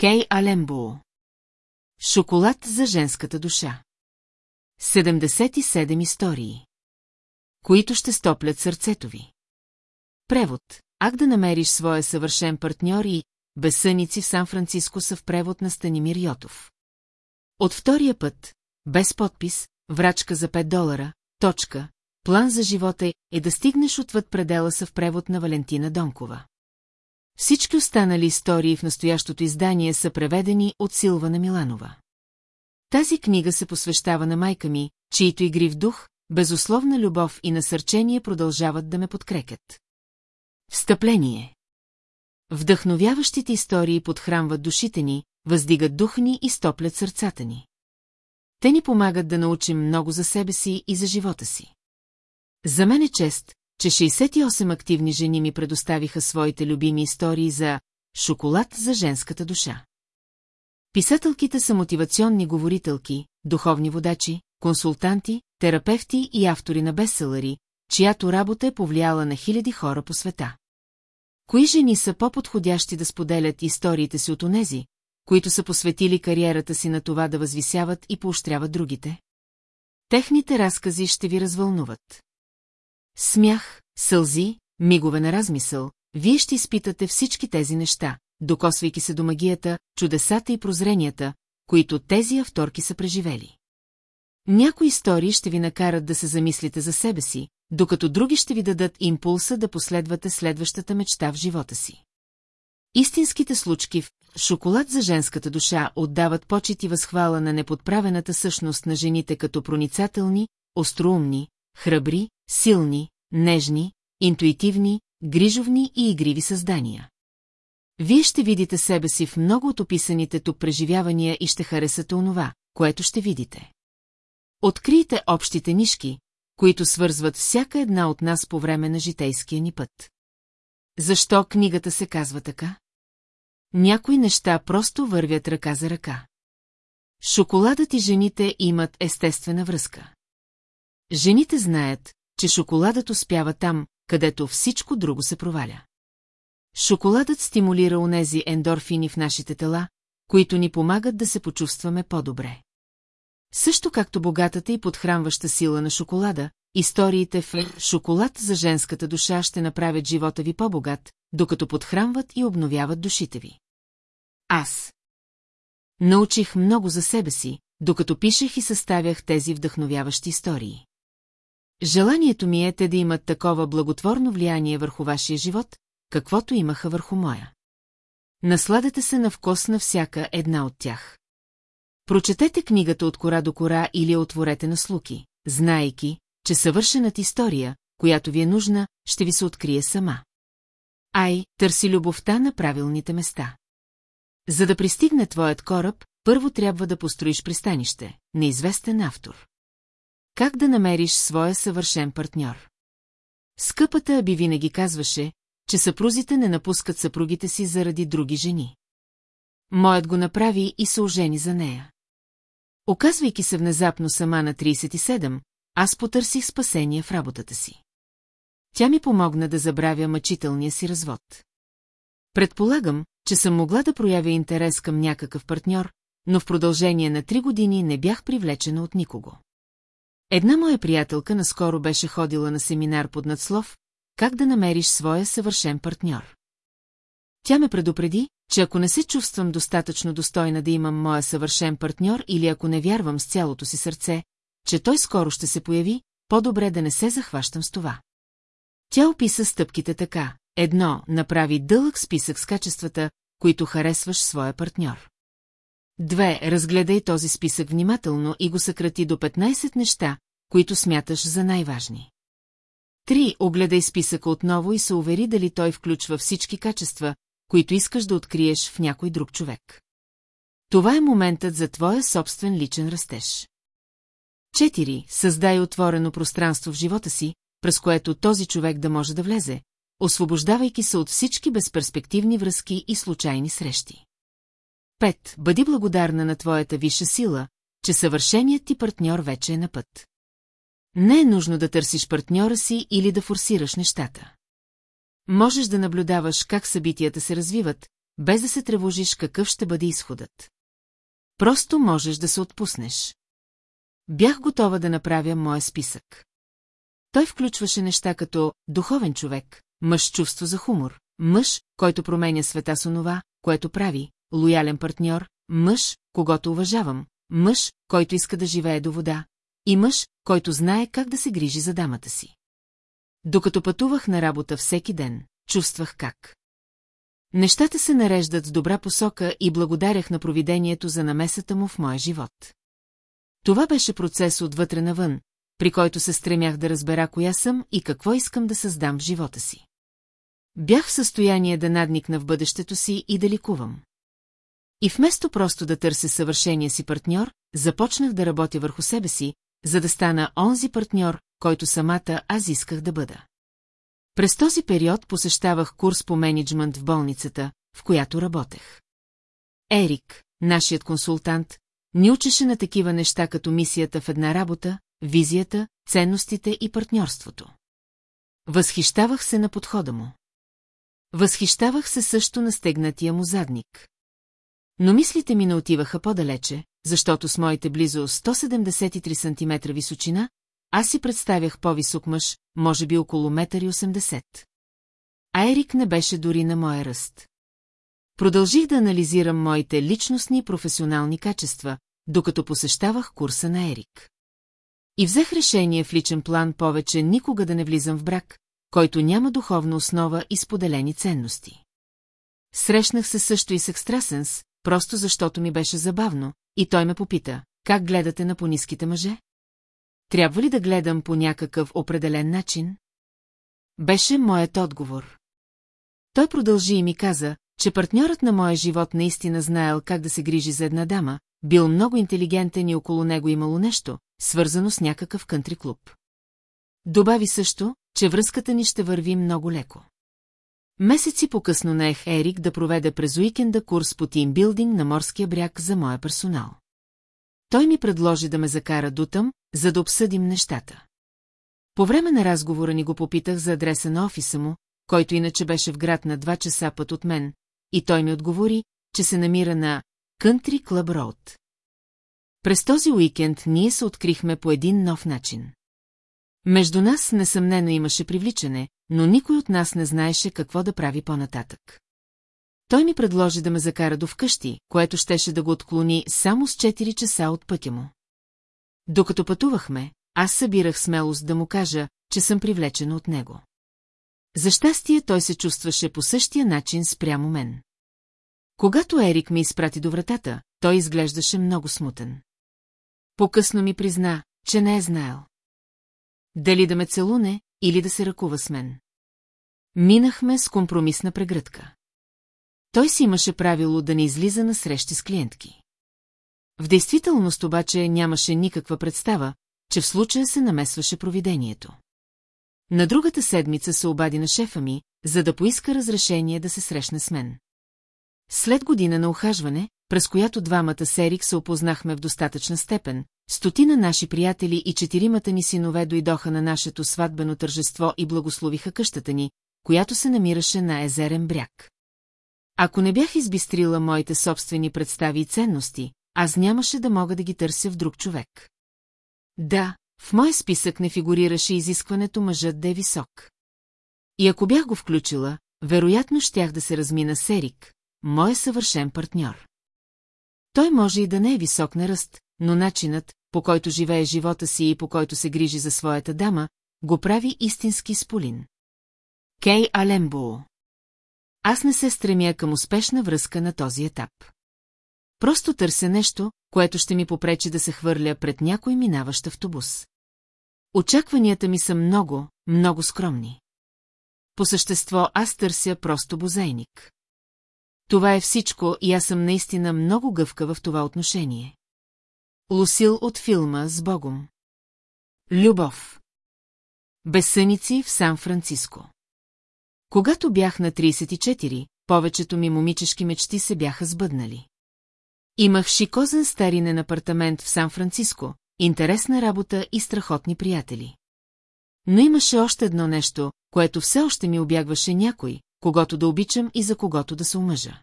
Кей Алембо. Шоколад за женската душа. 77 истории. Които ще стоплят сърцето ви. Превод. Ак да намериш своя съвършен партньор и Безсъници в Сан-Франциско са в превод на Станимир Йотов. От втория път, без подпис, врачка за 5 долара, точка, план за живота е да стигнеш отвъд предела са в превод на Валентина Донкова. Всички останали истории в настоящото издание са преведени от Силвана Миланова. Тази книга се посвещава на майка ми, чието игри в дух, безусловна любов и насърчение продължават да ме подкрекят. Встъпление Вдъхновяващите истории подхранват душите ни, въздигат дух ни и стоплят сърцата ни. Те ни помагат да научим много за себе си и за живота си. За мен е чест, че 68 активни жени ми предоставиха своите любими истории за «Шоколад за женската душа». Писателките са мотивационни говорителки, духовни водачи, консултанти, терапевти и автори на бестселъри, чиято работа е повлияла на хиляди хора по света. Кои жени са по-подходящи да споделят историите си от онези, които са посветили кариерата си на това да възвисяват и поощряват другите? Техните разкази ще ви развълнуват. Смях, сълзи, мигове на размисъл, вие ще изпитате всички тези неща, докосвайки се до магията, чудесата и прозренията, които тези авторки са преживели. Някои истории ще ви накарат да се замислите за себе си, докато други ще ви дадат импулса да последвате следващата мечта в живота си. Истинските случки в «Шоколад за женската душа» отдават почет и възхвала на неподправената същност на жените като проницателни, остроумни, храбри, силни, нежни, интуитивни, грижовни и игриви създания. Вие ще видите себе си в много от описаните тук преживявания и ще харесате онова, което ще видите. Открийте общите нишки, които свързват всяка една от нас по време на житейския ни път. Защо книгата се казва така? Някои неща просто вървят ръка за ръка. Шоколадът и жените имат естествена връзка. Жените знаят, че шоколадът успява там, където всичко друго се проваля. Шоколадът стимулира онези ендорфини в нашите тела, които ни помагат да се почувстваме по-добре. Също както богатата и подхранваща сила на шоколада, историите в «Шоколад за женската душа» ще направят живота ви по-богат, докато подхранват и обновяват душите ви. Аз научих много за себе си, докато пишех и съставях тези вдъхновяващи истории. Желанието ми е те да имат такова благотворно влияние върху вашия живот, каквото имаха върху моя. Насладете се на вкус на всяка една от тях. Прочетете книгата от кора до кора или отворете на слуки, знаейки, че съвършената история, която ви е нужна, ще ви се открие сама. Ай, търси любовта на правилните места. За да пристигне твоят кораб, първо трябва да построиш пристанище, неизвестен автор. Как да намериш своя съвършен партньор? Скъпата Аби винаги казваше, че съпрузите не напускат съпругите си заради други жени. Моят го направи и се ожени за нея. Оказвайки се внезапно сама на 37, аз потърсих спасение в работата си. Тя ми помогна да забравя мъчителния си развод. Предполагам, че съм могла да проявя интерес към някакъв партньор, но в продължение на три години не бях привлечена от никого. Една моя приятелка наскоро беше ходила на семинар под надслов «Как да намериш своя съвършен партньор». Тя ме предупреди, че ако не се чувствам достатъчно достойна да имам моя съвършен партньор или ако не вярвам с цялото си сърце, че той скоро ще се появи, по-добре да не се захващам с това. Тя описа стъпките така. Едно, направи дълъг списък с качествата, които харесваш своя партньор. Две, разгледай този списък внимателно и го съкрати до 15 неща, които смяташ за най-важни. Три, огледай списъка отново и се увери дали той включва всички качества, които искаш да откриеш в някой друг човек. Това е моментът за твоя собствен личен растеж. Четири, създай отворено пространство в живота си, през което този човек да може да влезе, освобождавайки се от всички безперспективни връзки и случайни срещи. Пет, бъди благодарна на твоята висша сила, че съвършеният ти партньор вече е на път. Не е нужно да търсиш партньора си или да форсираш нещата. Можеш да наблюдаваш как събитията се развиват, без да се тревожиш какъв ще бъде изходът. Просто можеш да се отпуснеш. Бях готова да направя моя списък. Той включваше неща като духовен човек, мъж чувство за хумор, мъж, който променя света с онова, което прави, лоялен партньор, мъж, когато уважавам, мъж, който иска да живее до вода, и мъж, който знае как да се грижи за дамата си. Докато пътувах на работа всеки ден, чувствах как. Нещата се нареждат с добра посока и благодарях на провидението за намесата му в моя живот. Това беше процес отвътре навън, при който се стремях да разбера коя съм и какво искам да създам в живота си. Бях в състояние да надникна в бъдещето си и да ликувам. И вместо просто да търся съвършения си партньор, започнах да работя върху себе си, за да стана онзи партньор, който самата аз исках да бъда. През този период посещавах курс по менеджмент в болницата, в която работех. Ерик, нашият консултант, ни учеше на такива неща като мисията в една работа, визията, ценностите и партньорството. Възхищавах се на подхода му. Възхищавах се също на стегнатия му задник. Но мислите ми не отиваха по-далече, защото с моите близо 173 см височина, аз си представях по-висок мъж, може би около 1,80 м. А Ерик не беше дори на моя ръст. Продължих да анализирам моите личностни и професионални качества, докато посещавах курса на Ерик. И взех решение в личен план повече никога да не влизам в брак, който няма духовна основа и споделени ценности. Срещнах се също и с Екстрасенс, просто защото ми беше забавно, и той ме попита, как гледате на пониските мъже? Трябва ли да гледам по някакъв определен начин? Беше моят отговор. Той продължи и ми каза, че партньорът на моя живот наистина знаел как да се грижи за една дама, бил много интелигентен и около него имало нещо, свързано с някакъв кънтри клуб. Добави също, че връзката ни ще върви много леко. Месеци по-късно наех Ерик да проведе през уикенда курс по тимбилдинг на морския бряг за моя персонал. Той ми предложи да ме закара дотъм, за да обсъдим нещата. По време на разговора ни го попитах за адреса на офиса му, който иначе беше в град на два часа път от мен, и той ми отговори, че се намира на Country Club Road. През този уикенд ние се открихме по един нов начин. Между нас несъмнено имаше привличане, но никой от нас не знаеше какво да прави по-нататък. Той ми предложи да ме закара до вкъщи, което щеше да го отклони само с 4 часа от пътя му. Докато пътувахме, аз събирах смелост да му кажа, че съм привлечена от него. За щастие той се чувстваше по същия начин спрямо мен. Когато Ерик ми изпрати до вратата, той изглеждаше много смутен. По-късно ми призна, че не е знаел. Дали да ме целуне или да се ръкува с мен. Минахме с компромисна прегръдка. Той си имаше правило да не излиза на срещи с клиентки. В действителност обаче нямаше никаква представа, че в случая се намесваше провидението. На другата седмица се обади на шефа ми, за да поиска разрешение да се срещне с мен. След година на ухажване, през която двамата серик се опознахме в достатъчна степен, стотина наши приятели и четиримата ни синове дойдоха на нашето сватбено тържество и благословиха къщата ни, която се намираше на езерен бряг. Ако не бях избистрила моите собствени представи и ценности, аз нямаше да мога да ги търся в друг човек. Да, в мой списък не фигурираше изискването мъжът да е висок. И ако бях го включила, вероятно щях да се размина с Ерик, мой съвършен партньор. Той може и да не е висок на ръст, но начинът, по който живее живота си и по който се грижи за своята дама, го прави истински сполин. Кей Алембоо Аз не се стремя към успешна връзка на този етап. Просто търся нещо, което ще ми попречи да се хвърля пред някой минаващ автобус. Очакванията ми са много, много скромни. По същество аз търся просто бозайник. Това е всичко и аз съм наистина много гъвка в това отношение. Лусил от филма с Богом. Любов. Безсъници в Сан-Франциско. Когато бях на 34, повечето ми момичешки мечти се бяха сбъднали. Имах шикозен старинен апартамент в Сан-Франциско, интересна работа и страхотни приятели. Но имаше още едно нещо, което все още ми обягваше някой, когато да обичам и за когото да се омъжа.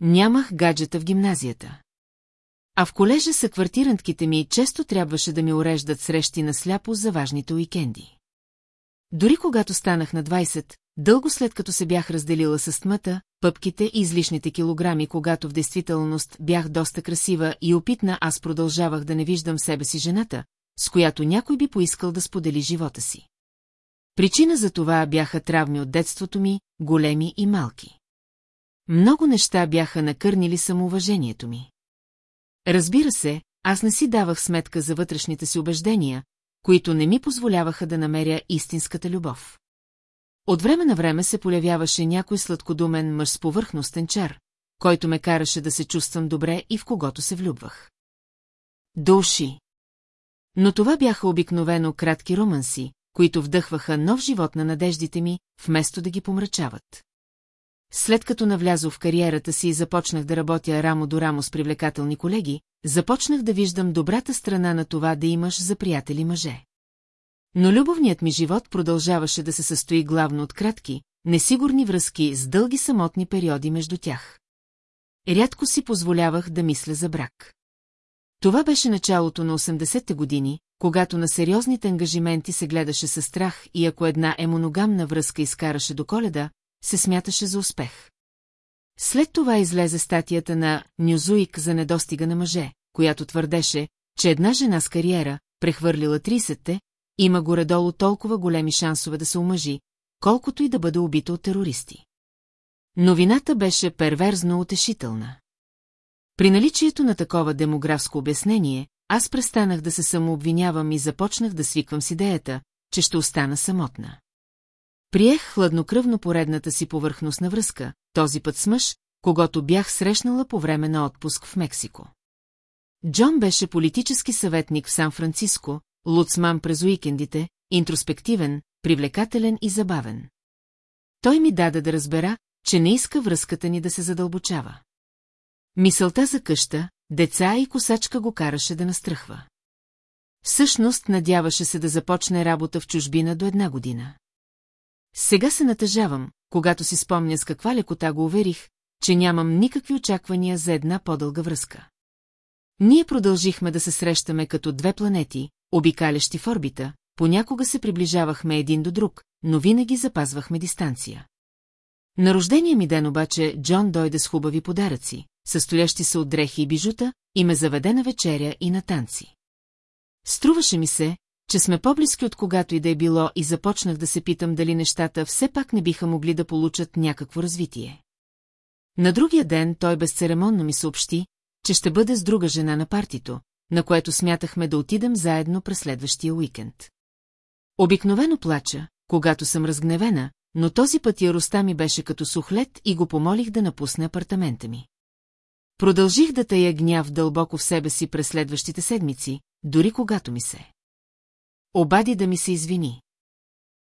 Нямах гаджета в гимназията. А в колежа са квартирантките ми често трябваше да ми уреждат срещи на сляпо за важните уикенди. Дори когато станах на 20, дълго след като се бях разделила с тмата, пъпките и излишните килограми, когато в действителност бях доста красива и опитна, аз продължавах да не виждам себе си жената, с която някой би поискал да сподели живота си. Причина за това бяха травми от детството ми, големи и малки. Много неща бяха накърнили самоуважението ми. Разбира се, аз не си давах сметка за вътрешните си убеждения, които не ми позволяваха да намеря истинската любов. От време на време се полявяваше някой сладкодумен мъж с повърхностен чар, който ме караше да се чувствам добре и в когото се влюбвах. Души. Но това бяха обикновено кратки романси, които вдъхваха нов живот на надеждите ми, вместо да ги помрачават. След като навлязох в кариерата си и започнах да работя рамо до рамо с привлекателни колеги, започнах да виждам добрата страна на това да имаш за приятели мъже. Но любовният ми живот продължаваше да се състои главно от кратки, несигурни връзки с дълги самотни периоди между тях. Рядко си позволявах да мисля за брак. Това беше началото на 80-те години, когато на сериозните ангажименти се гледаше със страх и ако една емоногамна връзка изкараше до коледа, се смяташе за успех. След това излезе статията на Нюзуик за недостига на мъже, която твърдеше, че една жена с кариера, прехвърлила 30-те, има горе-долу толкова големи шансове да се омъжи, колкото и да бъде убита от терористи. Новината беше перверзно утешителна. При наличието на такова демографско обяснение, аз престанах да се самообвинявам и започнах да свиквам с идеята, че ще остана самотна. Приех хладнокръвно поредната си повърхностна връзка, този път с мъж, когато бях срещнала по време на отпуск в Мексико. Джон беше политически съветник в Сан-Франциско, луцман през уикендите, интроспективен, привлекателен и забавен. Той ми даде да разбера, че не иска връзката ни да се задълбочава. Мисълта за къща, деца и косачка го караше да настръхва. Всъщност надяваше се да започне работа в чужбина до една година. Сега се натъжавам, когато си спомня с каква лекота го уверих, че нямам никакви очаквания за една по-дълга връзка. Ние продължихме да се срещаме като две планети, обикалящи в орбита, понякога се приближавахме един до друг, но винаги запазвахме дистанция. На рождения ми ден обаче Джон дойде с хубави подаръци, състоящи се от дрехи и бижута, и ме заведе на вечеря и на танци. Струваше ми се, че сме по-близки от когато и да е било и започнах да се питам дали нещата все пак не биха могли да получат някакво развитие. На другия ден той безцеремонно ми съобщи, че ще бъде с друга жена на партито, на което смятахме да отидем заедно през следващия уикенд. Обикновено плача, когато съм разгневена, но този път яростта ми беше като сухлет и го помолих да напусне апартамента ми. Продължих да тая гняв дълбоко в себе си през следващите седмици, дори когато ми се. Обади да ми се извини.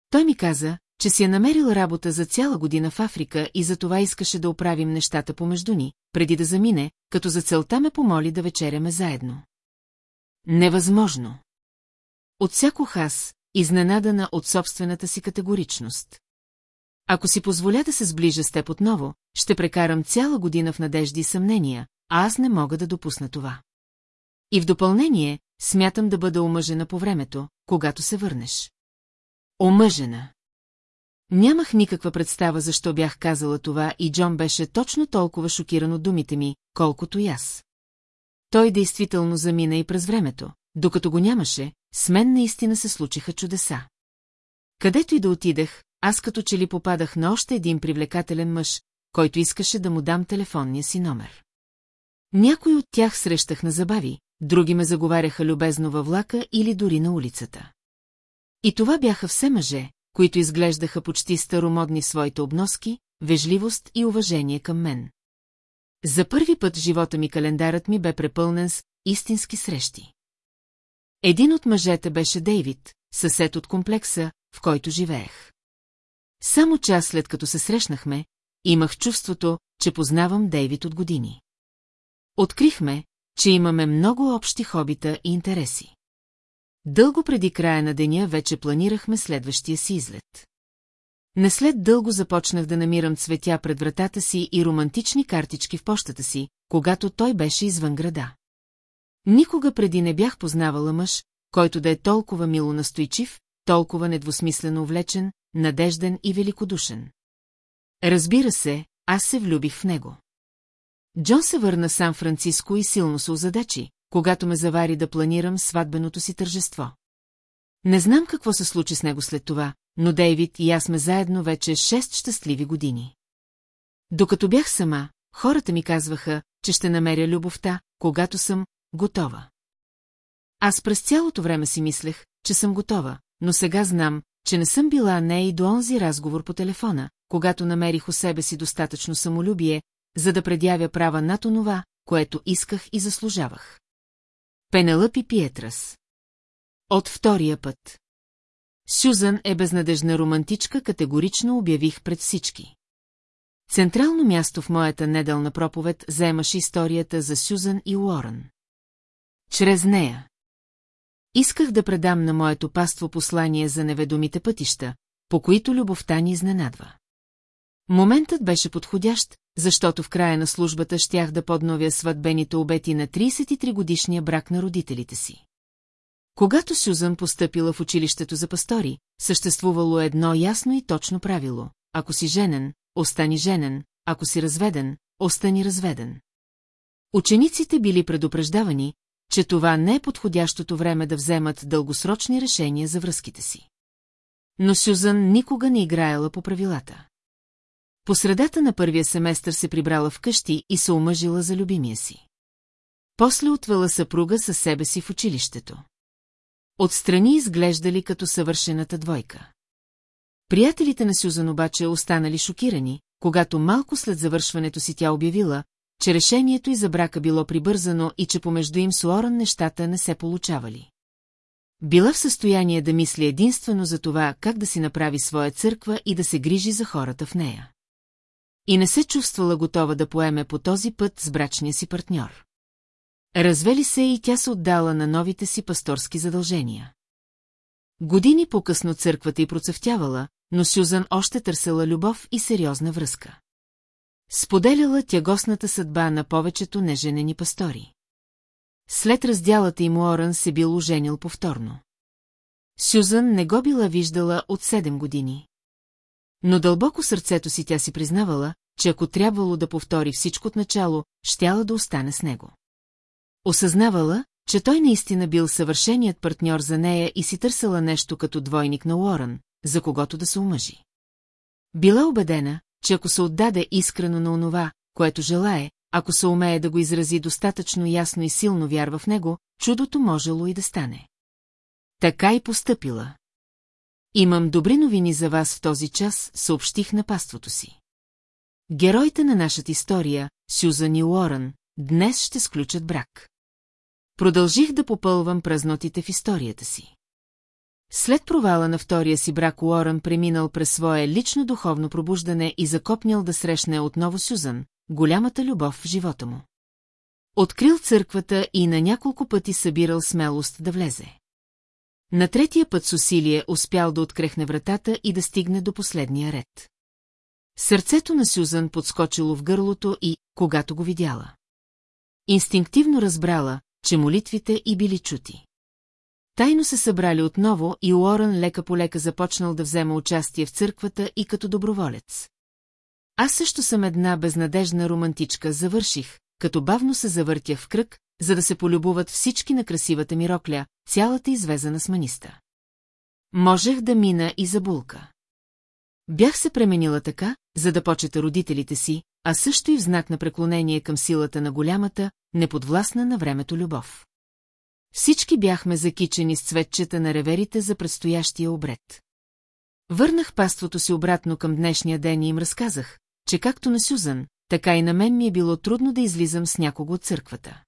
Той ми каза, че си е намерил работа за цяла година в Африка и за това искаше да оправим нещата помежду ни, преди да замине, като за целта ме помоли да вечеряме заедно. Невъзможно. Отсякох аз, изненадана от собствената си категоричност. Ако си позволя да се сближа с теб отново, ще прекарам цяла година в надежди и съмнения, а аз не мога да допусна това. И в допълнение, смятам да бъда омъжена по времето, когато се върнеш. Омъжена. Нямах никаква представа защо бях казала това и Джон беше точно толкова шокиран от думите ми, колкото и аз. Той действително замина и през времето, докато го нямаше, с мен наистина се случиха чудеса. Където и да отидех, аз като че ли попадах на още един привлекателен мъж, който искаше да му дам телефонния си номер. Някой от тях срещах на забави, други ме заговаряха любезно във влака или дори на улицата. И това бяха все мъже, които изглеждаха почти старомодни своите обноски, вежливост и уважение към мен. За първи път в живота ми календарът ми бе препълнен с истински срещи. Един от мъжете беше Дейвид, съсед от комплекса, в който живеех. Само час след като се срещнахме, имах чувството, че познавам Дейвид от години. Открихме, че имаме много общи хобита и интереси. Дълго преди края на деня вече планирахме следващия си излет. Не след дълго започнах да намирам цветя пред вратата си и романтични картички в пощата си, когато той беше извън града. Никога преди не бях познавала мъж, който да е толкова мило настойчив, толкова недвусмислено увлечен, надежден и великодушен. Разбира се, аз се влюбих в него. Джон се върна Сан-Франциско и силно се озадачи, когато ме завари да планирам сватбеното си тържество. Не знам какво се случи с него след това, но Дейвид и аз сме заедно вече шест щастливи години. Докато бях сама, хората ми казваха, че ще намеря любовта, когато съм готова. Аз през цялото време си мислех, че съм готова, но сега знам, че не съм била не и до онзи разговор по телефона, когато намерих у себе си достатъчно самолюбие, за да предявя права над онова, което исках и заслужавах. Пенелъп и Пиетрас От втория път Сюзан е безнадежна романтичка, категорично обявих пред всички. Централно място в моята неделна проповед заемаше историята за Сюзан и Уорън. Чрез нея. Исках да предам на моето паство послание за неведомите пътища, по които любовта ни изненадва. Моментът беше подходящ, защото в края на службата щях да подновя сватбените обети на 33-годишния брак на родителите си. Когато Сюзан постъпила в училището за пастори, съществувало едно ясно и точно правило. Ако си женен, остани женен, ако си разведен, остани разведен. Учениците били предупреждавани, че това не е подходящото време да вземат дългосрочни решения за връзките си. Но Сюзан никога не играела по правилата. По средата на първия семестър се прибрала вкъщи и се омъжила за любимия си. После отвела съпруга със себе си в училището. Отстрани изглеждали като съвършената двойка. Приятелите на Сюзан обаче останали шокирани, когато малко след завършването си тя обявила, че решението и за брака било прибързано и че помежду им с Лоран нещата не се получавали. Била в състояние да мисли единствено за това, как да си направи своя църква и да се грижи за хората в нея. И не се чувствала готова да поеме по този път с брачния си партньор. Развели се и тя се отдала на новите си пасторски задължения. Години по-късно църквата й процъфтявала, но Сюзан още търсела любов и сериозна връзка. Споделяла тягосната съдба на повечето неженени пастори. След раздялата им Уорън се бил оженил повторно. Сюзан не го била виждала от 7 години. Но дълбоко сърцето си тя си признавала, че ако трябвало да повтори всичко от начало, щяла да остане с него. Осъзнавала, че той наистина бил съвършеният партньор за нея и си търсила нещо като двойник на Уорън, за когото да се омъжи. Била убедена, че ако се отдаде искрено на онова, което желае, ако се умее да го изрази достатъчно ясно и силно вярва в него, чудото можело и да стане. Така и постъпила. Имам добри новини за вас в този час, съобщих на паството си. Героите на нашата история, Сюзан и Уорън, днес ще сключат брак. Продължих да попълвам празнотите в историята си. След провала на втория си брак Уорън преминал през свое лично духовно пробуждане и закопнял да срещне отново Сюзан, голямата любов в живота му. Открил църквата и на няколко пъти събирал смелост да влезе. На третия път с усилие успял да открехне вратата и да стигне до последния ред. Сърцето на Сюзан подскочило в гърлото и, когато го видяла. Инстинктивно разбрала, че молитвите и били чути. Тайно се събрали отново и Уорън лека по лека започнал да взема участие в църквата и като доброволец. Аз също съм една безнадежна романтичка, завърших, като бавно се завъртях в кръг, за да се полюбуват всички на красивата ми рокля, цялата извезана с маниста. Можех да мина и за булка. Бях се пременила така, за да почета родителите си, а също и в знак на преклонение към силата на голямата, неподвластна на времето любов. Всички бяхме закичени с цветчета на реверите за предстоящия обред. Върнах паството си обратно към днешния ден и им разказах, че както на Сюзан, така и на мен ми е било трудно да излизам с някого от църквата.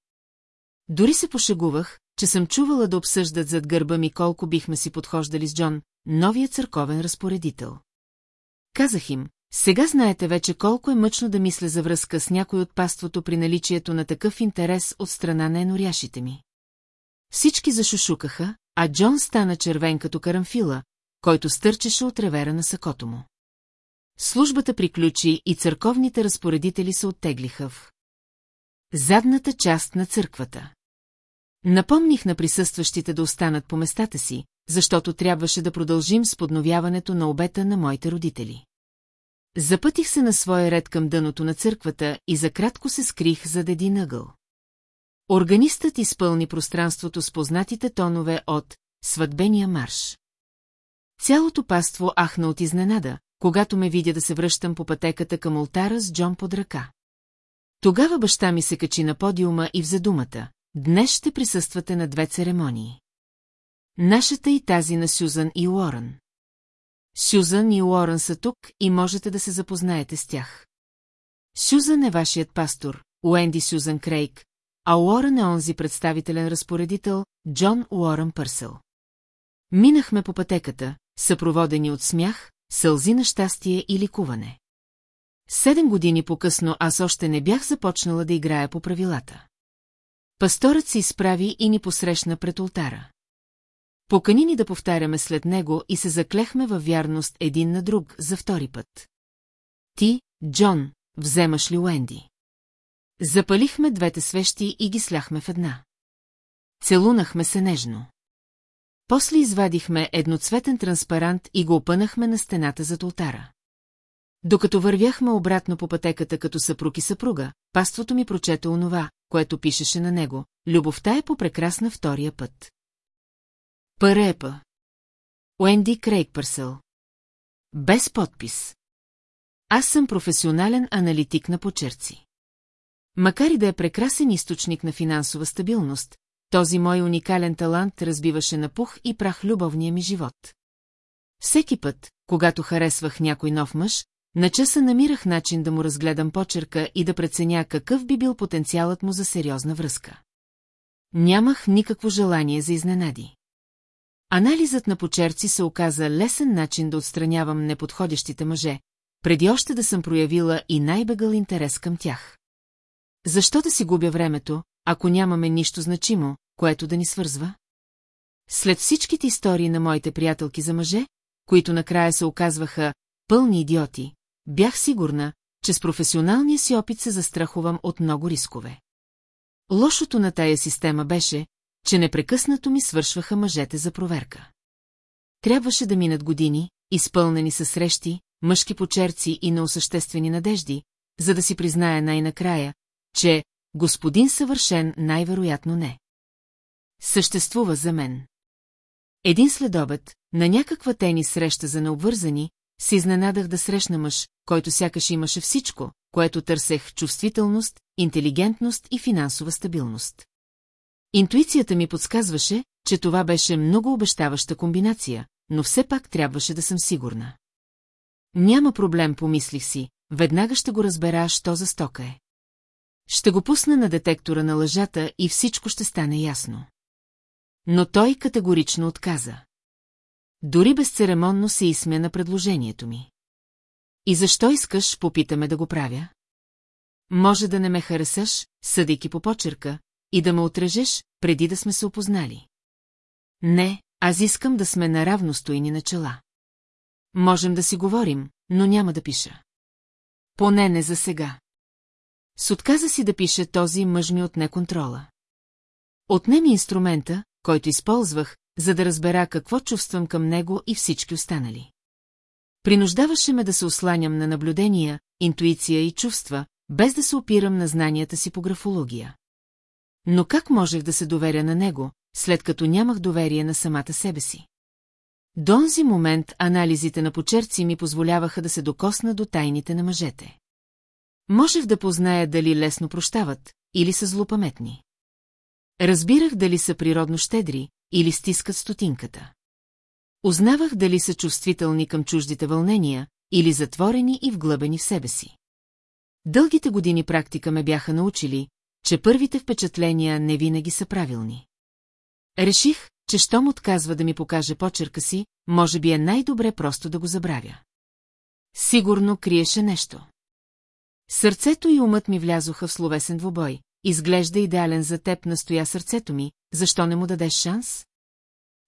Дори се пошегувах, че съм чувала да обсъждат зад гърба ми колко бихме си подхождали с Джон, новия църковен разпоредител. Казах им, сега знаете вече колко е мъчно да мисля за връзка с някой от паството при наличието на такъв интерес от страна на еноряшите ми. Всички зашушукаха, а Джон стана червен като карамфила, който стърчеше от ревера на сакото му. службата приключи и църковните разпоредители се оттеглиха в задната част на църквата. Напомних на присъстващите да останат по местата си, защото трябваше да продължим с подновяването на обета на моите родители. Запътих се на своя ред към дъното на църквата и за кратко се скрих зад един ъгъл. Органистът изпълни пространството с познатите тонове от «Сватбения марш». Цялото паство ахна от изненада, когато ме видя да се връщам по пътеката към ултара с Джон под ръка. Тогава баща ми се качи на подиума и взе думата. Днес ще присъствате на две церемонии. Нашата и тази на Сюзан и Уорън. Сюзан и Уорън са тук и можете да се запознаете с тях. Сюзан е вашият пастор, Уенди Сюзан Крейг, а Уорън е онзи представителен разпоредител, Джон Уорън Пърсъл. Минахме по пътеката, съпроводени от смях, сълзи на щастие и ликуване. Седем години по-късно аз още не бях започнала да играя по правилата. Пасторът се изправи и ни посрещна пред ултара. Покани ни да повтаряме след него и се заклехме във вярност един на друг за втори път. Ти, Джон, вземаш ли Уенди? Запалихме двете свещи и ги сляхме в една. Целунахме се нежно. После извадихме едноцветен транспарант и го опънахме на стената зад ултара. Докато вървяхме обратно по пътеката като съпруг и съпруга, паството ми прочете онова, което пишеше на него. Любовта е по-прекрасна втория път. Парепа. Уенди Крейгпърсъл. Без подпис. Аз съм професионален аналитик на почерци. Макар и да е прекрасен източник на финансова стабилност, този мой уникален талант разбиваше на пух и прах любовния ми живот. Всеки път, когато харесвах някой нов мъж, на часа намирах начин да му разгледам почерка и да преценя какъв би бил потенциалът му за сериозна връзка. Нямах никакво желание за изненади. Анализът на почерци се оказа лесен начин да отстранявам неподходящите мъже, преди още да съм проявила и най-бегъл интерес към тях. Защо да си губя времето, ако нямаме нищо значимо, което да ни свързва? След всичките истории на моите приятелки за мъже, които накрая се оказваха пълни идиоти, бях сигурна, че с професионалния си опит се застрахувам от много рискове. Лошото на тая система беше, че непрекъснато ми свършваха мъжете за проверка. Трябваше да минат години, изпълнени със срещи, мъжки почерци и неосъществени надежди, за да си призная най-накрая, че господин съвършен най-вероятно не. Съществува за мен. Един следобед, на някаква тени среща за необвързани, се изненадах да срещна мъж, който сякаш имаше всичко, което търсех чувствителност, интелигентност и финансова стабилност. Интуицията ми подсказваше, че това беше много обещаваща комбинация, но все пак трябваше да съм сигурна. Няма проблем, помислих си, веднага ще го разбера, що за стока е. Ще го пусна на детектора на лъжата и всичко ще стане ясно. Но той категорично отказа. Дори безцеремонно се изсмя на предложението ми. И защо искаш, попитаме да го правя? Може да не ме харесаш, съдейки по почерка, и да ме отрежеш, преди да сме се опознали. Не, аз искам да сме на равностоини начала. Можем да си говорим, но няма да пиша. Поне не за сега. С отказа си да пише този мъж ми отне контрола. Отне ми инструмента, който използвах, за да разбера какво чувствам към него и всички останали. Принуждаваше ме да се осланям на наблюдения, интуиция и чувства, без да се опирам на знанията си по графология. Но как можех да се доверя на него, след като нямах доверие на самата себе си? До онзи момент анализите на почерци ми позволяваха да се докосна до тайните на мъжете. Можех да позная дали лесно прощават, или са злопаметни. Разбирах дали са природно щедри, или стискат стотинката. Узнавах дали са чувствителни към чуждите вълнения, или затворени и вглъбени в себе си. Дългите години практика ме бяха научили, че първите впечатления не винаги са правилни. Реших, че щом отказва да ми покаже почерка си, може би е най-добре просто да го забравя. Сигурно криеше нещо. Сърцето и умът ми влязоха в словесен двубой. Изглежда идеален за теб настоя сърцето ми, защо не му дадеш шанс?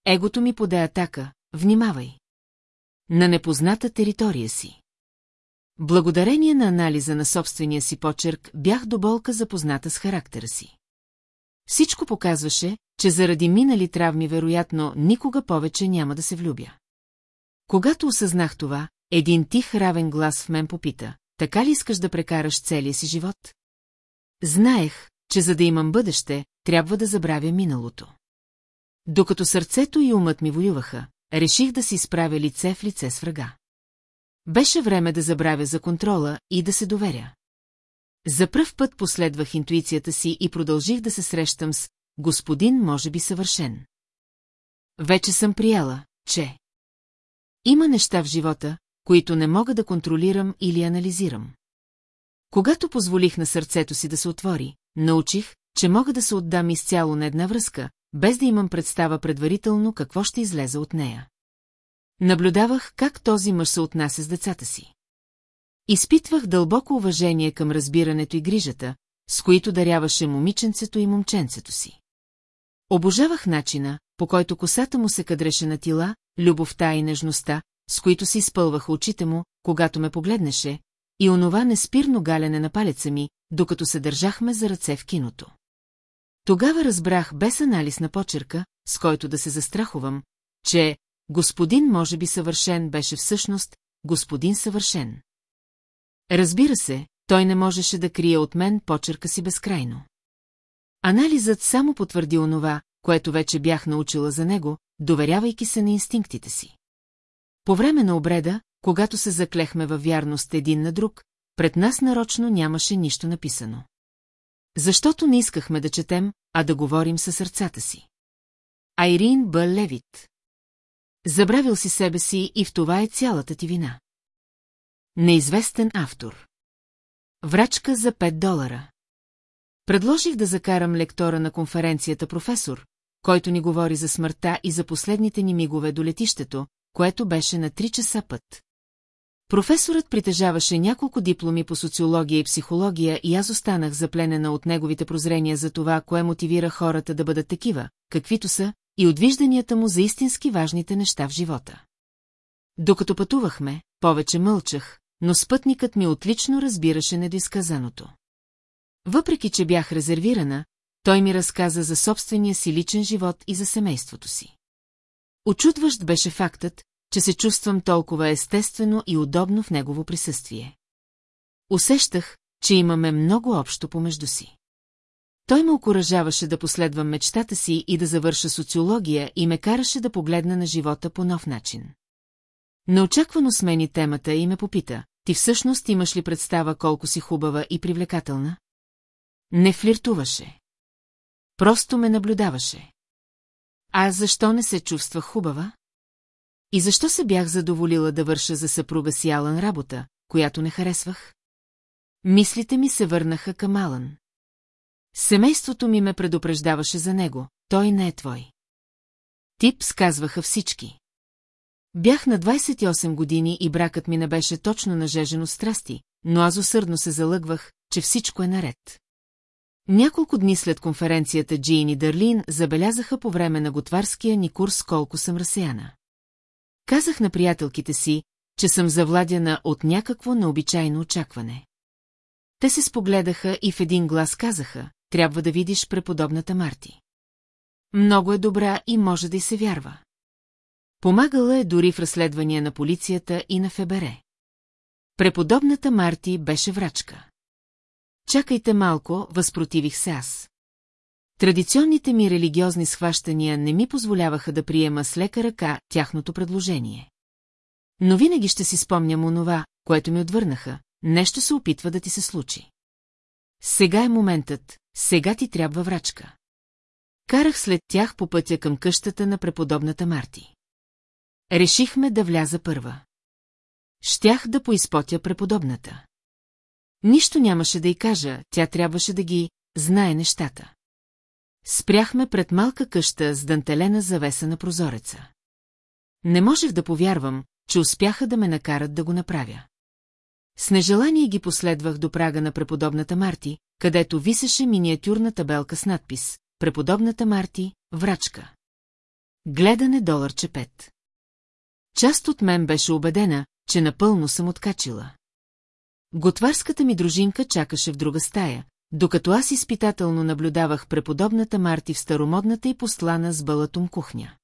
Егото ми поде атака, внимавай. На непозната територия си. Благодарение на анализа на собствения си почерк бях до болка запозната с характера си. Всичко показваше, че заради минали травми вероятно никога повече няма да се влюбя. Когато осъзнах това, един тих равен глас в мен попита, така ли искаш да прекараш целия си живот? Знаех, че за да имам бъдеще, трябва да забравя миналото. Докато сърцето и умът ми воюваха, реших да си изправя лице в лице с врага. Беше време да забравя за контрола и да се доверя. За пръв път последвах интуицията си и продължих да се срещам с господин може би съвършен. Вече съм прияла, че... Има неща в живота, които не мога да контролирам или анализирам. Когато позволих на сърцето си да се отвори, научих, че мога да се отдам изцяло на една връзка, без да имам представа предварително какво ще излезе от нея. Наблюдавах как този мъж се отнася с децата си. Изпитвах дълбоко уважение към разбирането и грижата, с които даряваше момиченцето и момченцето си. Обожавах начина, по който косата му се кадреше на тила, любовта и нежността, с които си изпълваха очите му, когато ме погледнеше, и онова неспирно галене на палеца ми, докато се държахме за ръце в киното. Тогава разбрах без анализ на почерка, с който да се застрахувам, че господин може би съвършен беше всъщност господин съвършен. Разбира се, той не можеше да крие от мен почерка си безкрайно. Анализът само потвърди онова, което вече бях научила за него, доверявайки се на инстинктите си. По време на обреда, когато се заклехме във вярност един на друг, пред нас нарочно нямаше нищо написано. Защото не искахме да четем, а да говорим със сърцата си. Айрин Б. Левит Забравил си себе си и в това е цялата ти вина. Неизвестен автор Врачка за 5 долара Предложих да закарам лектора на конференцията професор, който ни говори за смъртта и за последните ни мигове до летището, което беше на 3 часа път. Професорът притежаваше няколко дипломи по социология и психология и аз останах запленена от неговите прозрения за това, кое мотивира хората да бъдат такива, каквито са, и от вижданията му за истински важните неща в живота. Докато пътувахме, повече мълчах, но спътникът ми отлично разбираше недоизказаното. Въпреки, че бях резервирана, той ми разказа за собствения си личен живот и за семейството си. Очудващ беше фактът, че се чувствам толкова естествено и удобно в негово присъствие. Усещах, че имаме много общо помежду си. Той ме окоръжаваше да последвам мечтата си и да завърша социология и ме караше да погледна на живота по нов начин. Неочаквано смени темата и ме попита, ти всъщност имаш ли представа колко си хубава и привлекателна? Не флиртуваше. Просто ме наблюдаваше. А защо не се чувствах хубава? И защо се бях задоволила да върша за съпруга си Алън работа, която не харесвах? Мислите ми се върнаха към Алън. Семейството ми ме предупреждаваше за него, той не е твой. Тип сказваха всички. Бях на 28 години и бракът ми не беше точно нажежен от страсти, но аз усърдно се залъгвах, че всичко е наред. Няколко дни след конференцията Джин и Дърлин забелязаха по време на готварския ни курс колко съм разсеяна. Казах на приятелките си, че съм завладяна от някакво необичайно очакване. Те се спогледаха и в един глас казаха, трябва да видиш преподобната Марти. Много е добра и може да й се вярва. Помагала е дори в разследвания на полицията и на ФБР. Преподобната Марти беше врачка. Чакайте малко, възпротивих се аз. Традиционните ми религиозни схващания не ми позволяваха да приема с лека ръка тяхното предложение. Но винаги ще си спомням онова, което ми отвърнаха, нещо се опитва да ти се случи. Сега е моментът, сега ти трябва врачка. Карах след тях по пътя към къщата на преподобната Марти. Решихме да вляза първа. Щях да поизпотя преподобната. Нищо нямаше да й кажа, тя трябваше да ги знае нещата. Спряхме пред малка къща с дантелена завеса на прозореца. Не можех да повярвам, че успяха да ме накарат да го направя. С нежелание ги последвах до прага на преподобната Марти, където висеше миниатюрна табелка с надпис «Преподобната Марти, врачка». Гледане доларче пет. Част от мен беше убедена, че напълно съм откачила. Готварската ми дружинка чакаше в друга стая, докато аз изпитателно наблюдавах преподобната Марти в старомодната и постлана с балатум кухня.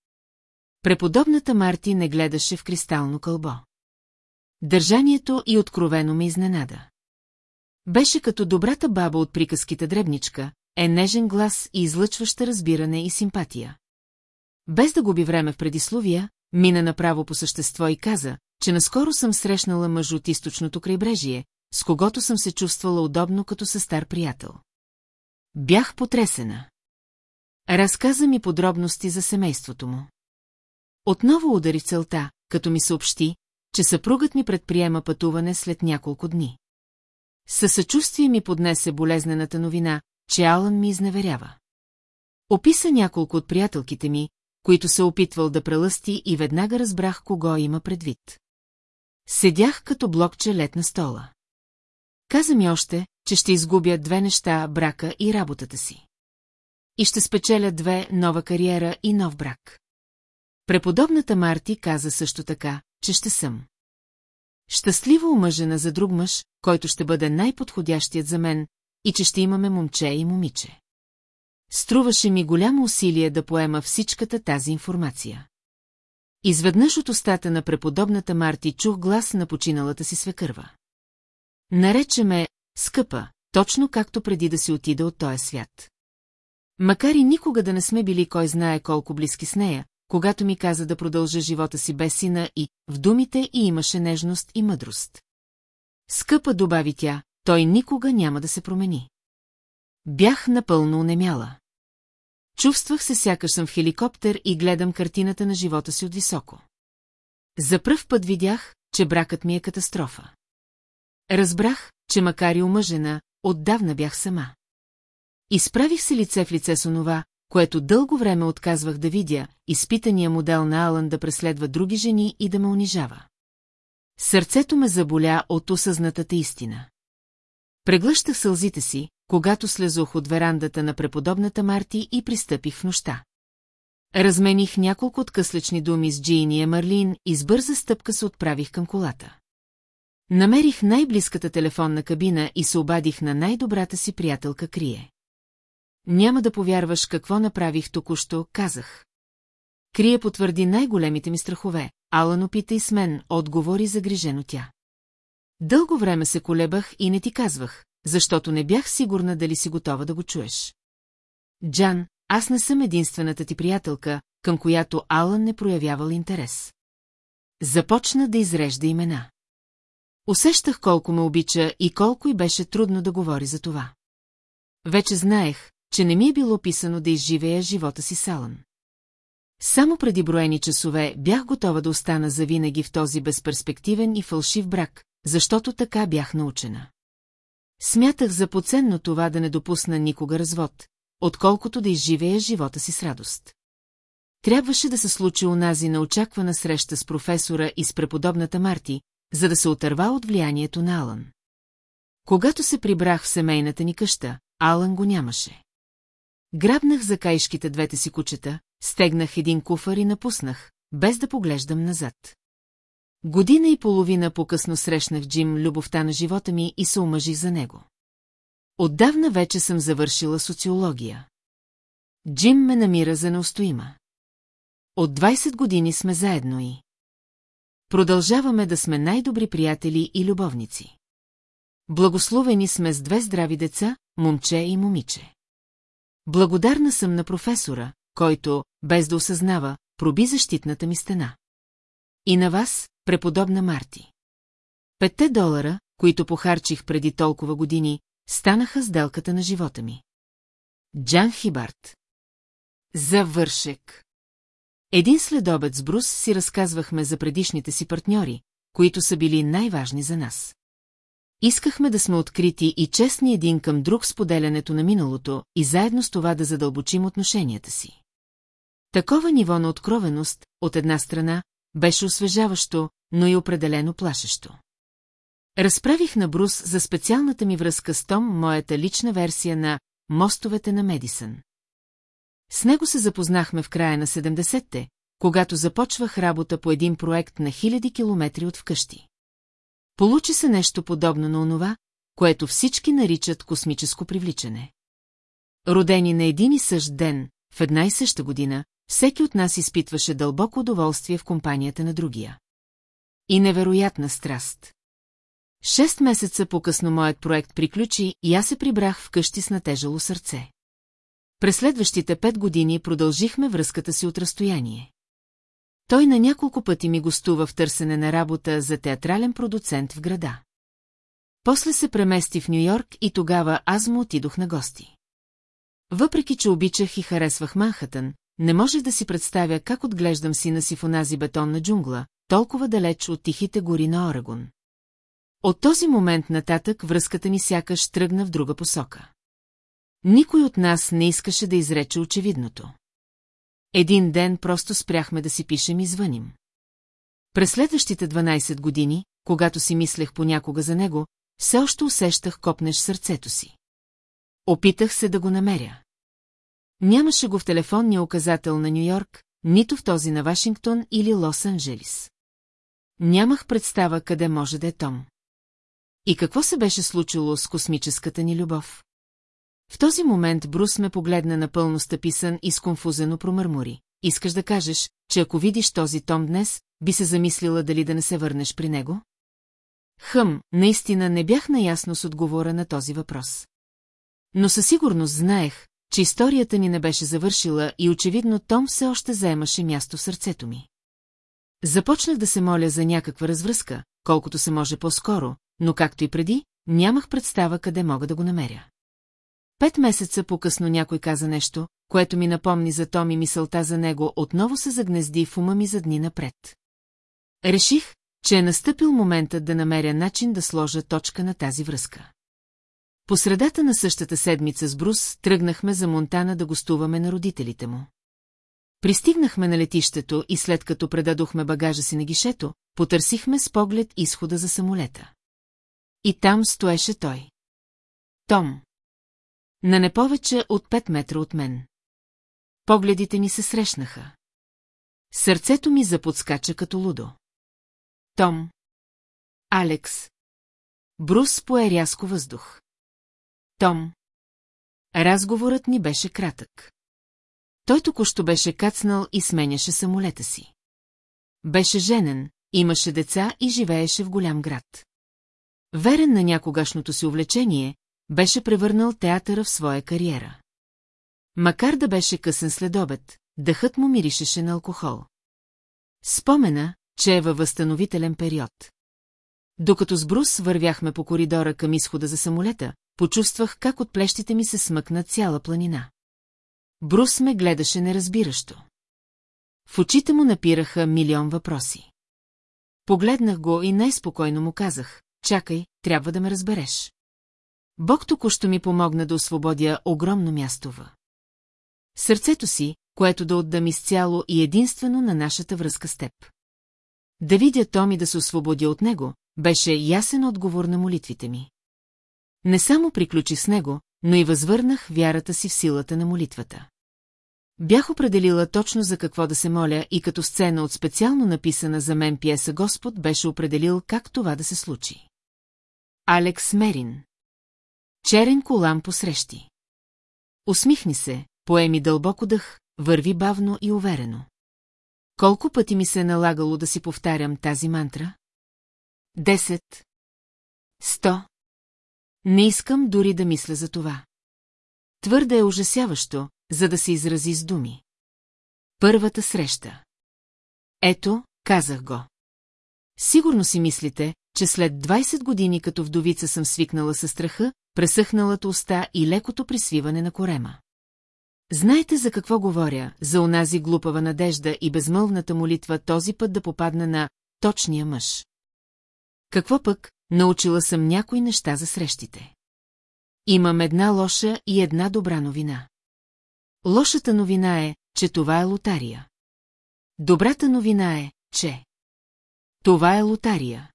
Преподобната Марти не гледаше в кристално кълбо. Държанието и откровено ме изненада. Беше като добрата баба от приказките дребничка, е нежен глас и излъчваща разбиране и симпатия. Без да губи време в предисловия, мина направо по същество и каза, че наскоро съм срещнала мъж от източното крайбрежие, с когото съм се чувствала удобно като със стар приятел. Бях потресена. Разказа ми подробности за семейството му. Отново удари целта, като ми съобщи, че съпругът ми предприема пътуване след няколко дни. Със съчувствие ми поднесе болезнената новина, че Алън ми изневерява. Описа няколко от приятелките ми, които се опитвал да прелъсти и веднага разбрах кого има предвид. Седях като блокче лед на стола. Каза ми още, че ще изгубя две неща – брака и работата си. И ще спечеля две – нова кариера и нов брак. Преподобната Марти каза също така, че ще съм. Щастливо омъжена за друг мъж, който ще бъде най-подходящият за мен, и че ще имаме момче и момиче. Струваше ми голямо усилие да поема всичката тази информация. Изведнъж от устата на преподобната Марти чух глас на починалата си свекърва. Нарече ме скъпа, точно както преди да си отида от този свят. Макар и никога да не сме били кой знае колко близки с нея, когато ми каза да продължа живота си без сина и в думите и имаше нежност и мъдрост. Скъпа, добави тя, той никога няма да се промени. Бях напълно унемяла. Чувствах се сякаш съм в хеликоптер и гледам картината на живота си от високо. За пръв път видях, че бракът ми е катастрофа. Разбрах, че макар и омъжена, отдавна бях сама. Изправих се лице в лице с онова, което дълго време отказвах да видя, изпитания модел на Алън да преследва други жени и да ме унижава. Сърцето ме заболя от осъзнатата истина. Преглъщах сълзите си, когато слезох от верандата на преподобната Марти и пристъпих в нощта. Размених няколко откъслечни думи с Джини и Марлин и с бърза стъпка се отправих към колата. Намерих най-близката телефонна кабина и се обадих на най-добрата си приятелка Крие. Няма да повярваш какво направих току-що, казах. Крие потвърди най-големите ми страхове. Алан опита и с мен, отговори загрижено тя. Дълго време се колебах и не ти казвах, защото не бях сигурна дали си готова да го чуеш. Джан, аз не съм единствената ти приятелка, към която Алън не проявявал интерес. Започна да изрежда имена. Усещах колко ме обича и колко й беше трудно да говори за това. Вече знаех, че не ми е било писано да изживея живота си салън. Само преди броени часове бях готова да остана завинаги в този безперспективен и фалшив брак, защото така бях научена. Смятах за поценно това да не допусна никога развод, отколкото да изживея живота си с радост. Трябваше да се случи унази на очаквана среща с професора и с преподобната Марти, за да се отърва от влиянието на Алън. Когато се прибрах в семейната ни къща, Алън го нямаше. Грабнах за каишките двете си кучета, стегнах един куфар и напуснах, без да поглеждам назад. Година и половина по-късно срещнах Джим любовта на живота ми и се омъжих за него. Отдавна вече съм завършила социология. Джим ме намира за неустоима. От 20 години сме заедно и... Продължаваме да сме най-добри приятели и любовници. Благословени сме с две здрави деца, момче и момиче. Благодарна съм на професора, който, без да осъзнава, проби защитната ми стена. И на вас, преподобна Марти. Петте долара, които похарчих преди толкова години, станаха сделката на живота ми. Джан Хибарт Завършек Един следобед с Брус си разказвахме за предишните си партньори, които са били най-важни за нас. Искахме да сме открити и честни един към друг споделянето на миналото и заедно с това да задълбочим отношенията си. Такова ниво на откровеност, от една страна, беше освежаващо, но и определено плашещо. Разправих на Брус за специалната ми връзка с Том, моята лична версия на «Мостовете на Медисън». С него се запознахме в края на 70-те, когато започвах работа по един проект на хиляди километри от вкъщи. Получи се нещо подобно на онова, което всички наричат космическо привличане. Родени на един и същ ден, в една и съща година, всеки от нас изпитваше дълбоко удоволствие в компанията на другия. И невероятна страст. Шест месеца по-късно моят проект приключи и аз се прибрах вкъщи с натежало сърце. През следващите пет години продължихме връзката си от разстояние. Той на няколко пъти ми гостува в търсене на работа за театрален продуцент в града. После се премести в Нью-Йорк и тогава аз му отидох на гости. Въпреки, че обичах и харесвах Манхатън, не можех да си представя как отглеждам сина си в онази бетонна джунгла, толкова далеч от тихите гори на Орегон. От този момент нататък връзката ни сякаш тръгна в друга посока. Никой от нас не искаше да изрече очевидното. Един ден просто спряхме да си пишем и звъним. През следващите 12 години, когато си мислех понякога за него, все още усещах копнеш сърцето си. Опитах се да го намеря. Нямаше го в телефонния указател на Нью-Йорк, нито в този на Вашингтон или Лос-Анджелис. Нямах представа къде може да е Том. И какво се беше случило с космическата ни любов? В този момент Брус ме погледна напълно стъписан и сконфузено промърмори. Искаш да кажеш, че ако видиш този Том днес, би се замислила дали да не се върнеш при него? Хъм, наистина не бях наясно с отговора на този въпрос. Но със сигурност знаех, че историята ни не беше завършила и очевидно Том все още заемаше място в сърцето ми. Започнах да се моля за някаква развръзка, колкото се може по-скоро, но както и преди, нямах представа къде мога да го намеря. Пет месеца по-късно някой каза нещо, което ми напомни за Том и мисълта за него отново се загнезди в ума ми за дни напред. Реших, че е настъпил моментът да намеря начин да сложа точка на тази връзка. По средата на същата седмица с Брус тръгнахме за Монтана да гостуваме на родителите му. Пристигнахме на летището и след като предадохме багажа си на гишето, потърсихме с поглед изхода за самолета. И там стоеше той. Том. На не повече от пет метра от мен. Погледите ни се срещнаха. Сърцето ми заподскача като лудо. Том. Алекс. Брус пое рязко въздух. Том. Разговорът ни беше кратък. Той току-що беше кацнал и сменяше самолета си. Беше женен, имаше деца и живееше в голям град. Верен на някогашното си увлечение, беше превърнал театъра в своя кариера. Макар да беше късен следобед, дъхът му миришеше на алкохол. Спомена, че е във възстановителен период. Докато с Брус вървяхме по коридора към изхода за самолета, почувствах как от плещите ми се смъкна цяла планина. Брус ме гледаше неразбиращо. В очите му напираха милион въпроси. Погледнах го и най-спокойно му казах, чакай, трябва да ме разбереш. Бог току-що ми помогна да освободя огромно място в. Сърцето си, което да отдам изцяло и единствено на нашата връзка с теб. Да видя Томи да се освободя от него, беше ясен отговор на молитвите ми. Не само приключих с него, но и възвърнах вярата си в силата на молитвата. Бях определила точно за какво да се моля и като сцена от специално написана за мен пиеса Господ беше определил как това да се случи. Алекс Мерин Черен колан посрещи. Усмихни се, поеми дълбоко дъх, върви бавно и уверено. Колко пъти ми се е налагало да си повтарям тази мантра? Десет. Сто. Не искам дори да мисля за това. Твърде е ужасяващо, за да се изрази с думи. Първата среща. Ето, казах го. Сигурно си мислите, че след 20 години като вдовица съм свикнала със страха, пресъхналата уста и лекото присвиване на корема. Знаете за какво говоря, за онази глупава надежда и безмълвната молитва този път да попадна на точния мъж. Какво пък, научила съм някои неща за срещите. Имам една лоша и една добра новина. Лошата новина е, че това е лотария. Добрата новина е, че... Това е лотария.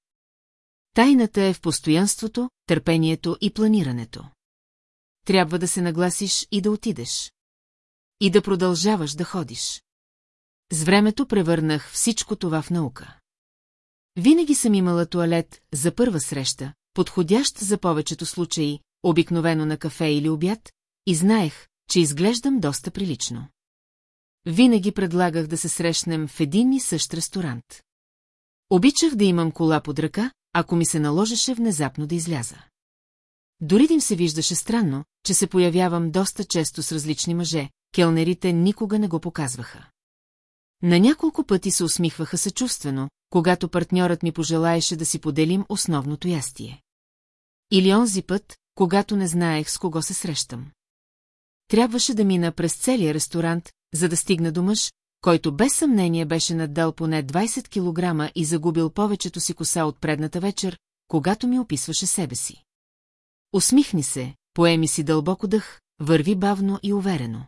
Тайната е в постоянството, търпението и планирането. Трябва да се нагласиш и да отидеш. И да продължаваш да ходиш. С времето превърнах всичко това в наука. Винаги съм имала туалет за първа среща, подходящ за повечето случаи, обикновено на кафе или обяд, и знаех, че изглеждам доста прилично. Винаги предлагах да се срещнем в един и същ ресторант. Обичах да имам кола под ръка, ако ми се наложеше внезапно да изляза. Дори да им се виждаше странно, че се появявам доста често с различни мъже, келнерите никога не го показваха. На няколко пъти се усмихваха съчувствено, когато партньорът ми пожелаеше да си поделим основното ястие. Или онзи път, когато не знаех с кого се срещам. Трябваше да мина през целия ресторант, за да стигна до мъж, който без съмнение беше наддал поне 20 кг и загубил повечето си коса от предната вечер, когато ми описваше себе си. Усмихни се, поеми си дълбоко дъх, върви бавно и уверено.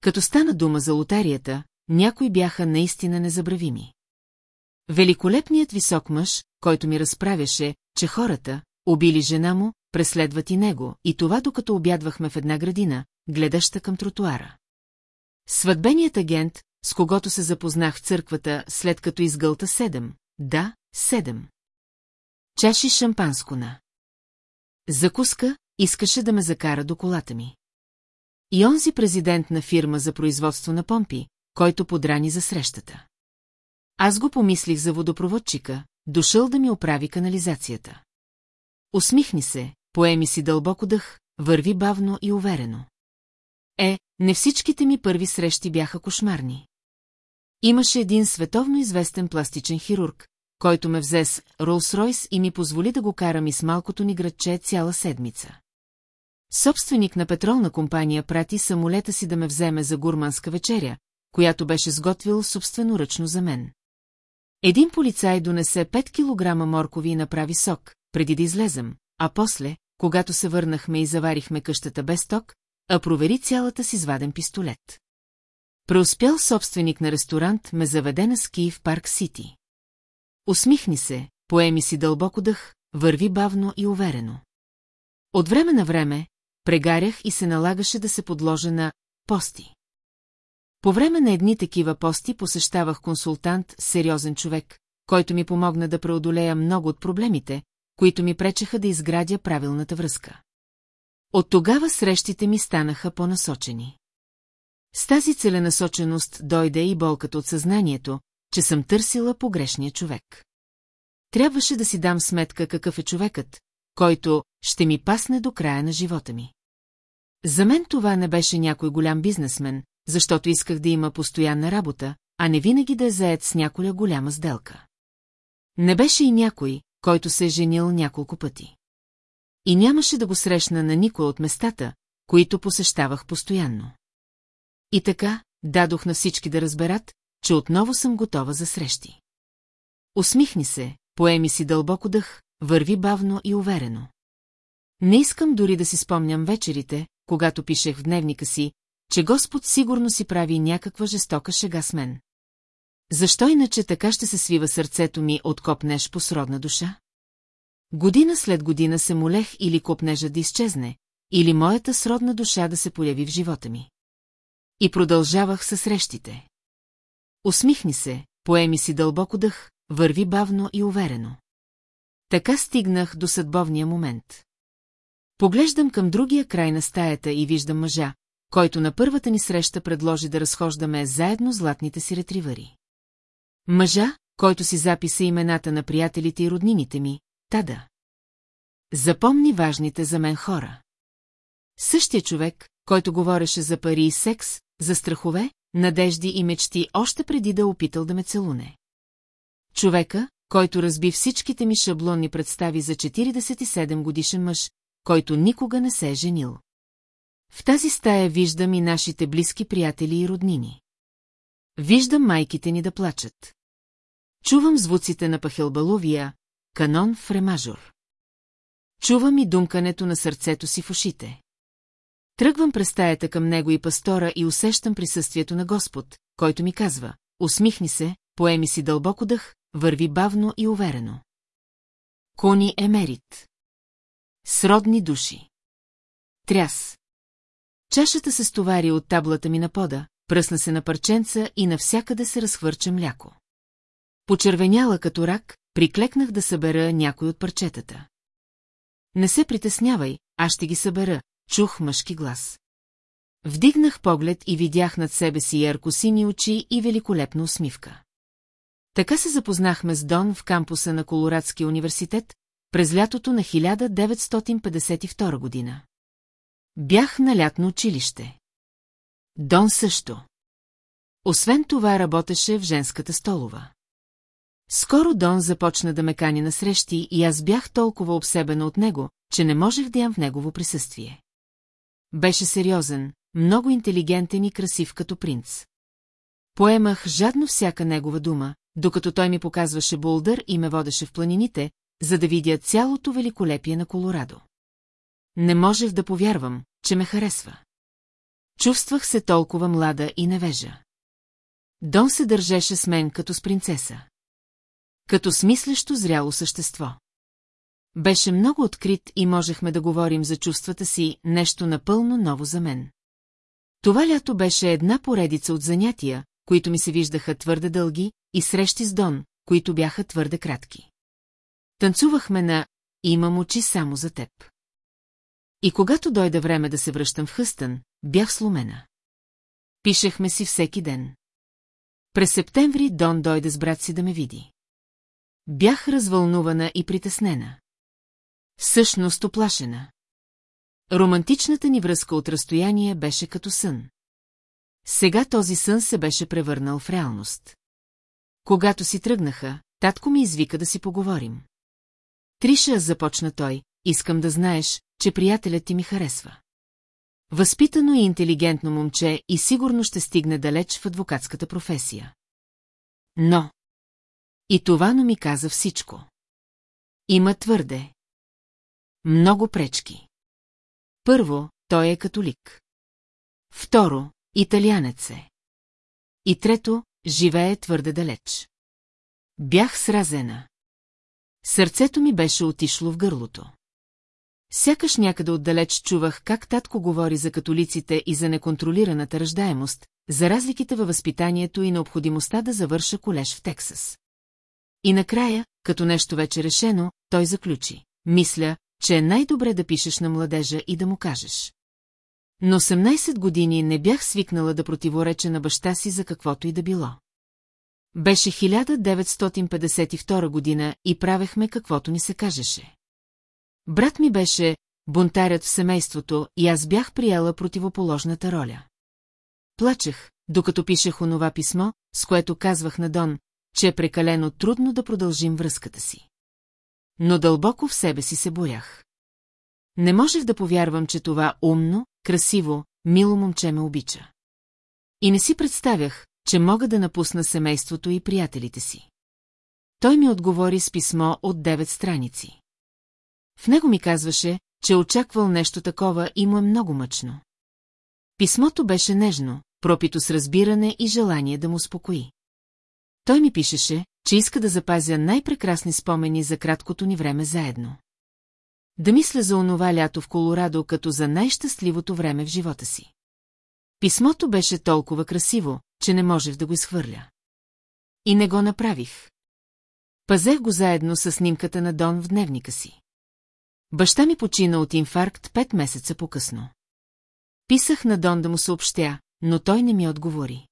Като стана дума за лотарията, някои бяха наистина незабравими. Великолепният висок мъж, който ми разправяше, че хората, убили жена му, преследват и него, и това докато обядвахме в една градина, гледаща към тротуара. Сватбеният агент, с когото се запознах в църквата, след като изгълта седем, да, седем. Чаши шампанско на. Закуска, искаше да ме закара до колата ми. И онзи президент на фирма за производство на помпи, който подрани за срещата. Аз го помислих за водопроводчика, дошъл да ми оправи канализацията. Усмихни се, поеми си дълбоко дъх, върви бавно и уверено. Е, не всичките ми първи срещи бяха кошмарни. Имаше един световно известен пластичен хирург, който ме взе с Ролс-Ройс и ми позволи да го карам и с малкото ни градче цяла седмица. Собственик на петролна компания прати самолета си да ме вземе за гурманска вечеря, която беше сготвил собственоръчно за мен. Един полицай донесе 5 кг моркови и направи сок, преди да излезем, а после, когато се върнахме и заварихме къщата без ток, а провери цялата си зваден пистолет. Преуспял собственик на ресторант ме заведе на ски в Парк Сити. Усмихни се, поеми си дълбоко дъх, върви бавно и уверено. От време на време, прегарях и се налагаше да се подложа на пости. По време на едни такива пости посещавах консултант, сериозен човек, който ми помогна да преодолея много от проблемите, които ми пречеха да изградя правилната връзка. От тогава срещите ми станаха по-насочени. С тази целенасоченост дойде и болката от съзнанието, че съм търсила погрешния човек. Трябваше да си дам сметка какъв е човекът, който ще ми пасне до края на живота ми. За мен това не беше някой голям бизнесмен, защото исках да има постоянна работа, а не винаги да е заед с няколя голяма сделка. Не беше и някой, който се е женил няколко пъти. И нямаше да го срещна на никой от местата, които посещавах постоянно. И така, дадох на всички да разберат, че отново съм готова за срещи. Усмихни се, поеми си дълбоко дъх, върви бавно и уверено. Не искам дори да си спомням вечерите, когато пишех в дневника си, че Господ сигурно си прави някаква жестока шега с мен. Защо иначе така ще се свива сърцето ми от копнеж по сродна душа? Година след година се молех или копнежа да изчезне, или моята сродна душа да се появи в живота ми. И продължавах със срещите. Усмихни се, поеми си дълбоко дъх, върви бавно и уверено. Така стигнах до съдбовния момент. Поглеждам към другия край на стаята и виждам мъжа, който на първата ни среща предложи да разхождаме заедно златните си ретривари. Мъжа, който си записа имената на приятелите и роднините ми, тада. Запомни важните за мен хора. Същия човек, който говореше за пари и секс, за страхове, надежди и мечти още преди да опитал да ме целуне. Човека, който разби всичките ми шаблонни представи за 47 годишен мъж, който никога не се е женил. В тази стая виждам и нашите близки приятели и роднини. Виждам майките ни да плачат. Чувам звуците на пахелбаловия, канон в ремажор. Чувам и думкането на сърцето си в ушите. Тръгвам през стаята към него и пастора и усещам присъствието на Господ, който ми казва, усмихни се, поеми си дълбоко дъх, върви бавно и уверено. Кони емерит. Сродни души. Тряс. Чашата се стовари от таблата ми на пода, пръсна се на парченца и навсякъде се разхвърча мляко. Почервеняла като рак, приклекнах да събера някой от парчетата. Не се притеснявай, аз ще ги събера, чух мъжки глас. Вдигнах поглед и видях над себе си ярко-сини очи и великолепна усмивка. Така се запознахме с Дон в кампуса на Колорадския университет през лятото на 1952 година. Бях на лятно училище. Дон също. Освен това работеше в женската столова. Скоро Дон започна да ме кани на срещи и аз бях толкова обсебена от него, че не можех да ям в негово присъствие. Беше сериозен, много интелигентен и красив като принц. Поемах жадно всяка негова дума, докато той ми показваше булдър и ме водеше в планините, за да видя цялото великолепие на Колорадо. Не можех да повярвам, че ме харесва. Чувствах се толкова млада и невежа. Дон се държеше с мен като с принцеса. Като смислещо зряло същество. Беше много открит и можехме да говорим за чувствата си, нещо напълно ново за мен. Това лято беше една поредица от занятия, които ми се виждаха твърде дълги, и срещи с Дон, които бяха твърде кратки. Танцувахме на «Имам очи само за теб». И когато дойде време да се връщам в Хъстън, бях сломена. Пишехме си всеки ден. През септември Дон дойде с брат си да ме види. Бях развълнувана и притеснена. Всъщност оплашена. Романтичната ни връзка от разстояние беше като сън. Сега този сън се беше превърнал в реалност. Когато си тръгнаха, татко ми извика да си поговорим. Триша, започна той, искам да знаеш, че приятелят ти ми харесва. Възпитано и интелигентно момче и сигурно ще стигне далеч в адвокатската професия. Но... И това но ми каза всичко. Има твърде. Много пречки. Първо, той е католик. Второ, италианец е. И трето, живее твърде далеч. Бях сразена. Сърцето ми беше отишло в гърлото. Сякаш някъде отдалеч чувах как татко говори за католиците и за неконтролираната ръждаемост, за разликите във възпитанието и необходимостта да завърша колеж в Тексас. И накрая, като нещо вече решено, той заключи. Мисля, че е най-добре да пишеш на младежа и да му кажеш. Но 18 години не бях свикнала да противореча на баща си за каквото и да било. Беше 1952 година и правехме каквото ни се кажеше. Брат ми беше бунтарят в семейството и аз бях приела противоположната роля. Плачех, докато пишех онова писмо, с което казвах на Дон, че е прекалено трудно да продължим връзката си. Но дълбоко в себе си се боях. Не можех да повярвам, че това умно, красиво, мило момче ме обича. И не си представях, че мога да напусна семейството и приятелите си. Той ми отговори с писмо от девет страници. В него ми казваше, че очаквал нещо такова и му е много мъчно. Писмото беше нежно, пропито с разбиране и желание да му успокои. Той ми пишеше, че иска да запазя най-прекрасни спомени за краткото ни време заедно. Да мисля за онова лято в Колорадо като за най-щастливото време в живота си. Писмото беше толкова красиво, че не можех да го изхвърля. И не го направих. Пазех го заедно с снимката на Дон в дневника си. Баща ми почина от инфаркт пет месеца по-късно. Писах на Дон да му съобщя, но той не ми отговори.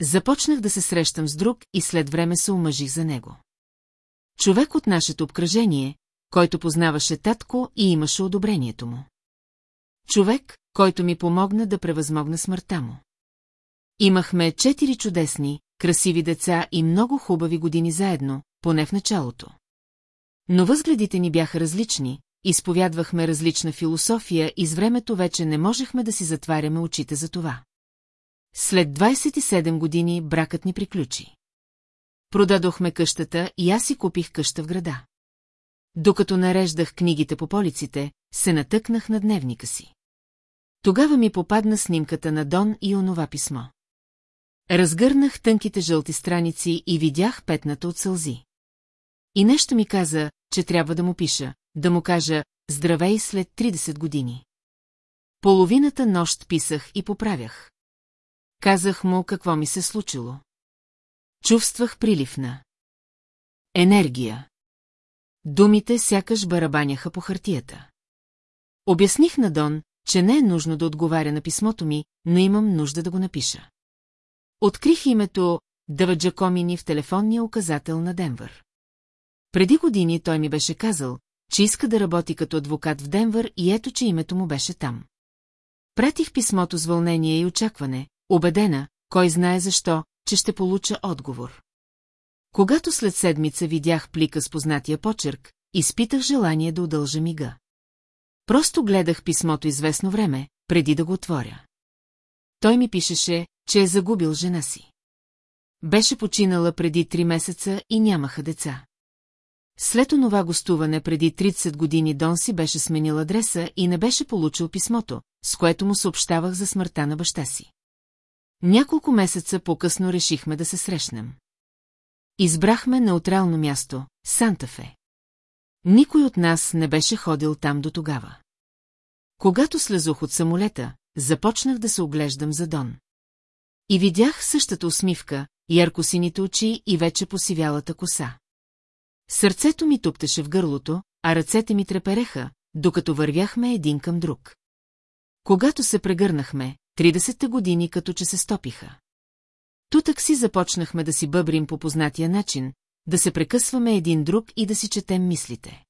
Започнах да се срещам с друг и след време се омъжих за него. Човек от нашето обкръжение, който познаваше татко и имаше одобрението му. Човек, който ми помогна да превъзмогна смъртта му. Имахме четири чудесни, красиви деца и много хубави години заедно, поне в началото. Но възгледите ни бяха различни, изповядвахме различна философия и с времето вече не можехме да си затваряме очите за това. След 27 години бракът ни приключи. Продадохме къщата и аз си купих къща в града. Докато нареждах книгите по полиците, се натъкнах на дневника си. Тогава ми попадна снимката на Дон и онова писмо. Разгърнах тънките жълти страници и видях петната от сълзи. И нещо ми каза, че трябва да му пиша, да му кажа «Здравей след 30 години». Половината нощ писах и поправях. Казах му какво ми се случило. Чувствах прилив на Енергия. Думите сякаш барабаняха по хартията. Обясних на Дон, че не е нужно да отговаря на писмото ми, но имам нужда да го напиша. Открих името Даваджакомини в телефонния указател на Денвър. Преди години той ми беше казал, че иска да работи като адвокат в Денвър и ето, че името му беше там. Пратих писмото с вълнение и очакване, убедена, кой знае защо, че ще получа отговор. Когато след седмица видях плика с познатия почерк, изпитах желание да удължа мига. Просто гледах писмото известно време, преди да го отворя. Той ми пишеше, че е загубил жена си. Беше починала преди три месеца и нямаха деца. След онова гостуване преди 30 години Дон си беше сменил адреса и не беше получил писмото, с което му съобщавах за смъртта на баща си. Няколко месеца по-късно решихме да се срещнем. Избрахме неутрално място – Сантафе. Никой от нас не беше ходил там до тогава. Когато слезох от самолета, започнах да се оглеждам за Дон. И видях същата усмивка, яркосините очи и вече посивялата коса. Сърцето ми туптеше в гърлото, а ръцете ми трепереха, докато вървяхме един към друг. Когато се прегърнахме, 30-те години като че се стопиха. Тутък си започнахме да си бъбрим по познатия начин, да се прекъсваме един друг и да си четем мислите.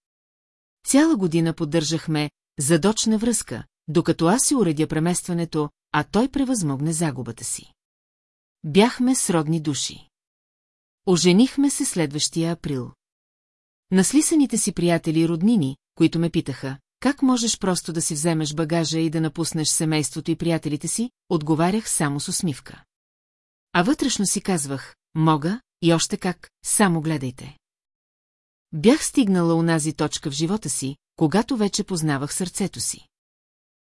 Цяла година поддържахме задочна връзка, докато аз си уредя преместването, а той превъзмогне загубата си. Бяхме сродни души. Оженихме се следващия април. Наслисаните си приятели и роднини, които ме питаха, как можеш просто да си вземеш багажа и да напуснеш семейството и приятелите си, отговарях само с усмивка. А вътрешно си казвах, мога, и още как, само гледайте. Бях стигнала унази точка в живота си, когато вече познавах сърцето си.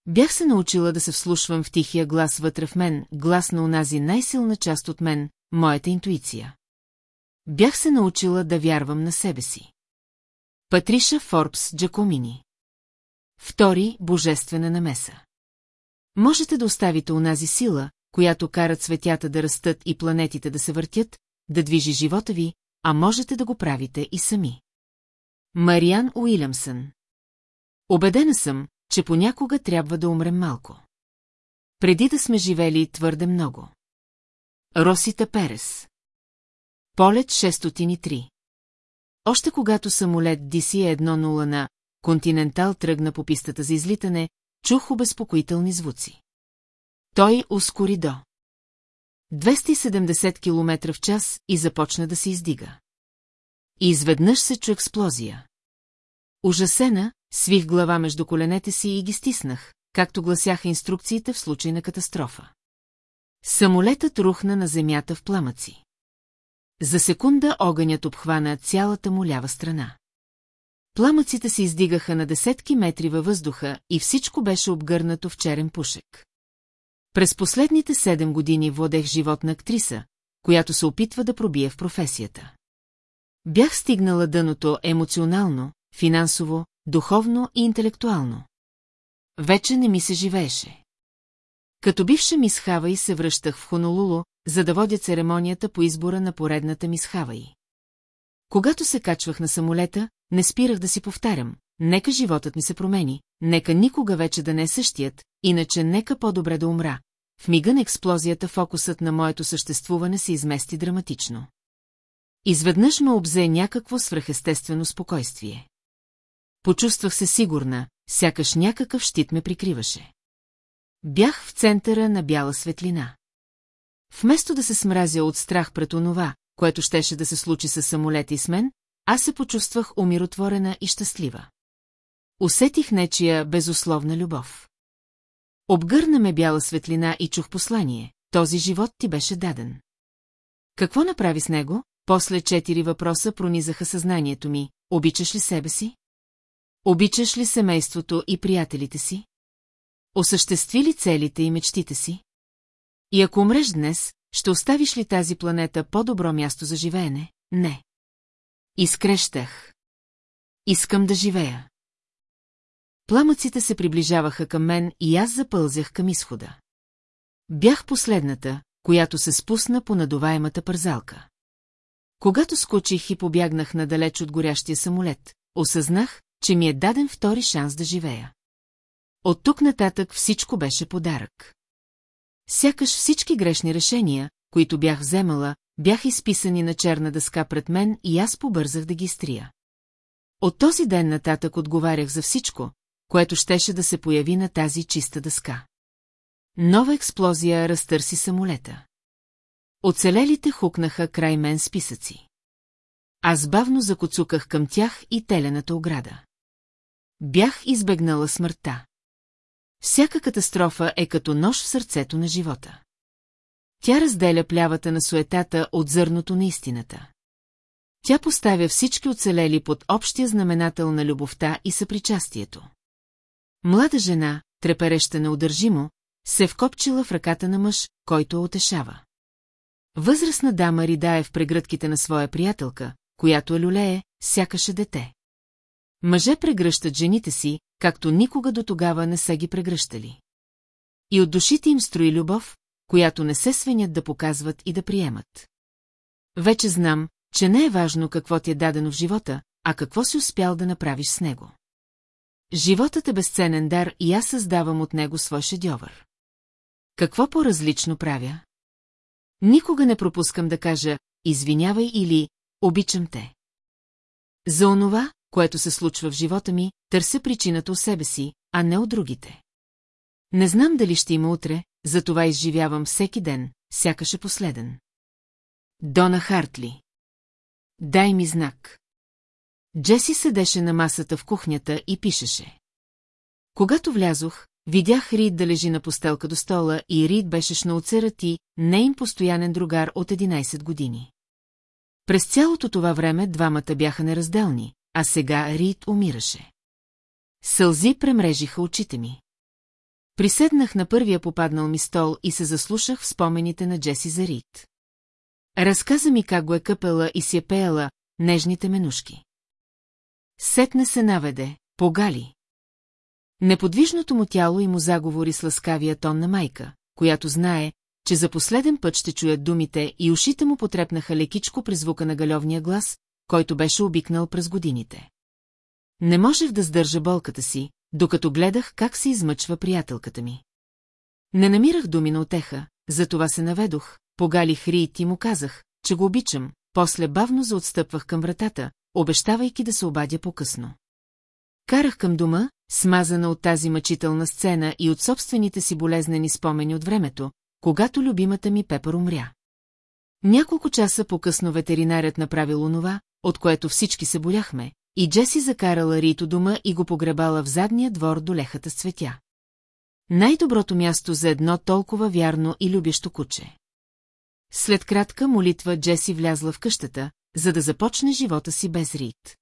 Бях се научила да се вслушвам в тихия глас вътре в мен, глас на унази най-силна част от мен, моята интуиция. Бях се научила да вярвам на себе си. Патриша Форбс Джакомини Втори – божествена намеса. Можете да оставите унази сила, която кара цветята да растат и планетите да се въртят, да движи живота ви, а можете да го правите и сами. Мариан Уилямсън Обедена съм, че понякога трябва да умрем малко. Преди да сме живели твърде много. Росита Перес Полет 603 Още когато самолет DC-10 на Континентал тръгна по пистата за излитане, чух обезпокоителни звуци. Той ускори до 270 км в час и започна да се издига. И изведнъж се чу експлозия. Ужасена, свих глава между коленете си и ги стиснах, както гласяха инструкциите в случай на катастрофа. Самолетът рухна на земята в пламъци. За секунда огънят обхвана цялата му лява страна. Пламъците се издигаха на десетки метри във въздуха и всичко беше обгърнато в черен пушек. През последните седем години владех живот на актриса, която се опитва да пробие в професията. Бях стигнала дъното емоционално, финансово, духовно и интелектуално. Вече не ми се живееше. Като бивша мис Хавай се връщах в Хонолулу, за да водя церемонията по избора на поредната мис Хавай. Когато се качвах на самолета, не спирах да си повтарям, нека животът ми се промени, нека никога вече да не е същият, иначе нека по-добре да умра. В мига на експлозията фокусът на моето съществуване се измести драматично. Изведнъж ме обзе някакво свръхестествено спокойствие. Почувствах се сигурна, сякаш някакъв щит ме прикриваше. Бях в центъра на бяла светлина. Вместо да се смразя от страх пред онова, което щеше да се случи с самолета и с мен, аз се почувствах умиротворена и щастлива. Усетих нечия безусловна любов. Обгърна ме бяла светлина и чух послание. Този живот ти беше даден. Какво направи с него? После четири въпроса пронизаха съзнанието ми. Обичаш ли себе си? Обичаш ли семейството и приятелите си? Осъществи ли целите и мечтите си? И ако умреш днес, ще оставиш ли тази планета по-добро място за живеене? Не. Изкрещах. Искам да живея. Пламъците се приближаваха към мен и аз запълзях към изхода. Бях последната, която се спусна по надуваемата пързалка. Когато скочих и побягнах надалеч от горящия самолет, осъзнах, че ми е даден втори шанс да живея. От тук нататък всичко беше подарък. Сякаш всички грешни решения, които бях вземала, бяха изписани на черна дъска пред мен и аз побързах да ги стрия. От този ден нататък отговарях за всичко, което щеше да се появи на тази чиста дъска. Нова експлозия разтърси самолета. Оцелелите хукнаха край мен списъци. Аз бавно закоцуках към тях и телената ограда. Бях избегнала смъртта. Всяка катастрофа е като нож в сърцето на живота. Тя разделя плявата на суетата от зърното на истината. Тя поставя всички оцелели под общия знаменател на любовта и съпричастието. Млада жена, трепереща неудържимо, се вкопчила в ръката на мъж, който отешава. Възрастна дама ридае в прегръдките на своя приятелка, която е люлее, сякаше дете. Мъже прегръщат жените си, както никога до тогава не са ги прегръщали. И от душите им строи любов, която не се свенят да показват и да приемат. Вече знам, че не е важно какво ти е дадено в живота, а какво си успял да направиш с него. Животът е безценен дар и аз създавам от него свой шедьовър. Какво по-различно правя? Никога не пропускам да кажа «извинявай» или «обичам те». За онова, което се случва в живота ми, търся причината у себе си, а не от другите. Не знам дали ще има утре, затова изживявам всеки ден, сякаш е последен. Дона Хартли Дай ми знак. Джеси седеше на масата в кухнята и пишеше. Когато влязох, видях Рид да лежи на постелка до стола и Рид беше шнауцерът и нейн постоянен другар от 11 години. През цялото това време двамата бяха неразделни, а сега Рид умираше. Сълзи премрежиха очите ми. Приседнах на първия попаднал ми стол и се заслушах в спомените на Джеси за Рид. Разказа ми как го е къпела и си е пеела нежните менушки. Сетне се наведе, погали. Неподвижното му тяло и му заговори с ласкавия тон на майка, която знае, че за последен път ще чуят думите и ушите му потрепнаха лекичко при звука на галевния глас, който беше обикнал през годините. Не можех да сдържа болката си, докато гледах как се измъчва приятелката ми. Не намирах думи на отеха, затова се наведох, погалих Рит и му казах, че го обичам, после бавно заотстъпвах към вратата, обещавайки да се обадя по-късно. Карах към дома, смазана от тази мъчителна сцена и от собствените си болезнени спомени от времето, когато любимата ми Пепър умря. Няколко часа по-късно ветеринарят направил онова, от което всички се боляхме, и Джеси закарала Рито дома и го погребала в задния двор до лехата с цветя. Най-доброто място за едно толкова вярно и любещо куче. След кратка молитва Джеси влязла в къщата, за да започне живота си без Рит.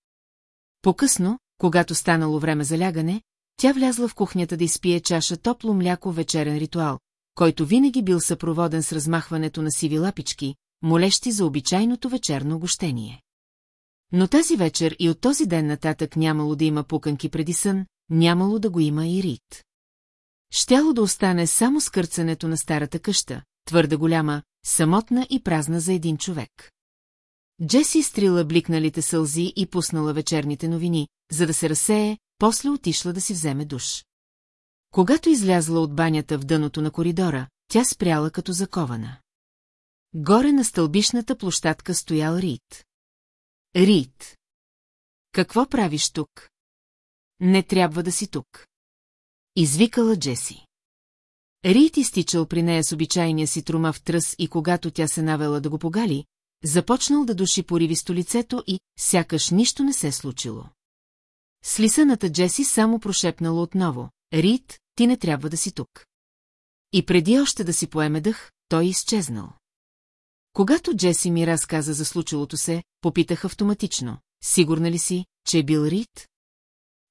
По-късно, когато станало време за лягане, тя влязла в кухнята да изпие чаша топло мляко вечерен ритуал, който винаги бил съпроводен с размахването на сиви лапички, молещи за обичайното вечерно огощение. Но тази вечер и от този ден нататък нямало да има пуканки преди сън, нямало да го има и Рит. Щяло да остане само скърцането на старата къща, твърде голяма, самотна и празна за един човек. Джеси изтрила бликналите сълзи и пуснала вечерните новини, за да се разсее, после отишла да си вземе душ. Когато излязла от банята в дъното на коридора, тя спряла като закована. Горе на стълбишната площадка стоял Рит. Рит! Какво правиш тук? Не трябва да си тук. Извикала Джеси. Рит изтичал при нея с обичайния си трума в тръс и когато тя се навела да го погали, започнал да души поривисто лицето и, сякаш нищо не се случило. Слисаната Джеси само прошепнала отново. Рит, ти не трябва да си тук. И преди още да си поеме дъх, той изчезнал. Когато Джеси ми разказа за случилото се, попитах автоматично. Сигурна ли си, че е бил Рит?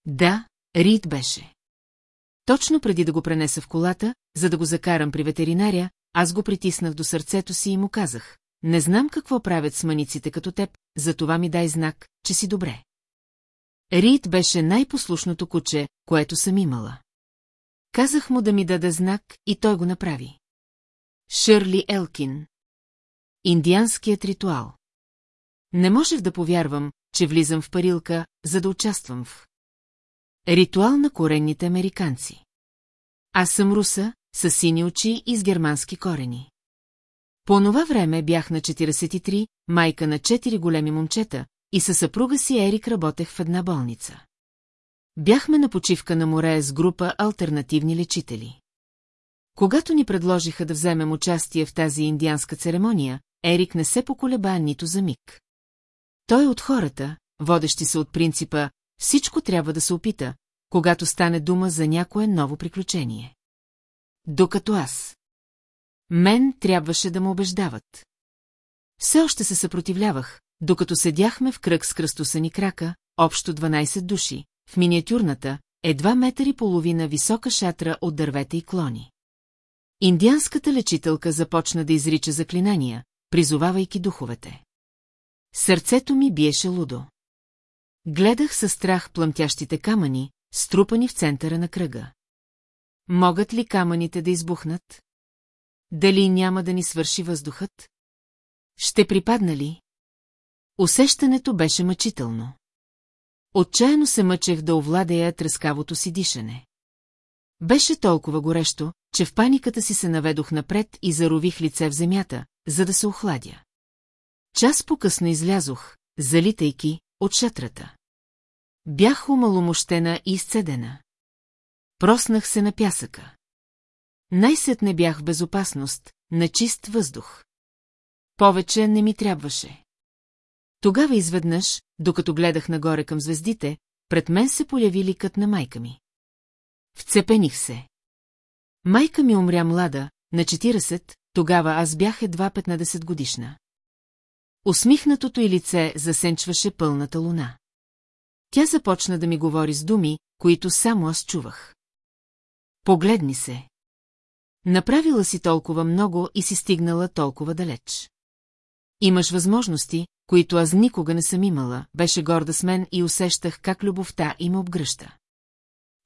Да, Рит беше. Точно преди да го пренеса в колата, за да го закарам при ветеринаря, аз го притиснах до сърцето си и му казах. Не знам какво правят с маниците като теб, затова ми дай знак, че си добре. Рид беше най-послушното куче, което съм имала. Казах му да ми даде знак и той го направи. Шърли Елкин Индианският ритуал Не можех да повярвам, че влизам в парилка, за да участвам в ритуал на коренните американци. Аз съм руса, с сини очи и с германски корени. По това време бях на 43, майка на 4 големи момчета, и със съпруга си Ерик работех в една болница. Бяхме на почивка на море с група альтернативни лечители. Когато ни предложиха да вземем участие в тази индианска церемония, Ерик не се поколеба нито за миг. Той е от хората, водещи се от принципа «всичко трябва да се опита», когато стане дума за някое ново приключение. Докато аз. Мен трябваше да му убеждават. Все още се съпротивлявах, докато седяхме в кръг с кръстосани крака, общо 12 души, в миниатюрната, едва метър и половина висока шатра от дървета и клони. Индианската лечителка започна да изрича заклинания, призовавайки духовете. Сърцето ми биеше лудо. Гледах със страх плъмтящите камъни, струпани в центъра на кръга. Могат ли камъните да избухнат? Дали няма да ни свърши въздухът? Ще припадна ли? Усещането беше мъчително. Отчаяно се мъчех да овладея трескавото си дишане. Беше толкова горещо, че в паниката си се наведох напред и зарових лице в земята, за да се охладя. Час по-късно излязох, залитайки от шатрата. Бях умаломощена и изцедена. Проснах се на пясъка. Най-сетне бях в безопасност, на чист въздух. Повече не ми трябваше. Тогава изведнъж, докато гледах нагоре към звездите, пред мен се появи ликът на майка ми. Вцепених се. Майка ми умря млада, на 40, тогава аз бях едва 15 годишна. Усмихнатото й лице засенчваше пълната луна. Тя започна да ми говори с думи, които само аз чувах. Погледни се. Направила си толкова много и си стигнала толкова далеч. Имаш възможности, които аз никога не съм имала, беше горда с мен и усещах как любовта им обгръща.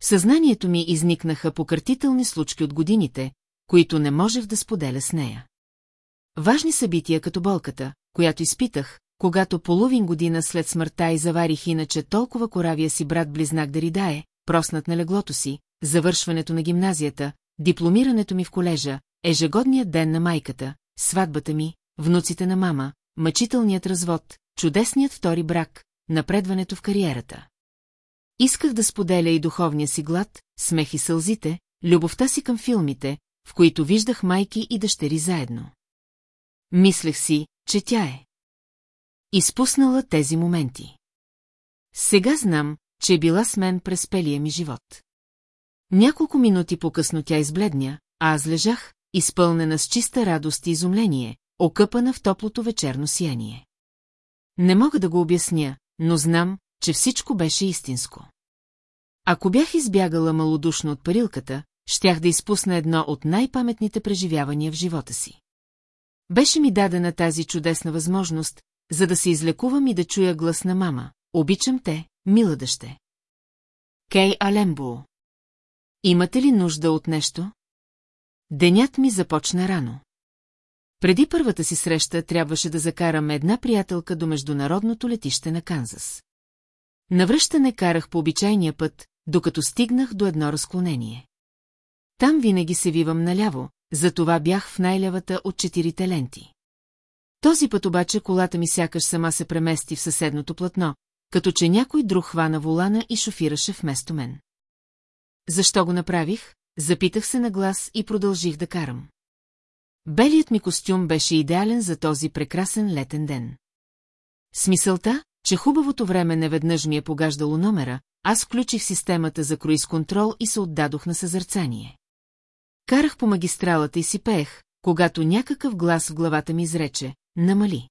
В съзнанието ми изникнаха покъртителни случки от годините, които не можех да споделя с нея. Важни събития като болката, която изпитах, когато половин година след смъртта и заварих иначе толкова коравия си брат-близнак да ридае, проснат на леглото си, завършването на гимназията, дипломирането ми в колежа, ежегодният ден на майката, сватбата ми, внуците на мама, мъчителният развод, чудесният втори брак, напредването в кариерата. Исках да споделя и духовния си глад, смех и сълзите, любовта си към филмите, в които виждах майки и дъщери заедно. Мислех си, че тя е. Изпуснала тези моменти. Сега знам, че е била с мен през пелия ми живот. Няколко минути по-късно тя избледня, а аз лежах, изпълнена с чиста радост и изумление, окъпана в топлото вечерно сияние. Не мога да го обясня, но знам, че всичко беше истинско. Ако бях избягала малодушно от парилката, щях да изпусна едно от най-паметните преживявания в живота си. Беше ми дадена тази чудесна възможност, за да се излекувам и да чуя глас на мама. Обичам те, мила дъще. Кей Алембо. Имате ли нужда от нещо? Денят ми започна рано. Преди първата си среща трябваше да закарам една приятелка до международното летище на Канзас. Навръщане карах по обичайния път, докато стигнах до едно разклонение. Там винаги се вивам наляво, затова бях в най-лявата от четирите ленти. Този път обаче колата ми сякаш сама се премести в съседното платно, като че някой друг хвана волана и шофираше вместо мен. Защо го направих? Запитах се на глас и продължих да карам. Белият ми костюм беше идеален за този прекрасен летен ден. Смисълта, че хубавото време неведнъж ми е погаждало номера, аз включих системата за круиз-контрол и се отдадох на съзърцание. Карах по магистралата и си пеех, когато някакъв глас в главата ми изрече «Намали».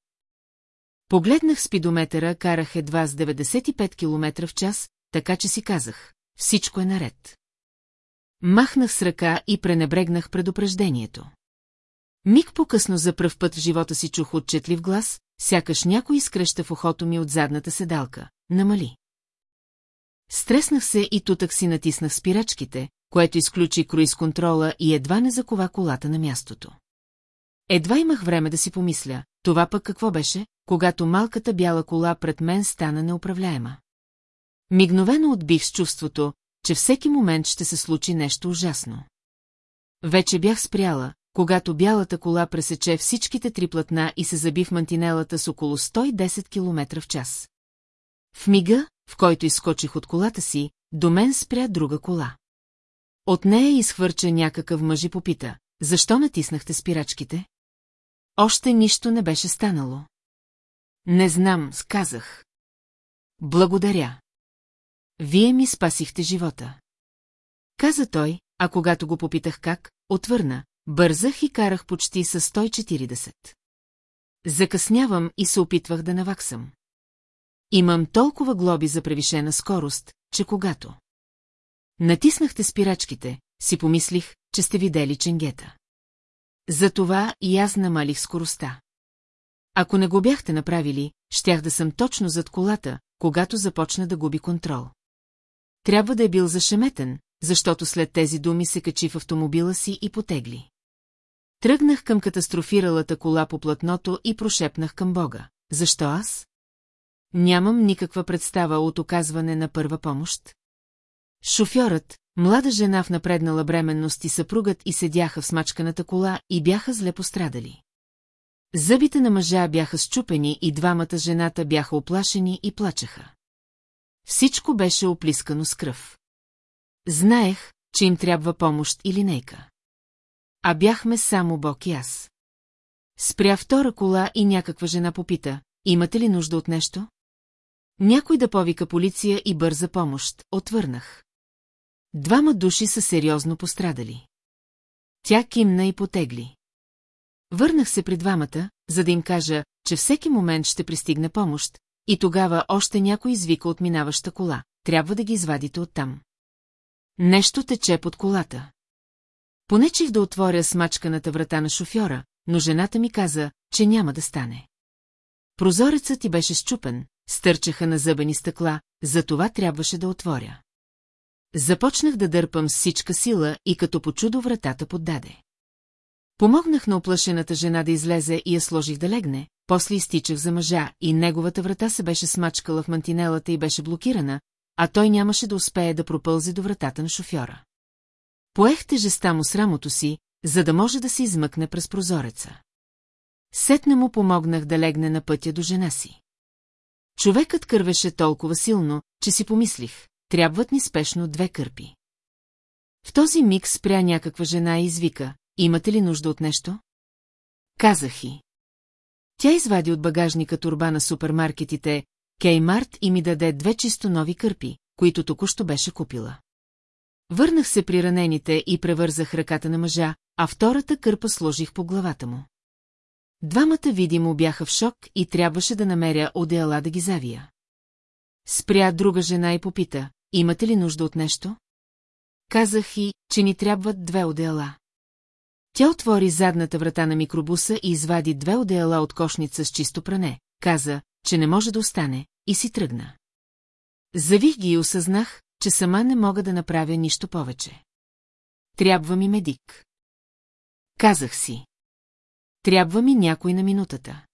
Погледнах спидометъра, карах едва с 95 км в час, така че си казах «Всичко е наред». Махнах с ръка и пренебрегнах предупреждението. Миг по-късно за пръв път в живота си чух отчетлив глас, сякаш някой изкръща в ухото ми от задната седалка. Намали. Стреснах се и тутък си натиснах спирачките, което изключи круиз-контрола и едва не закова колата на мястото. Едва имах време да си помисля, това пък какво беше, когато малката бяла кола пред мен стана неуправляема. Мигновено отбих с чувството, че всеки момент ще се случи нещо ужасно. Вече бях спряла, когато бялата кола пресече всичките три платна и се заби в мантинелата с около 110 км в час. В мига, в който изскочих от колата си, до мен спря друга кола. От нея изхвърча някакъв мъж и попита, защо натиснахте спирачките? Още нищо не беше станало. Не знам, сказах. Благодаря. Вие ми спасихте живота. Каза той, а когато го попитах как, отвърна, бързах и карах почти с 140. Закъснявам и се опитвах да наваксам. Имам толкова глоби за превишена скорост, че когато... Натиснахте спирачките, си помислих, че сте видели ченгета. Затова и аз намалих скоростта. Ако не го бяхте направили, щях да съм точно зад колата, когато започна да губи контрол. Трябва да е бил зашеметен, защото след тези думи се качи в автомобила си и потегли. Тръгнах към катастрофиралата кола по платното и прошепнах към Бога. Защо аз? Нямам никаква представа от оказване на първа помощ. Шофьорът, млада жена в напреднала бременност и съпругът и седяха в смачканата кола и бяха зле пострадали. Зъбите на мъжа бяха щупени и двамата жената бяха оплашени и плачеха. Всичко беше оплискано с кръв. Знаех, че им трябва помощ и линейка. А бяхме само Бог и аз. Спря втора кола и някаква жена попита, имате ли нужда от нещо? Някой да повика полиция и бърза помощ, отвърнах. Двама души са сериозно пострадали. Тя кимна и потегли. Върнах се при двамата, за да им кажа, че всеки момент ще пристигне помощ, и тогава още някой извика от минаваща кола. Трябва да ги извадите оттам. Нещо тече под колата. Понечих да отворя смачканата врата на шофьора, но жената ми каза, че няма да стане. Прозорецът ти беше щупен, стърчаха на зъбени стъкла, за това трябваше да отворя. Започнах да дърпам с всичка сила и като по чудо вратата поддаде. Помогнах на оплашената жена да излезе и я сложих да легне, после изтичах за мъжа и неговата врата се беше смачкала в мантинелата и беше блокирана, а той нямаше да успее да пропълзи до вратата на шофьора. Поех тежеста му с рамото си, за да може да се измъкне през прозореца. Сетне му помогнах да легне на пътя до жена си. Човекът кървеше толкова силно, че си помислих, трябват ни спешно две кърпи. В този миг спря някаква жена и извика, имате ли нужда от нещо? Казах и. Тя извади от багажника турба на супермаркетите Кеймарт и ми даде две чисто нови кърпи, които току-що беше купила. Върнах се при ранените и превързах ръката на мъжа, а втората кърпа сложих по главата му. Двамата видимо бяха в шок и трябваше да намеря одеяла да ги завия. Спря друга жена и попита, имате ли нужда от нещо? Казах и, че ни трябват две одеяла. Тя отвори задната врата на микробуса и извади две одеяла от кошница с чисто пране, каза, че не може да остане, и си тръгна. Завих ги и осъзнах, че сама не мога да направя нищо повече. Трябва ми медик. Казах си. Трябва ми някой на минутата.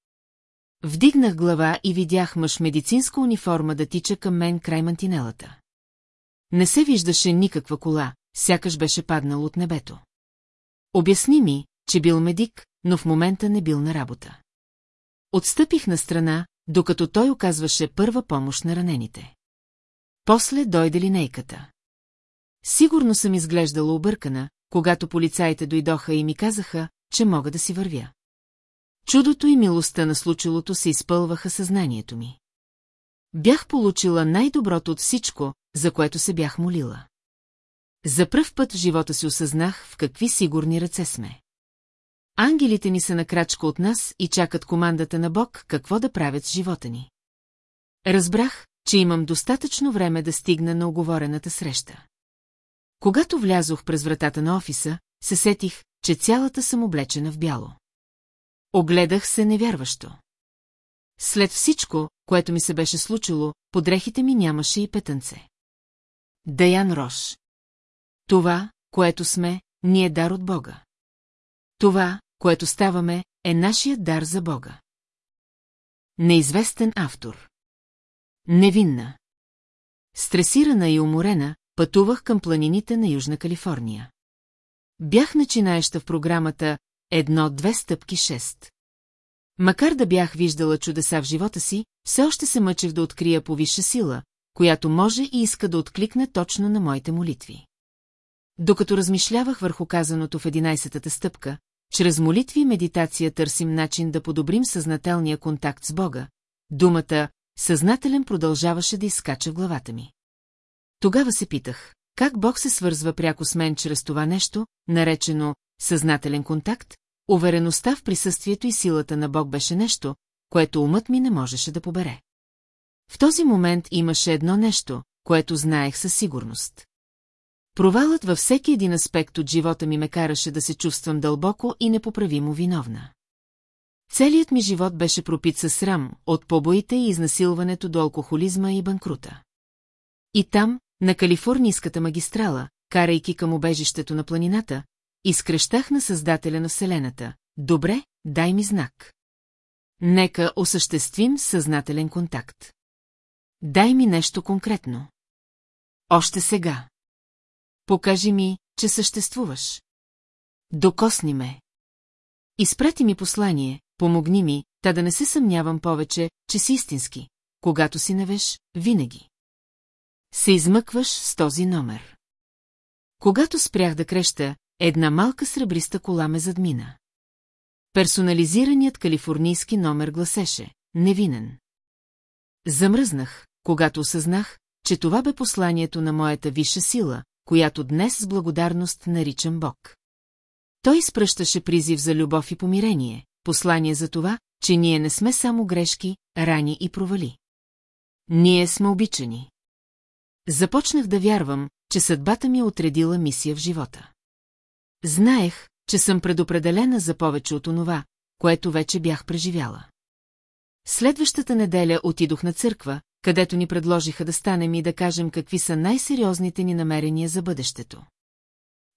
Вдигнах глава и видях мъж медицинска униформа да тича към мен край мантинелата. Не се виждаше никаква кола, сякаш беше паднал от небето. Обясни ми, че бил медик, но в момента не бил на работа. Отстъпих на страна, докато той оказваше първа помощ на ранените. После дойде линейката. Сигурно съм изглеждала объркана, когато полицаите дойдоха и ми казаха, че мога да си вървя. Чудото и милостта на случилото се изпълваха съзнанието ми. Бях получила най-доброто от всичко, за което се бях молила. За пръв път в живота си осъзнах в какви сигурни ръце сме. Ангелите ни са на крачка от нас и чакат командата на Бог какво да правят с живота ни. Разбрах, че имам достатъчно време да стигна на оговорената среща. Когато влязох през вратата на офиса, се сетих, че цялата съм облечена в бяло. Огледах се невярващо. След всичко, което ми се беше случило, под дрехите ми нямаше и петънце. Даян Рош. Това, което сме, ни е дар от Бога. Това, което ставаме, е нашият дар за Бога. Неизвестен автор. Невинна. Стресирана и уморена, пътувах към планините на Южна Калифорния. Бях начинаеща в програмата Едно-две стъпки 6. Макар да бях виждала чудеса в живота си, все още се мъчех да открия повисша сила, която може и иска да откликне точно на моите молитви. Докато размишлявах върху казаното в единайсетата стъпка, чрез молитви и медитация търсим начин да подобрим съзнателния контакт с Бога, думата «съзнателен» продължаваше да изкача в главата ми. Тогава се питах, как Бог се свързва пряко с мен чрез това нещо, наречено «съзнателен контакт», увереността в присъствието и силата на Бог беше нещо, което умът ми не можеше да побере. В този момент имаше едно нещо, което знаех със сигурност. Провалът във всеки един аспект от живота ми ме караше да се чувствам дълбоко и непоправимо виновна. Целият ми живот беше пропит със срам, от побоите и изнасилването до алкохолизма и банкрута. И там, на Калифорнийската магистрала, карайки към убежището на планината, изкрещах на Създателя на Вселената. Добре, дай ми знак. Нека осъществим съзнателен контакт. Дай ми нещо конкретно. Още сега. Покажи ми, че съществуваш. Докосни ме. Изпрати ми послание, помогни ми, та да не се съмнявам повече, че си истински. Когато си навеш, винаги. Се измъкваш с този номер. Когато спрях да креща, една малка сребриста кола ме задмина. Персонализираният калифорнийски номер гласеше «Невинен». Замръзнах, когато осъзнах, че това бе посланието на моята висша сила, която днес с благодарност наричам Бог. Той изпръщаше призив за любов и помирение, послание за това, че ние не сме само грешки, рани и провали. Ние сме обичани. Започнах да вярвам, че съдбата ми е отредила мисия в живота. Знаех, че съм предопределена за повече от онова, което вече бях преживяла. Следващата неделя отидох на църква, където ни предложиха да станем и да кажем какви са най-сериозните ни намерения за бъдещето.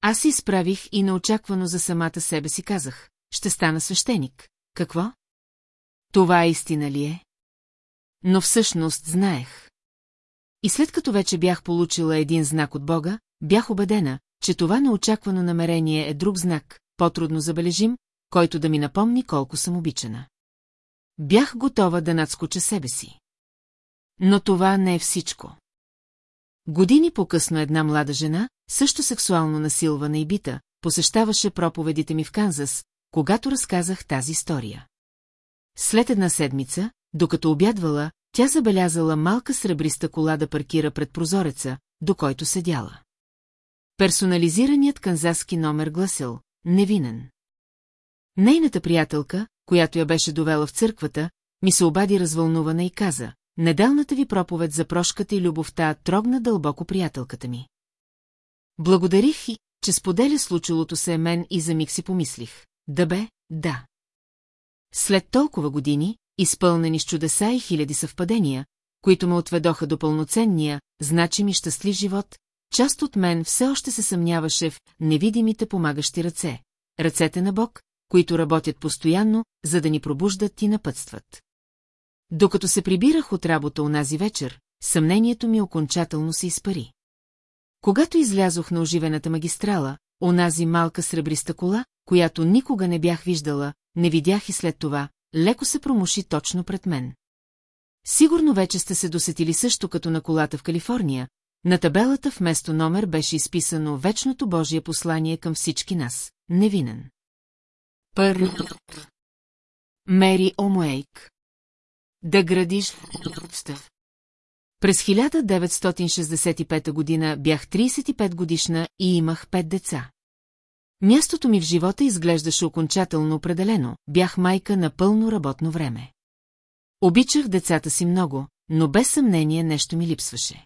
Аз се изправих и неочаквано за самата себе си казах, ще стана свещеник. Какво? Това истина ли е? Но всъщност знаех. И след като вече бях получила един знак от Бога, бях убедена, че това неочаквано намерение е друг знак, по-трудно забележим, който да ми напомни колко съм обичана. Бях готова да надскоча себе си. Но това не е всичко. Години по-късно една млада жена, също сексуално насилвана и бита, посещаваше проповедите ми в Канзас, когато разказах тази история. След една седмица, докато обядвала, тя забелязала малка сребриста кола да паркира пред прозореца, до който седяла. Персонализираният канзаски номер гласил «Невинен». Нейната приятелка, която я беше довела в църквата, ми се обади развълнувана и каза «Неделната ви проповед за прошката и любовта трогна дълбоко приятелката ми». Благодарих и, че споделя случилото се мен и за миг си помислих. Да бе, да. След толкова години, изпълнени с чудеса и хиляди съвпадения, които ме отведоха до пълноценния, значим и щастлив живот, част от мен все още се съмняваше в невидимите помагащи ръце, ръцете на Бог, които работят постоянно, за да ни пробуждат и напътстват. Докато се прибирах от работа унази вечер, съмнението ми окончателно се изпари. Когато излязох на оживената магистрала, онази малка сребриста кола, която никога не бях виждала, не видях и след това, леко се промуши точно пред мен. Сигурно вече сте се досетили също като на колата в Калифорния, на табелата вместо номер беше изписано вечното Божие послание към всички нас, невинен. Първи. Мери Омуейк. Да градиш стъв. През 1965 година бях 35 годишна и имах 5 деца. Мястото ми в живота изглеждаше окончателно определено, бях майка на пълно работно време. Обичах децата си много, но без съмнение нещо ми липсваше.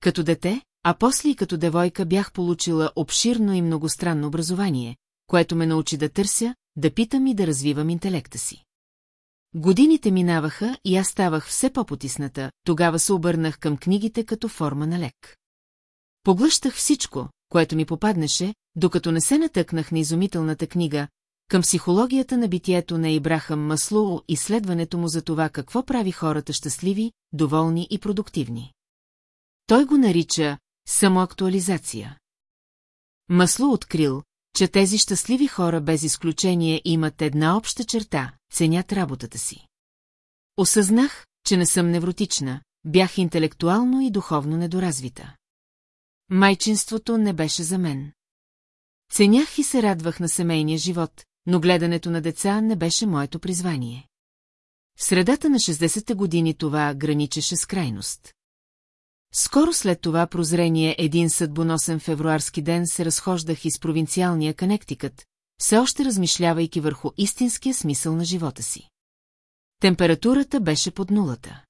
Като дете, а после и като девойка бях получила обширно и многостранно образование, което ме научи да търся, да питам и да развивам интелекта си. Годините минаваха и аз ставах все по-потисната, тогава се обърнах към книгите като форма на лек. Поглъщах всичко, което ми попаднеше, докато не се натъкнах на изумителната книга към психологията на битието на Ибрахам Маслоу и следването му за това какво прави хората щастливи, доволни и продуктивни. Той го нарича самоактуализация. Масло открил, че тези щастливи хора без изключение имат една обща черта – ценят работата си. Осъзнах, че не съм невротична, бях интелектуално и духовно недоразвита. Майчинството не беше за мен. Ценях и се радвах на семейния живот, но гледането на деца не беше моето призвание. В средата на 60-те години това граничеше с крайност. Скоро след това прозрение един съдбоносен февруарски ден се разхождах из провинциалния Канектикът, все още размишлявайки върху истинския смисъл на живота си. Температурата беше под нулата.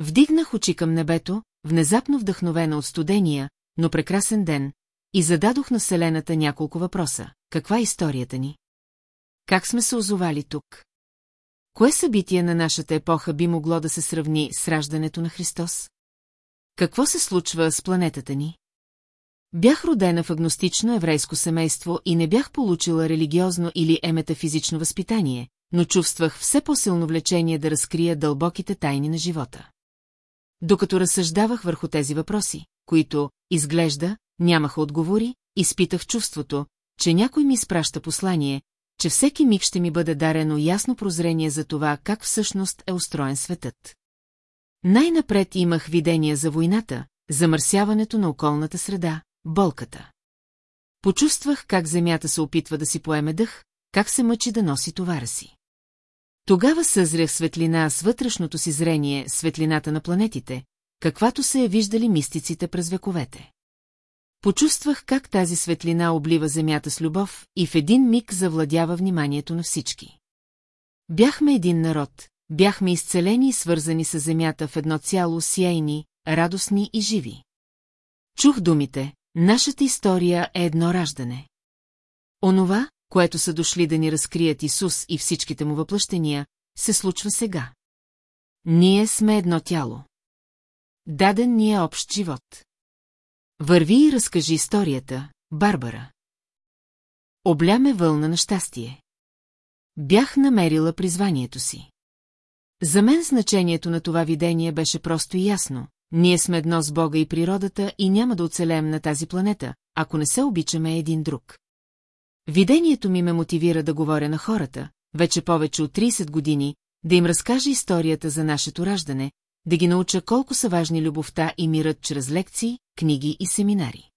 Вдигнах очи към небето, внезапно вдъхновена от студения, но прекрасен ден, и зададох на Вселената няколко въпроса. Каква е историята ни? Как сме се озовали тук? Кое събитие на нашата епоха би могло да се сравни с раждането на Христос? Какво се случва с планетата ни? Бях родена в агностично еврейско семейство и не бях получила религиозно или еметафизично възпитание, но чувствах все по-силно влечение да разкрия дълбоките тайни на живота. Докато разсъждавах върху тези въпроси, които, изглежда, нямаха отговори, изпитах чувството, че някой ми изпраща послание, че всеки миг ще ми бъде дарено ясно прозрение за това, как всъщност е устроен светът. Най-напред имах видения за войната, замърсяването на околната среда, болката. Почувствах как земята се опитва да си поеме дъх, как се мъчи да носи товара си. Тогава съзрях светлина с вътрешното си зрение, светлината на планетите, каквато се е виждали мистиците през вековете. Почувствах как тази светлина облива земята с любов и в един миг завладява вниманието на всички. Бяхме един народ, бяхме изцелени и свързани с земята в едно цяло сияйни, радостни и живи. Чух думите, нашата история е едно раждане. Онова, което са дошли да ни разкрият Исус и всичките му въплъщения, се случва сега. Ние сме едно тяло. Даден ни е общ живот. Върви и разкажи историята, Барбара. Обляме вълна на щастие. Бях намерила призванието си. За мен значението на това видение беше просто и ясно. Ние сме едно с Бога и природата и няма да оцелеем на тази планета, ако не се обичаме един друг. Видението ми ме мотивира да говоря на хората, вече повече от 30 години, да им разкажа историята за нашето раждане, да ги науча колко са важни любовта и мирът чрез лекции, книги и семинари.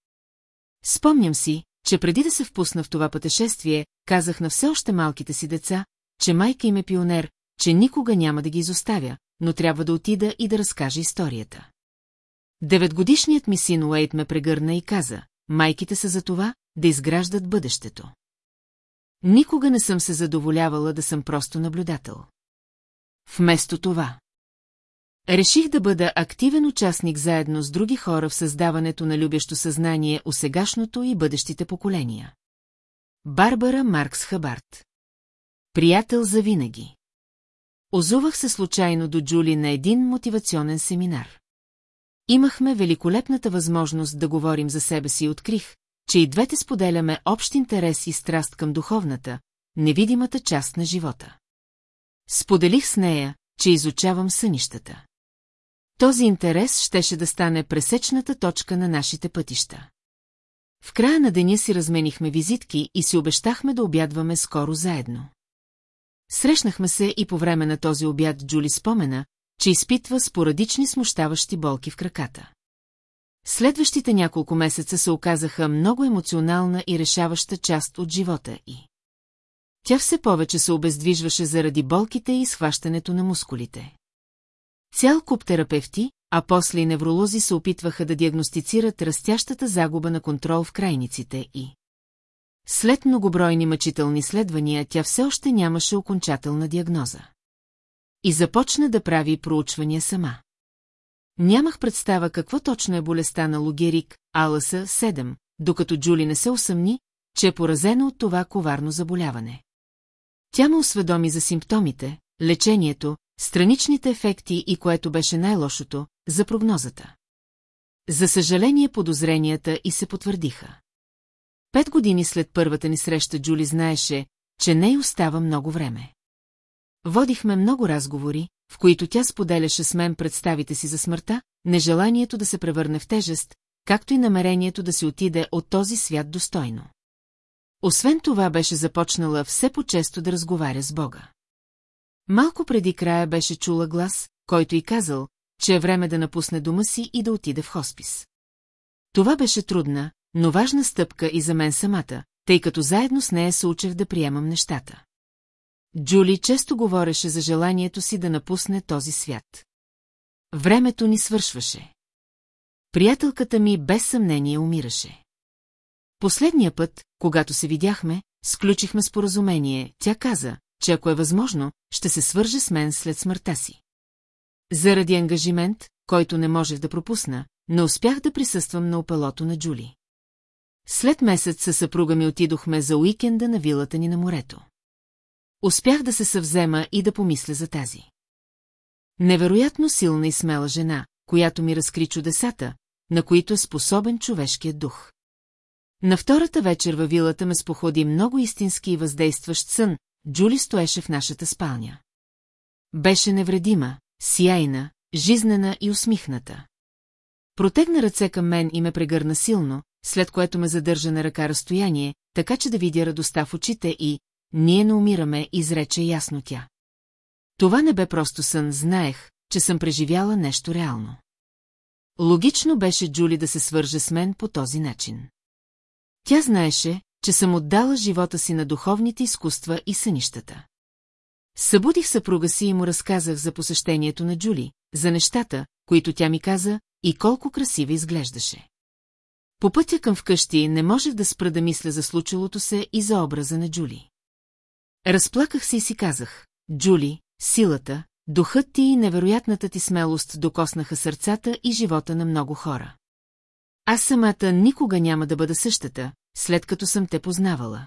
Спомням си, че преди да се впусна в това пътешествие, казах на все още малките си деца, че майка им е пионер, че никога няма да ги изоставя, но трябва да отида и да разкажа историята. Деветгодишният ми син Уейт ме прегърна и каза, майките са за това, да изграждат бъдещето. Никога не съм се задоволявала да съм просто наблюдател. Вместо това. Реших да бъда активен участник заедно с други хора в създаването на любящо съзнание у сегашното и бъдещите поколения. Барбара Маркс Хабарт Приятел за винаги. Озувах се случайно до Джули на един мотивационен семинар. Имахме великолепната възможност да говорим за себе си и открих, че и двете споделяме общ интерес и страст към духовната, невидимата част на живота. Споделих с нея, че изучавам сънищата. Този интерес щеше да стане пресечната точка на нашите пътища. В края на деня си разменихме визитки и си обещахме да обядваме скоро заедно. Срещнахме се и по време на този обяд Джули спомена, че изпитва спорадични смущаващи болки в краката. Следващите няколко месеца се оказаха много емоционална и решаваща част от живота й. Тя все повече се обездвижваше заради болките и схващането на мускулите. Цял куп терапевти, а после и невролози се опитваха да диагностицират растящата загуба на контрол в крайниците и... След многобройни мъчителни следвания тя все още нямаше окончателна диагноза. И започна да прави проучвания сама. Нямах представа какво точно е болестта на Логерик, Аласа 7, докато Джули не се усъмни, че е поразена от това коварно заболяване. Тя ме осведоми за симптомите, лечението, страничните ефекти и което беше най-лошото, за прогнозата. За съжаление подозренията и се потвърдиха. Пет години след първата ни среща Джули знаеше, че не й остава много време. Водихме много разговори, в които тя споделяше с мен представите си за смъртта, нежеланието да се превърне в тежест, както и намерението да се отиде от този свят достойно. Освен това беше започнала все по-често да разговаря с Бога. Малко преди края беше чула глас, който й казал, че е време да напусне дома си и да отиде в хоспис. Това беше трудна, но важна стъпка и за мен самата, тъй като заедно с нея се учех да приемам нещата. Джули често говореше за желанието си да напусне този свят. Времето ни свършваше. Приятелката ми без съмнение умираше. Последния път, когато се видяхме, сключихме споразумение, тя каза, че ако е възможно, ще се свърже с мен след смъртта си. Заради ангажимент, който не можех да пропусна, не успях да присъствам на опелото на Джули. След месец със съпруга ми отидохме за уикенда на вилата ни на морето. Успях да се съвзема и да помисля за тази. Невероятно силна и смела жена, която ми разкри чудесата, на които е способен човешкият дух. На втората вечер във вилата ме споходи много истински и въздействащ сън, Джули стоеше в нашата спалня. Беше невредима, сияйна, жизнена и усмихната. Протегна ръце към мен и ме прегърна силно, след което ме задържа на ръка разстояние, така че да видя радостта в очите и «Ние не умираме», изрече ясно тя. Това не бе просто сън, знаех, че съм преживяла нещо реално. Логично беше Джули да се свърже с мен по този начин. Тя знаеше, че съм отдала живота си на духовните изкуства и сънищата. Събудих съпруга си и му разказах за посещението на Джули, за нещата, които тя ми каза и колко красиво изглеждаше. По пътя към вкъщи не можех да спра да мисля за случилото се и за образа на Джули. Разплаках се и си казах, Джули, силата, духът ти и невероятната ти смелост докоснаха сърцата и живота на много хора. Аз самата никога няма да бъда същата, след като съм те познавала.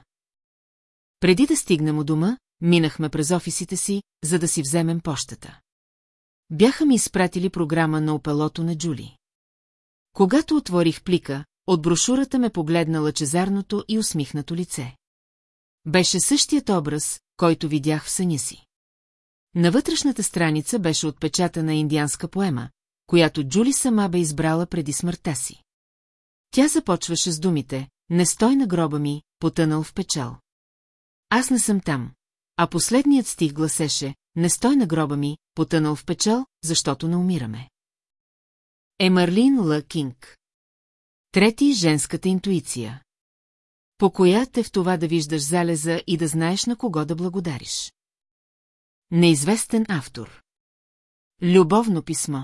Преди да стигнем у дома, минахме през офисите си, за да си вземем пощата. Бяха ми изпратили програма на опелото на Джули. Когато отворих плика, от брошурата ме погледна лъчезарното и усмихнато лице. Беше същият образ, който видях в съня си. На вътрешната страница беше отпечатана индианска поема, която Джули сама бе избрала преди смъртта си. Тя започваше с думите «Не стой на гроба ми, потънал в печал». Аз не съм там, а последният стих гласеше «Не стой на гроба ми, потънал в печал, защото не умираме». Емарлин Л. Кинг Трети – женската интуиция. Покоят е в това да виждаш залеза и да знаеш на кого да благодариш. Неизвестен автор. Любовно писмо.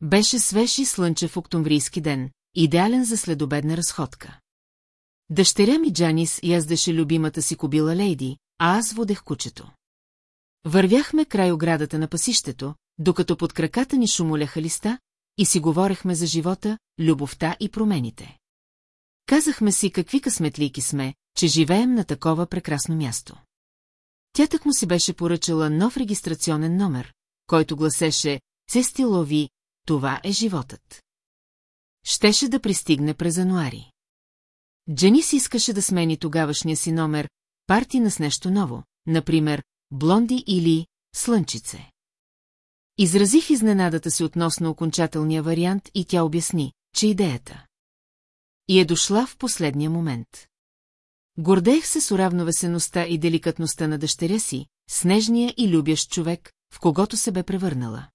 Беше свеж и слънчев октомврийски ден, идеален за следобедна разходка. Дъщеря ми Джанис яздеше любимата си кобила Лейди, а аз водех кучето. Вървяхме край оградата на пасището, докато под краката ни шумоляха листа, и си говорехме за живота, любовта и промените. Казахме си какви късметлийки сме, че живеем на такова прекрасно място. Тя так му си беше поръчала нов регистрационен номер, който гласеше «Цестилови, това е животът». Щеше да пристигне през януари. Дженис искаше да смени тогавашния си номер, партина с нещо ново, например, блонди или слънчице. Изразих изненадата си относно окончателния вариант и тя обясни, че идеята и е дошла в последния момент. Гордеех се с уравновесеността и деликатността на дъщеря си, снежния и любящ човек, в когото се бе превърнала.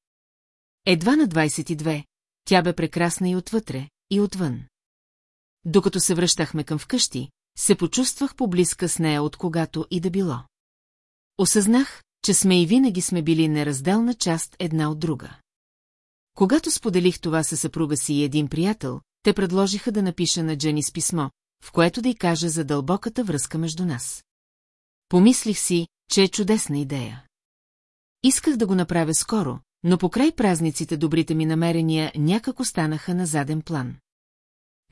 Едва на 22, тя бе прекрасна и отвътре, и отвън. Докато се връщахме към вкъщи, се почувствах поблизка с нея от когато и да било. Осъзнах, че сме и винаги сме били неразделна част една от друга. Когато споделих това със съпруга си и един приятел, те предложиха да напиша на Дженис писмо, в което да й кажа за дълбоката връзка между нас. Помислих си, че е чудесна идея. Исках да го направя скоро, но покрай празниците добрите ми намерения някак останаха на заден план.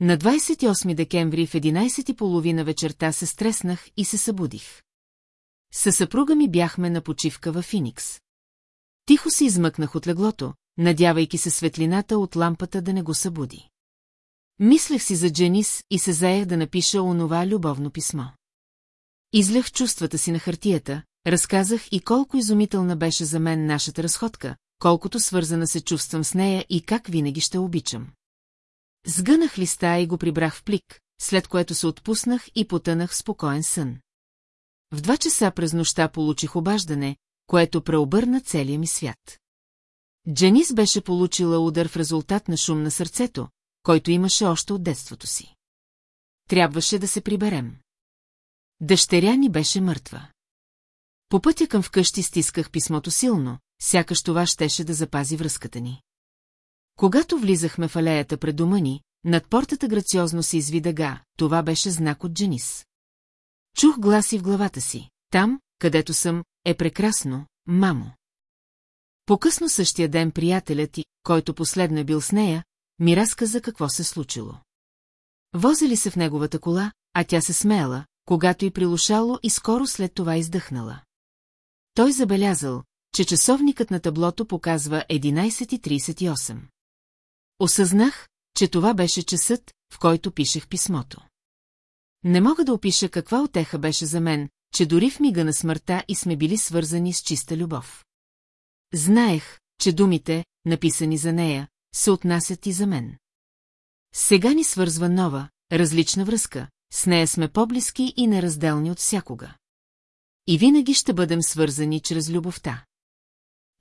На 28 декември в 11.30 вечерта се стреснах и се събудих. Със съпруга ми бяхме на почивка във Финикс. Тихо се измъкнах от леглото, надявайки се светлината от лампата да не го събуди. Мислех си за Дженис и се заех да напиша онова любовно писмо. Излях чувствата си на хартията, разказах и колко изумителна беше за мен нашата разходка, колкото свързана се чувствам с нея и как винаги ще обичам. Сгънах листа и го прибрах в плик, след което се отпуснах и потънах в спокоен сън. В два часа през нощта получих обаждане, което преобърна целия ми свят. Дженис беше получила удар в резултат на шум на сърцето, който имаше още от детството си. Трябваше да се приберем. Дъщеря ни беше мъртва. По пътя към вкъщи стисках писмото силно, сякаш това щеше да запази връзката ни. Когато влизахме в алеята пред дома ни, над портата грациозно се изви дъга, това беше знак от Дженис. Чух гласи в главата си. Там, където съм, е прекрасно, мамо. По-късно същия ден приятелят ти, който последно е бил с нея, ми разказа какво се случило. Возели се в неговата кола, а тя се смеяла, когато й прилушало и скоро след това издъхнала. Той забелязал, че часовникът на таблото показва 11.38. Осъзнах, че това беше часът, в който пишех писмото. Не мога да опиша каква отеха беше за мен, че дори в мига на смъртта и сме били свързани с чиста любов. Знаех, че думите, написани за нея, се отнасят и за мен. Сега ни свързва нова, различна връзка, с нея сме по-близки и неразделни от всякога. И винаги ще бъдем свързани чрез любовта.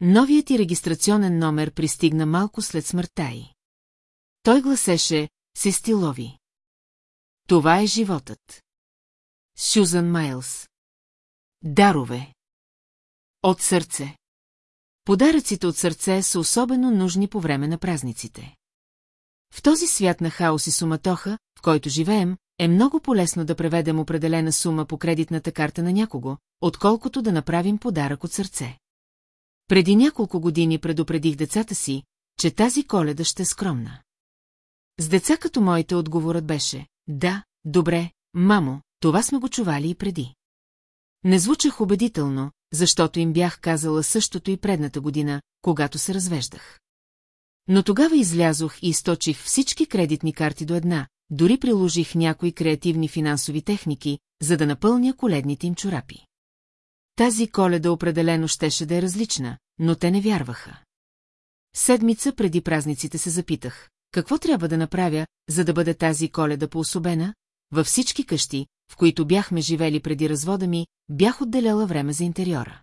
Новият ти регистрационен номер пристигна малко след смъртта й. Той гласеше «Сестилови». Това е животът. Сюзан Майлс. Дарове. От сърце. Подаръците от сърце са особено нужни по време на празниците. В този свят на хаос и суматоха, в който живеем, е много полезно да преведем определена сума по кредитната карта на някого, отколкото да направим подарък от сърце. Преди няколко години предупредих децата си, че тази коледа ще е скромна. С деца като моите отговорът беше «Да, добре, мамо, това сме го чували и преди». Не звучах убедително, защото им бях казала същото и предната година, когато се развеждах. Но тогава излязох и източих всички кредитни карти до една, дори приложих някои креативни финансови техники, за да напълня коледните им чорапи. Тази коледа определено щеше да е различна, но те не вярваха. Седмица преди празниците се запитах, какво трябва да направя, за да бъде тази коледа поособена? Във всички къщи, в които бяхме живели преди развода ми, бях отделяла време за интериора.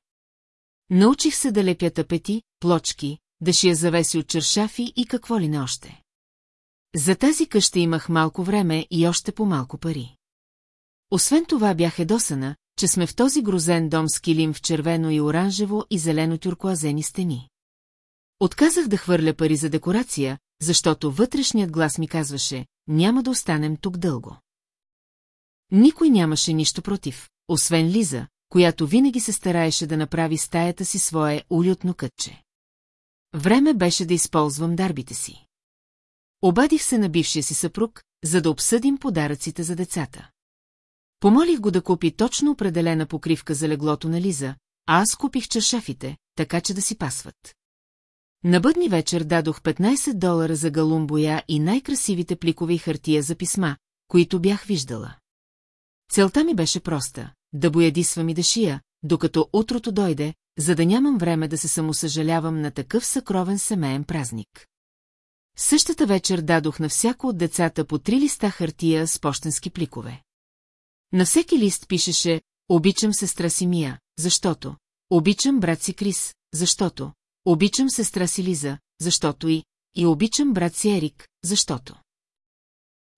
Научих се да лепя тапети, плочки, да шия завеси от чершафи и какво ли не още. За тази къща имах малко време и още по-малко пари. Освен това бях едосана, че сме в този грозен дом с килим в червено и оранжево и зелено тюркоазени стени. Отказах да хвърля пари за декорация, защото вътрешният глас ми казваше, няма да останем тук дълго. Никой нямаше нищо против, освен Лиза, която винаги се стараеше да направи стаята си свое улютно кътче. Време беше да използвам дарбите си. Обадих се на бившия си съпруг, за да обсъдим подаръците за децата. Помолих го да купи точно определена покривка за леглото на Лиза, а аз купих чашафите, така че да си пасват. На бъдни вечер дадох 15 долара за галумбоя и най-красивите пликови хартия за писма, които бях виждала. Целта ми беше проста – да боядисвам и да шия, докато утрото дойде, за да нямам време да се самосъжалявам на такъв съкровен семейен празник. Същата вечер дадох на всяко от децата по три листа хартия с почтенски пликове. На всеки лист пишеше «Обичам сестра си Мия, защото», «Обичам брат си Крис, защото», «Обичам сестра си Лиза, защото и», и «Обичам брат си Ерик, защото».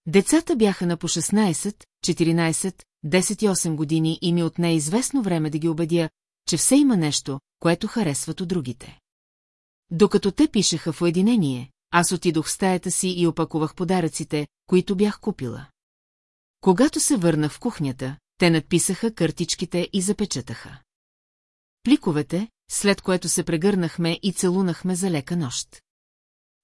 Децата бяха на по 16, 14, 10 и 8 години и ми отне известно време да ги убедя, че все има нещо, което харесват от другите. Докато те пишеха в уединение, аз отидох в стаята си и опакувах подаръците, които бях купила. Когато се върнах в кухнята, те надписаха картичките и запечатаха. Пликовете, след което се прегърнахме и целунахме за лека нощ.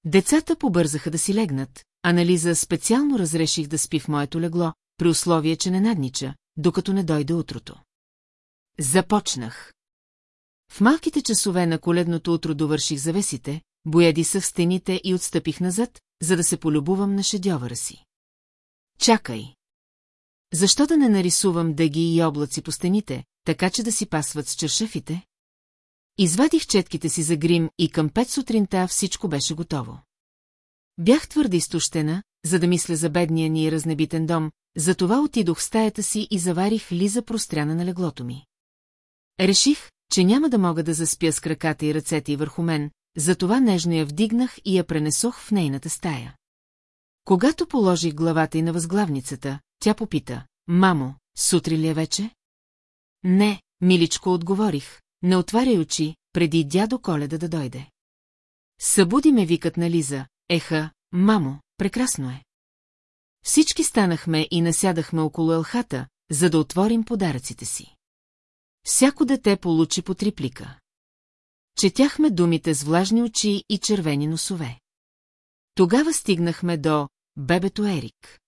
Децата побързаха да си легнат, анализа специално разреших да спи в моето легло, при условие, че не наднича, докато не дойде утрото. Започнах. В малките часове на коледното утро довърших завесите, боядисах стените и отстъпих назад, за да се полюбувам на шедьовъра си. Чакай! защо да не нарисувам дъги и облаци по стените, така че да си пасват с чершафите? Извадих четките си за грим и към пет сутринта всичко беше готово. Бях твърде изтощена, за да мисля за бедния ни разнебитен дом, затова отидох в стаята си и заварих Лиза простряна на леглото ми. Реших, че няма да мога да заспя с краката и ръцете и върху мен, затова нежно я вдигнах и я пренесох в нейната стая. Когато положих главата й на възглавницата, тя попита, «Мамо, сутри ли е вече?» Не, миличко отговорих, не отваряй очи, преди дядо Коледа да дойде. Събуди ме викът на Лиза, еха, мамо, прекрасно е. Всички станахме и насядахме около елхата, за да отворим подаръците си. Всяко дете получи по три плика. Четяхме думите с влажни очи и червени носове. Тогава стигнахме до бебето Ерик.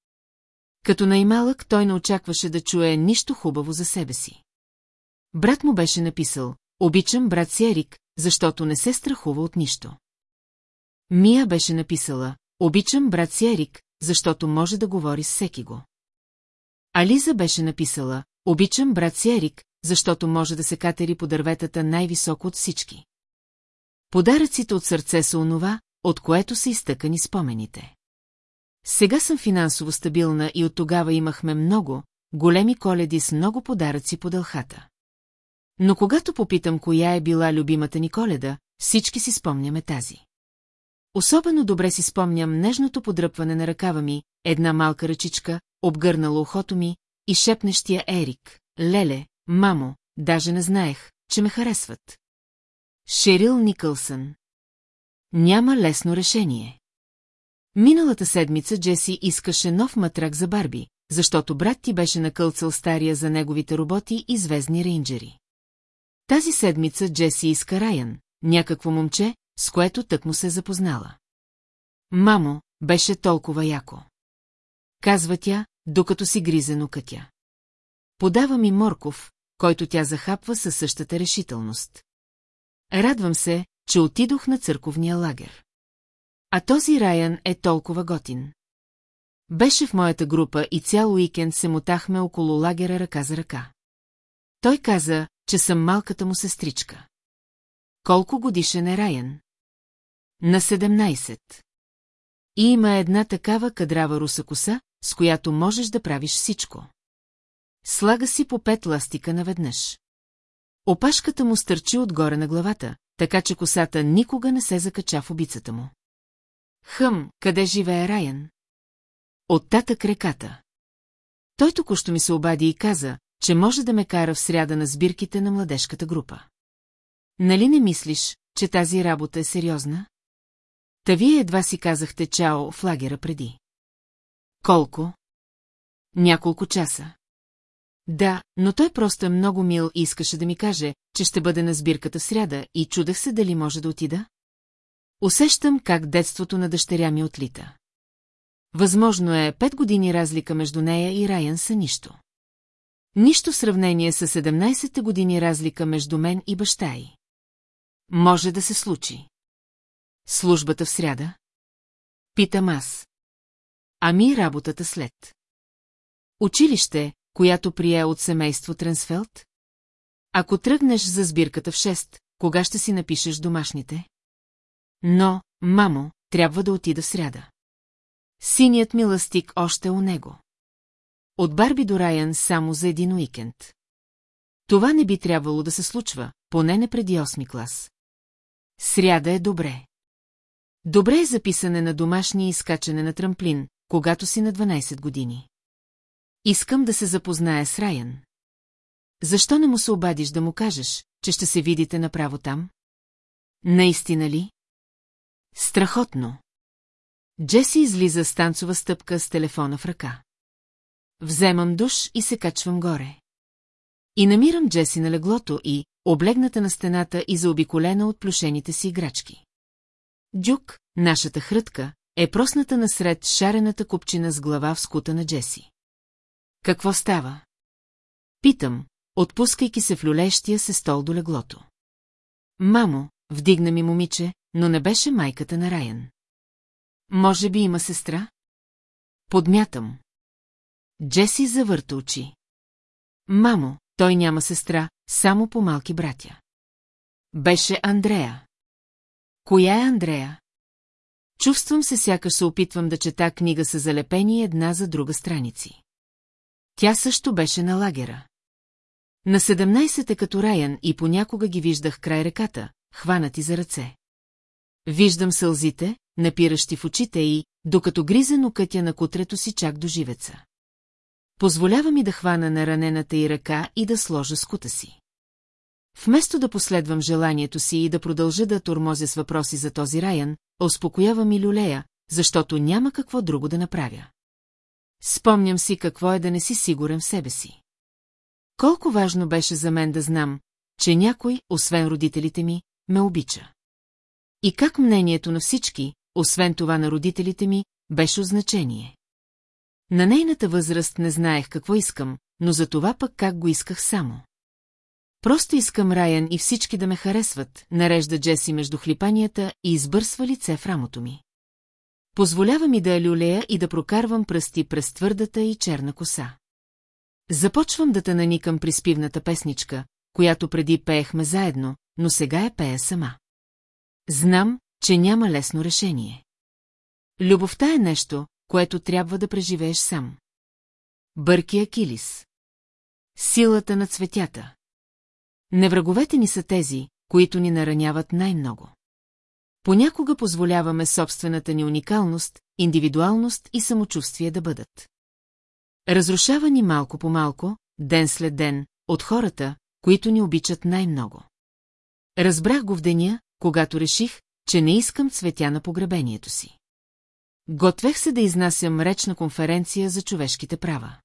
Като най-малък той не очакваше да чуе нищо хубаво за себе си. Брат му беше написал, обичам брат си Ерик, защото не се страхува от нищо. Мия беше написала, обичам брат си Ерик, защото може да говори с всеки го. Ализа беше написала, обичам брат си Ерик, защото може да се катери по дърветата най-високо от всички. Подаръците от сърце са онова, от което са изтъкани спомените. Сега съм финансово стабилна и от тогава имахме много, големи коледи с много подаръци по дълхата. Но когато попитам коя е била любимата ни коледа, всички си спомняме тази. Особено добре си спомням нежното подръпване на ръкава ми, една малка ръчичка, обгърнала ухото ми и шепнещия Ерик. Леле, мамо, даже не знаех, че ме харесват. Шерил Никълсън Няма лесно решение. Миналата седмица Джеси искаше нов матрак за Барби, защото брат ти беше накълцал стария за неговите роботи и звездни рейнджери. Тази седмица Джеси иска Райан, някакво момче, с което тък му се запознала. Мамо, беше толкова яко. Казва тя, докато си гризе нокътя. Подава ми морков, който тя захапва със същата решителност. Радвам се, че отидох на църковния лагер. А този Райан е толкова готин. Беше в моята група и цял уикенд се мотахме около лагера ръка за ръка. Той каза, че съм малката му сестричка. Колко годишен е Райан? На 17. И има една такава кадрава руса коса, с която можеш да правиш всичко. Слага си по пет ластика наведнъж. Опашката му стърчи отгоре на главата, така че косата никога не се закача в обицата му. Хъм, къде живее Райан? От татък реката. Той току-що ми се обади и каза, че може да ме кара в сряда на сбирките на младежката група. Нали не мислиш, че тази работа е сериозна? Та вие едва си казахте чао в лагера преди. Колко? Няколко часа. Да, но той просто е много мил и искаше да ми каже, че ще бъде на сбирката в сряда и чудех се дали може да отида. Усещам как детството на дъщеря ми отлита. Възможно е пет години разлика между нея и Райан са нищо. Нищо в сравнение с 17-те години разлика между мен и баща й. Може да се случи. Службата в сряда? Питам аз. Ами работата след. Училище, която прие от семейство Трансфелд? Ако тръгнеш за сбирката в 6, кога ще си напишеш домашните? Но, мамо, трябва да отида в сряда. Синият ми ластик още у него. От Барби до Райан само за един уикенд. Това не би трябвало да се случва, поне не преди 8 клас. Сряда е добре. Добре е записане на домашни и скачане на трамплин, когато си на 12 години. Искам да се запозная с Райан. Защо не му се обадиш да му кажеш, че ще се видите направо там? Наистина ли? Страхотно. Джеси излиза с танцова стъпка с телефона в ръка. Вземам душ и се качвам горе. И намирам Джеси на леглото и, облегната на стената и заобиколена от плюшените си играчки. Дюк, нашата хрътка, е просната насред шарената купчина с глава в скута на Джеси. Какво става? Питам, отпускайки се в люлещия се стол до леглото. Мамо, вдигна ми момиче, но не беше майката на Райан. Може би има сестра? Подмятам. Джеси завърта очи. Мамо, той няма сестра, само по малки братя. Беше Андрея. Коя е Андрея? Чувствам се сякаш се опитвам да чета книга с залепени една за друга страници. Тя също беше на лагера. На 17 е като Раян и понякога ги виждах край реката, хванати за ръце. Виждам сълзите, напиращи в очите и, докато гриза нокътя на кутрето си чак до живеца. Позволява ми да хвана на ранената и ръка и да сложа скута си. Вместо да последвам желанието си и да продължа да тормозя с въпроси за този Раян, успокоява ми люлея, защото няма какво друго да направя. Спомням си какво е да не си сигурен в себе си. Колко важно беше за мен да знам, че някой, освен родителите ми, ме обича. И как мнението на всички, освен това на родителите ми, беше значение. На нейната възраст не знаех какво искам, но за това пък как го исках само. Просто искам Райан и всички да ме харесват, нарежда Джеси между хлипанията и избърсва лице в рамото ми. Позволява ми да я люлея и да прокарвам пръсти през твърдата и черна коса. Започвам да те наникам при спивната песничка, която преди пеехме заедно, но сега я пея сама. Знам, че няма лесно решение. Любовта е нещо, което трябва да преживееш сам. Бърки Акилис. Силата на цветята. Невраговете ни са тези, които ни нараняват най-много. Понякога позволяваме собствената ни уникалност, индивидуалност и самочувствие да бъдат. Разрушавани малко по малко, ден след ден, от хората, които ни обичат най-много. Разбрах го в деня, когато реших, че не искам цветя на погребението си. Готвех се да изнасям реч на конференция за човешките права.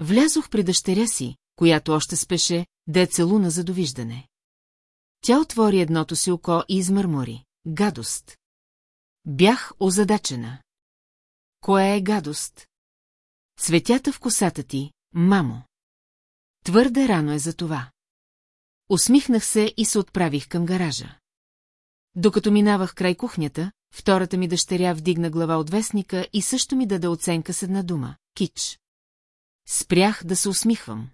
Влязох при дъщеря си, която още спеше, да е целуна за довиждане. Тя отвори едното си око и измърмори. Гадост. Бях озадачена. Кое е гадост? Цветята в косата ти, мамо. Твърде рано е за това. Усмихнах се и се отправих към гаража. Докато минавах край кухнята, втората ми дъщеря вдигна глава от вестника и също ми даде оценка с една дума – кич. Спрях да се усмихвам.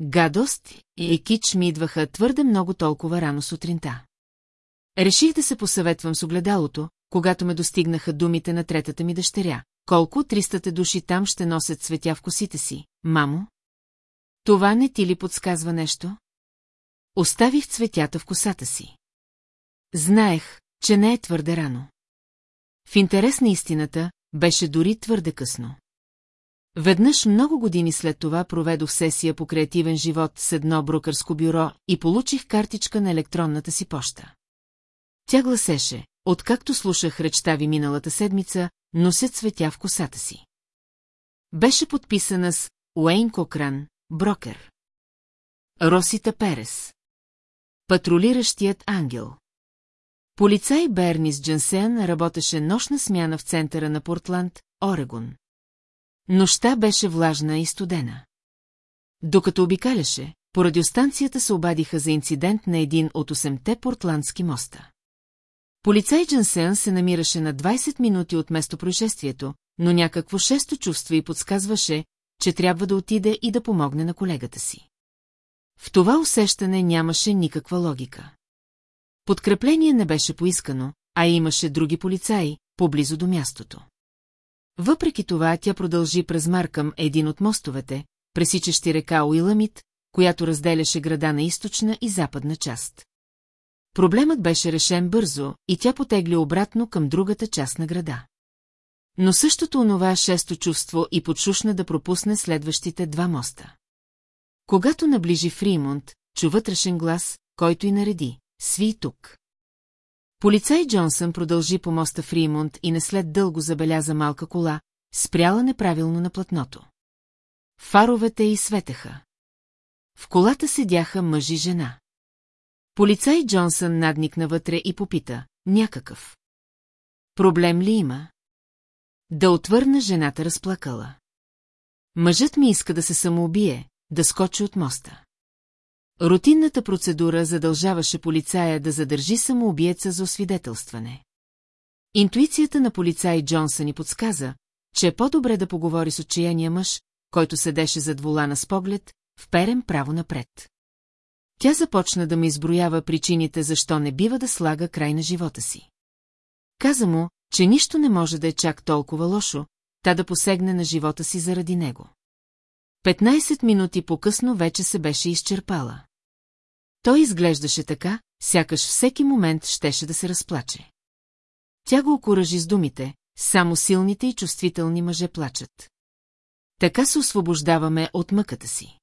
Гадост и кич ми идваха твърде много толкова рано сутринта. Реших да се посъветвам с огледалото, когато ме достигнаха думите на третата ми дъщеря. Колко тристата души там ще носят цветя в косите си, мамо? Това не ти ли подсказва нещо? Оставих цветята в косата си. Знаех, че не е твърде рано. В интерес на истината, беше дори твърде късно. Веднъж много години след това проведох сесия по креативен живот с едно брокърско бюро и получих картичка на електронната си поща. Тя гласеше, откакто слушах речта ви миналата седмица, нося цветя в косата си. Беше подписана с Уейн Кокран, брокер. Росита Перес. Патрулиращият ангел. Полицай Бернис Джансен работеше нощна смяна в центъра на Портланд, Орегон. Нощта беше влажна и студена. Докато обикаляше, по радиостанцията се обадиха за инцидент на един от 8-те портландски моста. Полицай Джансен се намираше на 20 минути от местопроизшествието, но някакво шесто чувство и подсказваше, че трябва да отиде и да помогне на колегата си. В това усещане нямаше никаква логика. Подкрепление не беше поискано, а имаше други полицаи, поблизо до мястото. Въпреки това тя продължи през Маркъм един от мостовете, пресичащи река Уиламит, която разделяше града на източна и западна част. Проблемът беше решен бързо и тя потегли обратно към другата част на града. Но същото онова шесто чувство и подшушна да пропусне следващите два моста. Когато наближи Фримонт, чу вътрешен глас, който и нареди. Сви тук. Полицай Джонсън продължи по моста Фримонт и не след дълго забеляза малка кола, спряла неправилно на платното. Фаровете й светеха. В колата седяха мъж и жена. Полицай Джонсън надникна вътре и попита, някакъв. Проблем ли има? Да отвърна жената разплакала. Мъжът ми иска да се самоубие, да скочи от моста. Рутинната процедура задължаваше полицая да задържи самоубиеца за освидетелстване. Интуицията на полицай Джонсън ни подсказа, че е по-добре да поговори с отчаяния мъж, който седеше зад волана с поглед, вперен право напред. Тя започна да ме изброява причините, защо не бива да слага край на живота си. Каза му, че нищо не може да е чак толкова лошо, та да посегне на живота си заради него. 15 минути по-късно вече се беше изчерпала. Той изглеждаше така, сякаш всеки момент щеше да се разплаче. Тя го окоръжи с думите, само силните и чувствителни мъже плачат. Така се освобождаваме от мъката си.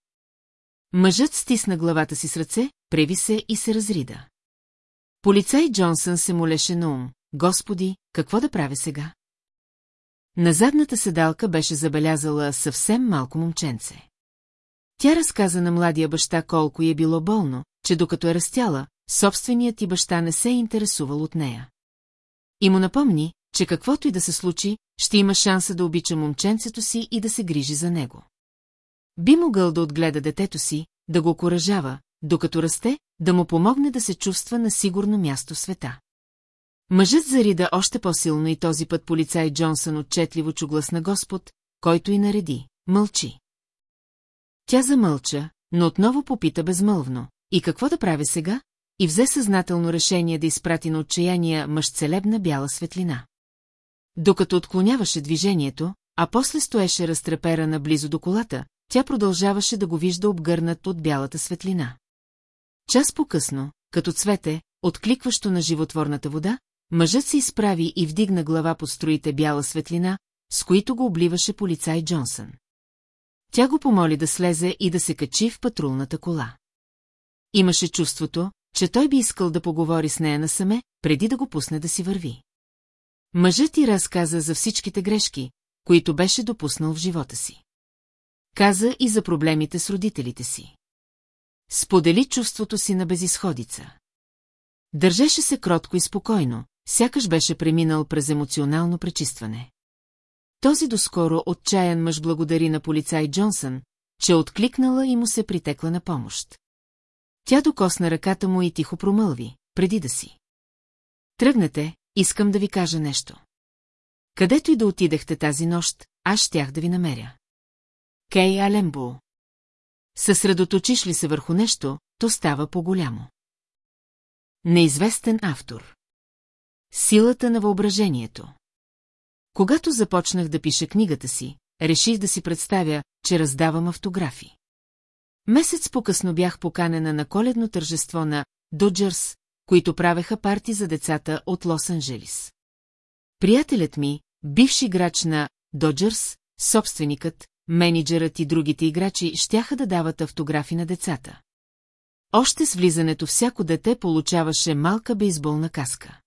Мъжът стисна главата си с ръце, преви се и се разрида. Полицай Джонсън се молеше на ум. Господи, какво да правя сега? На задната седалка беше забелязала съвсем малко момченце. Тя разказа на младия баща колко е било болно, че докато е растяла, собственият ти баща не се е интересувал от нея. И му напомни, че каквото и да се случи, ще има шанса да обича момченцето си и да се грижи за него. Би могъл да отгледа детето си, да го окоръжава, докато расте, да му помогне да се чувства на сигурно място в света. Мъжът зарида още по-силно и този път полицай Джонсън отчетливо чу глас на Господ, който и нареди. Мълчи. Тя замълча, но отново попита безмълвно. И какво да прави сега? И взе съзнателно решение да изпрати на отчаяния мъж целебна бяла светлина. Докато отклоняваше движението, а после стоеше разтреперана близо до колата, тя продължаваше да го вижда обгърнат от бялата светлина. Час по-късно, като цвете, откликващо на животворната вода, мъжът се изправи и вдигна глава под строите бяла светлина, с които го обливаше полицай Джонсън. Тя го помоли да слезе и да се качи в патрулната кола. Имаше чувството, че той би искал да поговори с нея насаме, преди да го пусне да си върви. Мъжът ти разказа за всичките грешки, които беше допуснал в живота си. Каза и за проблемите с родителите си. Сподели чувството си на безисходица. Държеше се кротко и спокойно, сякаш беше преминал през емоционално пречистване. Този доскоро отчаян мъж благодари на полицай Джонсън, че откликнала и му се притекла на помощ. Тя докосна ръката му и тихо промълви, преди да си. Тръгнете, искам да ви кажа нещо. Където и да отидехте тази нощ, аз щях да ви намеря. Кей Алембо. Съсредоточиш ли се върху нещо, то става по-голямо. Неизвестен автор. Силата на въображението. Когато започнах да пиша книгата си, реших да си представя, че раздавам автографи. Месец по-късно бях поканена на коледно тържество на Доджърс, които правеха парти за децата от Лос-Анджелис. Приятелят ми, бивш играч на Доджърс, собственикът, менеджерът и другите играчи щяха да дават автографи на децата. Още с влизането всяко дете получаваше малка бейсболна каска.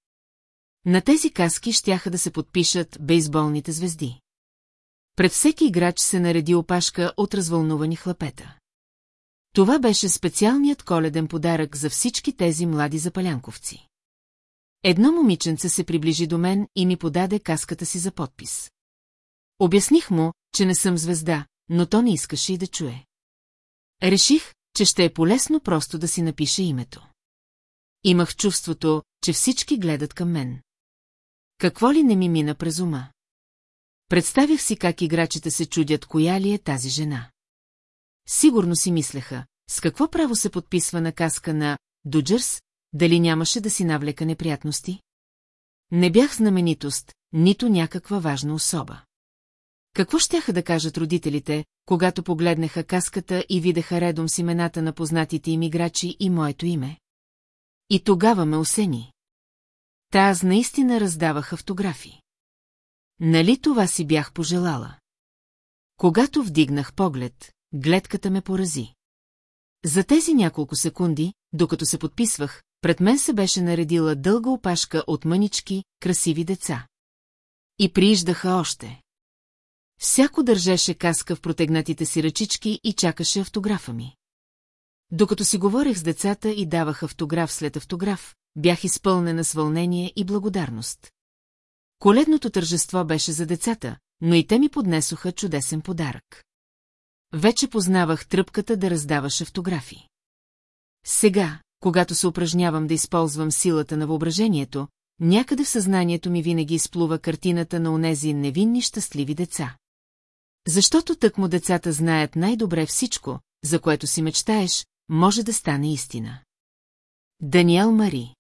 На тези каски щяха да се подпишат бейсболните звезди. Пред всеки играч се нареди опашка от развълнувани хлапета. Това беше специалният коледен подарък за всички тези млади запалянковци. Едно момиченце се приближи до мен и ми подаде каската си за подпис. Обясних му, че не съм звезда, но то не искаше и да чуе. Реших, че ще е полезно просто да си напише името. Имах чувството, че всички гледат към мен. Какво ли не ми мина през ума? Представях си как играчите се чудят, коя ли е тази жена. Сигурно си мислеха, с какво право се подписва на каска на Дуджърс, дали нямаше да си навлека неприятности? Не бях знаменитост, нито някаква важна особа. Какво щяха да кажат родителите, когато погледнаха каската и видяха редом с имената на познатите им играчи и моето име? И тогава ме осени. Та аз наистина раздавах автографи. Нали това си бях пожелала? Когато вдигнах поглед, гледката ме порази. За тези няколко секунди, докато се подписвах, пред мен се беше наредила дълга опашка от мънички, красиви деца. И прииждаха още. Всяко държеше каска в протегнатите си ръчички и чакаше автографа ми. Докато си говорех с децата и давах автограф след автограф, бях изпълнена с вълнение и благодарност. Коледното тържество беше за децата, но и те ми поднесоха чудесен подарък. Вече познавах тръпката да раздаваш автографи. Сега, когато се упражнявам да използвам силата на въображението, някъде в съзнанието ми винаги изплува картината на онези невинни щастливи деца. Защото тъкмо децата знаят най-добре всичко, за което си мечтаеш, може да стане истина. Даниел Мари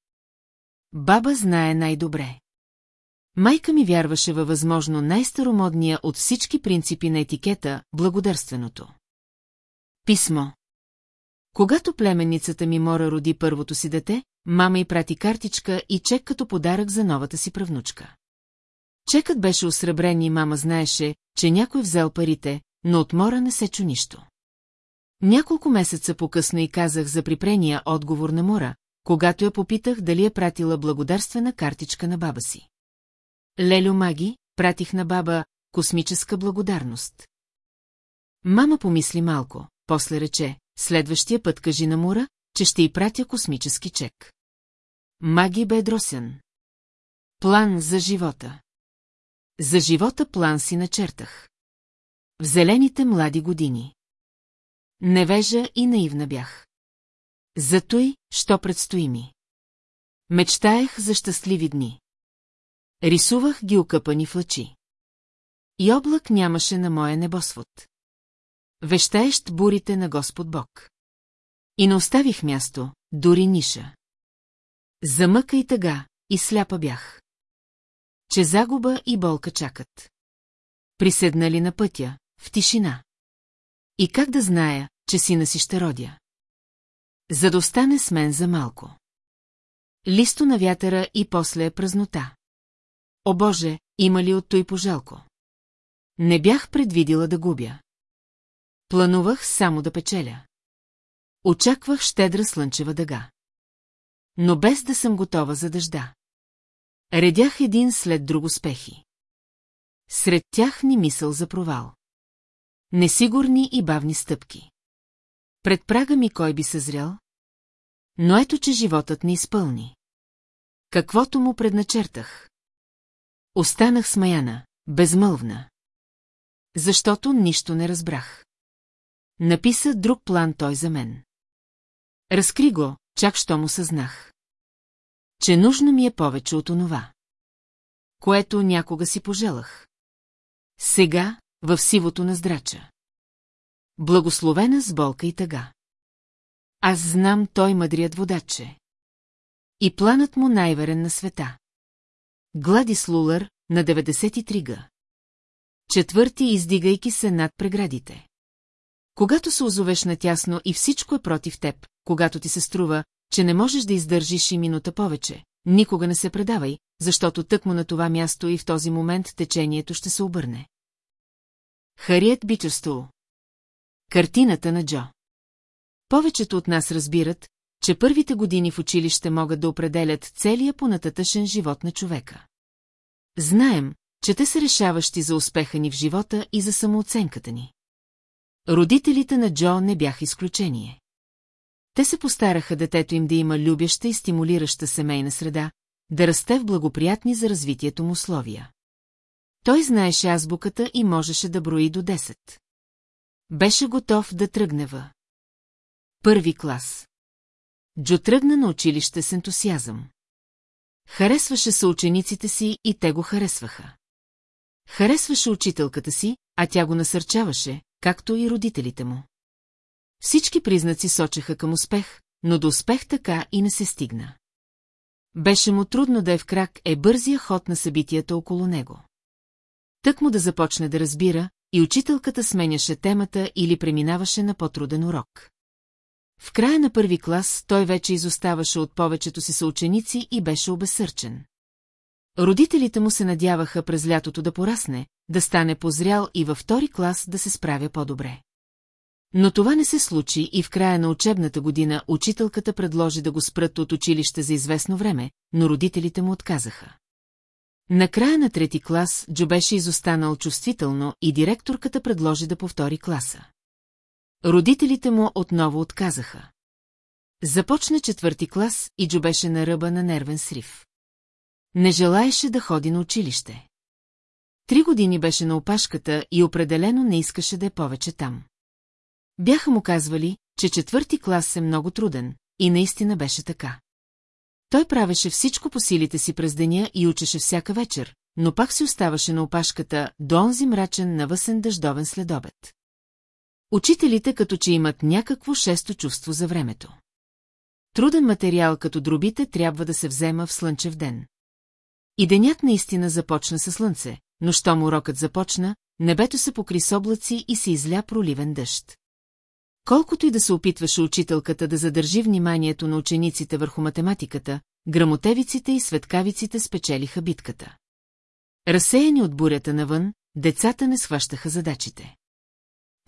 Баба знае най-добре. Майка ми вярваше във възможно най-старомодния от всички принципи на етикета – благодарственото. Писмо Когато племенницата ми Мора роди първото си дете, мама й прати картичка и чек като подарък за новата си правнучка. Чекът беше осребрен и мама знаеше, че някой взел парите, но от Мора не се чу нищо. Няколко месеца по-късно и казах за припрения отговор на Мора, когато я попитах дали е пратила благодарствена картичка на баба си. Лелю Маги, пратих на баба космическа благодарност. Мама помисли малко, после рече, следващия път кажи на Мура, че ще й пратя космически чек. Маги бе дросен. План за живота. За живота план си начертах. В зелените млади години. Невежа и наивна бях. Зато и, що предстои ми. Мечтаех за щастливи дни. Рисувах ги окъпани в лъчи. И облак нямаше на моя небосвод. Вещаещ бурите на Господ Бог. И не оставих място, дори ниша. За мъка и тъга, и сляпа бях. Че загуба и болка чакат. Приседнали на пътя, в тишина. И как да зная, че сина си ще родя? За да остане с мен за малко. Листо на вятъра и после е празнота. О Боже, има ли от той пожалко? Не бях предвидила да губя. Планувах само да печеля. Очаквах щедра слънчева дъга. Но без да съм готова за дъжда. Редях един след друг успехи. Сред тях ни мисъл за провал. Несигурни и бавни стъпки. Пред прага ми кой би съзрял? Но ето, че животът ни изпълни. Каквото му предначертах. Останах смаяна, безмълвна. Защото нищо не разбрах. Написа друг план той за мен. Разкри го, чак що му съзнах. Че нужно ми е повече от онова. Което някога си пожелах. Сега, в сивото на здрача. Благословена с болка и тъга. Аз знам той мъдрият водаче. И планът му най-верен на света. Гладис Лулър на 93 га. Четвърти, издигайки се над преградите. Когато се озовеш натясно и всичко е против теб, когато ти се струва, че не можеш да издържиш и минута повече, никога не се предавай, защото тъкмо на това място и в този момент течението ще се обърне. Хариет Бичерстул Картината на Джо Повечето от нас разбират, че първите години в училище могат да определят целия понататъшен живот на човека. Знаем, че те са решаващи за успеха ни в живота и за самооценката ни. Родителите на Джо не бяха изключение. Те се постараха детето им да има любяща и стимулираща семейна среда, да расте в благоприятни за развитието му условия. Той знаеше азбуката и можеше да брои до 10. Беше готов да тръгне в. Първи клас. Джо тръгна на училище с ентусиазъм. Харесваше се учениците си и те го харесваха. Харесваше учителката си, а тя го насърчаваше, както и родителите му. Всички признаци сочеха към успех, но до успех така и не се стигна. Беше му трудно да е в крак е бързия ход на събитията около него. Тък му да започне да разбира, и учителката сменяше темата или преминаваше на по-труден урок. В края на първи клас той вече изоставаше от повечето си съученици и беше обесърчен. Родителите му се надяваха през лятото да порасне, да стане позрял и във втори клас да се справя по-добре. Но това не се случи и в края на учебната година учителката предложи да го спрат от училище за известно време, но родителите му отказаха. Накрая на трети клас Джо беше изостанал чувствително и директорката предложи да повтори класа. Родителите му отново отказаха. Започна четвърти клас и Джо беше на ръба на нервен срив. Не желаеше да ходи на училище. Три години беше на опашката и определено не искаше да е повече там. Бяха му казвали, че четвърти клас е много труден, и наистина беше така. Той правеше всичко по силите си през деня и учеше всяка вечер, но пак си оставаше на опашката до онзи мрачен навъсен дъждовен следобед. Учителите като че имат някакво шесто чувство за времето. Труден материал като дробите трябва да се взема в слънчев ден. И денят наистина започна със слънце, но щом урокът започна, небето се покри с облаци и се изля проливен дъжд. Колкото и да се опитваше учителката да задържи вниманието на учениците върху математиката, грамотевиците и светкавиците спечелиха битката. Разсеяни от бурята навън, децата не схващаха задачите.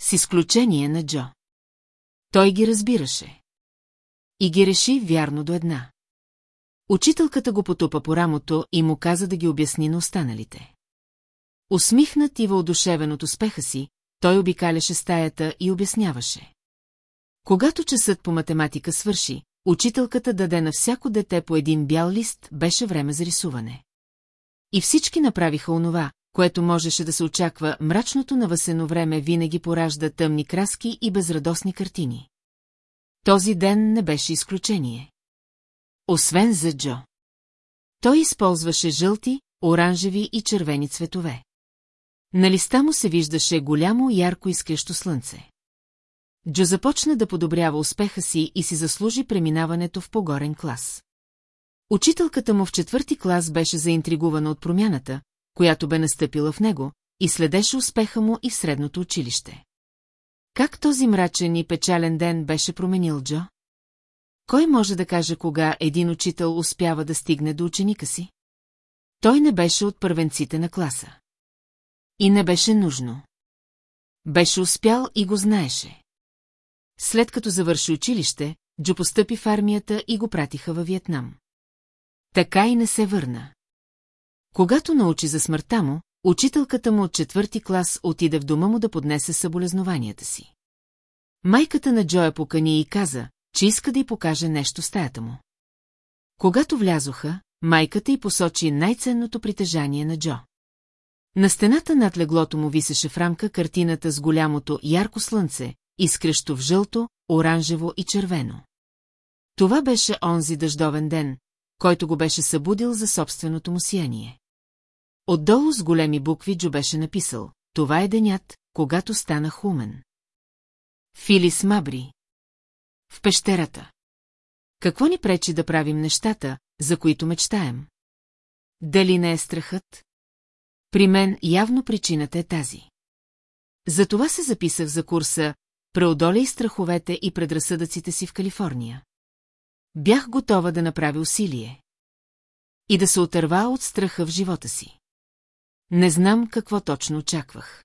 С изключение на Джо. Той ги разбираше. И ги реши вярно до една. Учителката го потупа по рамото и му каза да ги обясни на останалите. Усмихнат и въодушевен от успеха си, той обикаляше стаята и обясняваше. Когато часът по математика свърши, учителката даде на всяко дете по един бял лист, беше време за рисуване. И всички направиха онова, което можеше да се очаква, мрачното навъсено време винаги поражда тъмни краски и безрадостни картини. Този ден не беше изключение. Освен за Джо. Той използваше жълти, оранжеви и червени цветове. На листа му се виждаше голямо ярко изкрещо слънце. Джо започна да подобрява успеха си и си заслужи преминаването в погорен клас. Учителката му в четвърти клас беше заинтригувана от промяната, която бе настъпила в него, и следеше успеха му и в средното училище. Как този мрачен и печален ден беше променил Джо? Кой може да каже кога един учител успява да стигне до ученика си? Той не беше от първенците на класа. И не беше нужно. Беше успял и го знаеше. След като завърши училище, Джо постъпи в армията и го пратиха във Виетнам. Така и не се върна. Когато научи за смъртта му, учителката му от четвърти клас отиде в дома му да поднесе съболезнованията си. Майката на Джоя покани и каза, че иска да й покаже нещо в стаята му. Когато влязоха, майката й посочи най-ценното притежание на Джо. На стената над леглото му висеше в рамка картината с голямото ярко слънце, изкрещо в жълто, оранжево и червено. Това беше онзи дъждовен ден, който го беше събудил за собственото му сияние. Отдолу с големи букви Джо беше написал, това е денят, когато станах умен. Филис Мабри. В пещерата. Какво ни пречи да правим нещата, за които мечтаем? Дали не е страхът? При мен явно причината е тази. Затова се записах за курса «Преодолей страховете и предразсъдъците си в Калифорния». Бях готова да направя усилие. И да се отърва от страха в живота си. Не знам какво точно очаквах.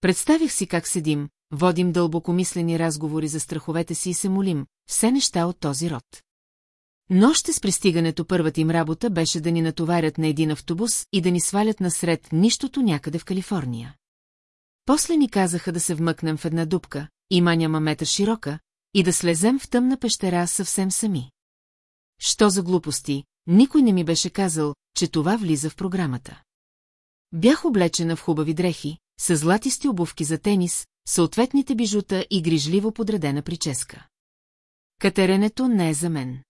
Представих си как седим, водим дълбокомислени разговори за страховете си и се молим, все неща от този род. Но още с пристигането първата им работа беше да ни натоварят на един автобус и да ни свалят насред нищото някъде в Калифорния. После ни казаха да се вмъкнем в една дупка, има няма метър широка, и да слезем в тъмна пещера съвсем сами. Що за глупости, никой не ми беше казал, че това влиза в програмата. Бях облечена в хубави дрехи, с златисти обувки за тенис, съответните бижута и грижливо подредена прическа. Катеренето не е за мен.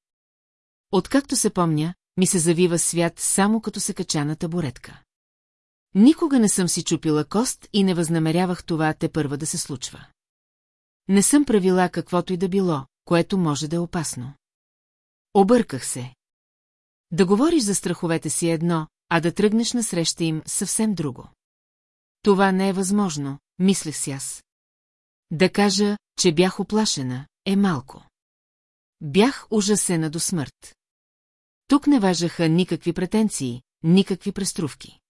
Откакто се помня, ми се завива свят само като се кача на табуретка. Никога не съм си чупила кост и не възнамерявах това те първа да се случва. Не съм правила каквото и да било, което може да е опасно. Обърках се. Да говориш за страховете си е едно, а да тръгнеш насреща им съвсем друго. Това не е възможно, мислех си аз. Да кажа, че бях оплашена, е малко. Бях ужасена до смърт. Тук не важаха никакви претенции, никакви преструвки.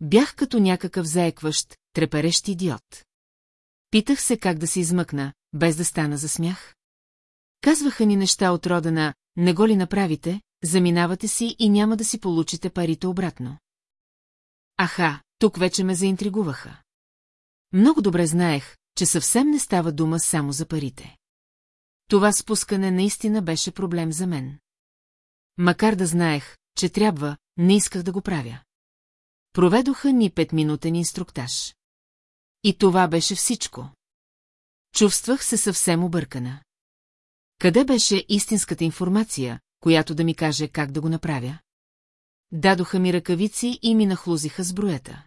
Бях като някакъв заекващ, треперещ идиот. Питах се как да се измъкна, без да стана за смях. Казваха ни неща от рода на «Не го ли направите, заминавате си и няма да си получите парите обратно». Аха, тук вече ме заинтригуваха. Много добре знаех, че съвсем не става дума само за парите. Това спускане наистина беше проблем за мен. Макар да знаех, че трябва, не исках да го правя. Проведоха ни петминутен инструктаж. И това беше всичко. Чувствах се съвсем объркана. Къде беше истинската информация, която да ми каже как да го направя. Дадоха ми ръкавици и ми нахлузиха с броята.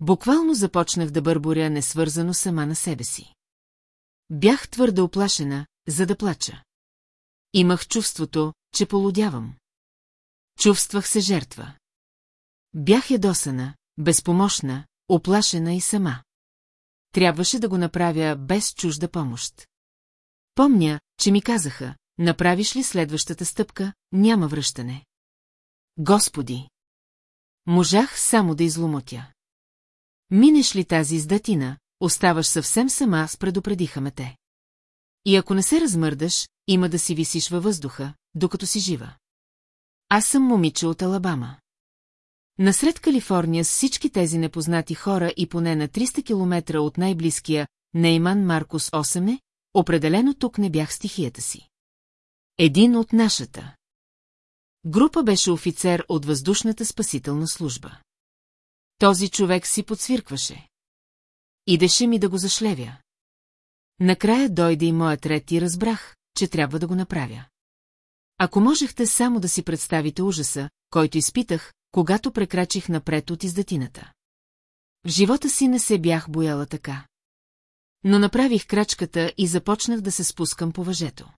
Буквално започнах да бърборя несвързано сама на себе си. Бях твърде оплашена, за да плача. Имах чувството, че полудявам. Чувствах се жертва. Бях ядосана, безпомощна, оплашена и сама. Трябваше да го направя без чужда помощ. Помня, че ми казаха, направиш ли следващата стъпка, няма връщане. Господи! Можах само да изломотя. Минеш ли тази издатина, оставаш съвсем сама, с предупредиха ме те. И ако не се размърдаш, има да си висиш във въздуха, докато си жива. Аз съм момиче от Алабама. Насред Калифорния с всички тези непознати хора и поне на 300 километра от най-близкия Нейман Маркус 8 определено тук не бях стихията си. Един от нашата. Група беше офицер от въздушната спасителна служба. Този човек си подсвиркваше. Идеше ми да го зашлевя. Накрая дойде и моят ред и разбрах, че трябва да го направя. Ако можехте само да си представите ужаса, който изпитах, когато прекрачих напред от издатината. В живота си не се бях бояла така. Но направих крачката и започнах да се спускам по въжето.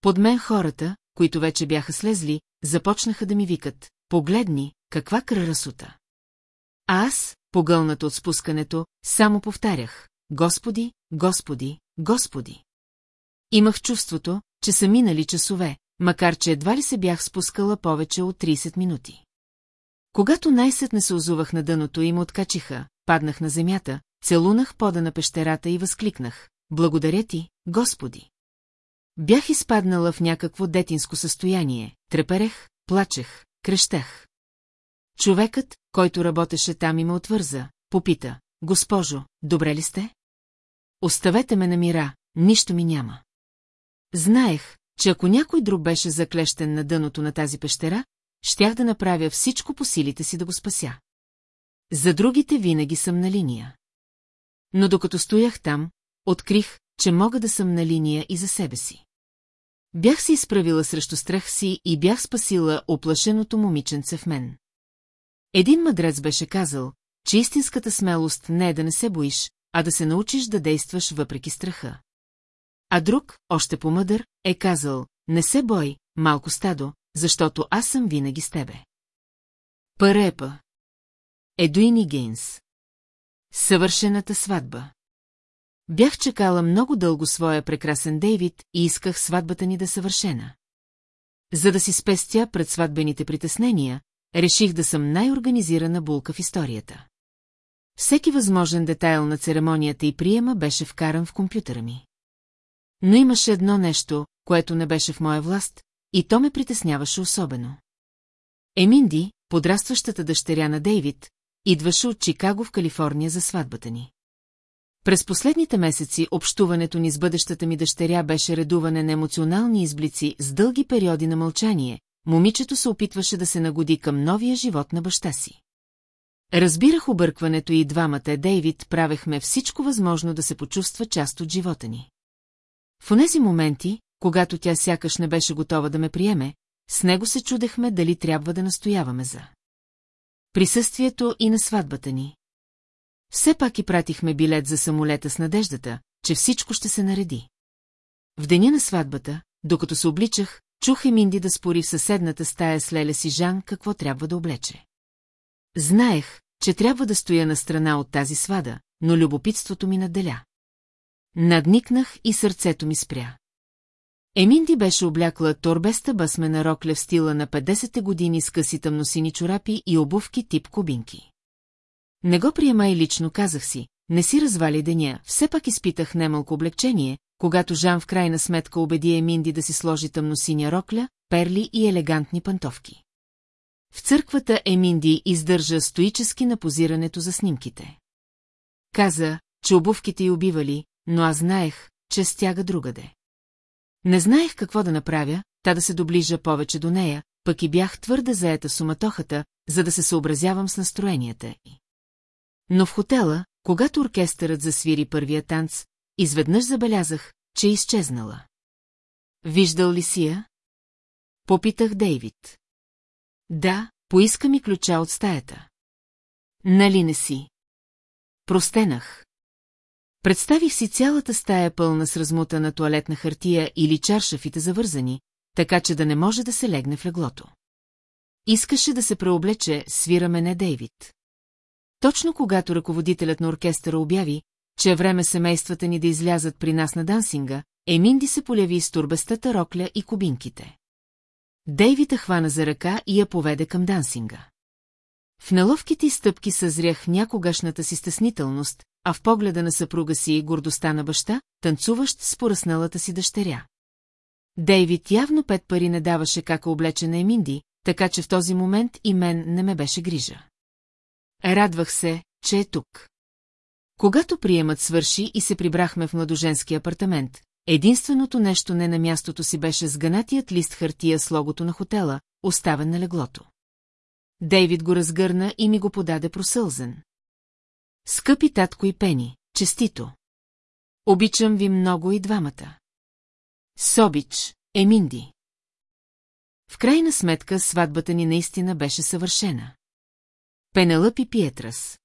Под мен хората, които вече бяха слезли, започнаха да ми викат, погледни, каква крарасута. А аз, погълната от спускането, само повтарях, Господи, Господи, Господи. Имах чувството, че са минали часове, макар че едва ли се бях спускала повече от 30 минути. Когато най-сетне се озувах на дъното и му откачиха, паднах на земята, целунах пода на пещерата и възкликнах. Благодаря ти, Господи! Бях изпаднала в някакво детинско състояние, треперех, плачех, крещех. Човекът, който работеше там и ме отвърза, попита, госпожо, добре ли сте? Оставете ме на мира, нищо ми няма. Знаех, че ако някой друг беше заклещен на дъното на тази пещера, щях да направя всичко по силите си да го спася. За другите винаги съм на линия. Но докато стоях там, открих, че мога да съм на линия и за себе си. Бях се изправила срещу страх си и бях спасила оплашеното момиченце в мен. Един мъдрец беше казал, че истинската смелост не е да не се боиш, а да се научиш да действаш въпреки страха. А друг, още по-мъдър, е казал, не се бой, малко стадо, защото аз съм винаги с тебе. Парепа. Едуини Гейнс. Съвършената сватба. Бях чекала много дълго своя прекрасен Дейвид и исках сватбата ни да е съвършена. За да си спестя пред сватбените притеснения, реших да съм най-организирана булка в историята. Всеки възможен детайл на церемонията и приема беше вкаран в компютъра ми. Но имаше едно нещо, което не беше в моя власт, и то ме притесняваше особено. Еминди, подрастващата дъщеря на Дейвид, идваше от Чикаго в Калифорния за сватбата ни. През последните месеци общуването ни с бъдещата ми дъщеря беше редуване на емоционални изблици с дълги периоди на мълчание, момичето се опитваше да се нагоди към новия живот на баща си. Разбирах объркването и двамата Дейвид правехме всичко възможно да се почувства част от живота ни. В онези моменти, когато тя сякаш не беше готова да ме приеме, с него се чудехме дали трябва да настояваме за присъствието и на сватбата ни. Все пак и пратихме билет за самолета с надеждата, че всичко ще се нареди. В деня на сватбата, докато се обличах, чух Еминди да спори в съседната стая с Леля си Жан какво трябва да облече. Знаех, че трябва да стоя на страна от тази свада, но любопитството ми надделя. Надникнах и сърцето ми спря. Еминди беше облякла торбеста басмена рокля в стила на 50-те години с къси тъмносини чорапи и обувки тип кубинки. Не го приема и лично казах си, не си развали деня, все пак изпитах немалко облегчение, когато Жан в крайна сметка убеди Еминди да си сложи тъмносиня рокля, перли и елегантни пантовки. В църквата Еминди издържа стоически на позирането за снимките. Каза, че обувките й убивали, но аз знаех, че стяга другаде. Не знаех какво да направя, та да се доближа повече до нея, пък и бях твърде заета суматохата, за да се съобразявам с настроенията й. Но в хотела, когато оркестърът засвири първия танц, изведнъж забелязах, че е изчезнала. Виждал ли си я? Попитах Дейвид. Да, поиска ми ключа от стаята. Нали не си? Простенах. Представих си цялата стая пълна с размутана туалетна хартия или чаршафите завързани, така че да не може да се легне в леглото. Искаше да се преоблече, свира мене Дейвид. Точно когато ръководителят на оркестъра обяви, че е време семействата ни да излязат при нас на дансинга, Еминди се поляви с турбестата рокля и кубинките. Дейвид хвана за ръка и я поведе към дансинга. В неловките стъпки съзрях някогашната си стеснителност, а в погледа на съпруга си гордостта на баща, танцуващ с поръсналата си дъщеря. Дейвид явно пет пари не даваше как облече на Еминди, така че в този момент и мен не ме беше грижа. Радвах се, че е тук. Когато приемът свърши и се прибрахме в младоженски апартамент, единственото нещо не на мястото си беше сганатият лист хартия с логото на хотела, оставен на леглото. Дейвид го разгърна и ми го подаде просълзен. Скъпи татко и Пени, честито. Обичам ви много и двамата. Собич, Еминди. В крайна сметка сватбата ни наистина беше съвършена. Пенелъп и Пиетрас.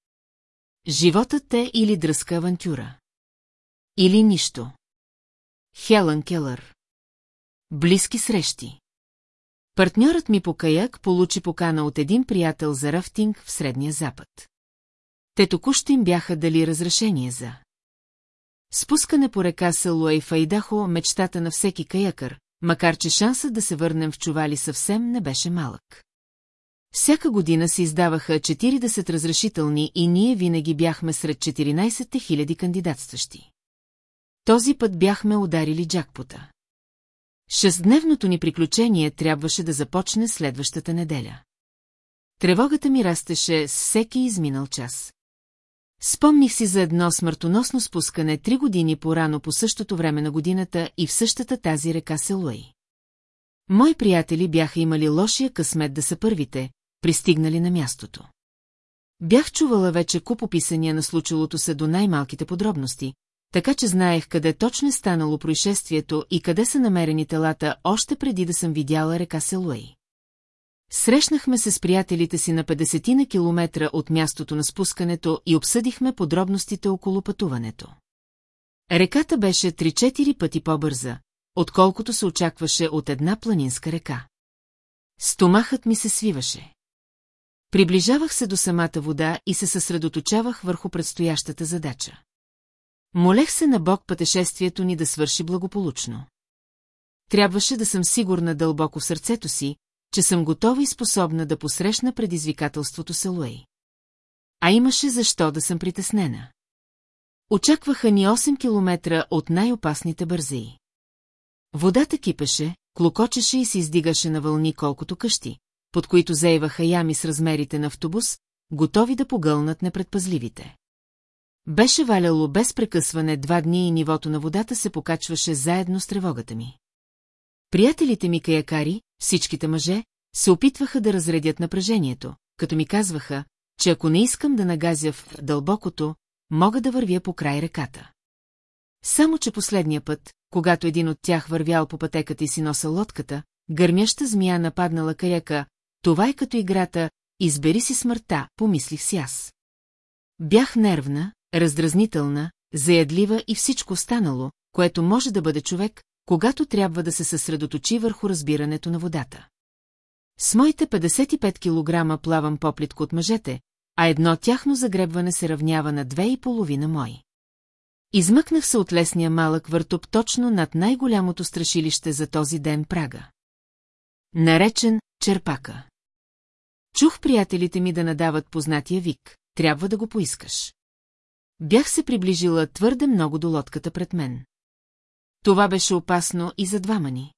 Животът е или дръска авантюра. Или нищо. Хелън Келър. Близки срещи. Партньорът ми по каяк получи покана от един приятел за рафтинг в Средния Запад. Те току-що им бяха дали разрешение за спускане по река Салуей в Айдахо, мечтата на всеки каякър, макар че шансът да се върнем в чували съвсем не беше малък. Всяка година се издаваха 40 разрешителни и ние винаги бяхме сред 14 000 кандидатстващи. Този път бяхме ударили джакпота. Шестдневното ни приключение трябваше да започне следващата неделя. Тревогата ми растеше с всеки изминал час. Спомних си за едно смъртоносно спускане три години по-рано по същото време на годината и в същата тази река Селуей. Мои приятели бяха имали лошия късмет да са първите, пристигнали на мястото. Бях чувала вече куп описания на случилото се до най-малките подробности, така че знаех къде точно е станало происшествието и къде са намерени телата още преди да съм видяла река Селуей. Срещнахме се с приятелите си на 50 на километра от мястото на спускането и обсъдихме подробностите около пътуването. Реката беше 3-4 пъти по-бърза, отколкото се очакваше от една планинска река. Стомахът ми се свиваше. Приближавах се до самата вода и се съсредоточавах върху предстоящата задача. Молех се на Бог пътешествието ни да свърши благополучно. Трябваше да съм сигурна дълбоко в сърцето си, че съм готова и способна да посрещна предизвикателството Салуей. А имаше защо да съм притеснена. Очакваха ни 8 километра от най-опасните бързии. Водата кипеше, клокочеше и се издигаше на вълни колкото къщи, под които заеваха ями с размерите на автобус, готови да погълнат непредпазливите. Беше валяло без прекъсване два дни и нивото на водата се покачваше заедно с тревогата ми. Приятелите ми каякари, всичките мъже, се опитваха да разредят напрежението, като ми казваха, че ако не искам да нагазя в дълбокото, мога да вървя по край реката. Само, че последния път, когато един от тях вървял по пътеката и си носил лодката, гърмяща змия нападнала каяка, това е като играта «Избери си смъртта», помислих си аз. Бях нервна, раздразнителна, заядлива и всичко останало, което може да бъде човек, когато трябва да се съсредоточи върху разбирането на водата. С моите 55 кг плавам поплитко от мъжете, а едно тяхно загребване се равнява на две и половина мои. Измъкнах се от лесния малък въртоп точно над най-голямото страшилище за този ден Прага. Наречен Черпака. Чух приятелите ми да надават познатия вик, трябва да го поискаш. Бях се приближила твърде много до лодката пред мен. Това беше опасно и за двама ни.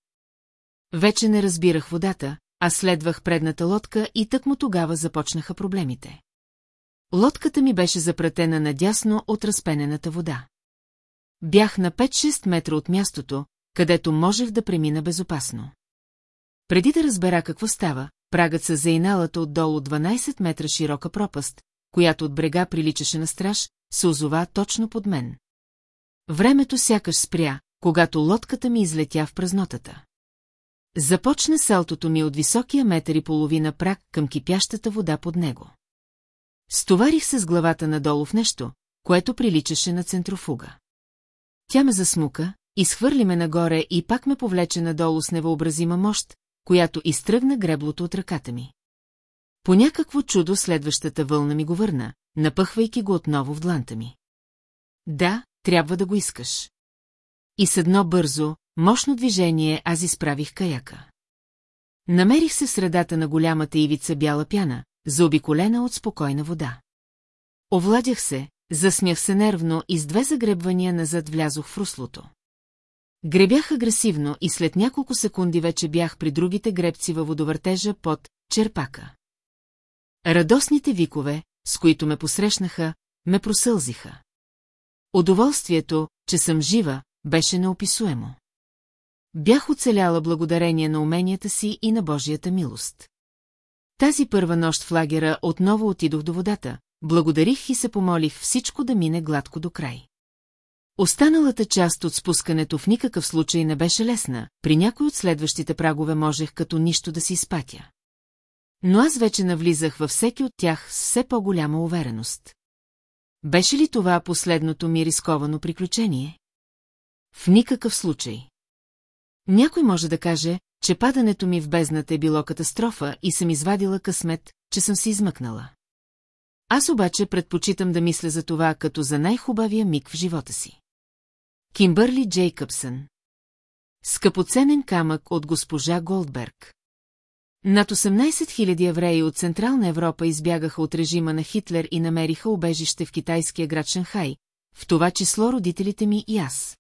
Вече не разбирах водата, а следвах предната лодка и тъкмо тогава започнаха проблемите. Лодката ми беше запратена надясно от разпенената вода. Бях на 5-6 метра от мястото, където можех да премина безопасно. Преди да разбера какво става, прагът се заиналата отдолу 12 метра широка пропаст, която от брега приличаше на страж, се озова точно под мен. Времето сякаш спря, когато лодката ми излетя в празнотата. Започна селтото ми от високия метър и половина прак към кипящата вода под него. Стоварих се с главата надолу в нещо, което приличаше на центрофуга. Тя ме засмука, изхвърли ме нагоре и пак ме повлече надолу с невъобразима мощ, която изтръгна греблото от ръката ми. По някакво чудо следващата вълна ми го върна, напъхвайки го отново в дланта ми. Да, трябва да го искаш. И с едно бързо, мощно движение аз изправих каяка. Намерих се в средата на голямата ивица бяла пяна, заобиколена от спокойна вода. Овладях се, засмях се нервно и с две загребвания назад влязох в руслото. Гребях агресивно и след няколко секунди вече бях при другите гребци във водовъртежа под черпака. Радостните викове, с които ме посрещнаха, ме просълзиха. Удоволствието, че съм жива, беше неописуемо. Бях оцеляла благодарение на уменията си и на Божията милост. Тази първа нощ в лагера отново отидох до водата, благодарих и се помолих всичко да мине гладко до край. Останалата част от спускането в никакъв случай не беше лесна, при някой от следващите прагове можех като нищо да си изпатя. Но аз вече навлизах във всеки от тях с все по-голяма увереност. Беше ли това последното ми рисковано приключение? В никакъв случай. Някой може да каже, че падането ми в бездната е било катастрофа и съм извадила късмет, че съм се измъкнала. Аз обаче предпочитам да мисля за това като за най-хубавия миг в живота си. Кимбърли Джейкъбсън Скъпоценен камък от госпожа Голдберг Над 18 000 евреи от Централна Европа избягаха от режима на Хитлер и намериха убежище в китайския град Шанхай, в това число родителите ми и аз.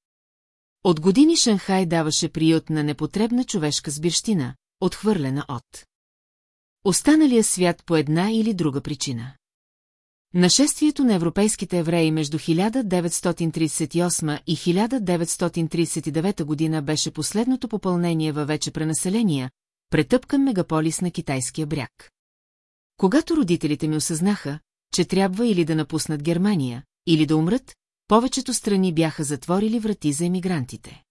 От години Шанхай даваше приют на непотребна човешка сбирщина, отхвърлена от останалия свят по една или друга причина. Нашествието на европейските евреи между 1938 и 1939 година беше последното попълнение във вече пренаселения, претъпкан мегаполис на китайския бряг. Когато родителите ми осъзнаха, че трябва или да напуснат Германия, или да умрат, повечето страни бяха затворили врати за емигрантите.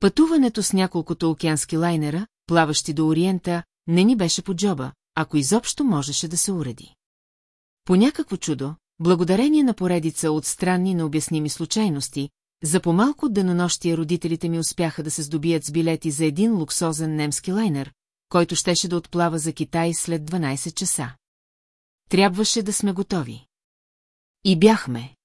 Пътуването с няколкото океански лайнера, плаващи до Ориента, не ни беше по джоба, ако изобщо можеше да се уреди. По някакво чудо, благодарение на поредица от странни необясними случайности, за по-малко от денонощия родителите ми успяха да се здобият с билети за един луксозен немски лайнер, който щеше да отплава за Китай след 12 часа. Трябваше да сме готови. И бяхме.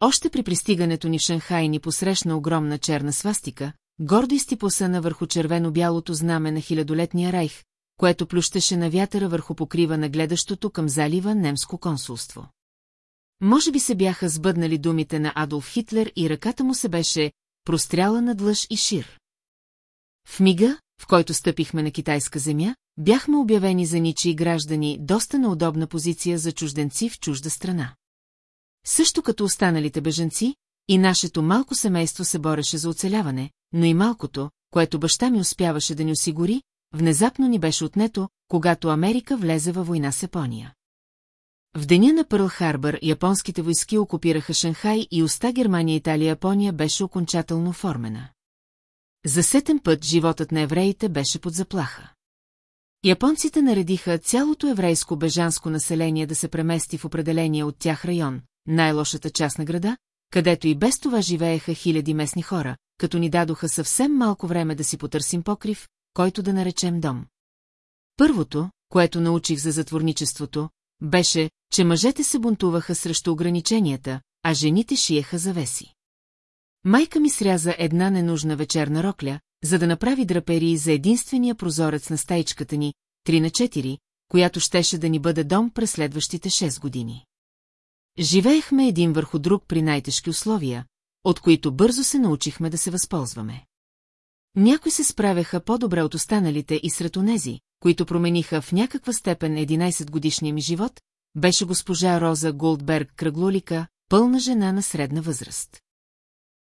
Още при пристигането ни в Шанхай ни посрещна огромна черна свастика, гордо изтипосана върху червено-бялото знаме на хилядолетния райх, което плющеше на вятъра върху покрива на гледащото към залива немско консулство. Може би се бяха сбъднали думите на Адолф Хитлер и ръката му се беше простряла над лъж и шир. В мига, в който стъпихме на китайска земя, бяхме обявени за ничии граждани доста неудобна позиция за чужденци в чужда страна. Също като останалите беженци, и нашето малко семейство се бореше за оцеляване, но и малкото, което баща ми успяваше да ни осигури, внезапно ни беше отнето, когато Америка влезе във война с Япония. В деня на Пърл Харбър японските войски окупираха Шанхай и уста Германия, Италия, Япония беше окончателно оформена. За сетен път животът на евреите беше под заплаха. Японците наредиха цялото еврейско бежанско население да се премести в определения от тях район, най-лошата част на града, където и без това живееха хиляди местни хора, като ни дадоха съвсем малко време да си потърсим покрив, който да наречем дом. Първото, което научих за затворничеството, беше, че мъжете се бунтуваха срещу ограниченията, а жените шиеха завеси. Майка ми сряза една ненужна вечерна рокля, за да направи драперии за единствения прозорец на стаичката ни, 3 на 4, която щеше да ни бъде дом през следващите 6 години. Живеехме един върху друг при най-тежки условия, от които бързо се научихме да се възползваме. Някои се справяха по-добре от останалите и сред онези, които промениха в някаква степен 11-годишния ми живот, беше госпожа Роза Голдберг Кръглолика, пълна жена на средна възраст.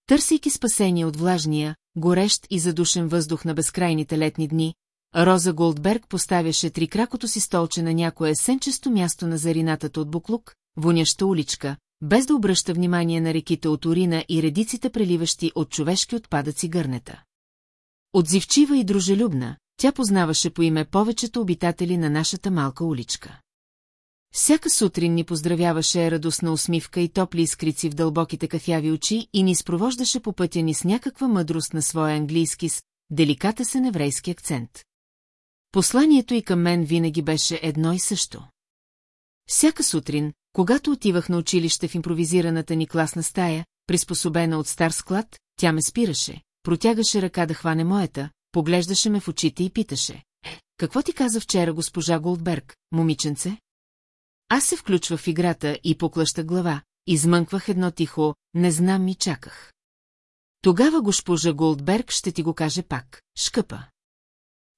Търсейки спасение от влажния, горещ и задушен въздух на безкрайните летни дни, Роза Голдберг поставяше трикракото си столче на някое сенчесто място на заринатата от буклук, воняща уличка, без да обръща внимание на реките от урина и редиците преливащи от човешки отпадъци гърнета. Отзивчива и дружелюбна, тя познаваше по име повечето обитатели на нашата малка уличка. Всяка сутрин ни поздравяваше радостна усмивка и топли искрици в дълбоките кафяви очи и ни спровождаше по пътя ни с някаква мъдрост на своя английски с деликатесен еврейски акцент. Посланието и към мен винаги беше едно и също. Всяка сутрин, когато отивах на училище в импровизираната ни класна стая, приспособена от стар склад, тя ме спираше, протягаше ръка да хване моята, поглеждаше ме в очите и питаше. Какво ти каза вчера госпожа Голдберг, момиченце? Аз се включвах в играта и поклащах глава, измънквах едно тихо, не знам и чаках. Тогава госпожа Голдберг ще ти го каже пак, шкъпа.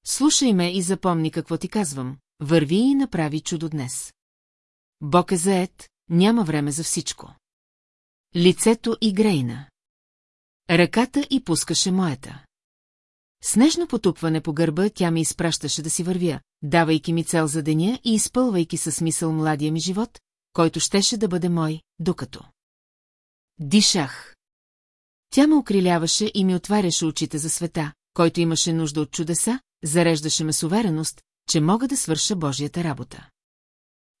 Слушай ме и запомни какво ти казвам, върви и направи чудо днес. Бог е заед, няма време за всичко. Лицето и грейна. Ръката и пускаше моята. Снежно потупване по гърба тя ми изпращаше да си вървя, давайки ми цел за деня и изпълвайки със смисъл младия ми живот, който щеше да бъде мой, докато. Дишах. Тя ме окриляваше и ми отваряше очите за света, който имаше нужда от чудеса, зареждаше ме с увереност, че мога да свърша Божията работа.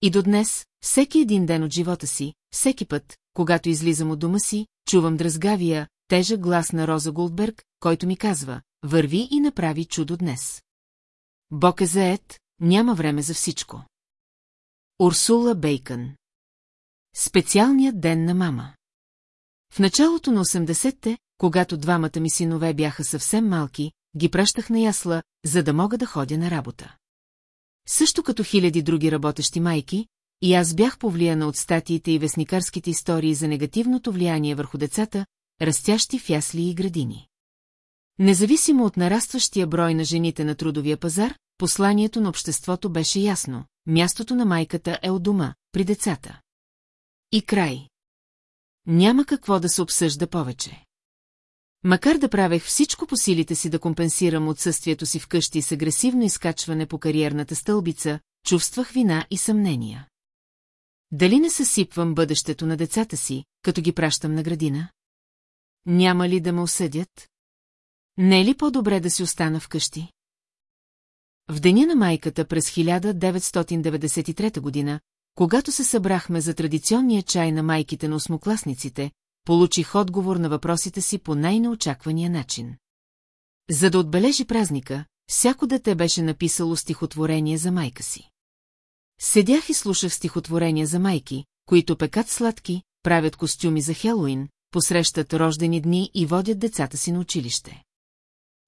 И до днес, всеки един ден от живота си, всеки път, когато излизам от дома си, чувам дразгавия, тежък глас на Роза Голдберг, който ми казва, върви и направи чудо днес. Бог е заед, няма време за всичко. Урсула Бейкън Специалният ден на мама В началото на 80-те, когато двамата ми синове бяха съвсем малки, ги пращах на ясла, за да мога да ходя на работа. Също като хиляди други работещи майки, и аз бях повлияна от статиите и вестникарските истории за негативното влияние върху децата, растящи в ясли и градини. Независимо от нарастващия брой на жените на трудовия пазар, посланието на обществото беше ясно. Мястото на майката е от дома, при децата. И край. Няма какво да се обсъжда повече. Макар да правех всичко по силите си да компенсирам отсъствието си вкъщи с агресивно изкачване по кариерната стълбица, чувствах вина и съмнения. Дали не съсипвам бъдещето на децата си, като ги пращам на градина? Няма ли да ме осъдят? Не е ли по-добре да си остана вкъщи? В деня на майката през 1993 година, когато се събрахме за традиционния чай на майките на осмокласниците, получих отговор на въпросите си по най-неочаквания начин. За да отбележи празника, всяко дете беше написало стихотворение за майка си. Седях и слушах стихотворения за майки, които пекат сладки, правят костюми за Хелоуин, посрещат рождени дни и водят децата си на училище.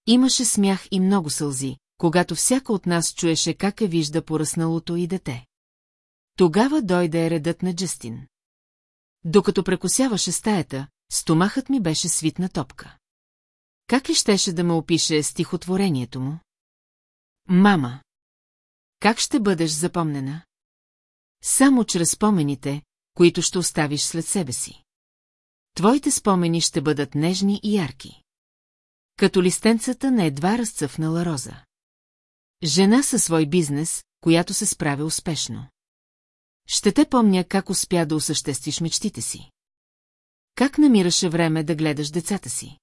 Имаше смях и много сълзи, когато всяка от нас чуеше как е вижда поръсналото и дете. Тогава дойде редът на Джастин. Докато прекосяваше стаята, стомахът ми беше свитна топка. Как ли щеше да ме опише стихотворението му? Мама! Как ще бъдеш запомнена? Само чрез спомените, които ще оставиш след себе си. Твоите спомени ще бъдат нежни и ярки. Като листенцата на едва разцъфнала роза. Жена със свой бизнес, която се справя успешно. Ще те помня как успя да осъществиш мечтите си. Как намираше време да гледаш децата си?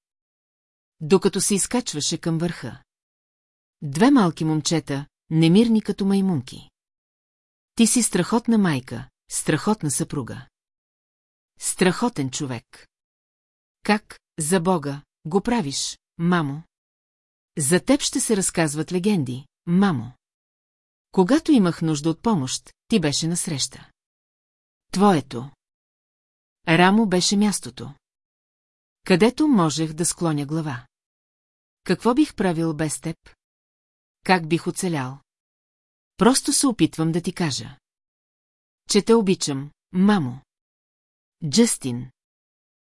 Докато се изкачваше към върха. Две малки момчета, немирни като маймунки. Ти си страхотна майка, страхотна съпруга. Страхотен човек. Как, за Бога, го правиш, мамо? За теб ще се разказват легенди, мамо. Когато имах нужда от помощ, ти беше насреща. Твоето. Рамо беше мястото. Където можех да склоня глава. Какво бих правил без теб? Как бих оцелял? Просто се опитвам да ти кажа. Че те обичам, мамо. Джастин.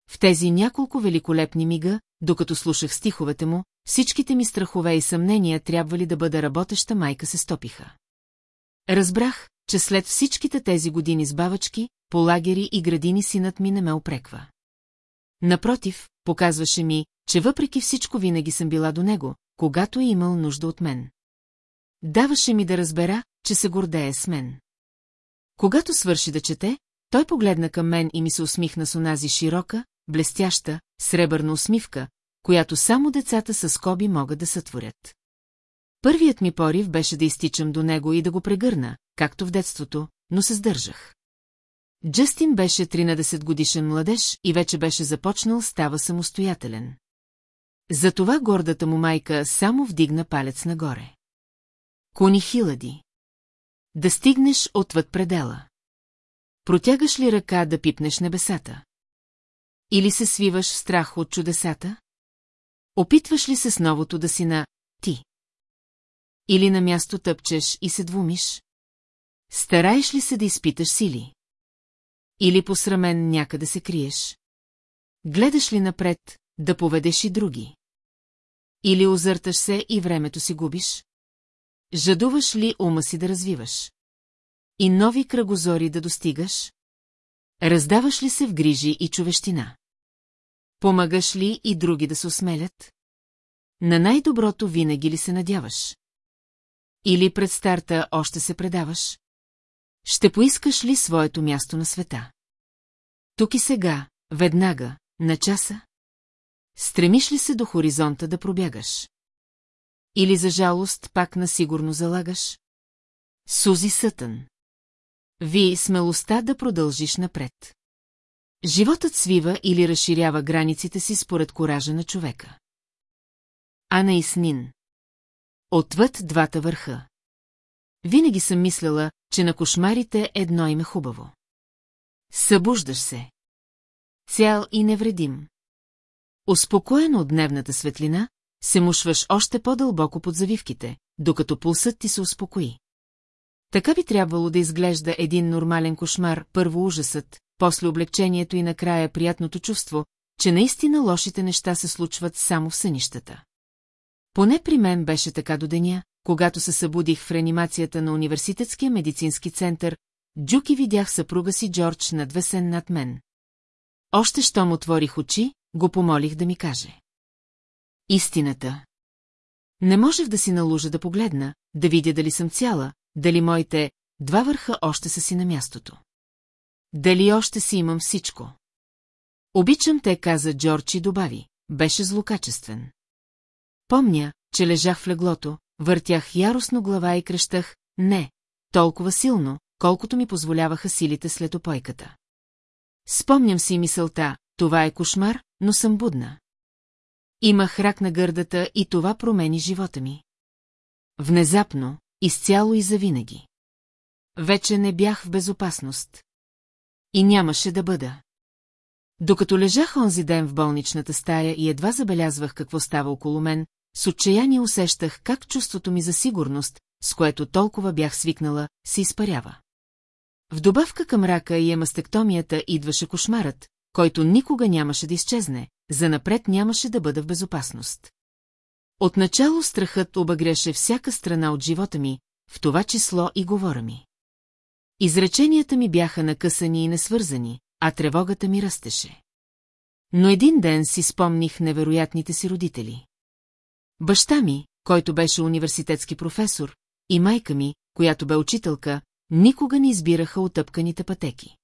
В тези няколко великолепни мига, докато слушах стиховете му, всичките ми страхове и съмнения трябва ли да бъда работеща майка се стопиха. Разбрах, че след всичките тези години с бавачки, по лагери и градини синът ми не ме опреква. Напротив, показваше ми, че въпреки всичко винаги съм била до него, когато е имал нужда от мен. Даваше ми да разбера, че се гордее с мен. Когато свърши да чете, той погледна към мен и ми се усмихна с онази широка, блестяща, сребърна усмивка, която само децата с скоби могат да сътворят. Първият ми порив беше да изтичам до него и да го прегърна, както в детството, но се сдържах. Джастин беше 13 годишен младеж и вече беше започнал става самостоятелен. Затова гордата му майка само вдигна палец нагоре. Кони хилади. Да стигнеш отвъд предела. Протягаш ли ръка да пипнеш небесата? Или се свиваш в страх от чудесата? Опитваш ли се с новото да си на «ти»? Или на място тъпчеш и се двумиш? Стараеш ли се да изпиташ сили? Или посрамен някъде се криеш? Гледаш ли напред, да поведеш и други? Или озърташ се и времето си губиш? Жадуваш ли ума си да развиваш? И нови кръгозори да достигаш? Раздаваш ли се в грижи и човещина? Помагаш ли и други да се осмелят? На най-доброто винаги ли се надяваш? Или пред старта още се предаваш? Ще поискаш ли своето място на света? Тук и сега, веднага, на часа? Стремиш ли се до хоризонта да пробягаш? Или за жалост пак на сигурно залагаш? Сузи Сътън. Ви смелостта да продължиш напред. Животът свива или разширява границите си според коража на човека. Анаиснин. Отвъд двата върха. Винаги съм мисляла, че на кошмарите едно име хубаво. Събуждаш се. Цял и невредим. Успокоен от дневната светлина, се мушваш още по-дълбоко под завивките, докато пулсът ти се успокои. Така би трябвало да изглежда един нормален кошмар, първо ужасът, после облегчението и накрая приятното чувство, че наистина лошите неща се случват само в сънищата. Поне при мен беше така до деня, когато се събудих в реанимацията на университетския медицински център, Джуки видях съпруга си Джордж надвесен над мен. Още щом отворих очи, го помолих да ми каже. Истината. Не можех да си налужа да погледна, да видя дали съм цяла, дали моите два върха още са си на мястото. Дали още си имам всичко. Обичам те, каза Джордж и добави. Беше злокачествен. Помня, че лежах в леглото, въртях яростно глава и крещах, не, толкова силно, колкото ми позволяваха силите след опойката. Спомням си мисълта, това е кошмар, но съм будна. Имах рак на гърдата и това промени живота ми. Внезапно, изцяло и завинаги. Вече не бях в безопасност. И нямаше да бъда. Докато лежах онзи ден в болничната стая и едва забелязвах какво става около мен, с отчаяние усещах как чувството ми за сигурност, с което толкова бях свикнала, се изпарява. В добавка към рака и емастектомията идваше кошмарът, който никога нямаше да изчезне, занапред нямаше да бъда в безопасност. Отначало страхът обагряше всяка страна от живота ми, в това число и говора ми. Изреченията ми бяха накъсани и несвързани, а тревогата ми растеше. Но един ден си спомних невероятните си родители. Баща ми, който беше университетски професор, и майка ми, която бе учителка, никога не избираха отъпканите пътеки.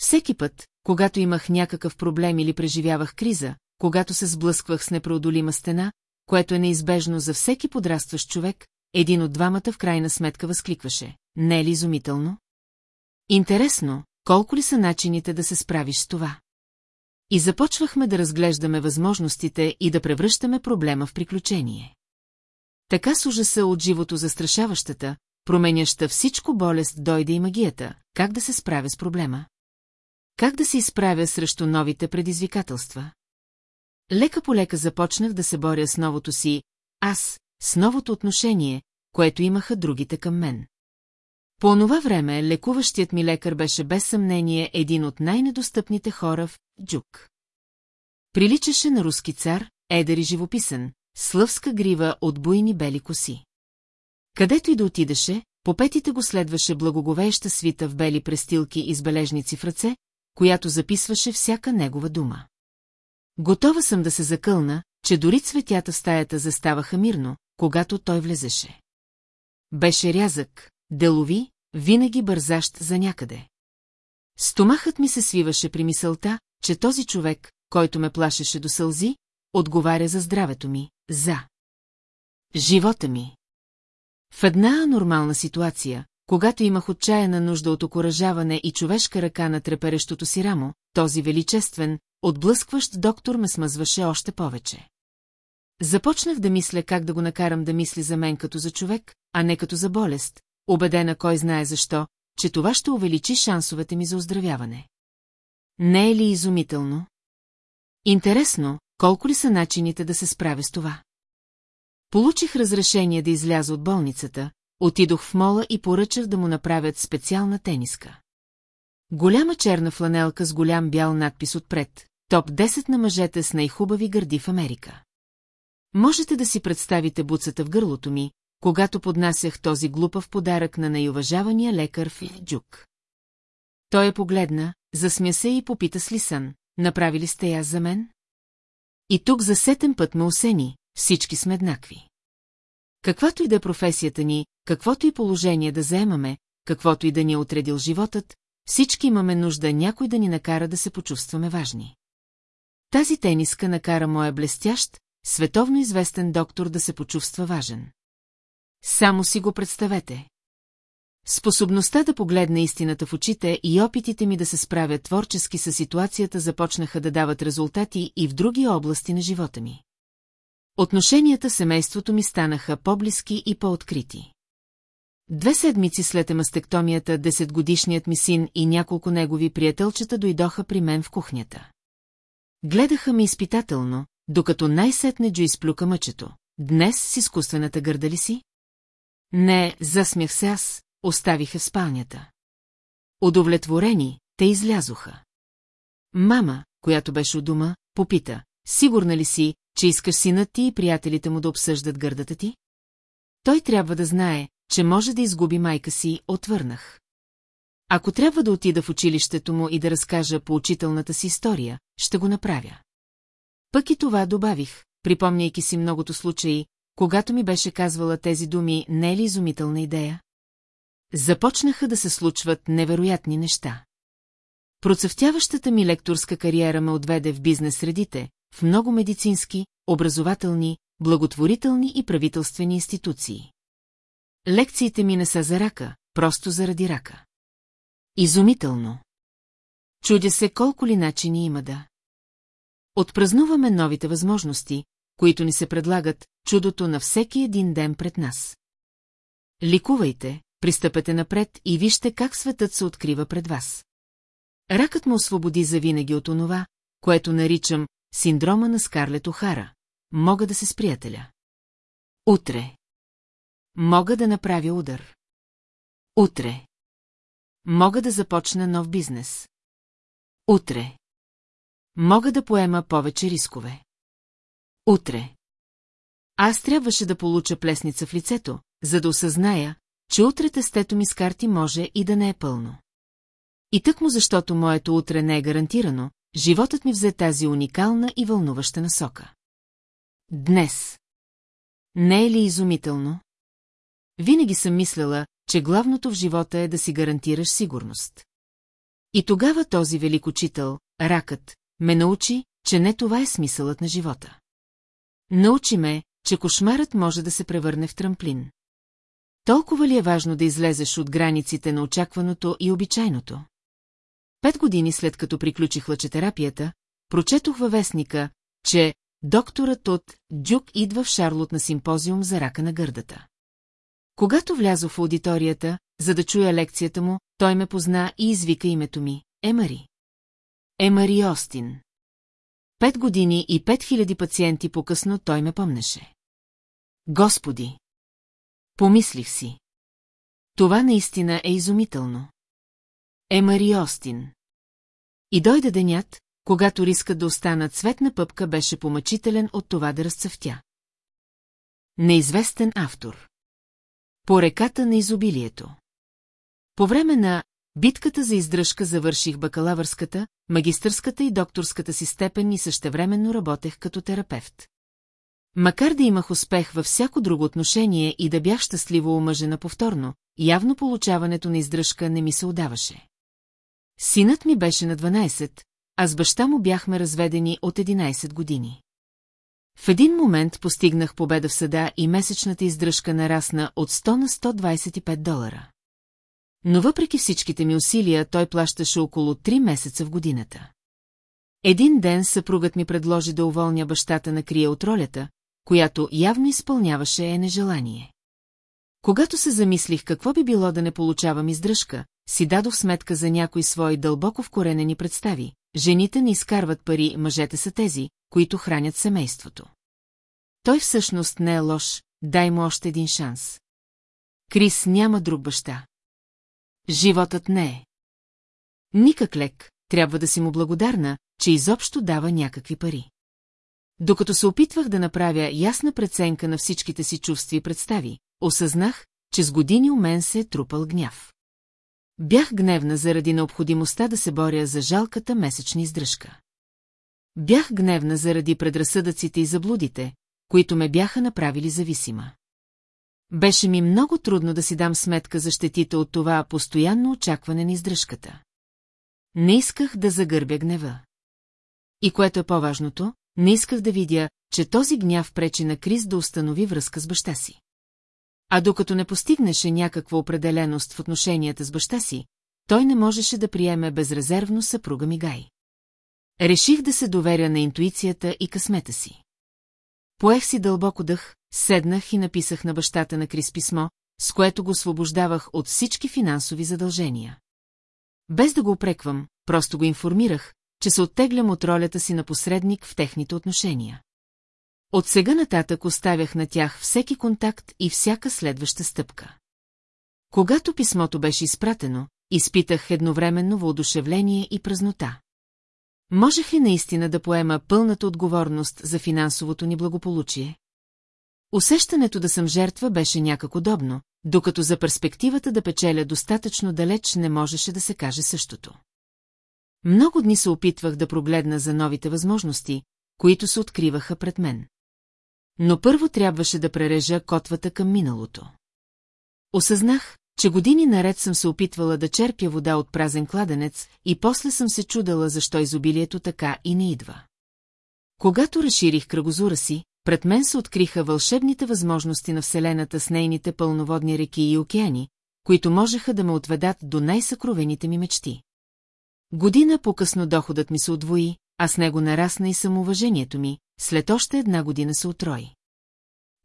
Всеки път, когато имах някакъв проблем или преживявах криза, когато се сблъсквах с непреодолима стена, което е неизбежно за всеки подрастващ човек, един от двамата в крайна сметка възкликваше. Не е ли изумително? Интересно, колко ли са начините да се справиш с това? И започвахме да разглеждаме възможностите и да превръщаме проблема в приключение. Така с ужаса от живото застрашаващата, променяща всичко болест дойде и магията, как да се справя с проблема. Как да се изправя срещу новите предизвикателства? Лека по лека започнах да се боря с новото си аз, с новото отношение, което имаха другите към мен. По онова време лекуващият ми лекар беше без съмнение един от най-недостъпните хора в Джук. Приличаше на руски цар, едър и живописен, слъвска грива от буйни бели коси. Където и да отидеше, по петите го следваше благоговееща свита в бели престилки и с бележници в ръце, която записваше всяка негова дума. Готова съм да се закълна, че дори цветята в стаята заставаха мирно, когато той влезеше. Беше рязък, делови, винаги бързащ за някъде. Стомахът ми се свиваше при мисълта, че този човек, който ме плашеше до сълзи, отговаря за здравето ми, за живота ми. В една нормална ситуация, когато имах отчаяна нужда от окоръжаване и човешка ръка на треперещото си рамо, този величествен, отблъскващ доктор ме смъзваше още повече. Започнах да мисля как да го накарам да мисли за мен като за човек, а не като за болест, убедена кой знае защо, че това ще увеличи шансовете ми за оздравяване. Не е ли изумително? Интересно, колко ли са начините да се справя с това? Получих разрешение да изляза от болницата, отидох в мола и поръчах да му направят специална тениска. Голяма черна фланелка с голям бял надпис отпред, топ 10 на мъжете с най-хубави гърди в Америка. Можете да си представите буцата в гърлото ми, когато поднасях този глупав подарък на най-уважавания лекар в. Той е погледна, засмя се и попита с лисън, направили сте я за мен? И тук за сетен път ме осени, всички сме еднакви. Каквато и да е професията ни, каквото и положение да заемаме, каквото и да ни е отредил животът, всички имаме нужда някой да ни накара да се почувстваме важни. Тази тениска накара моя блестящ, световно известен доктор да се почувства важен. Само си го представете. Способността да погледна истината в очите и опитите ми да се справя творчески с ситуацията започнаха да дават резултати и в други области на живота ми. Отношенията семейството ми станаха по-близки и по-открити. Две седмици след емастектомията, десетгодишният ми син и няколко негови приятелчета дойдоха при мен в кухнята. Гледаха ме изпитателно, докато най-сетне Джо изплюка мъчето. Днес с изкуствената гърда ли си? Не, засмях се аз, оставиха в спалнята. Удовлетворени, те излязоха. Мама, която беше у дома, попита, сигурна ли си, че искаш синът ти и приятелите му да обсъждат гърдата ти? Той трябва да знае, че може да изгуби майка си, отвърнах. Ако трябва да отида в училището му и да разкажа поучителната си история, ще го направя. Пък и това добавих, припомняйки си многото случаи, когато ми беше казвала тези думи, не е ли изумителна идея? Започнаха да се случват невероятни неща. Процъфтяващата ми лекторска кариера ме отведе в бизнес средите, в много медицински, образователни, благотворителни и правителствени институции. Лекциите ми не са за рака, просто заради рака. Изумително. Чудя се колко ли начини има да. Отпразнуваме новите възможности, които ни се предлагат, чудото на всеки един ден пред нас. Ликувайте, пристъпете напред и вижте как светът се открива пред вас. Ракът му освободи завинаги от онова, което наричам синдрома на Скарлет Охара. Мога да се сприятеля. Утре. Мога да направя удар. Утре. Мога да започна нов бизнес. Утре. Мога да поема повече рискове. Утре. Аз трябваше да получа плесница в лицето, за да осъзная, че утре тестето ми с карти може и да не е пълно. И тъкмо защото моето утре не е гарантирано, животът ми взе тази уникална и вълнуваща насока. Днес. Не е ли изумително? Винаги съм мисляла, че главното в живота е да си гарантираш сигурност. И тогава този велик учител, ракът, ме научи, че не това е смисълът на живота. Научи ме, че кошмарът може да се превърне в трамплин. Толкова ли е важно да излезеш от границите на очакваното и обичайното? Пет години след като приключих лъчетерапията, прочетох във вестника, че докторът от Дюк идва в Шарлот на симпозиум за рака на гърдата. Когато влязох в аудиторията, за да чуя лекцията му, той ме позна и извика името ми – Емари. Емари Остин. Пет години и пет хиляди пациенти по-късно той ме помнеше. Господи! Помислих си. Това наистина е изумително. Емари Остин. И дойде денят, когато рискът да остана цветна пъпка беше помъчителен от това да разцъфтя. Неизвестен автор. По реката на изобилието. По време на битката за издръжка завърших бакалавърската, магистърската и докторската си степен и същевременно работех като терапевт. Макар да имах успех във всяко друго отношение и да бях щастливо омъжена повторно, явно получаването на издръжка не ми се отдаваше. Синът ми беше на 12, а с баща му бяхме разведени от 11 години. В един момент постигнах победа в съда и месечната издръжка нарасна от 100 на 125 долара. Но въпреки всичките ми усилия, той плащаше около 3 месеца в годината. Един ден съпругът ми предложи да уволня бащата на крия от ролята, която явно изпълняваше е нежелание. Когато се замислих какво би било да не получавам издръжка, си дадох сметка за някои свои дълбоко вкоренени представи. Жените не изкарват пари, мъжете са тези, които хранят семейството. Той всъщност не е лош, дай му още един шанс. Крис няма друг баща. Животът не е. Никак лек, трябва да си му благодарна, че изобщо дава някакви пари. Докато се опитвах да направя ясна преценка на всичките си чувства и представи, осъзнах, че с години у мен се е трупал гняв. Бях гневна заради необходимостта да се боря за жалката месечна издръжка. Бях гневна заради предразсъдъците и заблудите, които ме бяха направили зависима. Беше ми много трудно да си дам сметка за щетите от това постоянно очакване на издръжката. Не исках да загърбя гнева. И което е по-важното, не исках да видя, че този гняв пречи на Крис да установи връзка с баща си. А докато не постигнеше някаква определеност в отношенията с баща си, той не можеше да приеме безрезервно съпруга ми Гай. Реших да се доверя на интуицията и късмета си. Поех си дълбоко дъх, седнах и написах на бащата на Крис писмо, с което го освобождавах от всички финансови задължения. Без да го опреквам, просто го информирах, че се оттеглям от ролята си на посредник в техните отношения. От сега нататък оставях на тях всеки контакт и всяка следваща стъпка. Когато писмото беше изпратено, изпитах едновременно въодушевление и празнота. Можех ли наистина да поема пълната отговорност за финансовото ни благополучие? Усещането да съм жертва беше някак удобно, докато за перспективата да печеля достатъчно далеч не можеше да се каже същото. Много дни се опитвах да прогледна за новите възможности, които се откриваха пред мен. Но първо трябваше да прережа котвата към миналото. Осъзнах, че години наред съм се опитвала да черпя вода от празен кладенец и после съм се чудала защо изобилието така и не идва. Когато разширих кръгозура си, пред мен се откриха вълшебните възможности на Вселената с нейните пълноводни реки и океани, които можеха да ме отведат до най-съкровените ми мечти. Година по-късно доходът ми се удвои, а с него нарасна и самоуважението ми, след още една година се отрои.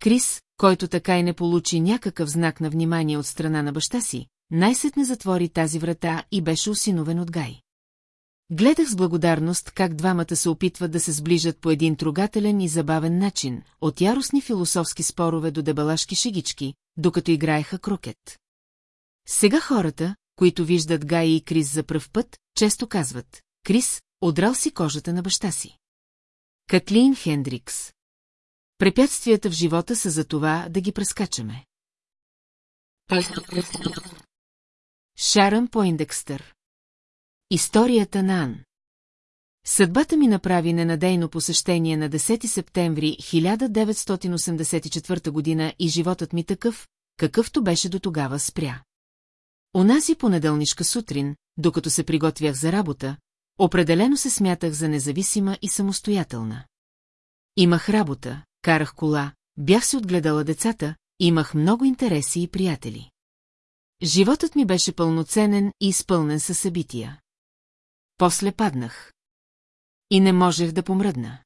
Крис, който така и не получи някакъв знак на внимание от страна на баща си, най-сетне затвори тази врата и беше осиновен от Гай. Гледах с благодарност как двамата се опитват да се сближат по един трогателен и забавен начин, от яростни философски спорове до дебалашки шегички, докато играеха крокет. Сега хората, които виждат Гай и Крис за пръв път, често казват «Крис, одрал си кожата на баща си». Катлин Хендрикс Препятствията в живота са за това да ги прескачаме. Шарън Поиндекстър Историята на Ан Съдбата ми направи ненадейно посещение на 10 септември 1984 година и животът ми такъв, какъвто беше до тогава спря. Онази понеделнишка сутрин, докато се приготвях за работа, определено се смятах за независима и самостоятелна. Имах работа, карах кола, бях си отгледала децата, имах много интереси и приятели. Животът ми беше пълноценен и изпълнен със събития. После паднах. И не можех да помръдна.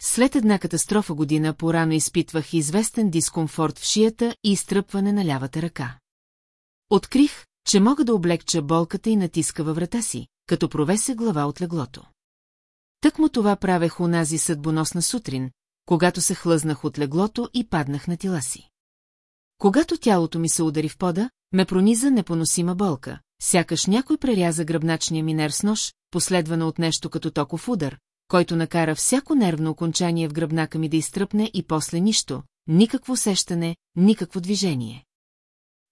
След една катастрофа година порано изпитвах известен дискомфорт в шията и изтръпване на лявата ръка. Открих, че мога да облегча болката и натиска във врата си, като провесе глава от леглото. Тък му това правех унази съдбоносна сутрин, когато се хлъзнах от леглото и паднах на тила си. Когато тялото ми се удари в пода, ме прониза непоносима болка, сякаш някой преряза гръбначния ми нерв с нож, последвано от нещо като токов удар, който накара всяко нервно окончание в гръбнака ми да изтръпне и после нищо, никакво усещане, никакво движение.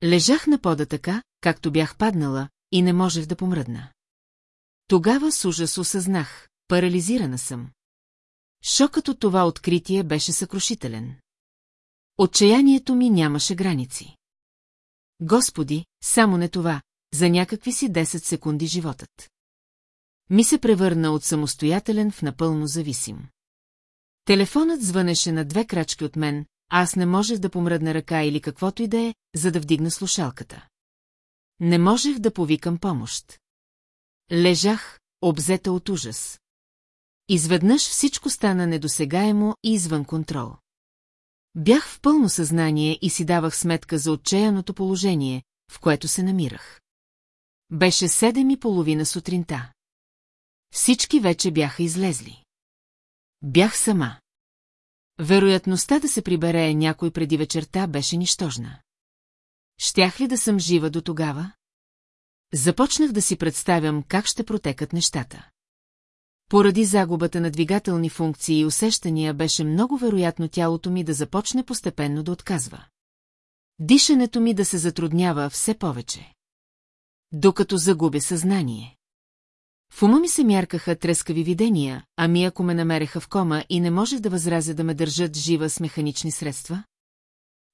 Лежах на пода така, както бях паднала, и не можех да помръдна. Тогава с ужас осъзнах, парализирана съм. Шокът от това откритие беше съкрушителен. Отчаянието ми нямаше граници. Господи, само не това, за някакви си 10 секунди животът. Ми се превърна от самостоятелен в напълно зависим. Телефонът звънеше на две крачки от мен, а аз не можех да помръдна ръка или каквото и да е, за да вдигна слушалката. Не можех да повикам помощ. Лежах, обзета от ужас. Изведнъж всичко стана недосегаемо и извън контрол. Бях в пълно съзнание и си давах сметка за отчаяното положение, в което се намирах. Беше седем и половина сутринта. Всички вече бяха излезли. Бях сама. Вероятността да се прибере някой преди вечерта беше нищожна. Щях ли да съм жива до тогава? Започнах да си представям как ще протекат нещата. Поради загубата на двигателни функции и усещания беше много вероятно тялото ми да започне постепенно да отказва. Дишането ми да се затруднява все повече. Докато загубя съзнание. В ума ми се мяркаха трескави видения, ами ако ме намереха в кома и не можех да възразя да ме държат жива с механични средства?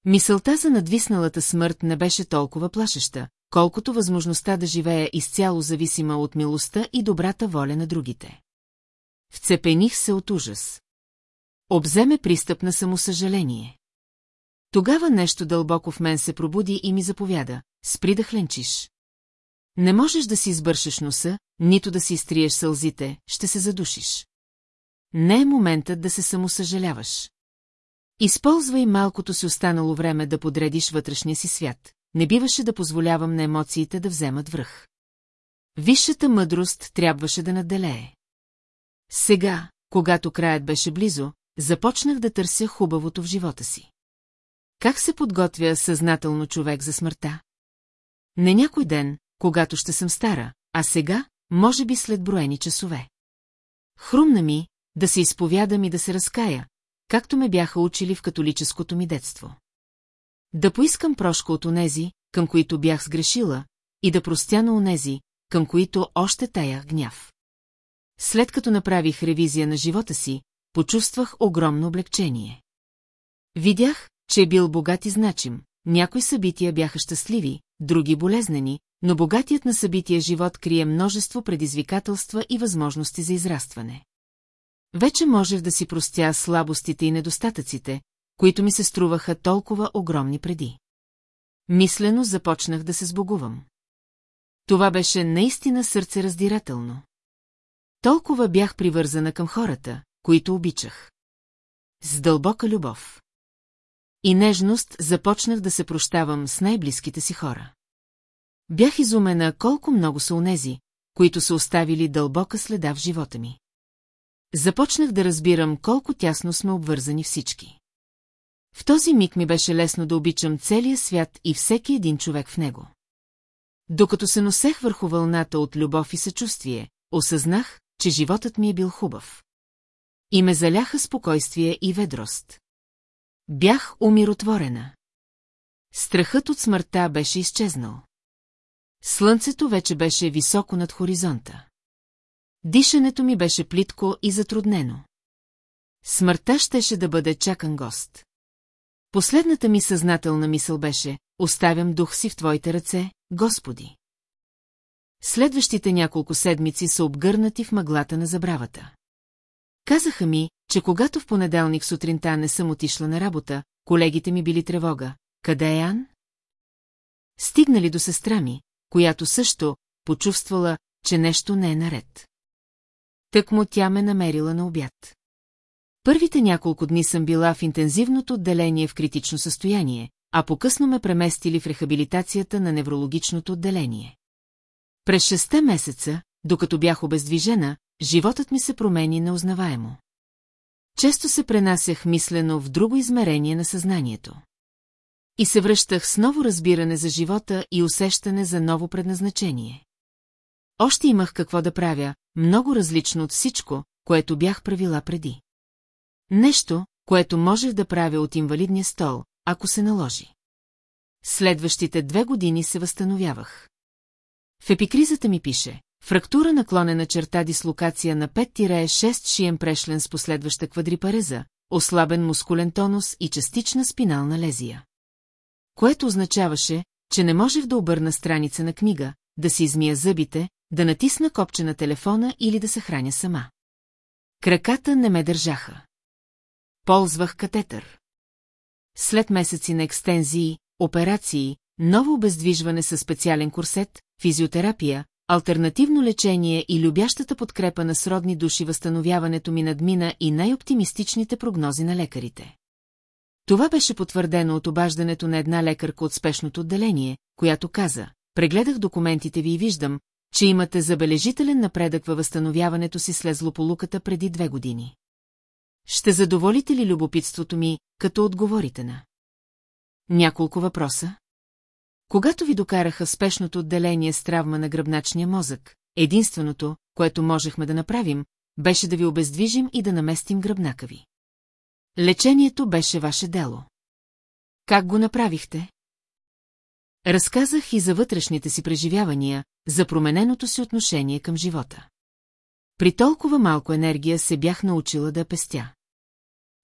Мисълта за надвисналата смърт не беше толкова плашеща, колкото възможността да живея изцяло зависима от милостта и добрата воля на другите. Вцепених се от ужас. Обземе пристъп на самосъжаление. Тогава нещо дълбоко в мен се пробуди и ми заповяда, спри да хленчиш. Не можеш да си избършеш носа, нито да си изтриеш сълзите, ще се задушиш. Не е моментът да се самосъжаляваш. Използвай малкото си останало време да подредиш вътрешния си свят. Не биваше да позволявам на емоциите да вземат връх. Висшата мъдрост трябваше да наделее. Сега, когато краят беше близо, започнах да търся хубавото в живота си. Как се подготвя съзнателно човек за смъртта? Не някой ден, когато ще съм стара, а сега, може би след броени часове. Хрумна ми да се изповядам и да се разкая, както ме бяха учили в католическото ми детство. Да поискам прошка от онези, към които бях сгрешила, и да простя на онези, към които още таях гняв. След като направих ревизия на живота си, почувствах огромно облегчение. Видях, че е бил богат и значим, някои събития бяха щастливи, други болезнени, но богатият на събития живот крие множество предизвикателства и възможности за израстване. Вече можех да си простя слабостите и недостатъците, които ми се струваха толкова огромни преди. Мислено започнах да се сбогувам. Това беше наистина сърцераздирателно. Толкова бях привързана към хората, които обичах. С дълбока любов. И нежност започнах да се прощавам с най-близките си хора. Бях изумена колко много са онези, които са оставили дълбока следа в живота ми. Започнах да разбирам колко тясно сме обвързани всички. В този миг ми беше лесно да обичам целия свят и всеки един човек в него. Докато се носех върху вълната от любов и съчувствие, осъзнах, че животът ми е бил хубав. И ме заляха спокойствие и ведрост. Бях умиротворена. Страхът от смъртта беше изчезнал. Слънцето вече беше високо над хоризонта. Дишането ми беше плитко и затруднено. Смъртта щеше да бъде чакан гост. Последната ми съзнателна мисъл беше, оставям дух си в Твоите ръце, Господи. Следващите няколко седмици са обгърнати в мъглата на забравата. Казаха ми, че когато в понеделник сутринта не съм отишла на работа, колегите ми били тревога. Къде е Ан? Стигнали до сестра ми, която също почувствала, че нещо не е наред. Тък му тя ме намерила на обяд. Първите няколко дни съм била в интензивното отделение в критично състояние, а по-късно ме преместили в рехабилитацията на неврологичното отделение. През шесте месеца, докато бях обездвижена, животът ми се промени неузнаваемо. Често се пренасях мислено в друго измерение на съзнанието. И се връщах с ново разбиране за живота и усещане за ново предназначение. Още имах какво да правя, много различно от всичко, което бях правила преди. Нещо, което можех да правя от инвалидния стол, ако се наложи. Следващите две години се възстановявах. В епикризата ми пише Фрактура наклонена черта дислокация на 5-6 шиен прешлен с последваща квадрипареза, ослабен мускулен тонус и частична спинална лезия. Което означаваше, че не можех да обърна страница на книга, да си измия зъбите, да натисна копче на телефона или да се храня сама. Краката не ме държаха. Ползвах катетър. След месеци на екстензии, операции, ново обездвижване със специален курсет, физиотерапия, альтернативно лечение и любящата подкрепа на сродни души възстановяването ми надмина и най-оптимистичните прогнози на лекарите. Това беше потвърдено от обаждането на една лекарка от спешното отделение, която каза, прегледах документите ви и виждам, че имате забележителен напредък във възстановяването си след злополуката преди две години. Ще задоволите ли любопитството ми, като отговорите на? Няколко въпроса. Когато ви докараха спешното отделение с травма на гръбначния мозък, единственото, което можехме да направим, беше да ви обездвижим и да наместим гръбнака ви. Лечението беше ваше дело. Как го направихте? Разказах и за вътрешните си преживявания, за промененото си отношение към живота. При толкова малко енергия се бях научила да пестя.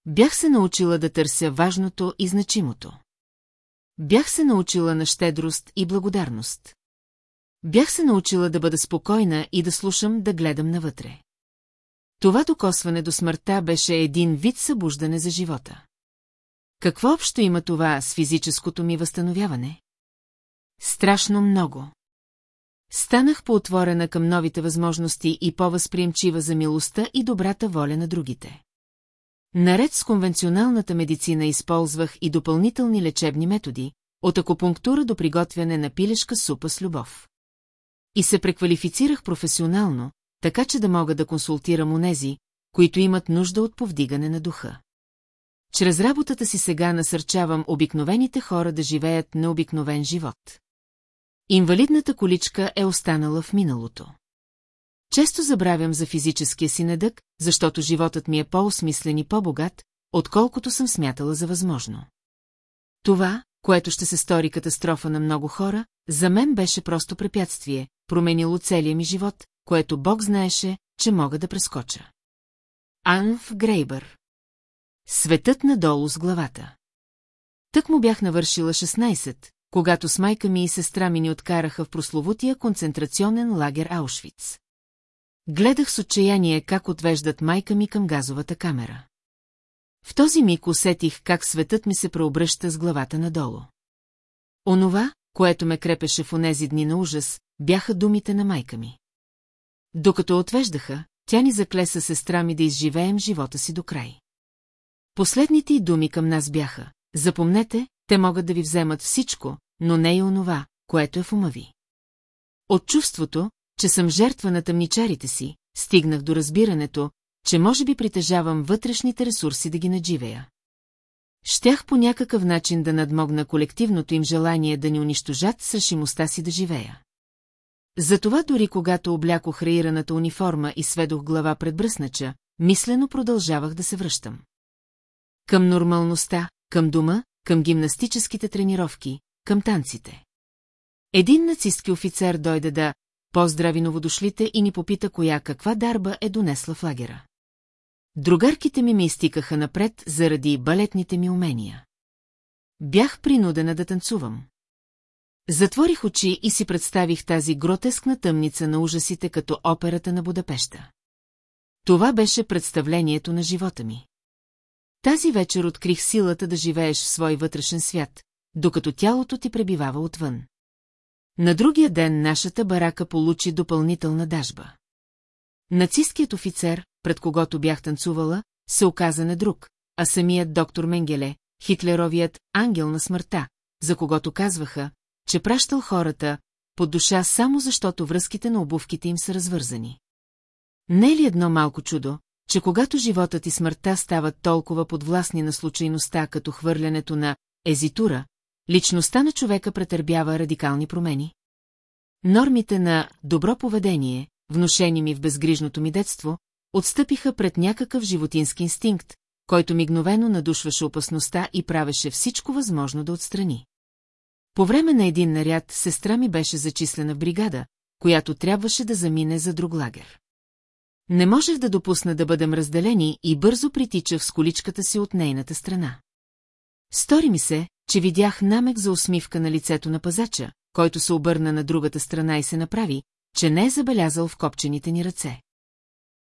Бях се научила да търся важното и значимото. Бях се научила на щедрост и благодарност. Бях се научила да бъда спокойна и да слушам, да гледам навътре. Това докосване до смъртта беше един вид събуждане за живота. Какво общо има това с физическото ми възстановяване? Страшно много. Станах поотворена към новите възможности и по-възприемчива за милостта и добрата воля на другите. Наред с конвенционалната медицина използвах и допълнителни лечебни методи, от акупунктура до приготвяне на пилешка супа с любов. И се преквалифицирах професионално, така че да мога да консултирам онези, които имат нужда от повдигане на духа. Чрез работата си сега насърчавам обикновените хора да живеят необикновен живот. Инвалидната количка е останала в миналото. Често забравям за физическия си недък, защото животът ми е по-осмислен и по-богат, отколкото съм смятала за възможно. Това, което ще се стори катастрофа на много хора, за мен беше просто препятствие, променило целия ми живот, което Бог знаеше, че мога да прескоча. Анф Грейбър Светът надолу с главата. Тък му бях навършила 16, когато с майка ми и сестра ми ни откараха в прословутия концентрационен лагер Аушвиц. Гледах с отчаяние как отвеждат майка ми към газовата камера. В този миг усетих как светът ми се преобръща с главата надолу. Онова, което ме крепеше в онези дни на ужас, бяха думите на майка ми. Докато отвеждаха, тя ни заклеса сестра ми да изживеем живота си до край. Последните й думи към нас бяха, запомнете, те могат да ви вземат всичко, но не и онова, което е в ума ви. От чувството, че съм жертва на тъмничарите си, стигнах до разбирането, че може би притежавам вътрешните ресурси да ги надживея. Щях по някакъв начин да надмогна колективното им желание да ни унищожат с решимостта си да живея. Затова дори когато облякох раираната униформа и сведох глава пред бръснача, мислено продължавах да се връщам. Към нормалността, към дома, към гимнастическите тренировки, към танците. Един нацистски офицер дойде да поздрави новодошлите и ни попита коя каква дарба е донесла в лагера. Другарките ми ме изтикаха напред заради балетните ми умения. Бях принудена да танцувам. Затворих очи и си представих тази гротескна тъмница на ужасите като операта на Будапеща. Това беше представлението на живота ми. Тази вечер открих силата да живееш в свой вътрешен свят, докато тялото ти пребивава отвън. На другия ден нашата барака получи допълнителна дажба. Нацистският офицер, пред когото бях танцувала, се оказа не друг, а самият доктор Менгеле, хитлеровият ангел на смъртта, за когото казваха, че пращал хората под душа само защото връзките на обувките им са развързани. Не е ли едно малко чудо, че когато животът и смъртта стават толкова подвластни на случайността, като хвърлянето на езитура, личността на човека претърбява радикални промени? Нормите на добро поведение, внушени ми в безгрижното ми детство, отстъпиха пред някакъв животински инстинкт, който мигновено надушваше опасността и правеше всичко възможно да отстрани. По време на един наряд сестра ми беше зачислена в бригада, която трябваше да замине за друг лагер. Не можех да допусна да бъдем разделени и бързо притичах с количката си от нейната страна. Стори ми се, че видях намек за усмивка на лицето на пазача, който се обърна на другата страна и се направи, че не е забелязал в копчените ни ръце.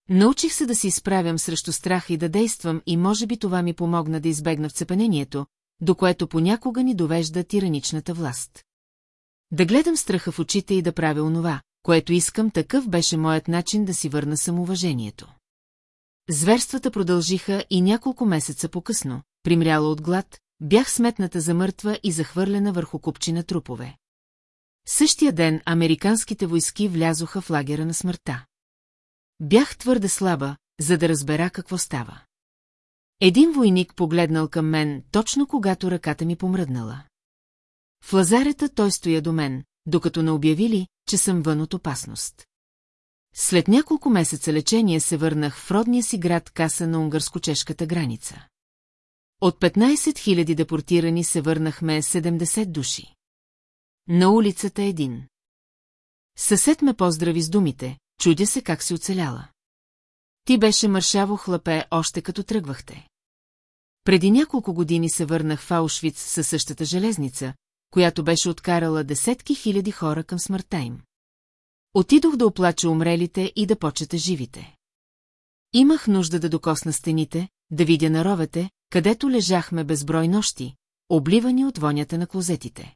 Научих се да се изправям срещу страха и да действам и може би това ми помогна да избегна вцепенението, до което понякога ни довежда тираничната власт. Да гледам страха в очите и да правя онова, което искам, такъв беше моят начин да си върна самоуважението. Зверствата продължиха и няколко месеца по-късно, примряла от глад, бях сметната за мъртва и захвърлена върху купчина трупове. Същия ден американските войски влязоха в лагера на смъртта. Бях твърде слаба, за да разбера какво става. Един войник погледнал към мен, точно когато ръката ми помръднала. В лазарета той стоя до мен, докато не обявили, че съм вън от опасност. След няколко месеца лечение се върнах в родния си град Каса на унгарско-чешката граница. От 15 000 депортирани се върнахме 70 души. На улицата един. Съсед ме поздрави с думите, чудя се как си оцеляла. Ти беше мършаво хлапе още като тръгвахте. Преди няколко години се върнах в Аушвиц със същата железница, която беше откарала десетки хиляди хора към смъртта им. Отидох да оплача умрелите и да почета живите. Имах нужда да докосна стените, да видя наровете, където лежахме безброй нощи, обливани от вонята на клозетите.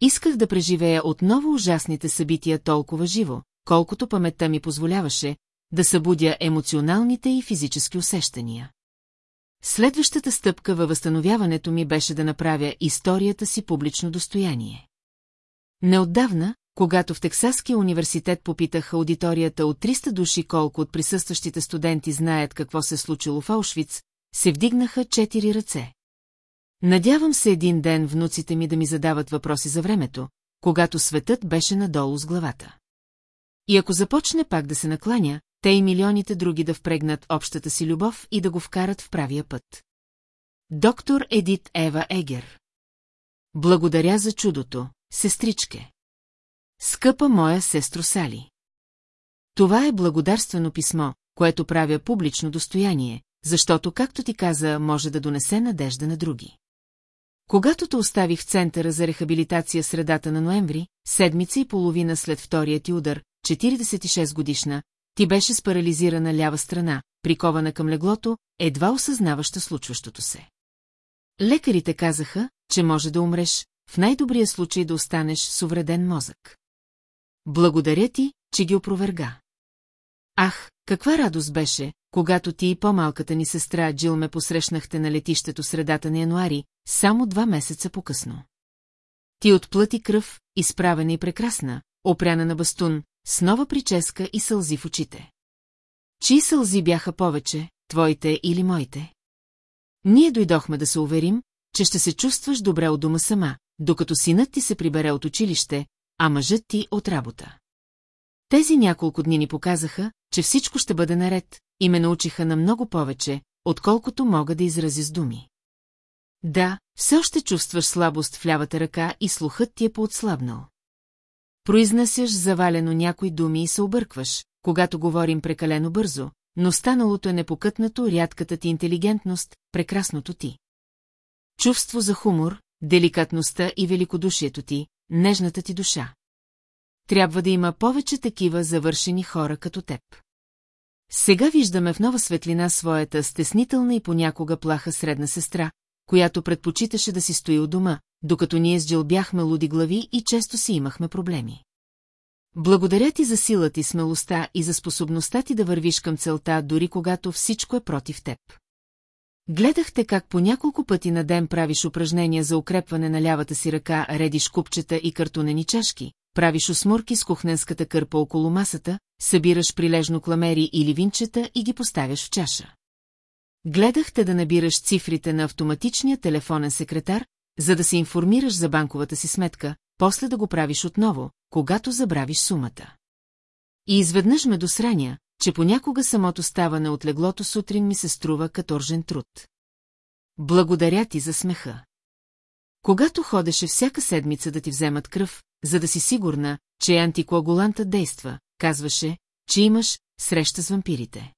Исках да преживея отново ужасните събития толкова живо, колкото паметта ми позволяваше, да събудя емоционалните и физически усещания. Следващата стъпка във възстановяването ми беше да направя историята си публично достояние. Неотдавна, когато в Тексаския университет попитах аудиторията от 300 души колко от присъстващите студенти знаят какво се е случило в Аушвиц, се вдигнаха четири ръце. Надявам се един ден внуците ми да ми задават въпроси за времето, когато светът беше надолу с главата. И ако започне пак да се накланя, те и милионите други да впрегнат общата си любов и да го вкарат в правия път. Доктор Едит Ева Егер Благодаря за чудото, сестричке. Скъпа моя сестро Сали. Това е благодарствено писмо, което правя публично достояние, защото, както ти каза, може да донесе надежда на други. Когато те оставих в центъра за рехабилитация средата на ноември, седмица и половина след втория ти удар, 46 годишна, ти беше с парализирана лява страна, прикована към леглото, едва осъзнаваща случващото се. Лекарите казаха, че може да умреш, в най-добрия случай да останеш с увреден мозък. Благодаря ти, че ги опроверга. Ах, каква радост беше, когато ти и по-малката ни сестра Джил ме посрещнахте на летището средата на януари, само два месеца по-късно. Ти отплъти кръв, изправена и прекрасна, опряна на бастун, с нова прическа и сълзи в очите. Чии сълзи бяха повече, твоите или моите? Ние дойдохме да се уверим, че ще се чувстваш добре от дома сама, докато синът ти се прибере от училище, а мъжът ти от работа. Тези няколко дни ни показаха, че всичко ще бъде наред, и ме научиха на много повече, отколкото мога да изрази с думи. Да, все още чувстваш слабост в лявата ръка и слухът ти е поотслабнал. Произнасяш завалено някои думи и се объркваш, когато говорим прекалено бързо, но станалото е непокътнато рядката ти интелигентност, прекрасното ти. Чувство за хумор, деликатността и великодушието ти, нежната ти душа. Трябва да има повече такива завършени хора като теб. Сега виждаме в нова светлина своята стеснителна и понякога плаха средна сестра, която предпочиташе да си стои у дома, докато ние с Джил бяхме луди глави и често си имахме проблеми. Благодаря ти за силата и смелостта и за способността ти да вървиш към целта, дори когато всичко е против теб. Гледахте как по няколко пъти на ден правиш упражнения за укрепване на лявата си ръка, редиш купчета и картонени чашки, правиш осмурки с кухненската кърпа около масата, събираш прилежно кламери или винчета и ги поставяш в чаша. Гледахте да набираш цифрите на автоматичния телефонен секретар, за да се информираш за банковата си сметка, после да го правиш отново, когато забравиш сумата. И изведнъж ме досраня, че понякога самото ставане от леглото сутрин ми се струва каторжен труд. Благодаря ти за смеха. Когато ходеше всяка седмица да ти вземат кръв, за да си сигурна, че антикоагуланта действа, казваше, че имаш среща с вампирите.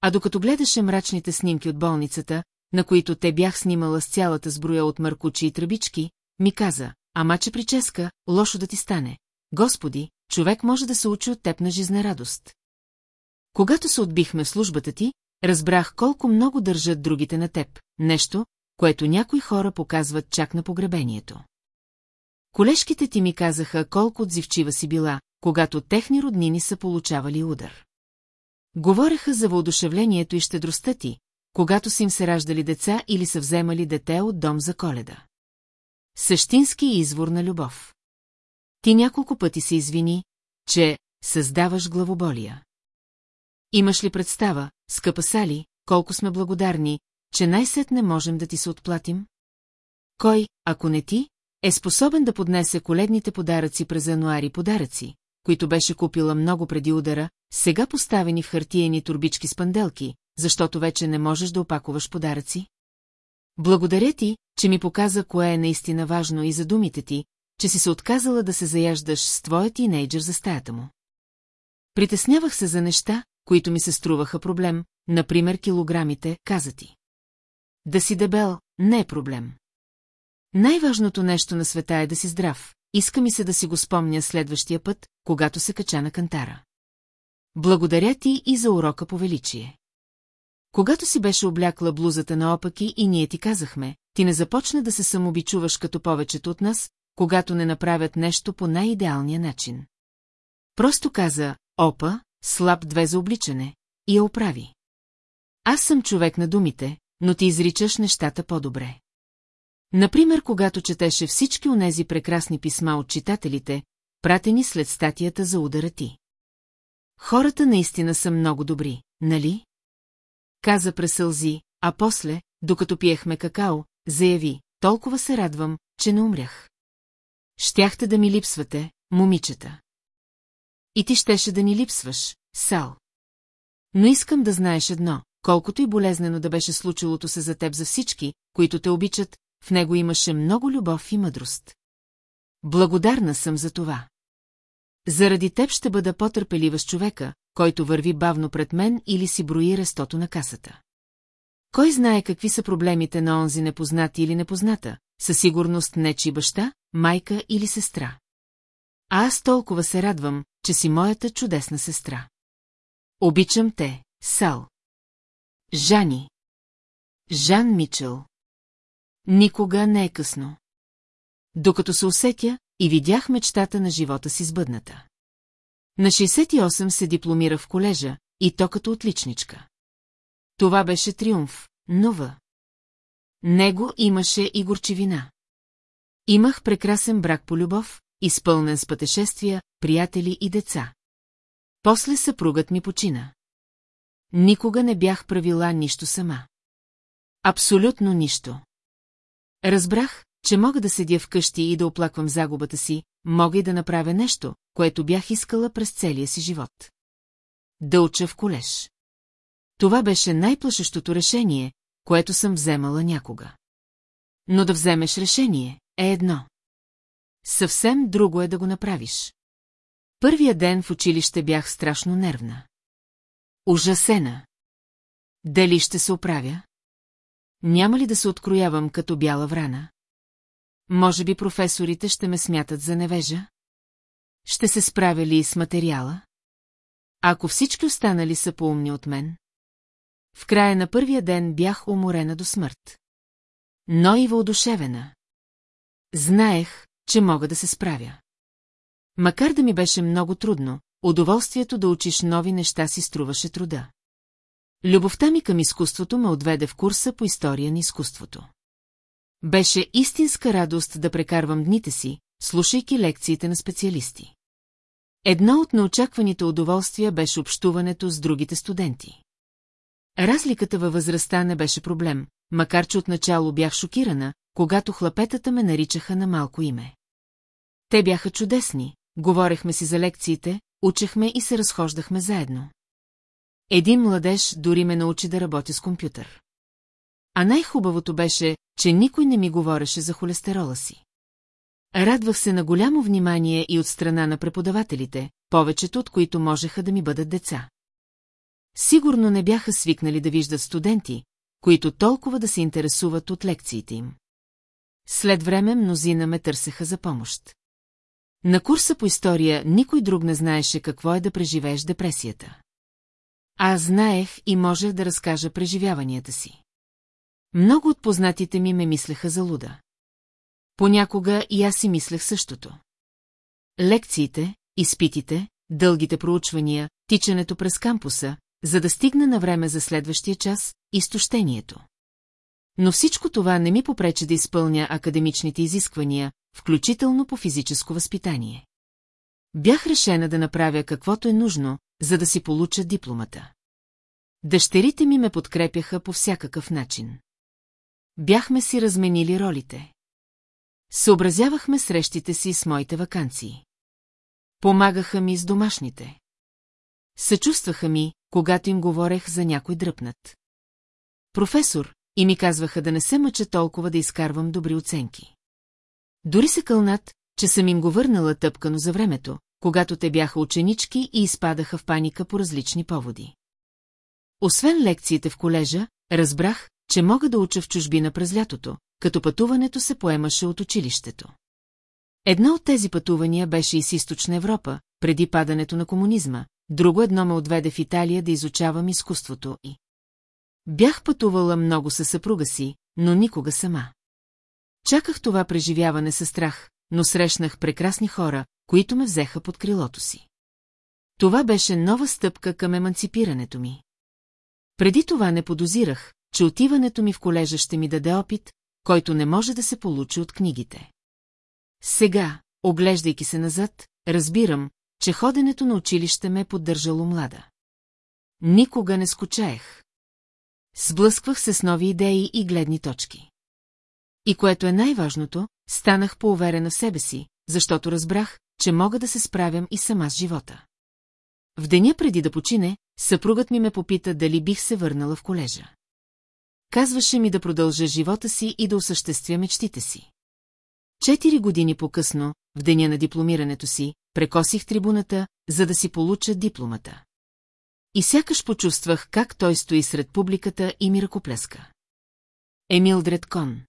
А докато гледаше мрачните снимки от болницата, на които те бях снимала с цялата сброя от мъркучи и тръбички, ми каза, ама че прическа, лошо да ти стане. Господи, човек може да се учи от теб на жизнерадост. Когато се отбихме в службата ти, разбрах колко много държат другите на теб, нещо, което някои хора показват чак на погребението. Колешките ти ми казаха колко отзивчива си била, когато техни роднини са получавали удар. Говореха за въодушевлението и щедростта ти, когато са им се раждали деца или са вземали дете от дом за коледа. Същински извор на любов. Ти няколко пъти се извини, че създаваш главоболия. Имаш ли представа, скъпа Сали, колко сме благодарни, че най-сетне можем да ти се отплатим? Кой, ако не ти, е способен да поднесе коледните подаръци през януари подаръци, които беше купила много преди удара, сега поставени в хартиени турбички с панделки, защото вече не можеш да опакуваш подаръци? Благодаря ти, че ми показа кое е наистина важно и за думите ти, че си се отказала да се заяждаш с твоя тинейджър за стаята му. Притеснявах се за неща, които ми се струваха проблем, например килограмите, каза ти. Да си дебел не е проблем. Най-важното нещо на света е да си здрав, иска ми се да си го спомня следващия път, когато се кача на кантара. Благодаря ти и за урока по величие. Когато си беше облякла блузата наопаки и ние ти казахме, ти не започна да се самобичуваш като повечето от нас, когато не направят нещо по най-идеалния начин. Просто каза, опа, слаб две за обличане, и я оправи. Аз съм човек на думите, но ти изричаш нещата по-добре. Например, когато четеше всички онези прекрасни писма от читателите, пратени след статията за удара ти. Хората наистина са много добри, нали? Каза през сълзи, а после, докато пиехме какао, заяви, толкова се радвам, че не умрях. Щяхте да ми липсвате, момичета. И ти щеше да ни липсваш, Сал. Но искам да знаеш едно, колкото и болезнено да беше случилото се за теб за всички, които те обичат, в него имаше много любов и мъдрост. Благодарна съм за това. Заради теб ще бъда по-търпелива с човека, който върви бавно пред мен или си брои рестото на касата. Кой знае какви са проблемите на онзи непознати или непозната, със сигурност нечи баща, майка или сестра. А аз толкова се радвам, че си моята чудесна сестра. Обичам те, Сал. Жани. Жан Мичел. Никога не е късно. Докато се усетя и видях мечтата на живота си сбъдната. На 68 се дипломира в колежа, и то като отличничка. Това беше триумф, нова. Него имаше и горчивина. Имах прекрасен брак по любов, изпълнен с пътешествия, приятели и деца. После съпругът ми почина. Никога не бях правила нищо сама. Абсолютно нищо. Разбрах, че мога да седя вкъщи и да оплаквам загубата си, мога и да направя нещо, което бях искала през целия си живот. Да уча в колеж. Това беше най-плашещото решение, което съм вземала някога. Но да вземеш решение е едно. Съвсем друго е да го направиш. Първия ден в училище бях страшно нервна. Ужасена. Дали ще се оправя? Няма ли да се откроявам като бяла врана? Може би професорите ще ме смятат за невежа? Ще се справя ли с материала? Ако всички останали са поумни от мен? В края на първия ден бях уморена до смърт. Но и въодушевена. Знаех, че мога да се справя. Макар да ми беше много трудно, удоволствието да учиш нови неща си струваше труда. Любовта ми към изкуството ме отведе в курса по история на изкуството. Беше истинска радост да прекарвам дните си, слушайки лекциите на специалисти. Едно от неочакваните удоволствия беше общуването с другите студенти. Разликата във възрастта не беше проблем, макар че отначало бях шокирана, когато хлапетата ме наричаха на малко име. Те бяха чудесни, говорехме си за лекциите, учехме и се разхождахме заедно. Един младеж дори ме научи да работя с компютър. А най-хубавото беше, че никой не ми говореше за холестерола си. Радвах се на голямо внимание и от страна на преподавателите, повечето от които можеха да ми бъдат деца. Сигурно не бяха свикнали да виждат студенти, които толкова да се интересуват от лекциите им. След време мнозина ме търсеха за помощ. На курса по история никой друг не знаеше какво е да преживееш депресията. Аз знаех и можех да разкажа преживяванията си. Много от познатите ми ме мислеха за луда. Понякога и аз си мислех същото. Лекциите, изпитите, дългите проучвания, тичането през кампуса, за да стигна на време за следващия час, изтощението. Но всичко това не ми попрече да изпълня академичните изисквания, включително по физическо възпитание. Бях решена да направя каквото е нужно, за да си получа дипломата. Дъщерите ми ме подкрепяха по всякакъв начин. Бяхме си разменили ролите. Съобразявахме срещите си с моите вакансии. Помагаха ми с домашните. Съчувстваха ми, когато им говорех за някой дръпнат. Професор, и ми казваха да не се мъча толкова да изкарвам добри оценки. Дори се кълнат, че съм им го върнала тъпкано за времето, когато те бяха ученички и изпадаха в паника по различни поводи. Освен лекциите в колежа, разбрах, че мога да уча в чужбина през лятото, като пътуването се поемаше от училището. Едно от тези пътувания беше и с източна Европа, преди падането на комунизма, друго едно ме отведе в Италия да изучавам изкуството и... Бях пътувала много със съпруга си, но никога сама. Чаках това преживяване със страх, но срещнах прекрасни хора, които ме взеха под крилото си. Това беше нова стъпка към еманципирането ми. Преди това не подозирах, че отиването ми в колежа ще ми даде опит, който не може да се получи от книгите. Сега, оглеждайки се назад, разбирам, че ходенето на училище ме е поддържало млада. Никога не скучаех. Сблъсквах се с нови идеи и гледни точки. И което е най-важното, станах по-уверена в себе си, защото разбрах, че мога да се справям и сама с живота. В деня преди да почине, съпругът ми ме попита дали бих се върнала в колежа. Казваше ми да продължа живота си и да осъществя мечтите си. Четири години по-късно, в деня на дипломирането си, прекосих трибуната, за да си получа дипломата. И сякаш почувствах как той стои сред публиката и ми ръкоплеска. Емил Дредкон.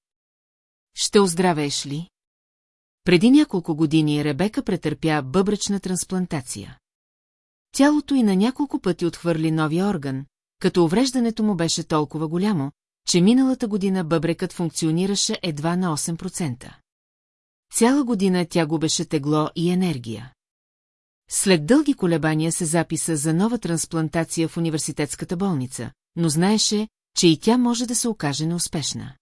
Ще оздравееш ли? Преди няколко години Ребека претърпя бъбречна трансплантация. Тялото й на няколко пъти отхвърли новия орган, като увреждането му беше толкова голямо, че миналата година бъбрекът функционираше едва на 8%. Цяла година тя губеше тегло и енергия. След дълги колебания се записа за нова трансплантация в университетската болница, но знаеше, че и тя може да се окаже неуспешна.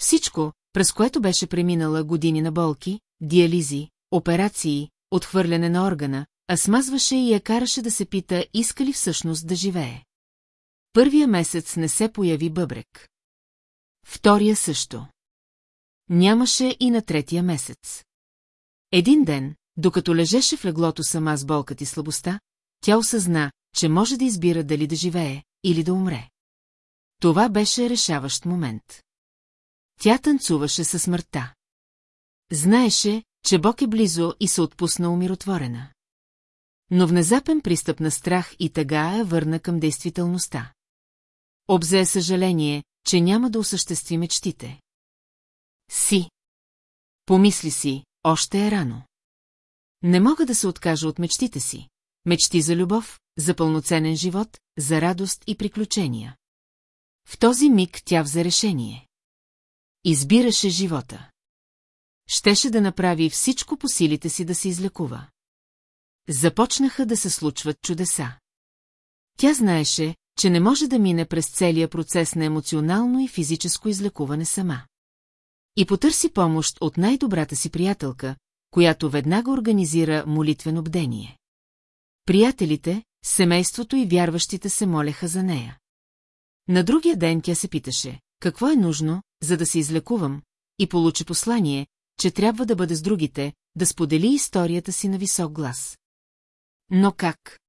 Всичко, през което беше преминала години на болки, диализи, операции, отхвърляне на органа, а смазваше и я караше да се пита, иска ли всъщност да живее. Първия месец не се появи бъбрек. Втория също. Нямаше и на третия месец. Един ден, докато лежеше в леглото сама с болката и слабостта, тя осъзна, че може да избира дали да живее или да умре. Това беше решаващ момент. Тя танцуваше със смъртта. Знаеше, че Бог е близо и се отпусна умиротворена. Но внезапен пристъп на страх и тъга я върна към действителността. Обзе съжаление, че няма да осъществи мечтите. Си. Помисли си, още е рано. Не мога да се откажа от мечтите си. Мечти за любов, за пълноценен живот, за радост и приключения. В този миг тя взе решение. Избираше живота. Щеше да направи всичко по силите си да се излекува. Започнаха да се случват чудеса. Тя знаеше, че не може да мине през целия процес на емоционално и физическо излекуване сама. И потърси помощ от най-добрата си приятелка, която веднага организира молитвено бдение. Приятелите, семейството и вярващите се молеха за нея. На другия ден тя се питаше, какво е нужно, за да се излекувам, и получи послание, че трябва да бъде с другите, да сподели историята си на висок глас. Но как?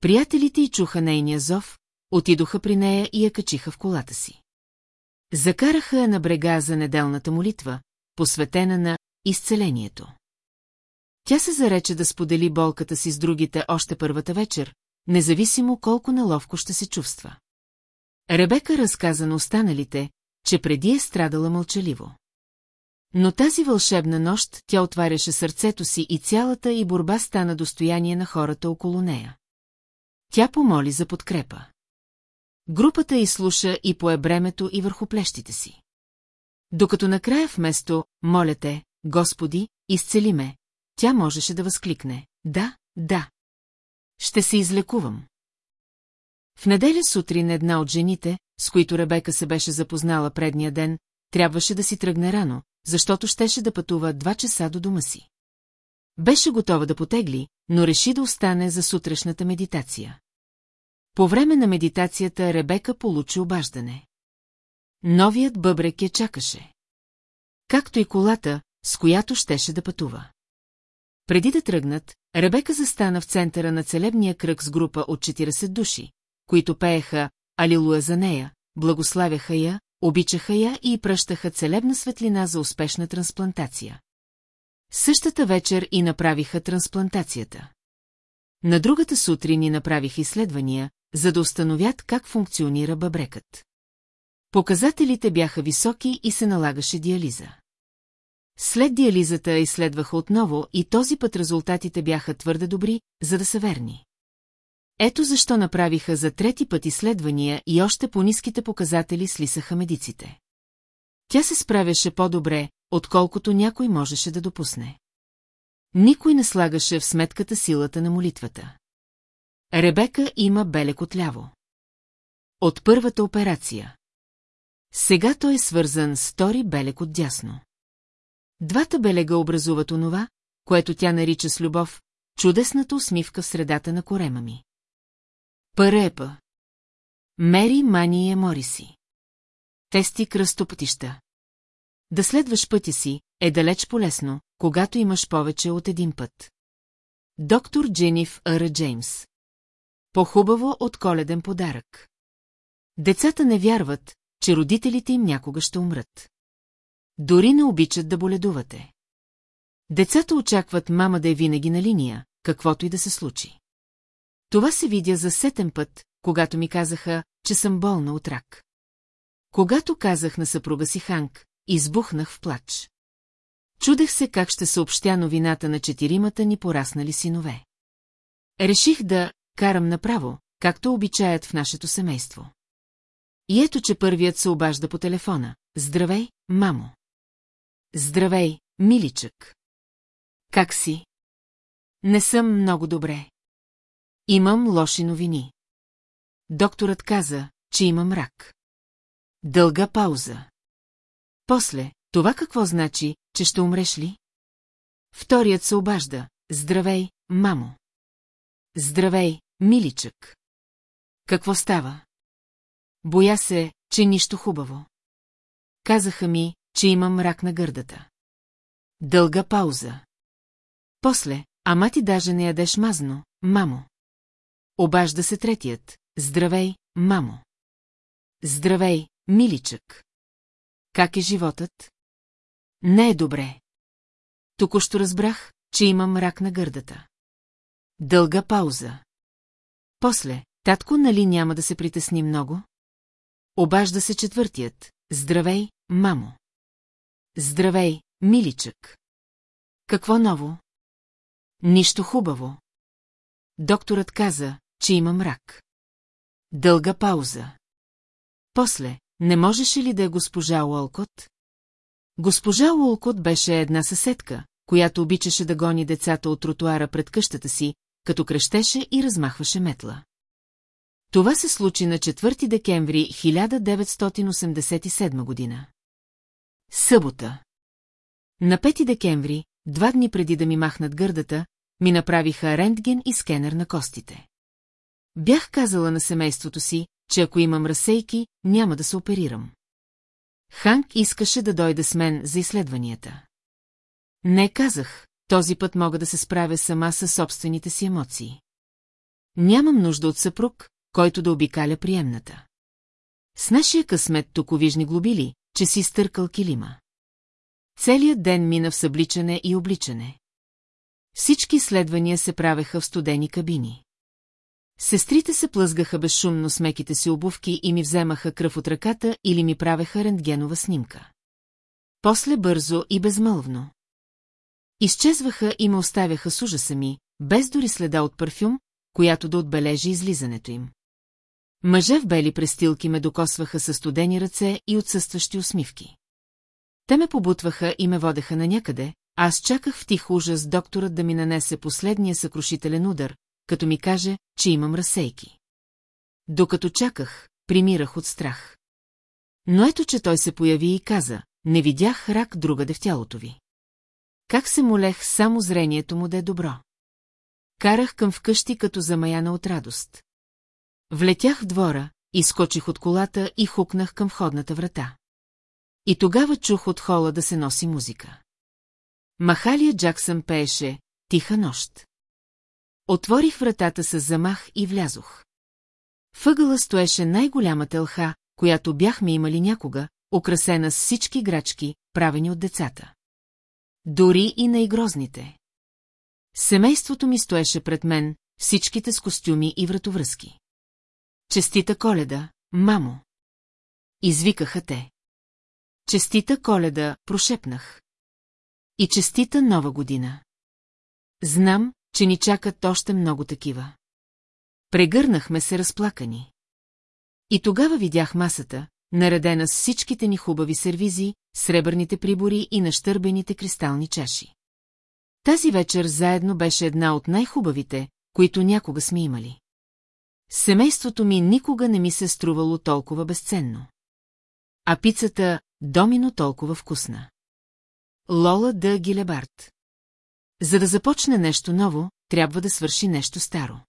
Приятелите й чуха нейния зов, отидоха при нея и я качиха в колата си. Закараха я на брега за неделната молитва, посветена на изцелението. Тя се зарече да сподели болката си с другите още първата вечер, независимо колко неловко ще се чувства. Ребека разказа на останалите, че преди е страдала мълчаливо. Но тази вълшебна нощ тя отваряше сърцето си и цялата и борба стана достояние на хората около нея. тя помоли за подкрепа. Групата изслуша и пое бремето и върху плещите си. Докато накрая вместо «Моля те, Господи, изцели ме», тя можеше да възкликне «Да, да». Ще се излекувам. В неделя сутрин една от жените, с които Ребека се беше запознала предния ден, трябваше да си тръгне рано, защото щеше да пътува два часа до дома си. Беше готова да потегли, но реши да остане за сутрешната медитация. По време на медитацията Ребека получи обаждане. Новият бъбрек я чакаше. Както и колата, с която щеше да пътува. Преди да тръгнат, Ребека застана в центъра на целебния кръг с група от 40 души, които пееха Алилуя за нея, благославяха я, обичаха я и пръщаха целебна светлина за успешна трансплантация. Същата вечер и направиха трансплантацията. На другата сутрин ни направих изследвания, за да установят как функционира бъбрекът. Показателите бяха високи и се налагаше диализа. След диализата изследваха отново и този път резултатите бяха твърде добри, за да са верни. Ето защо направиха за трети път изследвания и още по-низките показатели слисаха медиците. Тя се справяше по-добре, отколкото някой можеше да допусне. Никой не слагаше в сметката силата на молитвата. Ребека има белек отляво. От първата операция. Сега той е свързан с втори белек отдясно. Двата белега образуват онова, което тя нарича с любов, чудесната усмивка в средата на корема ми. Парепа. Мери Мания Мориси. Тести кръстопътища. Да следваш пътя си е далеч полезно, когато имаш повече от един път. Доктор Джениф Р. Джеймс. По-хубаво от коледен подарък. Децата не вярват, че родителите им някога ще умрат. Дори не обичат да боледувате. Децата очакват мама да е винаги на линия, каквото и да се случи. Това се видя за сетен път, когато ми казаха, че съм болна от рак. Когато казах на съпруга си Ханк, избухнах в плач. Чудех се как ще съобщя новината на четиримата ни пораснали синове. Реших да карам направо, както обичаят в нашето семейство. И ето, че първият се обажда по телефона. Здравей, мамо. Здравей, миличък. Как си? Не съм много добре. Имам лоши новини. Докторът каза, че имам рак. Дълга пауза. После, това какво значи, че ще умреш ли? Вторият се обажда. Здравей, мамо. Здравей, миличък. Какво става? Боя се, че нищо хубаво. Казаха ми, че имам рак на гърдата. Дълга пауза. После, ама ти даже не ядеш мазно, мамо. Обажда се третият. Здравей, мамо. Здравей, миличък. Как е животът? Не е добре. Току-що разбрах, че имам рак на гърдата. Дълга пауза. После, татко, нали няма да се притесни много? Обажда се четвъртият. Здравей, мамо. Здравей, миличък. Какво ново? Нищо хубаво. Докторът каза, че имам рак. Дълга пауза. После, не можеше ли да е госпожа Уолкот? Госпожа Уолкот беше една съседка, която обичаше да гони децата от тротуара пред къщата си, като крещеше и размахваше метла. Това се случи на 4 декември 1987 година. Събота. На 5 декември, два дни преди да ми махнат гърдата, ми направиха рентген и скенер на костите. Бях казала на семейството си, че ако имам разсейки, няма да се оперирам. Ханк искаше да дойде с мен за изследванията. Не казах, този път мога да се справя сама със собствените си емоции. Нямам нужда от съпруг, който да обикаля приемната. С нашия късмет токовижни глобили, че си стъркал килима. Целият ден мина в събличане и обличане. Всички изследвания се правеха в студени кабини. Сестрите се плъзгаха безшумно с меките си обувки и ми вземаха кръв от ръката или ми правеха рентгенова снимка. После бързо и безмълвно. Изчезваха и ме оставяха с ужаса ми, без дори следа от парфюм, която да отбележи излизането им. Мъже в бели престилки ме докосваха със студени ръце и отсъстващи усмивки. Те ме побутваха и ме водеха на някъде, аз чаках в тих ужас докторът да ми нанесе последния съкрушителен удар, като ми каже, че имам разсейки. Докато чаках, примирах от страх. Но ето, че той се появи и каза, не видях рак другаде в тялото ви. Как се молех само зрението му да е добро. Карах към вкъщи като замаяна от радост. Влетях в двора, изкочих от колата и хукнах към входната врата. И тогава чух от хола да се носи музика. Махалия Джаксън пееше «Тиха нощ». Отворих вратата с замах и влязох. Въгъла стоеше най-голямата лха, която бяхме имали някога, украсена с всички грачки, правени от децата. Дори и най-грозните. Семейството ми стоеше пред мен, всичките с костюми и вратовръзки. Честита коледа, мамо! Извикаха те. Честита коледа, прошепнах. И честита нова година. Знам, че ни чакат още много такива. Прегърнахме се разплакани. И тогава видях масата, наредена с всичките ни хубави сервизи, сребърните прибори и нащърбените кристални чаши. Тази вечер заедно беше една от най-хубавите, които някога сме имали. Семейството ми никога не ми се струвало толкова безценно. А пицата – домино толкова вкусна. Лола Д. Гилебарт За да започне нещо ново, трябва да свърши нещо старо.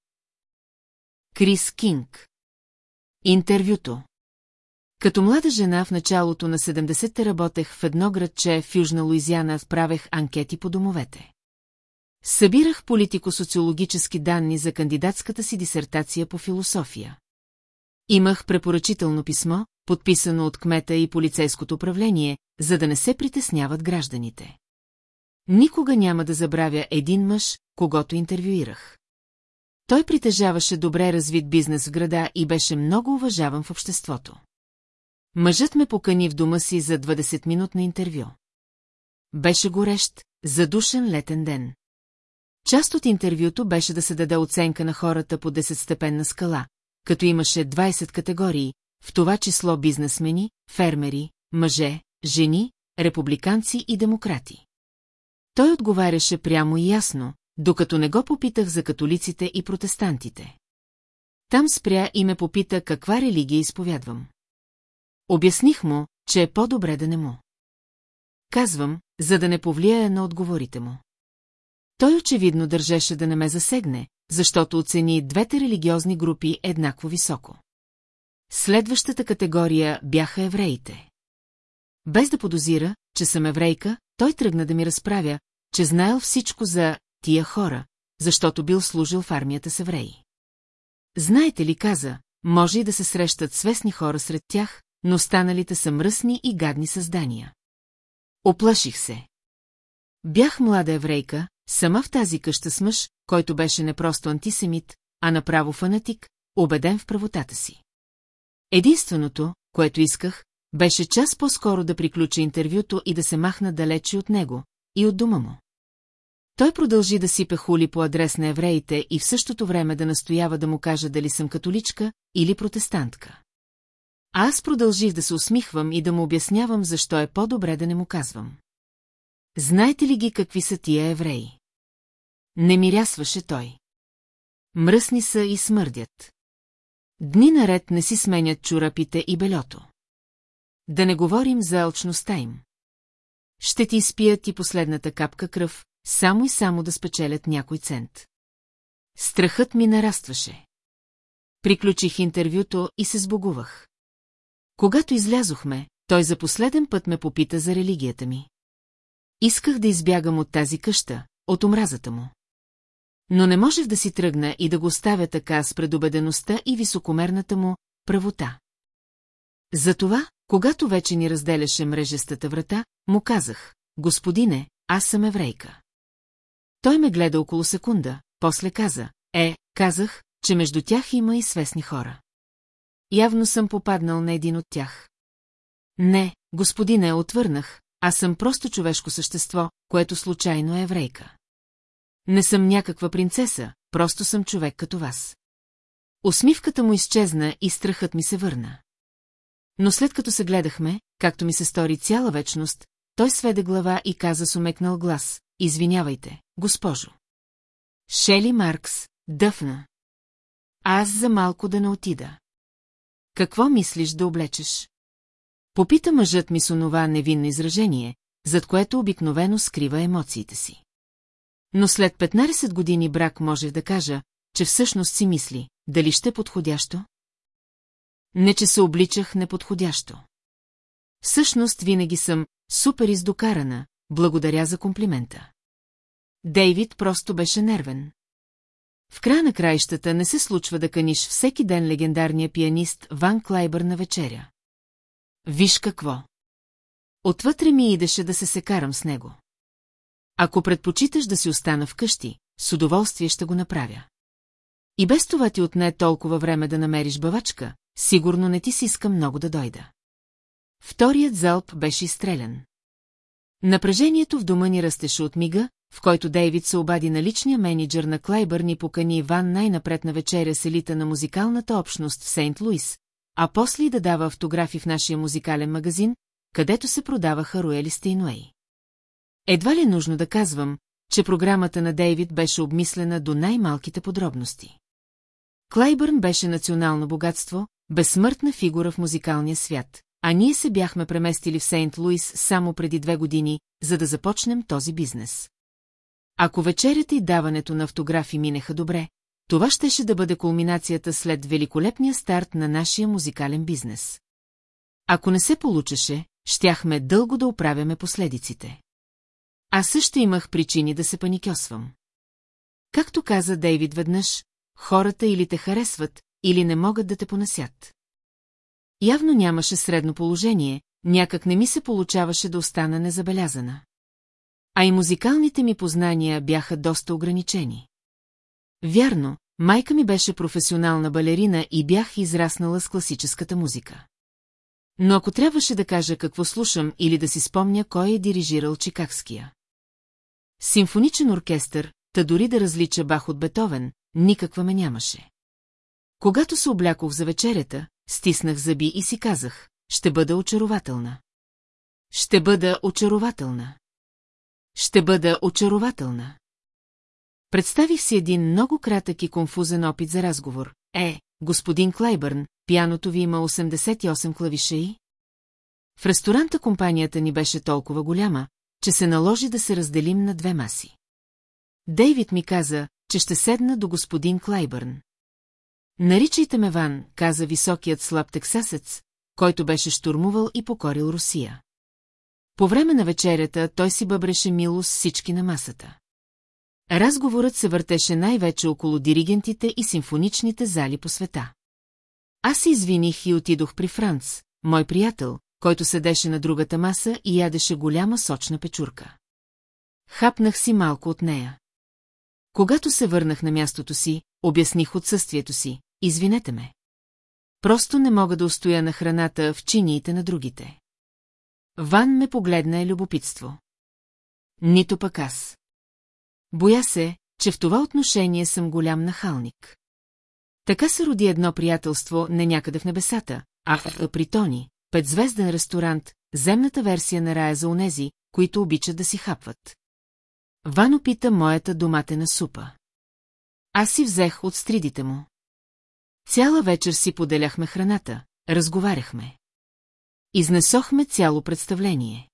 Крис Кинг Интервюто Като млада жена в началото на 70-те работех в едно градче в Южна Луизиана, вправех анкети по домовете. Събирах политико-социологически данни за кандидатската си дисертация по философия. Имах препоръчително писмо, подписано от кмета и полицейското управление, за да не се притесняват гражданите. Никога няма да забравя един мъж, когато интервюирах. Той притежаваше добре развит бизнес в града и беше много уважаван в обществото. Мъжът ме покани в дома си за 20-минутно интервю. Беше горещ, задушен летен ден. Част от интервюто беше да се даде оценка на хората по 10-степенна скала, като имаше 20 категории, в това число бизнесмени, фермери, мъже, жени, републиканци и демократи. Той отговаряше прямо и ясно, докато не го попитах за католиците и протестантите. Там спря и ме попита каква религия изповядвам. Обясних му, че е по-добре да не му. Казвам, за да не повлияе на отговорите му. Той очевидно държеше да не ме засегне, защото оцени двете религиозни групи еднакво високо. Следващата категория бяха евреите. Без да подозира, че съм еврейка, той тръгна да ми разправя, че знаел всичко за тия хора, защото бил служил в армията с евреи. Знаете ли, каза, може и да се срещат свестни хора сред тях, но останалите са мръсни и гадни създания. Оплаших се. Бях млада еврейка, сама в тази къща с мъж, който беше не просто антисемит, а направо фанатик, убеден в правотата си. Единственото, което исках, беше час по-скоро да приключа интервюто и да се махна далече от него и от дома му. Той продължи да сипе хули по адрес на евреите и в същото време да настоява да му кажа дали съм католичка или протестантка. А аз продължих да се усмихвам и да му обяснявам защо е по-добре да не му казвам. Знаете ли ги какви са тия евреи? Не мирясваше той. Мръсни са и смърдят. Дни наред не си сменят чурапите и белето. Да не говорим за алчността им. Ще ти изпият и последната капка кръв, само и само да спечелят някой цент. Страхът ми нарастваше. Приключих интервюто и се сбогувах. Когато излязохме, той за последен път ме попита за религията ми. Исках да избягам от тази къща, от омразата му. Но не можех да си тръгна и да го оставя така с предубедеността и високомерната му правота. Затова, когато вече ни разделяше мрежестата врата, му казах, господине, аз съм еврейка. Той ме гледа около секунда, после каза, е, казах, че между тях има и свестни хора. Явно съм попаднал на един от тях. Не, господине, отвърнах, аз съм просто човешко същество, което случайно е еврейка. Не съм някаква принцеса, просто съм човек като вас. Усмивката му изчезна и страхът ми се върна. Но след като се гледахме, както ми се стори цяла вечност, той сведе глава и каза с умекнал глас, извинявайте, госпожо. Шели Маркс, дъфна. Аз за малко да не отида. Какво мислиш да облечеш? Попита мъжът ми с онова невинно изражение, зад което обикновено скрива емоциите си. Но след 15 години брак може да кажа, че всъщност си мисли, дали ще е подходящо? Не, че се обличах неподходящо. Всъщност винаги съм супер издокарана, благодаря за комплимента. Дейвид просто беше нервен. В края на краищата не се случва да каниш всеки ден легендарния пианист Ван Клайбър на вечеря. Виж какво. Отвътре ми идеше да се секарам с него. Ако предпочиташ да си остана вкъщи, с удоволствие ще го направя. И без това ти отне толкова време да намериш бавачка, сигурно не ти си иска много да дойда. Вторият залп беше изстрелян. Напрежението в дома ни растеше от мига, в който Дейвид се обади на личния менеджер на Клайбърн и покани Иван най-напред на вечеря с елита на музикалната общност в Сейнт Луис, а после и да дава автографи в нашия музикален магазин, където се продаваха Руели Стейнуей. Едва ли е нужно да казвам, че програмата на Дейвид беше обмислена до най-малките подробности. Клайбърн беше национално богатство, безсмъртна фигура в музикалния свят, а ние се бяхме преместили в Сейнт Луис само преди две години, за да започнем този бизнес. Ако вечерята и даването на автографи минеха добре, това щеше да бъде кулминацията след великолепния старт на нашия музикален бизнес. Ако не се получеше, щяхме дълго да оправяме последиците. Аз също имах причини да се паникьосвам. Както каза Дейвид веднъж, хората или те харесват, или не могат да те понасят. Явно нямаше средно положение, някак не ми се получаваше да остана незабелязана. А и музикалните ми познания бяха доста ограничени. Вярно, майка ми беше професионална балерина и бях израснала с класическата музика. Но ако трябваше да кажа какво слушам или да си спомня кой е дирижирал Чикагския. Симфоничен оркестър, та дори да различа Бах от Бетовен, никаква ме нямаше. Когато се облякох за вечерята, стиснах зъби и си казах, ще бъда очарователна. Ще бъда очарователна. Ще бъда очарователна. Представих си един много кратък и конфузен опит за разговор. Е, господин Клайбърн, пяното ви има 88 клавиша и... В ресторанта компанията ни беше толкова голяма, че се наложи да се разделим на две маси. Дейвид ми каза, че ще седна до господин Клайбърн. Наричайте ме Ван, каза високият слаб тексасец, който беше штурмувал и покорил Русия. По време на вечерята той си бъбреше мило с всички на масата. Разговорът се въртеше най-вече около диригентите и симфоничните зали по света. Аз се извиних и отидох при Франц, мой приятел, който седеше на другата маса и ядеше голяма сочна печурка. Хапнах си малко от нея. Когато се върнах на мястото си, обясних отсъствието си. Извинете ме. Просто не мога да устоя на храната в чиниите на другите. Ван ме погледна е любопитство. Нито пък аз. Боя се, че в това отношение съм голям нахалник. Така се роди едно приятелство не някъде в небесата, а в Притони, петзвезден ресторант, земната версия на рая за онези, които обичат да си хапват. Вано пита моята доматена супа. Аз си взех от стридите му. Цяла вечер си поделяхме храната, разговаряхме. Изнесохме цяло представление.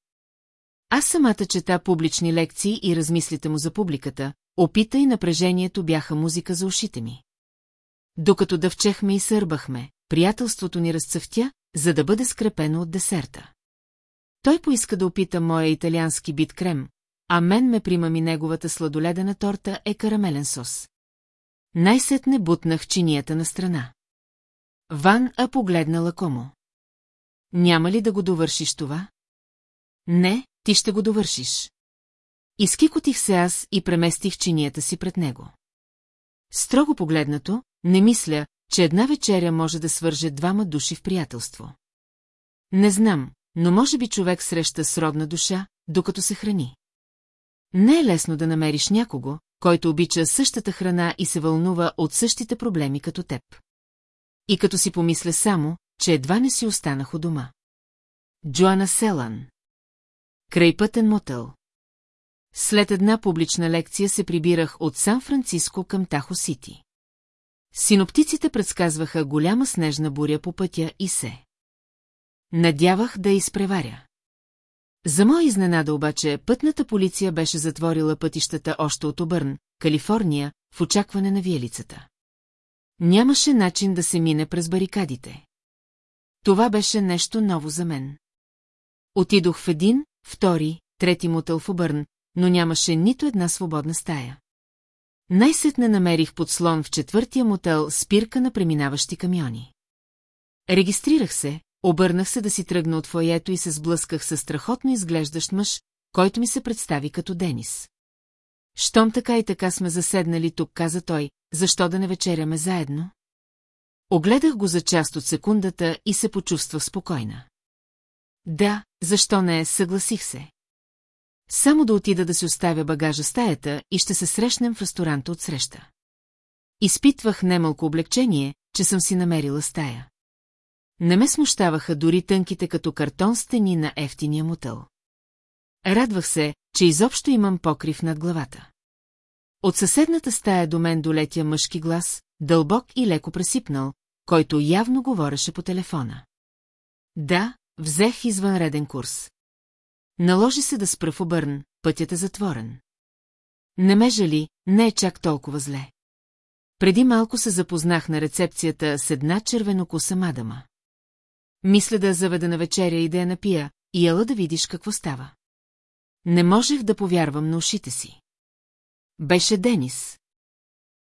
Аз самата чета публични лекции и размислите му за публиката, опита и напрежението бяха музика за ушите ми. Докато дъвчехме и сърбахме, приятелството ни разцъфтя, за да бъде скрепено от десерта. Той поиска да опита моя италиански бит крем, а мен ме примами неговата сладоледена торта е карамелен сос. Най-сетне бутнах чинията на страна. Ван а погледна лакомо. Няма ли да го довършиш това? Не, ти ще го довършиш. Изкикотих се аз и преместих чинията си пред него. Строго погледнато, не мисля, че една вечеря може да свърже двама души в приятелство. Не знам, но може би човек среща сродна душа, докато се храни. Не е лесно да намериш някого, който обича същата храна и се вълнува от същите проблеми като теб. И като си помисля само, че едва не си останах у дома. Джоана Селан. Крайпътен мотел. След една публична лекция се прибирах от Сан-Франциско към Тахо Сити. Синоптиците предсказваха голяма снежна буря по пътя и се. Надявах да изпреваря. За моя изненада обаче, пътната полиция беше затворила пътищата още от Обърн, Калифорния, в очакване на виелицата. Нямаше начин да се мине през барикадите. Това беше нещо ново за мен. Отидох в един, втори, трети мотел в Обърн, но нямаше нито една свободна стая. Най-сетне намерих подслон в четвъртия мотел спирка на преминаващи камиони. Регистрирах се, обърнах се да си тръгна от фоето и се сблъсках с страхотно изглеждащ мъж, който ми се представи като Денис. Щом така и така сме заседнали тук, каза той, защо да не вечеряме заедно? Огледах го за част от секундата и се почувствах спокойна. Да, защо не, съгласих се. Само да отида да си оставя багажа стаята и ще се срещнем в ресторанта от среща. Изпитвах немалко облегчение, че съм си намерила стая. Не ме смущаваха дори тънките като картон стени на ефтиния мотел. Радвах се, че изобщо имам покрив над главата. От съседната стая до мен долетя мъжки глас, дълбок и леко пресипнал, който явно говореше по телефона. Да, взех извънреден курс. Наложи се да спра в обърн, пътят е затворен. Не ме жали, не е чак толкова зле. Преди малко се запознах на рецепцията с една червенокуса мадама. Мисля да заведа на вечеря и да я напия, и ела да видиш какво става. Не можех да повярвам на ушите си. Беше Денис.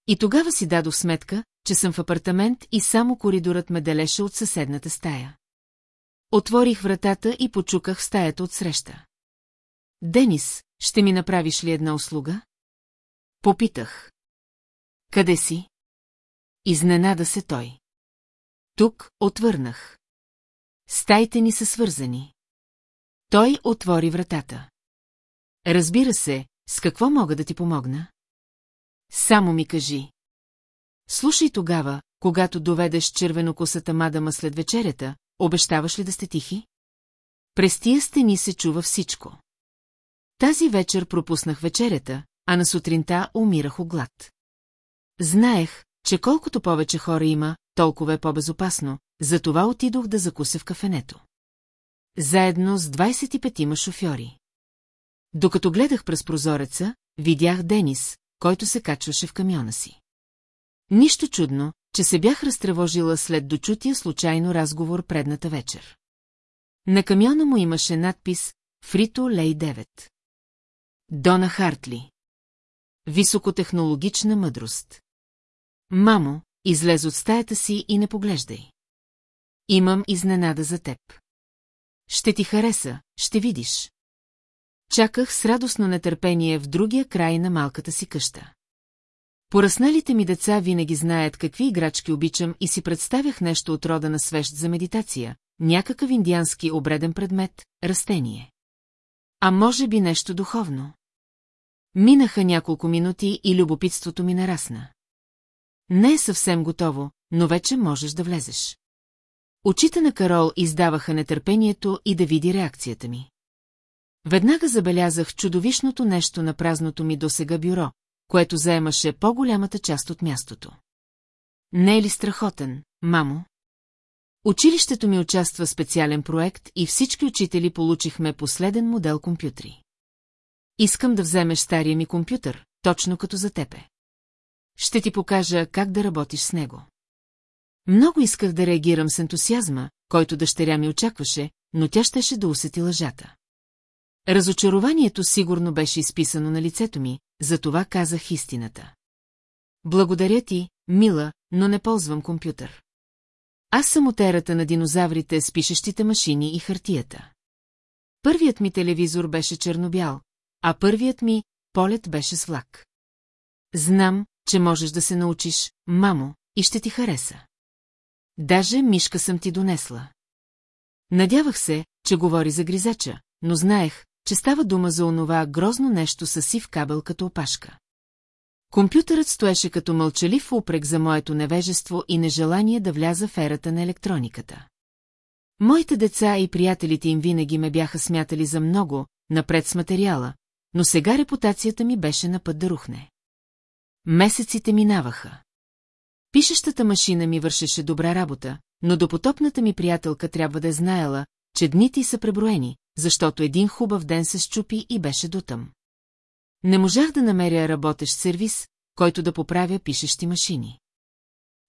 И тогава си дадох сметка, че съм в апартамент и само коридорът ме делеше от съседната стая. Отворих вратата и почуках в стаята от среща. Денис, ще ми направиш ли една услуга? Попитах. Къде си? Изненада се той. Тук отвърнах. Стаите ни са свързани. Той отвори вратата. Разбира се, с какво мога да ти помогна? Само ми кажи. Слушай тогава, когато доведеш червенокосата мадама след вечерята, обещаваш ли да сте тихи? През тия стени се чува всичко. Тази вечер пропуснах вечерята, а на сутринта умирах от глад. Знаех, че колкото повече хора има, толкова е по-безопасно, затова отидох да закуся в кафенето. Заедно с 25 шофьори. Докато гледах през прозореца, видях Денис, който се качваше в камиона си. Нищо чудно, че се бях разтревожила след дочутия случайно разговор предната вечер. На камиона му имаше надпис «Фрито Лей 9». Дона Хартли. Високотехнологична мъдрост. Мамо, излез от стаята си и не поглеждай. Имам изненада за теб. Ще ти хареса, ще видиш. Чаках с радостно нетърпение в другия край на малката си къща. Поръсналите ми деца винаги знаят какви играчки обичам и си представях нещо от рода на свещ за медитация, някакъв индиански обреден предмет, растение. А може би нещо духовно. Минаха няколко минути и любопитството ми нарасна. Не е съвсем готово, но вече можеш да влезеш. Очите на Карол издаваха нетърпението и да види реакцията ми. Веднага забелязах чудовищното нещо на празното ми досега бюро, което заемаше по-голямата част от мястото. Не е ли страхотен, мамо? Училището ми участва в специален проект и всички учители получихме последен модел компютри. Искам да вземеш стария ми компютър, точно като за тебе. Ще ти покажа как да работиш с него. Много исках да реагирам с ентусиазма, който дъщеря ми очакваше, но тя щеше да усети лъжата. Разочарованието сигурно беше изписано на лицето ми, затова казах истината. Благодаря ти, мила, но не ползвам компютър. Аз съм от ерата на динозаврите с пишещите машини и хартията. Първият ми телевизор беше чернобял, а първият ми полет беше с влак. Знам, че можеш да се научиш, мамо, и ще ти хареса. Даже мишка съм ти донесла. Надявах се, че говори за гризача, но знаех, че става дума за онова грозно нещо със сив кабел като опашка. Компютърът стоеше като мълчалив упрек за моето невежество и нежелание да вляза в ерата на електрониката. Моите деца и приятелите им винаги ме бяха смятали за много, напред с материала, но сега репутацията ми беше на път да рухне. Месеците минаваха. Пишещата машина ми вършеше добра работа, но допотопната ми приятелка трябва да е знаела, че дните са преброени, защото един хубав ден се щупи и беше дотъм. Не можах да намеря работещ сервис, който да поправя пишещи машини.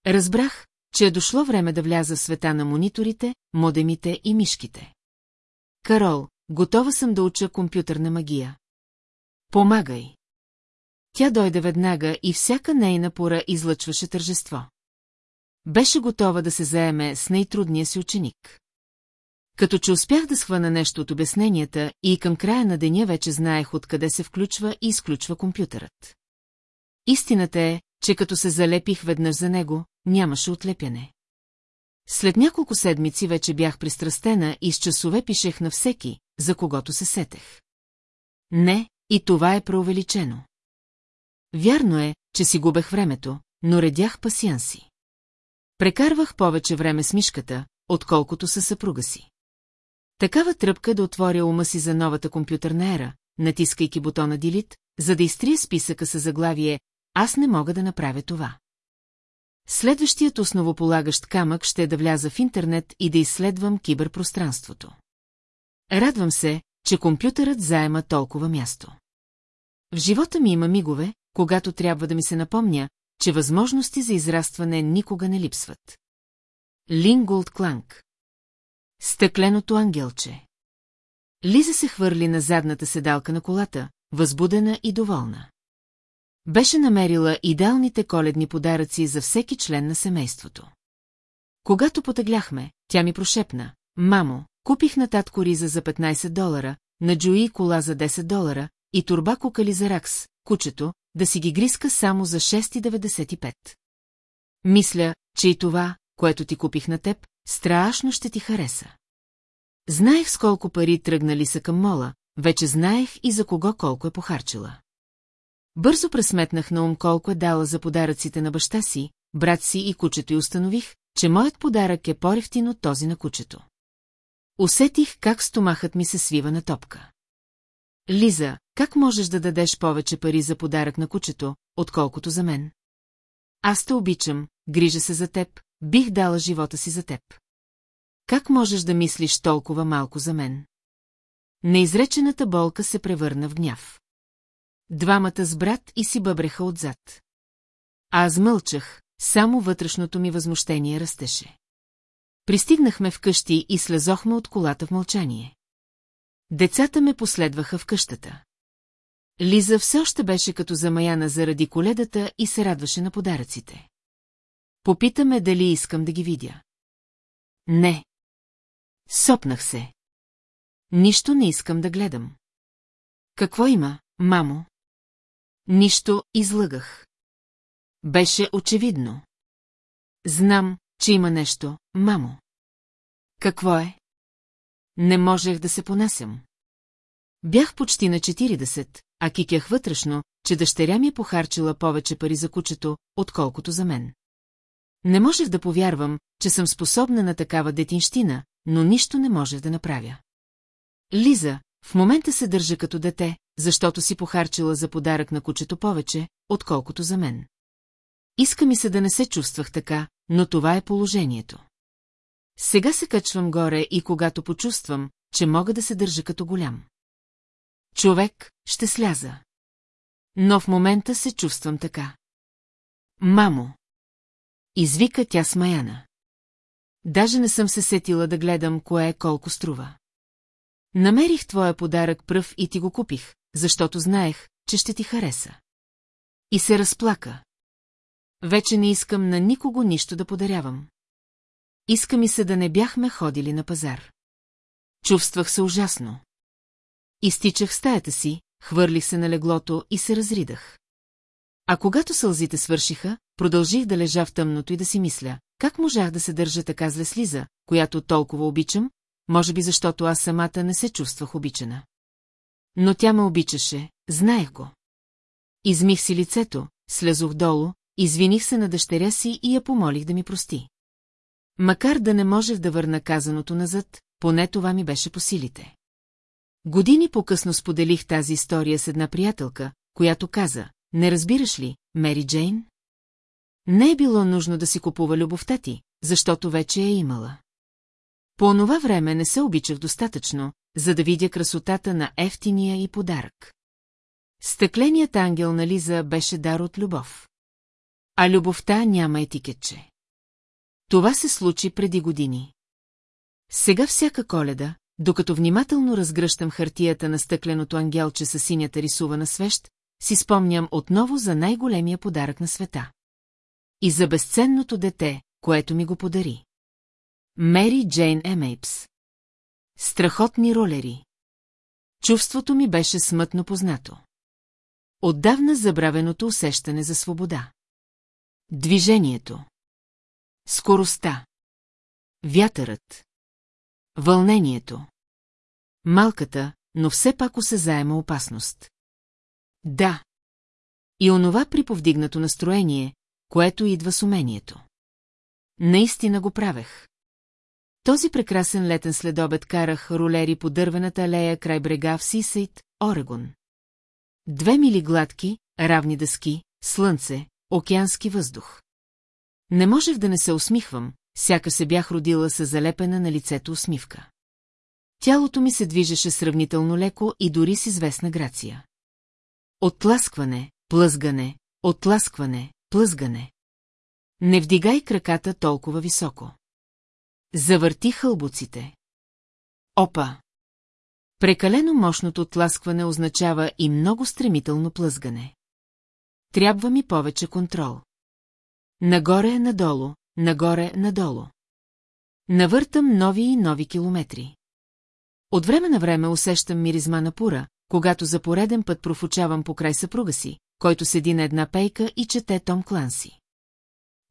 Разбрах, че е дошло време да вляза в света на мониторите, модемите и мишките. Карол, готова съм да уча компютърна магия. Помагай. Тя дойде веднага и всяка нейна пора излъчваше тържество. Беше готова да се заеме с най-трудния си ученик. Като че успях да схвана нещо от обясненията и към края на деня вече знаех откъде се включва и изключва компютърът. Истината е, че като се залепих веднъж за него, нямаше отлепяне. След няколко седмици вече бях пристрастена и с часове пишех на всеки, за когото се сетех. Не, и това е преувеличено. Вярно е, че си губех времето, но редях пасианси. Прекарвах повече време с мишката, отколкото със съпруга си. Такава тръпка да отворя ума си за новата компютърна ера, натискайки бутона Дилит, за да изтрия списъка с заглавие «Аз не мога да направя това». Следващият основополагащ камък ще е да вляза в интернет и да изследвам киберпространството. Радвам се, че компютърът заема толкова място. В живота ми има мигове, когато трябва да ми се напомня, че възможности за израстване никога не липсват. Лингулд Кланк Стъкленото ангелче Лиза се хвърли на задната седалка на колата, възбудена и доволна. Беше намерила идеалните коледни подаръци за всеки член на семейството. Когато потегляхме, тя ми прошепна. Мамо, купих на татко риза за 15 долара, на Джуи кола за 10 долара и турба кукали за Ракс, кучето, да си ги гриска само за 6,95. Мисля, че и това, което ти купих на теб, страшно ще ти хареса. Знаех с колко пари тръгнали са към мола, вече знаех и за кого колко е похарчила. Бързо пресметнах на ум колко е дала за подаръците на баща си, брат си и кучето и установих, че моят подарък е по-рефтин от този на кучето. Усетих как стомахът ми се свива на топка. Лиза, как можеш да дадеш повече пари за подарък на кучето, отколкото за мен? Аз те обичам, грижа се за теб, бих дала живота си за теб. Как можеш да мислиш толкова малко за мен? Неизречената болка се превърна в гняв. Двамата с брат и си бъбреха отзад. Аз мълчах, само вътрешното ми възмущение растеше. Пристигнахме вкъщи и слезохме от колата в мълчание. Децата ме последваха в къщата. Лиза все още беше като замаяна заради коледата и се радваше на подаръците. Попитаме дали искам да ги видя. Не. Сопнах се. Нищо не искам да гледам. Какво има, мамо? Нищо излъгах. Беше очевидно. Знам, че има нещо, мамо. Какво е? Не можех да се понасям. Бях почти на 40, а кикях вътрешно, че дъщеря ми е похарчила повече пари за кучето, отколкото за мен. Не можех да повярвам, че съм способна на такава детинщина, но нищо не можех да направя. Лиза, в момента се държа като дете, защото си похарчила за подарък на кучето повече, отколкото за мен. Иска ми се да не се чувствах така, но това е положението. Сега се качвам горе и когато почувствам, че мога да се държа като голям. Човек, ще сляза. Но в момента се чувствам така. Мамо! Извика тя смаяна. Даже не съм се сетила да гледам кое е колко струва. Намерих твоя подарък пръв и ти го купих, защото знаех, че ще ти хареса. И се разплака. Вече не искам на никого нищо да подарявам. Иска ми се да не бяхме ходили на пазар. Чувствах се ужасно. Изтичах стаята си, хвърлих се на леглото и се разридах. А когато сълзите свършиха, продължих да лежа в тъмното и да си мисля, как можах да се държа така зле с Лиза, която толкова обичам, може би защото аз самата не се чувствах обичана. Но тя ме обичаше, знаех го. Измих си лицето, слезох долу, извиних се на дъщеря си и я помолих да ми прости. Макар да не можех да върна казаното назад, поне това ми беше по силите. Години по-късно споделих тази история с една приятелка, която каза, не разбираш ли, Мери Джейн? Не е било нужно да си купува любовта ти, защото вече е имала. По онова време не се обичах достатъчно, за да видя красотата на ефтиния и подарък. Стъкленият ангел на Лиза беше дар от любов. А любовта няма етикетче. Това се случи преди години. Сега всяка коледа, докато внимателно разгръщам хартията на стъкленото ангелче с синята рисувана свещ, си спомням отново за най-големия подарък на света. И за безценното дете, което ми го подари. Мери Джейн Емейпс. Страхотни ролери. Чувството ми беше смътно познато. Отдавна забравеното усещане за свобода. Движението. Скоростта. Вятърът. Вълнението. Малката, но все пак заема опасност. Да. И онова приповдигнато настроение, което идва с умението. Наистина го правех. Този прекрасен летен следобед карах ролери по дървената алея край брега в Сисейт, Орегон. Две мили гладки, равни дъски, слънце, океански въздух. Не можех да не се усмихвам, сяка се бях родила с залепена на лицето усмивка. Тялото ми се движеше сравнително леко и дори с известна грация. Оттласкване, плъзгане, оттласкване, плъзгане. Не вдигай краката толкова високо. Завърти хълбуците. Опа! Прекалено мощното оттласкване означава и много стремително плъзгане. Трябва ми повече контрол. Нагоре-надолу, нагоре-надолу. Навъртам нови и нови километри. От време на време усещам миризма на пура, когато за пореден път профучавам покрай съпруга си, който седи на една пейка и чете Том Кланси.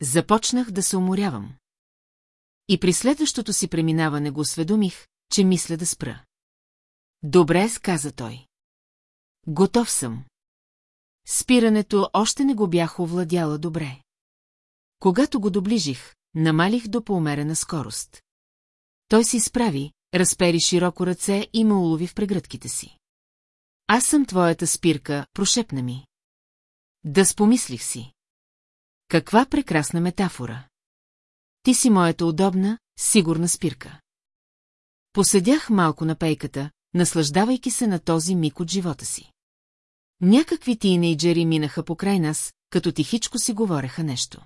Започнах да се уморявам. И при следващото си преминаване го осведомих, че мисля да спра. Добре, сказа той. Готов съм. Спирането още не го бях овладяла добре. Когато го доближих, намалих до поумерена скорост. Той се изправи, разпери широко ръце и ме улови в прегръдките си. Аз съм твоята спирка, прошепна ми. Да спомислих си. Каква прекрасна метафора. Ти си моята удобна, сигурна спирка. Поседях малко на пейката, наслаждавайки се на този миг от живота си. Някакви тинейджери минаха покрай нас, като тихичко си говореха нещо.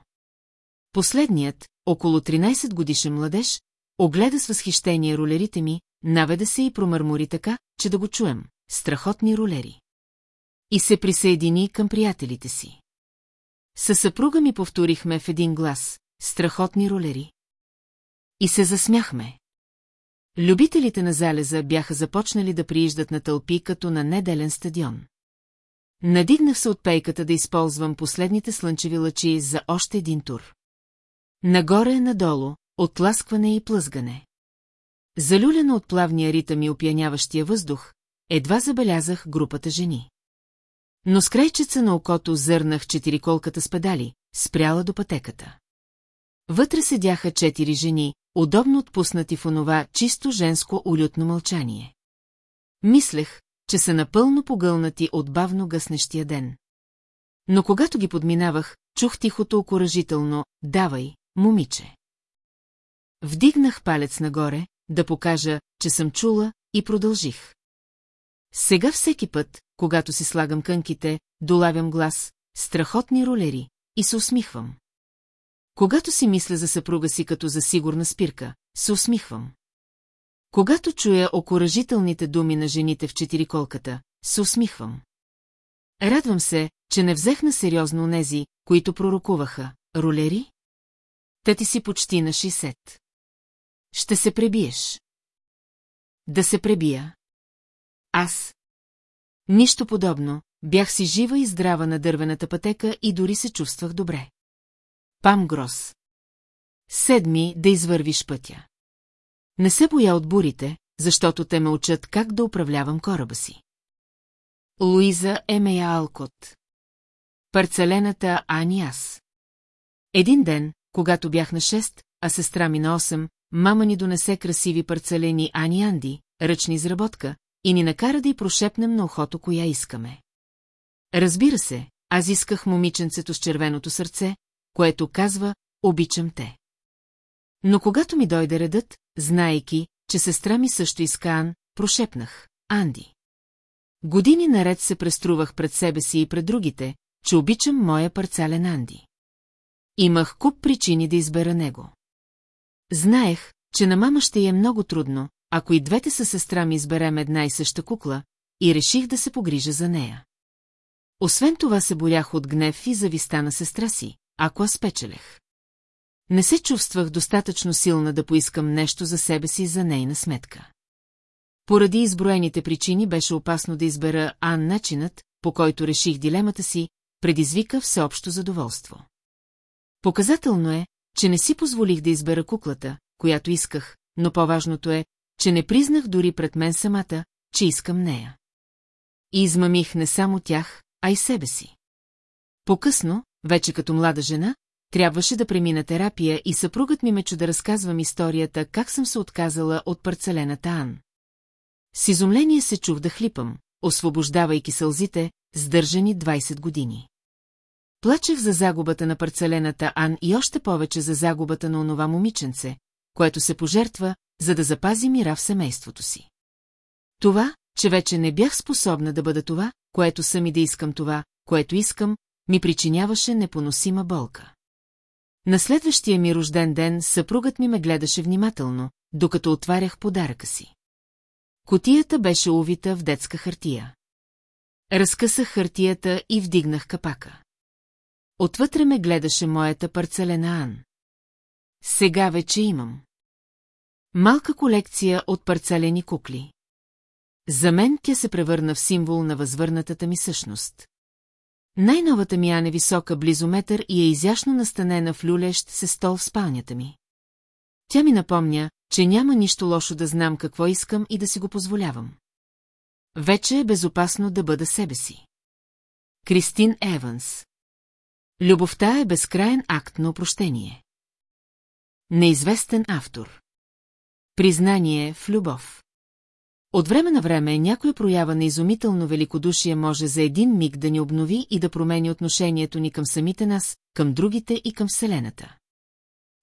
Последният, около 13 годишен младеж, огледа с възхищение рулерите ми, наведе се и промърмори така, че да го чуем. Страхотни рулери. И се присъедини към приятелите си. Със съпруга ми повторихме в един глас. Страхотни рулери. И се засмяхме. Любителите на залеза бяха започнали да прииждат на тълпи като на неделен стадион. Надигнах се от пейката да използвам последните слънчеви лъчи за още един тур. Нагоре-надолу, отласкване и плъзгане. Залюлена от плавния ритъм и опяняващия въздух, едва забелязах групата жени. Но с крайчеца на окото зърнах четириколката с педали, спряла до пътеката. Вътре седяха четири жени, удобно отпуснати в онова чисто женско улютно мълчание. Мислех, че са напълно погълнати от бавно гъснещия ден. Но когато ги подминавах, чух тихото окоръжително «Давай, момиче». Вдигнах палец нагоре, да покажа, че съм чула, и продължих. Сега всеки път, когато си слагам кънките, долавям глас, страхотни ролери, и се усмихвам. Когато си мисля за съпруга си като за сигурна спирка, се усмихвам. Когато чуя окоръжителните думи на жените в четириколката, се усмихвам. Радвам се, че не взех на сериозно онези, които пророкуваха. Ролери? Та ти си почти на 60. Ще се пребиеш. Да се пребия. Аз. Нищо подобно, бях си жива и здрава на дървената пътека и дори се чувствах добре. Пам Грос. Седми да извървиш пътя. Не се боя от бурите, защото те ме учат как да управлявам кораба си. Луиза Емея Алкот Парцелената Ани аз. Един ден, когато бях на 6, а сестра ми на 8, мама ни донесе красиви парцелени Ани Анди, ръчни изработка, и ни накара да й прошепнем на ухото, коя искаме. Разбира се, аз исках момиченцето с червеното сърце, което казва «Обичам те». Но когато ми дойде редът, знаейки, че сестра ми също иска Ан, прошепнах «Анди». Години наред се преструвах пред себе си и пред другите, че обичам моя парцален Анди. Имах куп причини да избера него. Знаех, че на мама ще е много трудно, ако и двете са сестра ми изберем една и съща кукла, и реших да се погрижа за нея. Освен това се борях от гнев и зависта на сестра си, ако аз печелех. Не се чувствах достатъчно силна да поискам нещо за себе си за нейна сметка. Поради изброените причини беше опасно да избера Ан начинът, по който реших дилемата си, предизвика всеобщо задоволство. Показателно е, че не си позволих да избера куклата, която исках, но по-важното е, че не признах дори пред мен самата, че искам нея. И измамих не само тях, а и себе си. По-късно, вече като млада жена, трябваше да премина терапия и съпругът ми ме чу да разказвам историята как съм се отказала от парцелената Ан. С изумление се чух да хлипам, освобождавайки сълзите, сдържани 20 години. Плачех за загубата на парцелената Ан и още повече за загубата на онова момиченце, което се пожертва, за да запази мира в семейството си. Това, че вече не бях способна да бъда това, което съм и да искам това, което искам, ми причиняваше непоносима болка. На следващия ми рожден ден съпругът ми ме гледаше внимателно, докато отварях подаръка си. Котията беше увита в детска хартия. Разкъсах хартията и вдигнах капака. Отвътре ме гледаше моята парцелена Ан. Сега вече имам. Малка колекция от парцелени кукли. За мен тя се превърна в символ на възвърнатата ми същност. Най-новата ми е висока близо метър и е изящно настанена в люлещ се стол в спалнята ми. Тя ми напомня, че няма нищо лошо да знам какво искам и да си го позволявам. Вече е безопасно да бъда себе си. Кристин Еванс Любовта е безкраен акт на опрощение. Неизвестен автор Признание в любов От време на време някоя проява на изумително великодушие може за един миг да ни обнови и да промени отношението ни към самите нас, към другите и към Вселената.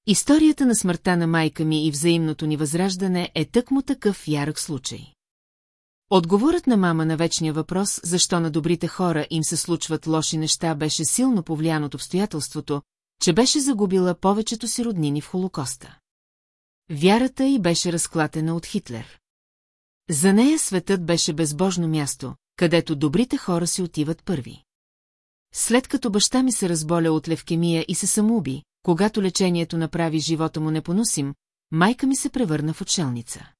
Историята на смъртта на майка ми и взаимното ни възраждане е тъкмо такъв ярък случай. Отговорът на мама на вечния въпрос, защо на добрите хора им се случват лоши неща, беше силно повлиян от обстоятелството, че беше загубила повечето си роднини в Холокоста. Вярата й беше разклатена от Хитлер. За нея светът беше безбожно място, където добрите хора си отиват първи. След като баща ми се разболя от левкемия и се самоуби, когато лечението направи живота му непоносим, майка ми се превърна в отшелница.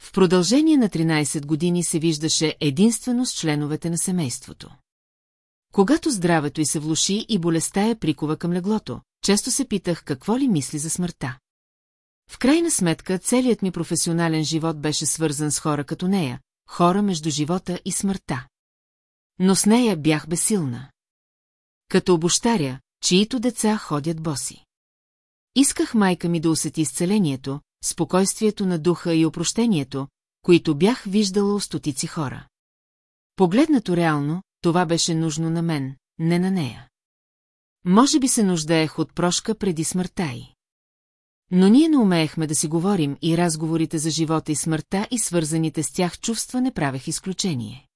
В продължение на 13 години се виждаше единствено с членовете на семейството. Когато здравето й се влуши и болестта я прикова към леглото, често се питах какво ли мисли за смъртта. В крайна сметка целият ми професионален живот беше свързан с хора като нея, хора между живота и смъртта. Но с нея бях безсилна. Като обощаря, чието деца ходят боси. Исках майка ми да усети изцелението, спокойствието на духа и опрощението, които бях виждала у стотици хора. Погледнато реално, това беше нужно на мен, не на нея. Може би се нуждаех от прошка преди смъртта й. Но ние не умеехме да си говорим и разговорите за живота и смъртта и свързаните с тях чувства не правех изключение.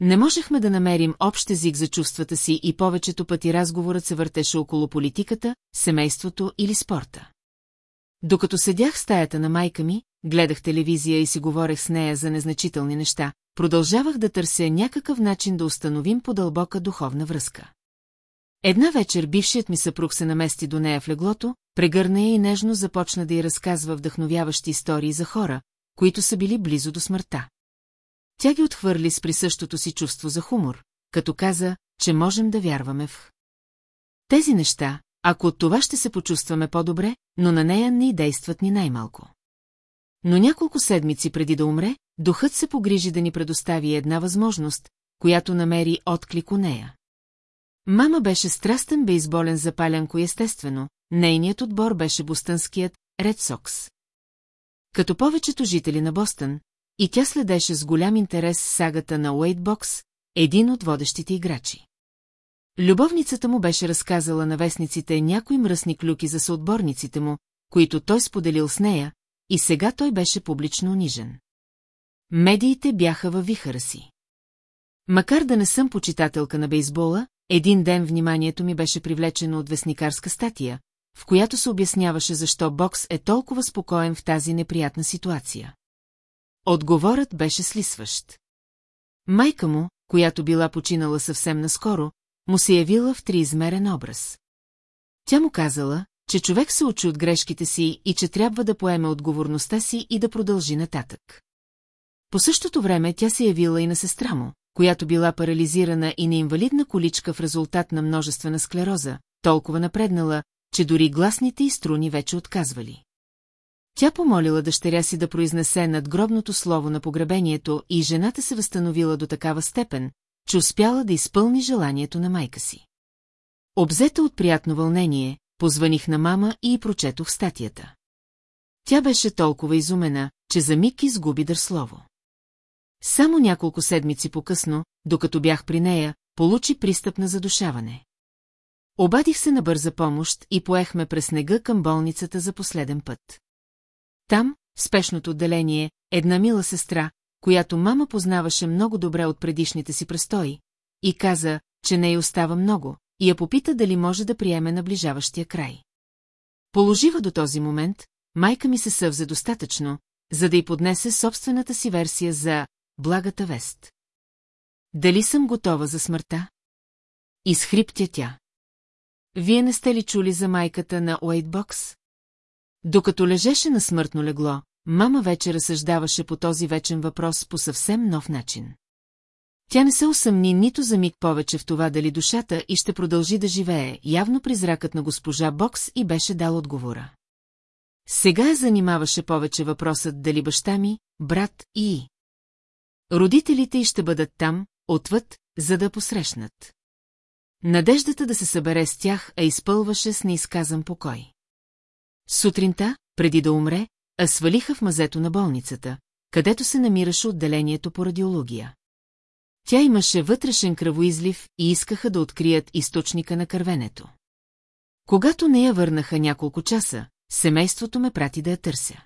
Не можехме да намерим общ език за чувствата си и повечето пъти разговорът се въртеше около политиката, семейството или спорта. Докато седях в стаята на майка ми, гледах телевизия и си говорех с нея за незначителни неща, продължавах да търся някакъв начин да установим по-дълбока духовна връзка. Една вечер бившият ми съпруг се намести до нея в леглото, прегърна я и нежно започна да й разказва вдъхновяващи истории за хора, които са били близо до смъртта. Тя ги отхвърли с присъщото си чувство за хумор, като каза, че можем да вярваме в. Тези неща, ако от това ще се почувстваме по-добре, но на нея не и действат ни най-малко. Но няколко седмици преди да умре, духът се погрижи да ни предостави една възможност, която намери отклик у нея. Мама беше страстен бейсболен запалянко естествено, нейният отбор беше бостънският Ред Сокс. Като повечето жители на Бостън, и тя следеше с голям интерес сагата на Уейтбокс, един от водещите играчи. Любовницата му беше разказала на вестниците някои мръсни клюки за съотборниците му, които той споделил с нея, и сега той беше публично унижен. Медиите бяха във вихара си. Макар да не съм почитателка на бейсбола, един ден вниманието ми беше привлечено от вестникарска статия, в която се обясняваше защо бокс е толкова спокоен в тази неприятна ситуация. Отговорът беше слисващ. Майка му, която била починала съвсем наскоро, му се явила в триизмерен образ. Тя му казала, че човек се учи от грешките си и че трябва да поеме отговорността си и да продължи нататък. По същото време тя се явила и на сестра му, която била парализирана и на инвалидна количка в резултат на множествена склероза, толкова напреднала, че дори гласните и струни вече отказвали. Тя помолила дъщеря си да произнесе надгробното слово на погребението и жената се възстановила до такава степен, че успяла да изпълни желанието на майка си. Обзета от приятно вълнение, позваних на мама и прочетох статията. Тя беше толкова изумена, че за миг изгуби дър слово. Само няколко седмици по-късно, докато бях при нея, получи пристъп на задушаване. Обадих се на бърза помощ и поехме през снега към болницата за последен път. Там, в спешното отделение, една мила сестра, която мама познаваше много добре от предишните си престои, и каза, че не й остава много, и я попита дали може да приеме наближаващия край. Положива до този момент, майка ми се съвзе достатъчно, за да й поднесе собствената си версия за благата вест. Дали съм готова за смъртта? Изхриптя тя. Вие не сте ли чули за майката на Уейтбокс? Докато лежеше на смъртно легло, мама вече разсъждаваше по този вечен въпрос по съвсем нов начин. Тя не се усъмни нито за миг повече в това дали душата и ще продължи да живее, явно призракът на госпожа Бокс и беше дал отговора. Сега я занимаваше повече въпросът дали баща ми, брат и... Родителите й ще бъдат там, отвъд, за да посрещнат. Надеждата да се събере с тях, а изпълваше с неизказан покой. Сутринта, преди да умре, а свалиха в мазето на болницата, където се намираше отделението по радиология. Тя имаше вътрешен кръвоизлив и искаха да открият източника на кървенето. Когато не я върнаха няколко часа, семейството ме прати да я търся.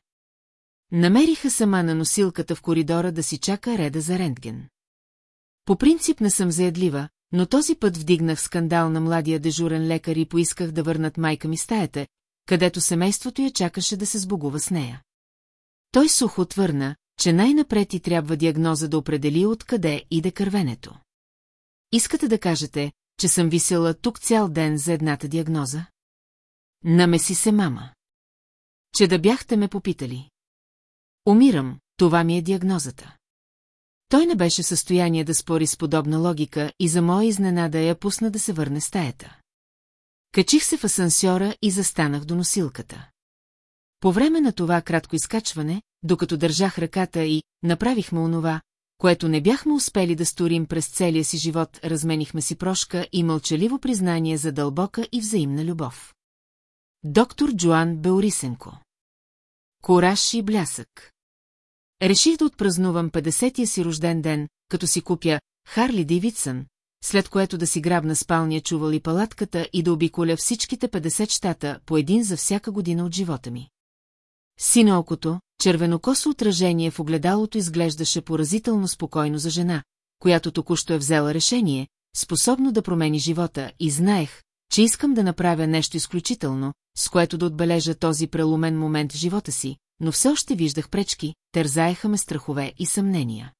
Намериха сама на носилката в коридора да си чака реда за рентген. По принцип не съм заедлива, но този път вдигнах скандал на младия дежурен лекар и поисках да върнат майка ми стаята, където семейството я чакаше да се сбогува с нея. Той сухо отвърна, че най-напред и трябва диагноза да определи откъде иде кървенето. Искате да кажете, че съм висела тук цял ден за едната диагноза? Намеси се мама. Че да бяхте ме попитали. Умирам, това ми е диагнозата. Той не беше в състояние да спори с подобна логика и за моя изненада я пусна да се върне стаята. Качих се в асансьора и застанах до носилката. По време на това кратко изкачване, докато държах ръката и направихме онова, което не бяхме успели да сторим през целия си живот, разменихме си прошка и мълчаливо признание за дълбока и взаимна любов. Доктор Джоан Беорисенко Кораж и блясък Реших да отпразнувам 50-я си рожден ден, като си купя Харли Дейвидсън, след което да си грабна спалния чувал и палатката и да обиколя всичките 50 щата по един за всяка година от живота ми. Сина окото, червенокосо отражение в огледалото изглеждаше поразително спокойно за жена, която току-що е взела решение, способно да промени живота и знаех, че искам да направя нещо изключително, с което да отбележа този преломен момент в живота си, но все още виждах пречки, тързаеха ме страхове и съмнения.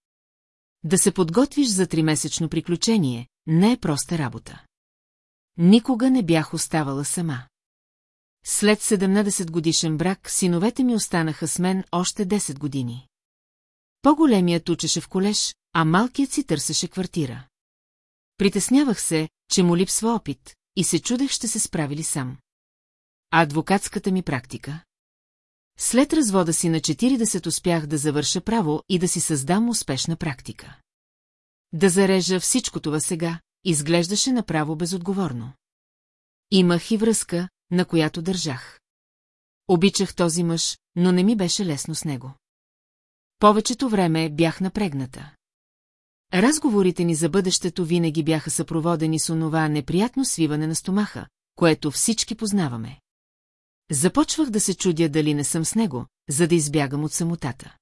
Да се подготвиш за тримесечно приключение не е проста работа. Никога не бях оставала сама. След 17 годишен брак, синовете ми останаха с мен още 10 години. По-големият учеше в колеж, а малкият си търсеше квартира. Притеснявах се, че му липсва опит, и се чудех ще се справи ли сам. Адвокатската ми практика? След развода си на 40 успях да завърша право и да си създам успешна практика. Да зарежа всичко това сега, изглеждаше направо безотговорно. Имах и връзка, на която държах. Обичах този мъж, но не ми беше лесно с него. Повечето време бях напрегната. Разговорите ни за бъдещето винаги бяха съпроводени с онова неприятно свиване на стомаха, което всички познаваме. Започвах да се чудя дали не съм с него, за да избягам от самотата.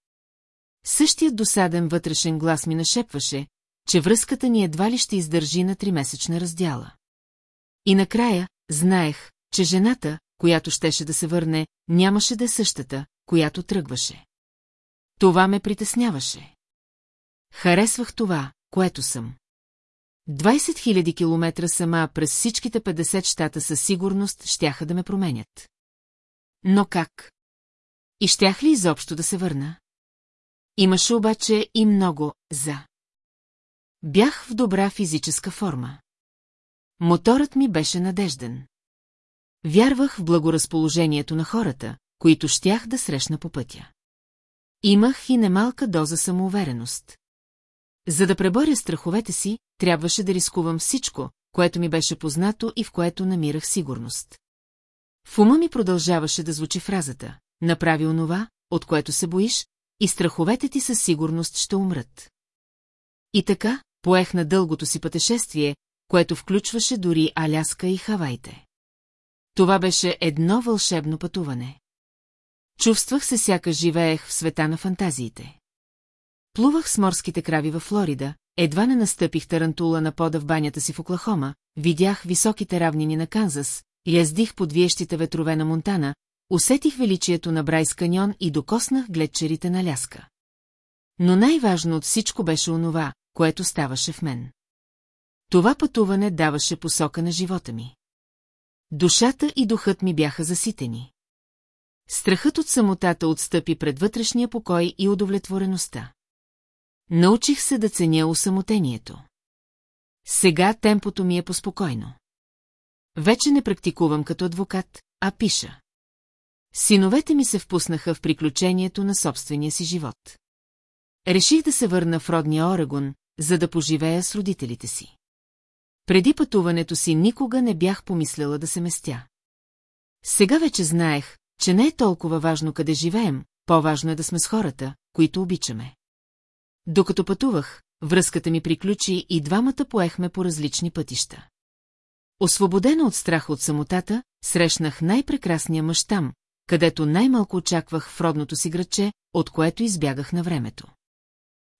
Същият досаден вътрешен глас ми нашепваше, че връзката ни едва ли ще издържи на тримесечна раздяла. И накрая, знаех, че жената, която щеше да се върне, нямаше да е същата, която тръгваше. Това ме притесняваше. Харесвах това, което съм. 20 000 километра сама през всичките 50 щата със сигурност щяха да ме променят. Но как? И щях ли изобщо да се върна? Имаше обаче и много «за». Бях в добра физическа форма. Моторът ми беше надежден. Вярвах в благоразположението на хората, които щях да срещна по пътя. Имах и немалка доза самоувереност. За да преборя страховете си, трябваше да рискувам всичко, което ми беше познато и в което намирах сигурност. В ума ми продължаваше да звучи фразата «Направи онова, от което се боиш, и страховете ти със сигурност ще умрат». И така, поех на дългото си пътешествие, което включваше дори Аляска и Хавайте. Това беше едно вълшебно пътуване. Чувствах се сякаш живеех в света на фантазиите. Плувах с морските крави във Флорида, едва не настъпих тарантула на пода в банята си в Оклахома, видях високите равнини на Канзас, яздих под виещите ветрове на Монтана, усетих величието на Брайс каньон и докоснах гледчерите на Ляска. Но най-важно от всичко беше онова, което ставаше в мен. Това пътуване даваше посока на живота ми. Душата и духът ми бяха заситени. Страхът от самотата отстъпи пред вътрешния покой и удовлетвореността. Научих се да ценя усамотението. Сега темпото ми е поспокойно. Вече не практикувам като адвокат, а пиша. Синовете ми се впуснаха в приключението на собствения си живот. Реших да се върна в родния Орегон, за да поживея с родителите си. Преди пътуването си никога не бях помисляла да се местя. Сега вече знаех, че не е толкова важно къде живеем, по-важно е да сме с хората, които обичаме. Докато пътувах, връзката ми приключи и двамата поехме по различни пътища. Освободена от страх от самотата, срещнах най-прекрасния мъж там, където най-малко очаквах в родното си градче, от което избягах на времето.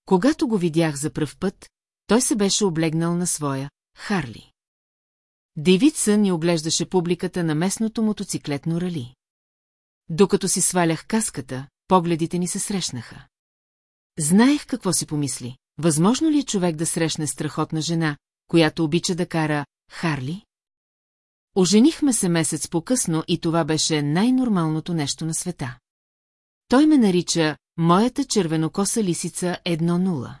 Когато го видях за пръв път, той се беше облегнал на своя Харли. Дейвид ни оглеждаше публиката на местното мотоциклетно рали. Докато си свалях каската, погледите ни се срещнаха. Знаех какво си помисли. Възможно ли е човек да срещне страхотна жена, която обича да кара Харли? Оженихме се месец по-късно и това беше най-нормалното нещо на света. Той ме нарича «Моята червенокоса лисица 1-0».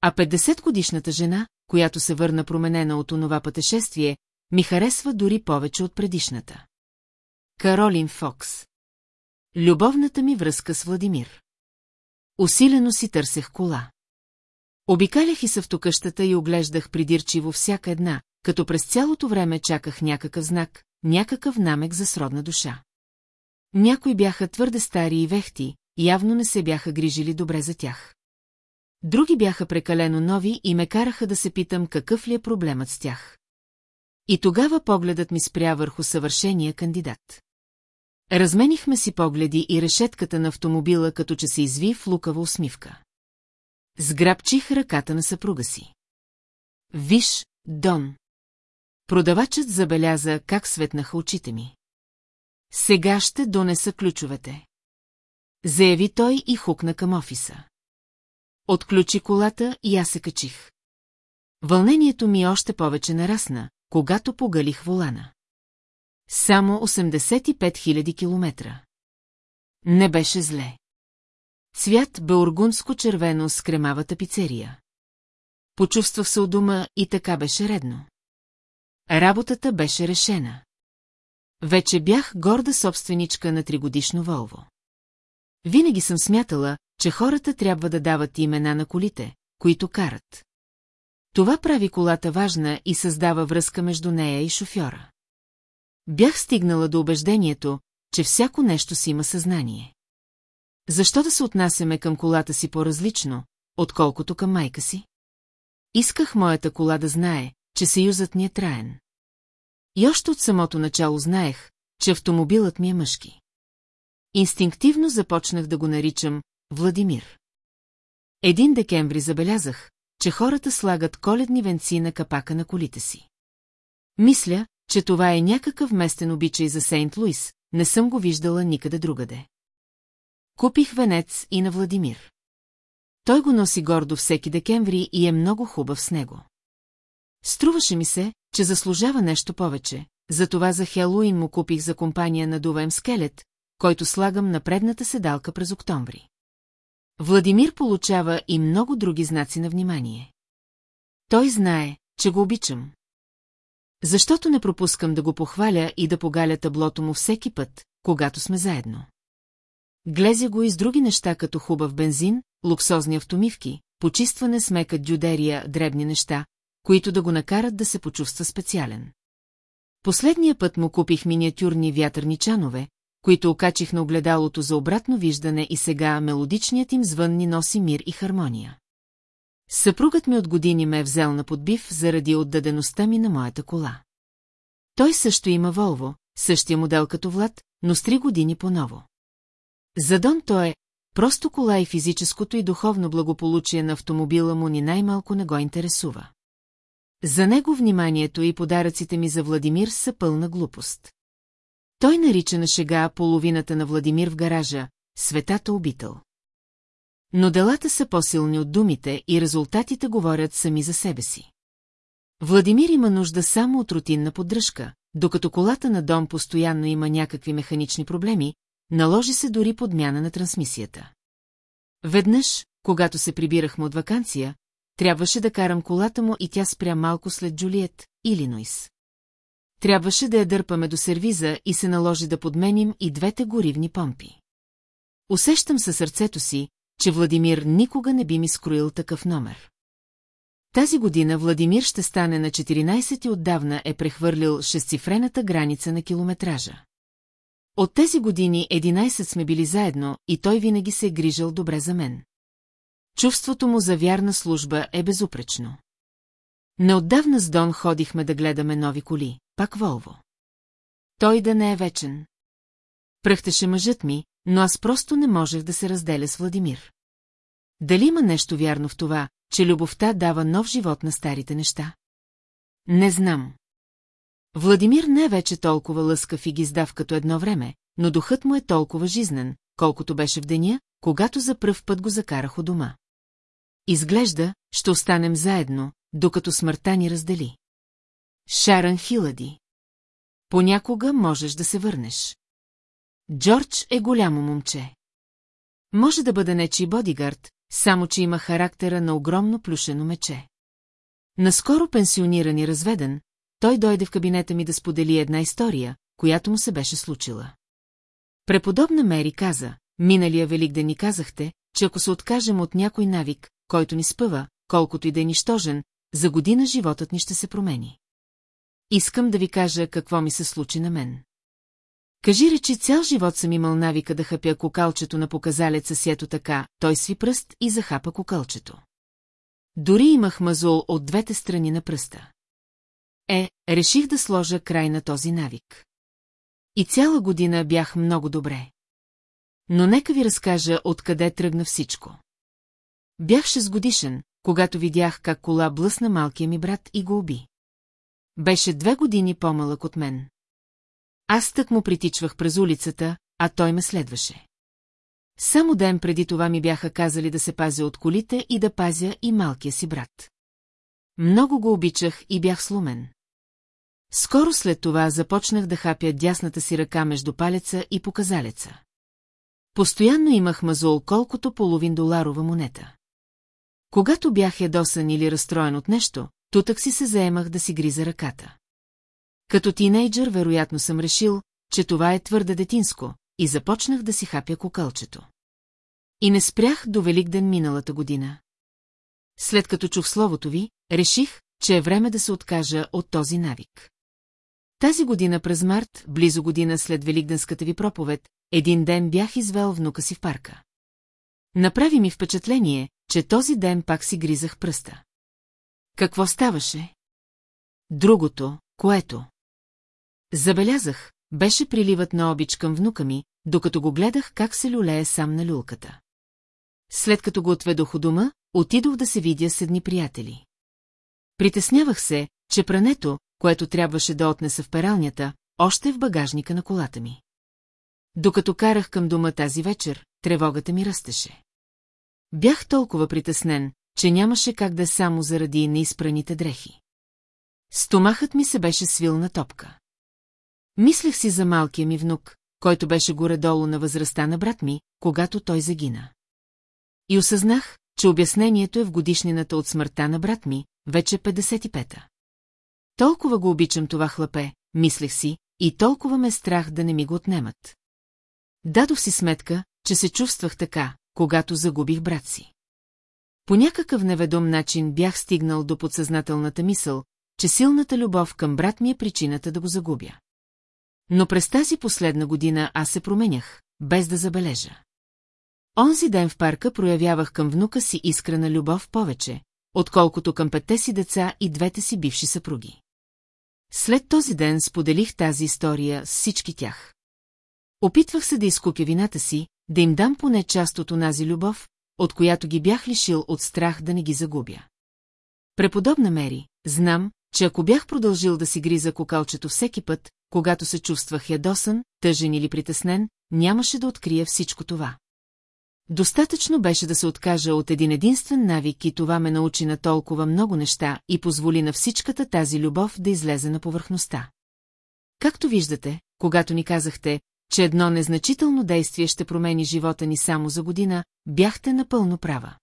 А 50-годишната жена, която се върна променена от онова пътешествие, ми харесва дори повече от предишната. Каролин Фокс Любовната ми връзка с Владимир Усилено си търсех кола. Обикалях и с автокъщата и оглеждах придирчиво всяка една, като през цялото време чаках някакъв знак, някакъв намек за сродна душа. Някои бяха твърде стари и вехти, явно не се бяха грижили добре за тях. Други бяха прекалено нови и ме караха да се питам какъв ли е проблемът с тях. И тогава погледът ми спря върху съвършения кандидат. Разменихме си погледи и решетката на автомобила, като че се изви в лукава усмивка. Сграбчих ръката на съпруга си. Виж, Дон. Продавачът забеляза как светнаха очите ми. Сега ще донеса ключовете. Заяви той и хукна към офиса. Отключи колата и аз се качих. Вълнението ми още повече нарасна, когато погалих волана. Само 85 000 километра. Не беше зле. Цвят беоргунско-червено с кремавата пицерия. Почувствах се у дома и така беше редно. Работата беше решена. Вече бях горда собственичка на тригодишно Волво. Винаги съм смятала, че хората трябва да дават имена на колите, които карат. Това прави колата важна и създава връзка между нея и шофьора. Бях стигнала до убеждението, че всяко нещо си има съзнание. Защо да се отнасяме към колата си по-различно, отколкото към майка си? Исках моята кола да знае, че съюзът ни е траен. И още от самото начало знаех, че автомобилът ми е мъжки. Инстинктивно започнах да го наричам Владимир. Един декември забелязах, че хората слагат коледни венци на капака на колите си. Мисля, че това е някакъв местен обичай за Сейнт Луис, не съм го виждала никъде другаде. Купих венец и на Владимир. Той го носи гордо всеки декември и е много хубав с него. Струваше ми се, че заслужава нещо повече, затова за Хелуин му купих за компания на дуваем скелет, който слагам на предната седалка през октомври. Владимир получава и много други знаци на внимание. Той знае, че го обичам. Защото не пропускам да го похваля и да погаля таблото му всеки път, когато сме заедно. Глезя го и с други неща като хубав бензин, луксозни автомивки, почистване с мека дюдерия, дребни неща, които да го накарат да се почувства специален. Последния път му купих миниатюрни вятърни чанове, които окачих на огледалото за обратно виждане и сега мелодичният им звън ни носи мир и хармония. Съпругът ми от години ме е взел на подбив заради отдадеността ми на моята кола. Той също има Волво, същия модел като Влад, но с три години по-ново. За Дон е просто кола и физическото и духовно благополучие на автомобила му ни най-малко не го интересува. За него вниманието и подаръците ми за Владимир са пълна глупост. Той нарича на шега половината на Владимир в гаража «Светата обител». Но делата са по-силни от думите и резултатите говорят сами за себе си. Владимир има нужда само от рутинна поддръжка, докато колата на дом постоянно има някакви механични проблеми, наложи се дори подмяна на трансмисията. Веднъж, когато се прибирахме от вакансия, трябваше да карам колата му и тя спря малко след Джулиет, Илинойс. Трябваше да я дърпаме до сервиза и се наложи да подменим и двете горивни помпи. Усещам със сърцето си, че Владимир никога не би ми скроил такъв номер. Тази година Владимир ще стане на 14 и отдавна е прехвърлил шестцифрената граница на километража. От тези години 11 сме били заедно и той винаги се е грижал добре за мен. Чувството му за вярна служба е безупречно. Неотдавна с Дон ходихме да гледаме нови коли, пак Волво. Той да не е вечен. Пръхтеше мъжът ми, но аз просто не можех да се разделя с Владимир. Дали има нещо вярно в това, че любовта дава нов живот на старите неща? Не знам. Владимир не е вече толкова лъскав и гиздав като едно време, но духът му е толкова жизнен, колкото беше в деня, когато за пръв път го закарах у дома. Изглежда, ще останем заедно, докато смъртта ни раздели. Шаран Хилади. Понякога можеш да се върнеш. Джордж е голямо момче. Може да бъде нечи бодигард, само че има характера на огромно плюшено мече. Наскоро пенсиониран и разведен, той дойде в кабинета ми да сподели една история, която му се беше случила. Преподобна Мери каза, миналия велик да ни казахте, че ако се откажем от някой навик, който ни спъва, колкото и да е нищожен, за година животът ни ще се промени. Искам да ви кажа какво ми се случи на мен. Кажи речи, цял живот съм имал навика да хапя кокалчето на показалеца си ето така, той сви пръст и захапа кокалчето. Дори имах мазол от двете страни на пръста. Е, реших да сложа край на този навик. И цяла година бях много добре. Но нека ви разкажа откъде тръгна всичко. Бях шестгодишен, когато видях как кола блъсна малкия ми брат и го уби. Беше две години по-малък от мен. Аз тък му притичвах през улицата, а той ме следваше. Само ден преди това ми бяха казали да се пазя от колите и да пазя и малкия си брат. Много го обичах и бях слумен. Скоро след това започнах да хапя дясната си ръка между палеца и показалеца. Постоянно имах мазол колкото половин доларова монета. Когато бях ядосан или разстроен от нещо, тутък си се заемах да си гриза ръката. Като тинейджър вероятно съм решил, че това е твърде детинско, и започнах да си хапя кокълчето. И не спрях до Великден миналата година. След като чух словото ви, реших, че е време да се откажа от този навик. Тази година през март, близо година след Великденската ви проповед, един ден бях извел внука си в парка. Направи ми впечатление, че този ден пак си гризах пръста. Какво ставаше? Другото, което. Забелязах, беше приливът на обич към внука ми, докато го гледах как се люлее сам на люлката. След като го отведох у дома, отидох да се видя с едни приятели. Притеснявах се, че прането, което трябваше да отнеса в пералнята, още е в багажника на колата ми. Докато карах към дома тази вечер, тревогата ми растеше. Бях толкова притеснен, че нямаше как да е само заради неизпраните дрехи. Стомахът ми се беше свил на топка. Мислех си за малкия ми внук, който беше горе-долу на възрастта на брат ми, когато той загина. И осъзнах, че обяснението е в годишнината от смъртта на брат ми, вече 55-та. Толкова го обичам това хлапе, мислех си, и толкова ме страх да не ми го отнемат. Дадох си сметка, че се чувствах така, когато загубих брат си. По някакъв неведом начин бях стигнал до подсъзнателната мисъл, че силната любов към брат ми е причината да го загубя. Но през тази последна година аз се променях, без да забележа. Онзи ден в парка проявявах към внука си искрена любов повече, отколкото към петте си деца и двете си бивши съпруги. След този ден споделих тази история с всички тях. Опитвах се да изкупя вината си, да им дам поне част от онази любов, от която ги бях лишил от страх да не ги загубя. Преподобна Мери, знам, че ако бях продължил да си гриза кокалчето всеки път, когато се чувствах ядосан, тъжен или притеснен, нямаше да открия всичко това. Достатъчно беше да се откажа от един единствен навик и това ме научи на толкова много неща и позволи на всичката тази любов да излезе на повърхността. Както виждате, когато ни казахте, че едно незначително действие ще промени живота ни само за година, бяхте напълно права.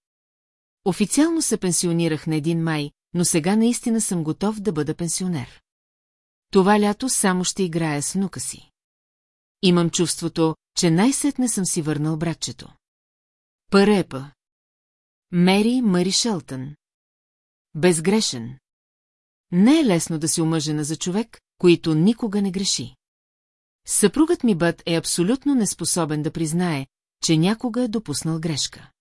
Официално се пенсионирах на един май, но сега наистина съм готов да бъда пенсионер. Това лято само ще играя с внука си. Имам чувството, че най-сетне съм си върнал братчето. Парепа. Мери Мари Шелтън. Безгрешен. Не е лесно да си омъжена за човек, който никога не греши. Съпругът ми Бът е абсолютно неспособен да признае, че някога е допуснал грешка.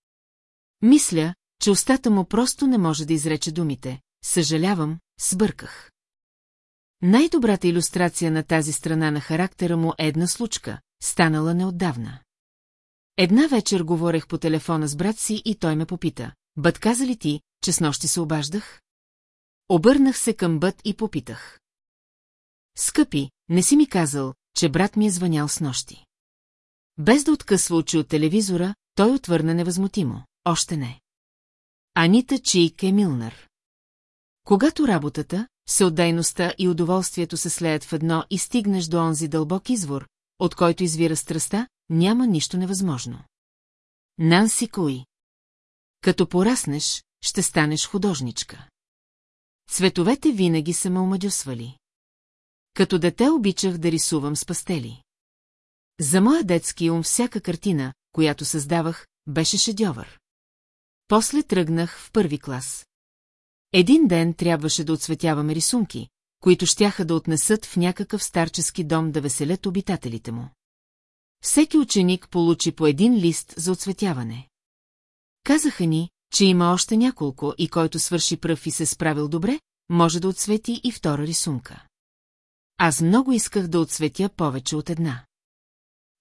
Мисля, че устата му просто не може да изрече думите. Съжалявам, сбърках. Най-добрата иллюстрация на тази страна на характера му е една случка, станала неотдавна. Една вечер говорех по телефона с брат си и той ме попита. Бът каза ли ти, че с нощи се обаждах? Обърнах се към Бът и попитах. Скъпи, не си ми казал, че брат ми е звънял с нощи. Без да откъсва очи от телевизора, той отвърна невъзмутимо. Още не. Анита Чийк е Милнар. Когато работата, всеотдайността и удоволствието се слеят в едно и стигнеш до онзи дълбок извор, от който извира страста, няма нищо невъзможно. Нанси Куи Като пораснеш, ще станеш художничка. Цветовете винаги са ме омадюсвали. Като дете обичах да рисувам с пастели. За моя детски ум всяка картина, която създавах, беше шедьовър. После тръгнах в първи клас. Един ден трябваше да отсветяваме рисунки, които щяха да отнесат в някакъв старчески дом да веселят обитателите му. Всеки ученик получи по един лист за отсветяване. Казаха ни, че има още няколко и който свърши пръв и се справил добре, може да отсвети и втора рисунка. Аз много исках да отсветя повече от една.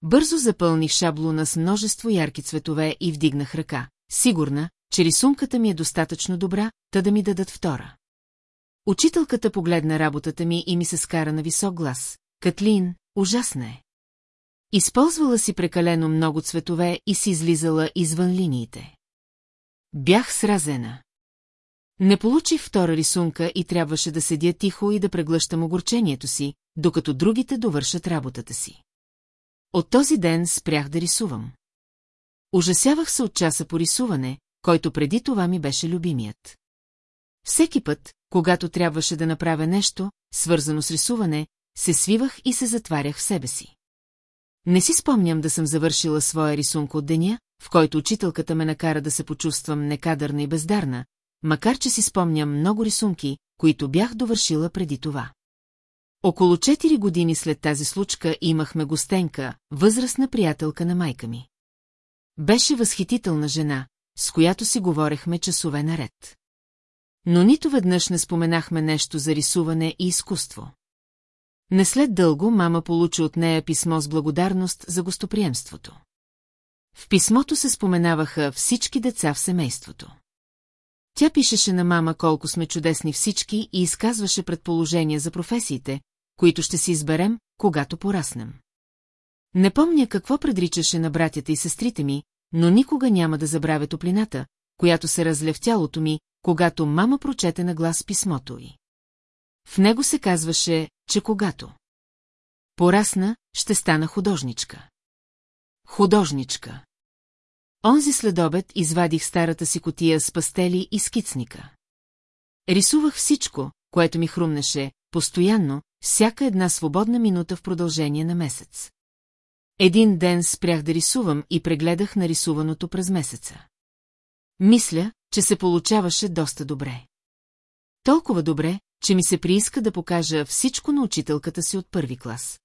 Бързо запълних шаблона с множество ярки цветове и вдигнах ръка, сигурна, че рисунката ми е достатъчно добра, та да ми дадат втора. Учителката погледна работата ми и ми се скара на висок глас. Катлин, ужасна е. Използвала си прекалено много цветове и си излизала извън линиите. Бях сразена. Не получих втора рисунка и трябваше да седя тихо и да преглъщам огорчението си, докато другите довършат работата си. От този ден спрях да рисувам. Ужасявах се от часа по рисуване, който преди това ми беше любимият. Всеки път, когато трябваше да направя нещо, свързано с рисуване, се свивах и се затварях в себе си. Не си спомням да съм завършила своя рисунка от деня, в който учителката ме накара да се почувствам некадърна и бездарна, макар че си спомням много рисунки, които бях довършила преди това. Около 4 години след тази случка имахме гостенка, възрастна приятелка на майка ми. Беше възхитителна жена, с която си говорехме часове наред. Но нито веднъж не споменахме нещо за рисуване и изкуство. Не след дълго мама получи от нея писмо с благодарност за гостоприемството. В писмото се споменаваха всички деца в семейството. Тя пишеше на мама колко сме чудесни всички и изказваше предположения за професиите, които ще си изберем, когато пораснем. Не помня какво предричаше на братята и сестрите ми, но никога няма да забравя топлината, която се разле в тялото ми, когато мама прочете на глас писмото й. В него се казваше, че когато порасна, ще стана художничка. Художничка. Онзи следобед извадих старата си котия с пастели и скицника. Рисувах всичко, което ми хрумнеше, постоянно, всяка една свободна минута в продължение на месец. Един ден спрях да рисувам и прегледах нарисуваното през месеца. Мисля, че се получаваше доста добре. Толкова добре, че ми се прииска да покажа всичко на учителката си от първи клас.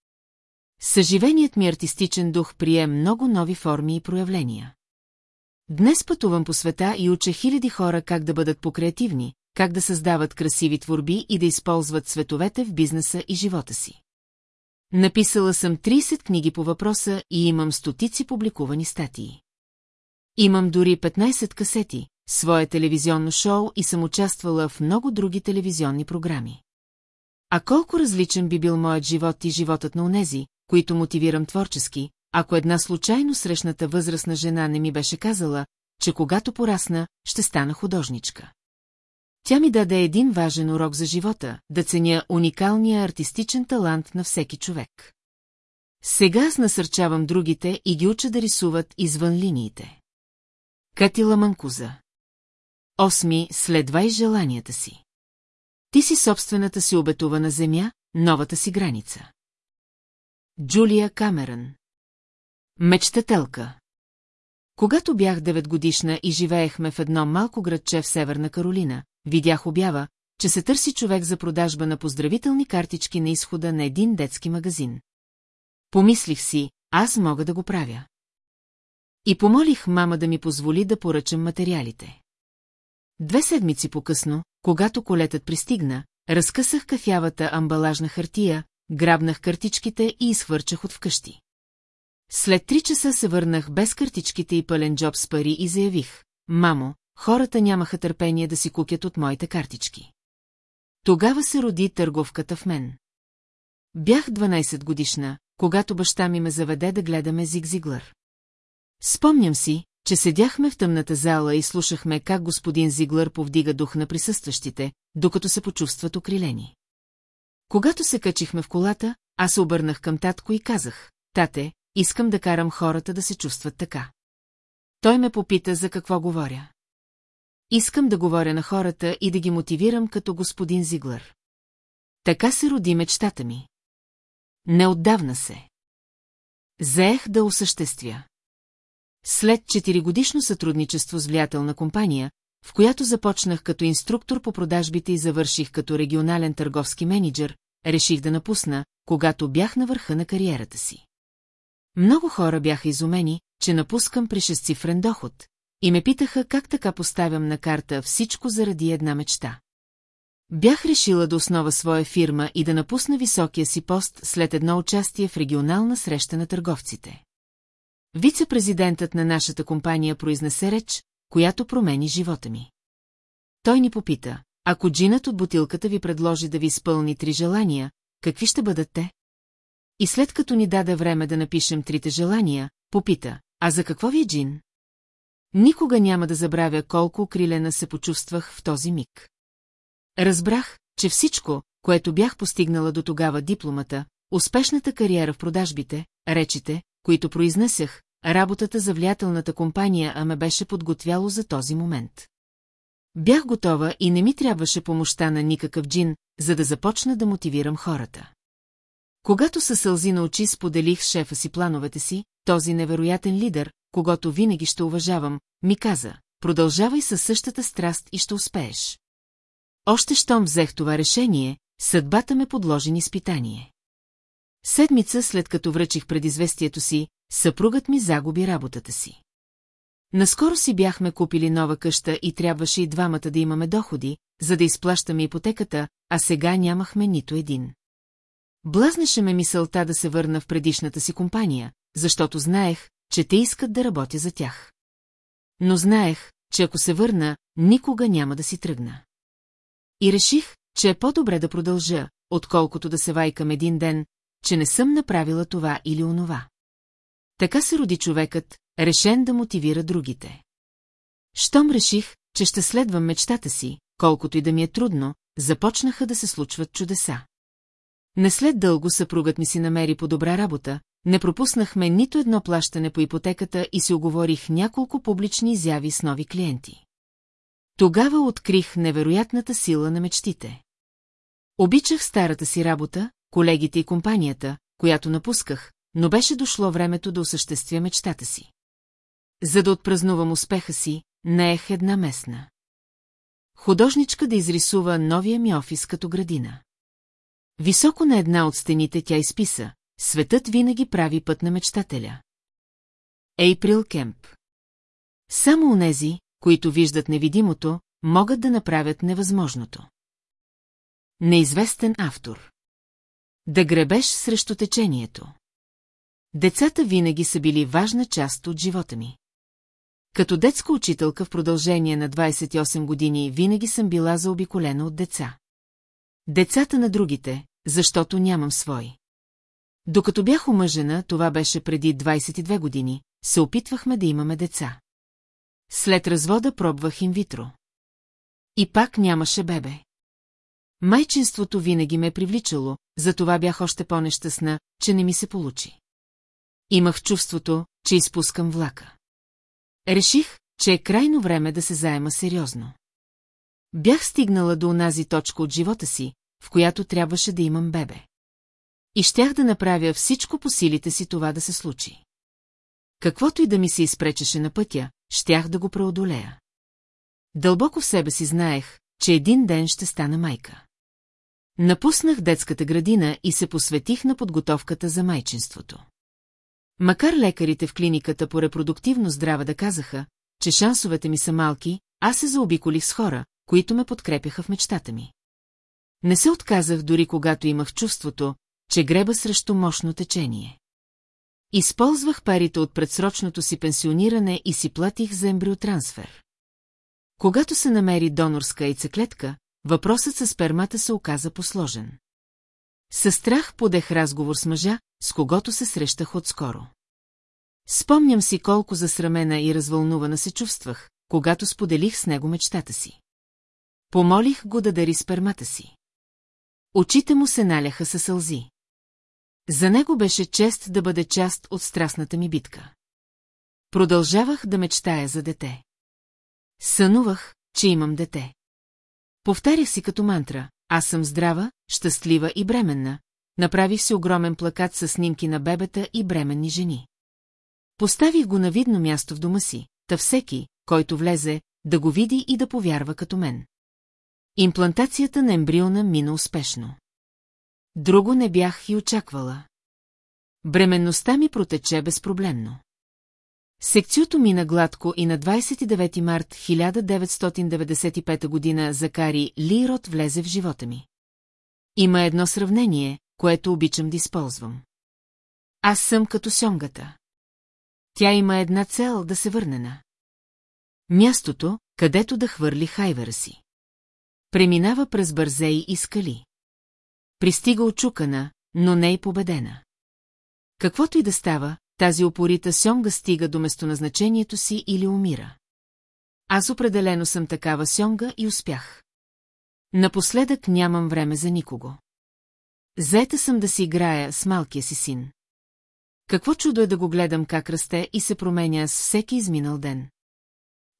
Съживеният ми артистичен дух прие много нови форми и проявления. Днес пътувам по света и уча хиляди хора как да бъдат покреативни, как да създават красиви творби и да използват цветовете в бизнеса и живота си. Написала съм 30 книги по въпроса и имам стотици публикувани статии. Имам дори 15 касети, свое телевизионно шоу и съм участвала в много други телевизионни програми. А колко различен би бил моят живот и животът на унези, които мотивирам творчески, ако една случайно срещната възрастна жена не ми беше казала, че когато порасна, ще стана художничка. Тя ми даде един важен урок за живота, да ценя уникалния артистичен талант на всеки човек. Сега аз насърчавам другите и ги уча да рисуват извън линиите. Катила Манкуза Осми, следвай желанията си. Ти си собствената си обетувана земя, новата си граница. Джулия Камерън Мечтателка Когато бях 9 годишна и живеехме в едно малко градче в Северна Каролина, видях обява, че се търси човек за продажба на поздравителни картички на изхода на един детски магазин. Помислих си, аз мога да го правя. И помолих мама да ми позволи да поръчам материалите. Две седмици по-късно, когато колетът пристигна, разкъсах кафявата амбалажна хартия, грабнах картичките и изхвърчах от вкъщи. След три часа се върнах без картичките и пълен джоб с пари и заявих, мамо, хората нямаха търпение да си кукят от моите картички. Тогава се роди търговката в мен. Бях 12 годишна, когато баща ми ме заведе да гледаме Зиг Зиглър. Спомням си, че седяхме в тъмната зала и слушахме как господин Зиглър повдига дух на присъстващите, докато се почувстват окрилени. Когато се качихме в колата, аз се обърнах към татко и казах, тате, искам да карам хората да се чувстват така. Той ме попита за какво говоря. Искам да говоря на хората и да ги мотивирам като господин Зиглър. Така се роди мечтата ми. Неотдавна се. Заех да осъществя. След 4-годишно сътрудничество с влиятелна компания, в която започнах като инструктор по продажбите и завърших като регионален търговски менеджер, реших да напусна, когато бях на върха на кариерата си. Много хора бяха изумени, че напускам при шестцифрен доход, и ме питаха как така поставям на карта всичко заради една мечта. Бях решила да основа своя фирма и да напусна високия си пост след едно участие в регионална среща на търговците. Вице-президентът на нашата компания произнесе реч, която промени живота ми. Той ни попита, ако джинът от бутилката ви предложи да ви изпълни три желания, какви ще бъдат те? И след като ни даде време да напишем трите желания, попита, а за какво ви е джин? Никога няма да забравя колко окрилена се почувствах в този миг. Разбрах, че всичко, което бях постигнала до тогава дипломата, успешната кариера в продажбите, речите, които произнесях, работата за влиятелната компания, а ме беше подготвяло за този момент. Бях готова и не ми трябваше помощта на никакъв джин, за да започна да мотивирам хората. Когато със сълзи на очи споделих шефа си плановете си, този невероятен лидер, когато винаги ще уважавам, ми каза, продължавай със същата страст и ще успееш. Още щом взех това решение, съдбата ме подложи изпитание. Седмица след като връчих предизвестието си, съпругът ми загуби работата си. Наскоро си бяхме купили нова къща и трябваше и двамата да имаме доходи, за да изплащаме ипотеката, а сега нямахме нито един. Блазнеше ме мисълта да се върна в предишната си компания, защото знаех, че те искат да работя за тях. Но знаех, че ако се върна, никога няма да си тръгна. И реших, че е по-добре да продължа, отколкото да се вайкам един ден, че не съм направила това или онова. Така се роди човекът, решен да мотивира другите. Щом реших, че ще следвам мечтата си, колкото и да ми е трудно, започнаха да се случват чудеса. Не след дълго съпругът ми си намери по добра работа, не пропуснахме нито едно плащане по ипотеката и си оговорих няколко публични изяви с нови клиенти. Тогава открих невероятната сила на мечтите. Обичах старата си работа, колегите и компанията, която напусках, но беше дошло времето да осъществя мечтата си. За да отпразнувам успеха си, наех една местна. Художничка да изрисува новия ми офис като градина. Високо на една от стените тя изписа «Светът винаги прави път на мечтателя». Ейприл Кемп Само онези, които виждат невидимото, могат да направят невъзможното. Неизвестен автор Да гребеш срещу течението Децата винаги са били важна част от живота ми. Като детска учителка в продължение на 28 години винаги съм била заобиколена от деца. Децата на другите, защото нямам свои. Докато бях омъжена, това беше преди 22 години, се опитвахме да имаме деца. След развода пробвах инвитро. И пак нямаше бебе. Майчинството винаги ме е привличало, затова бях още по-нещастна, че не ми се получи. Имах чувството, че изпускам влака. Реших, че е крайно време да се заема сериозно. Бях стигнала до онази точка от живота си, в която трябваше да имам бебе. И щях да направя всичко по силите си това да се случи. Каквото и да ми се изпречеше на пътя, щях да го преодолея. Дълбоко в себе си знаех, че един ден ще стана майка. Напуснах детската градина и се посветих на подготовката за майчинството. Макар лекарите в клиниката по репродуктивно здраве да казаха, че шансовете ми са малки, аз се заобиколих с хора, които ме подкрепяха в мечтата ми. Не се отказах дори когато имах чувството, че греба срещу мощно течение. Използвах парите от предсрочното си пенсиониране и си платих за ембриотрансфер. Когато се намери донорска яйцеклетка, въпросът с спермата се оказа посложен. Със страх подех разговор с мъжа, с когото се срещах отскоро. Спомням си колко засрамена и развълнувана се чувствах, когато споделих с него мечтата си. Помолих го да дари спермата си. Очите му се наляха със сълзи. За него беше чест да бъде част от страстната ми битка. Продължавах да мечтая за дете. Сънувах, че имам дете. Повтарях си като мантра, аз съм здрава, щастлива и бременна. Направих си огромен плакат с снимки на бебета и бременни жени. Поставих го на видно място в дома си, та всеки, който влезе, да го види и да повярва като мен. Имплантацията на ембриона мина успешно. Друго не бях и очаквала. Бременността ми протече безпроблемно. Секциото мина гладко и на 29 март 1995 година Закари Лирот влезе в живота ми. Има едно сравнение, което обичам да използвам. Аз съм като сьонгата. Тя има една цел да се върне на. Мястото, където да хвърли хайвера си. Преминава през бързеи и скали. Пристига очукана, но не и победена. Каквото и да става, тази опорита сьонга стига до местоназначението си или умира. Аз определено съм такава сьонга и успях. Напоследък нямам време за никого. Заета съм да си играя с малкия си син. Какво чудо е да го гледам как расте и се променя с всеки изминал ден.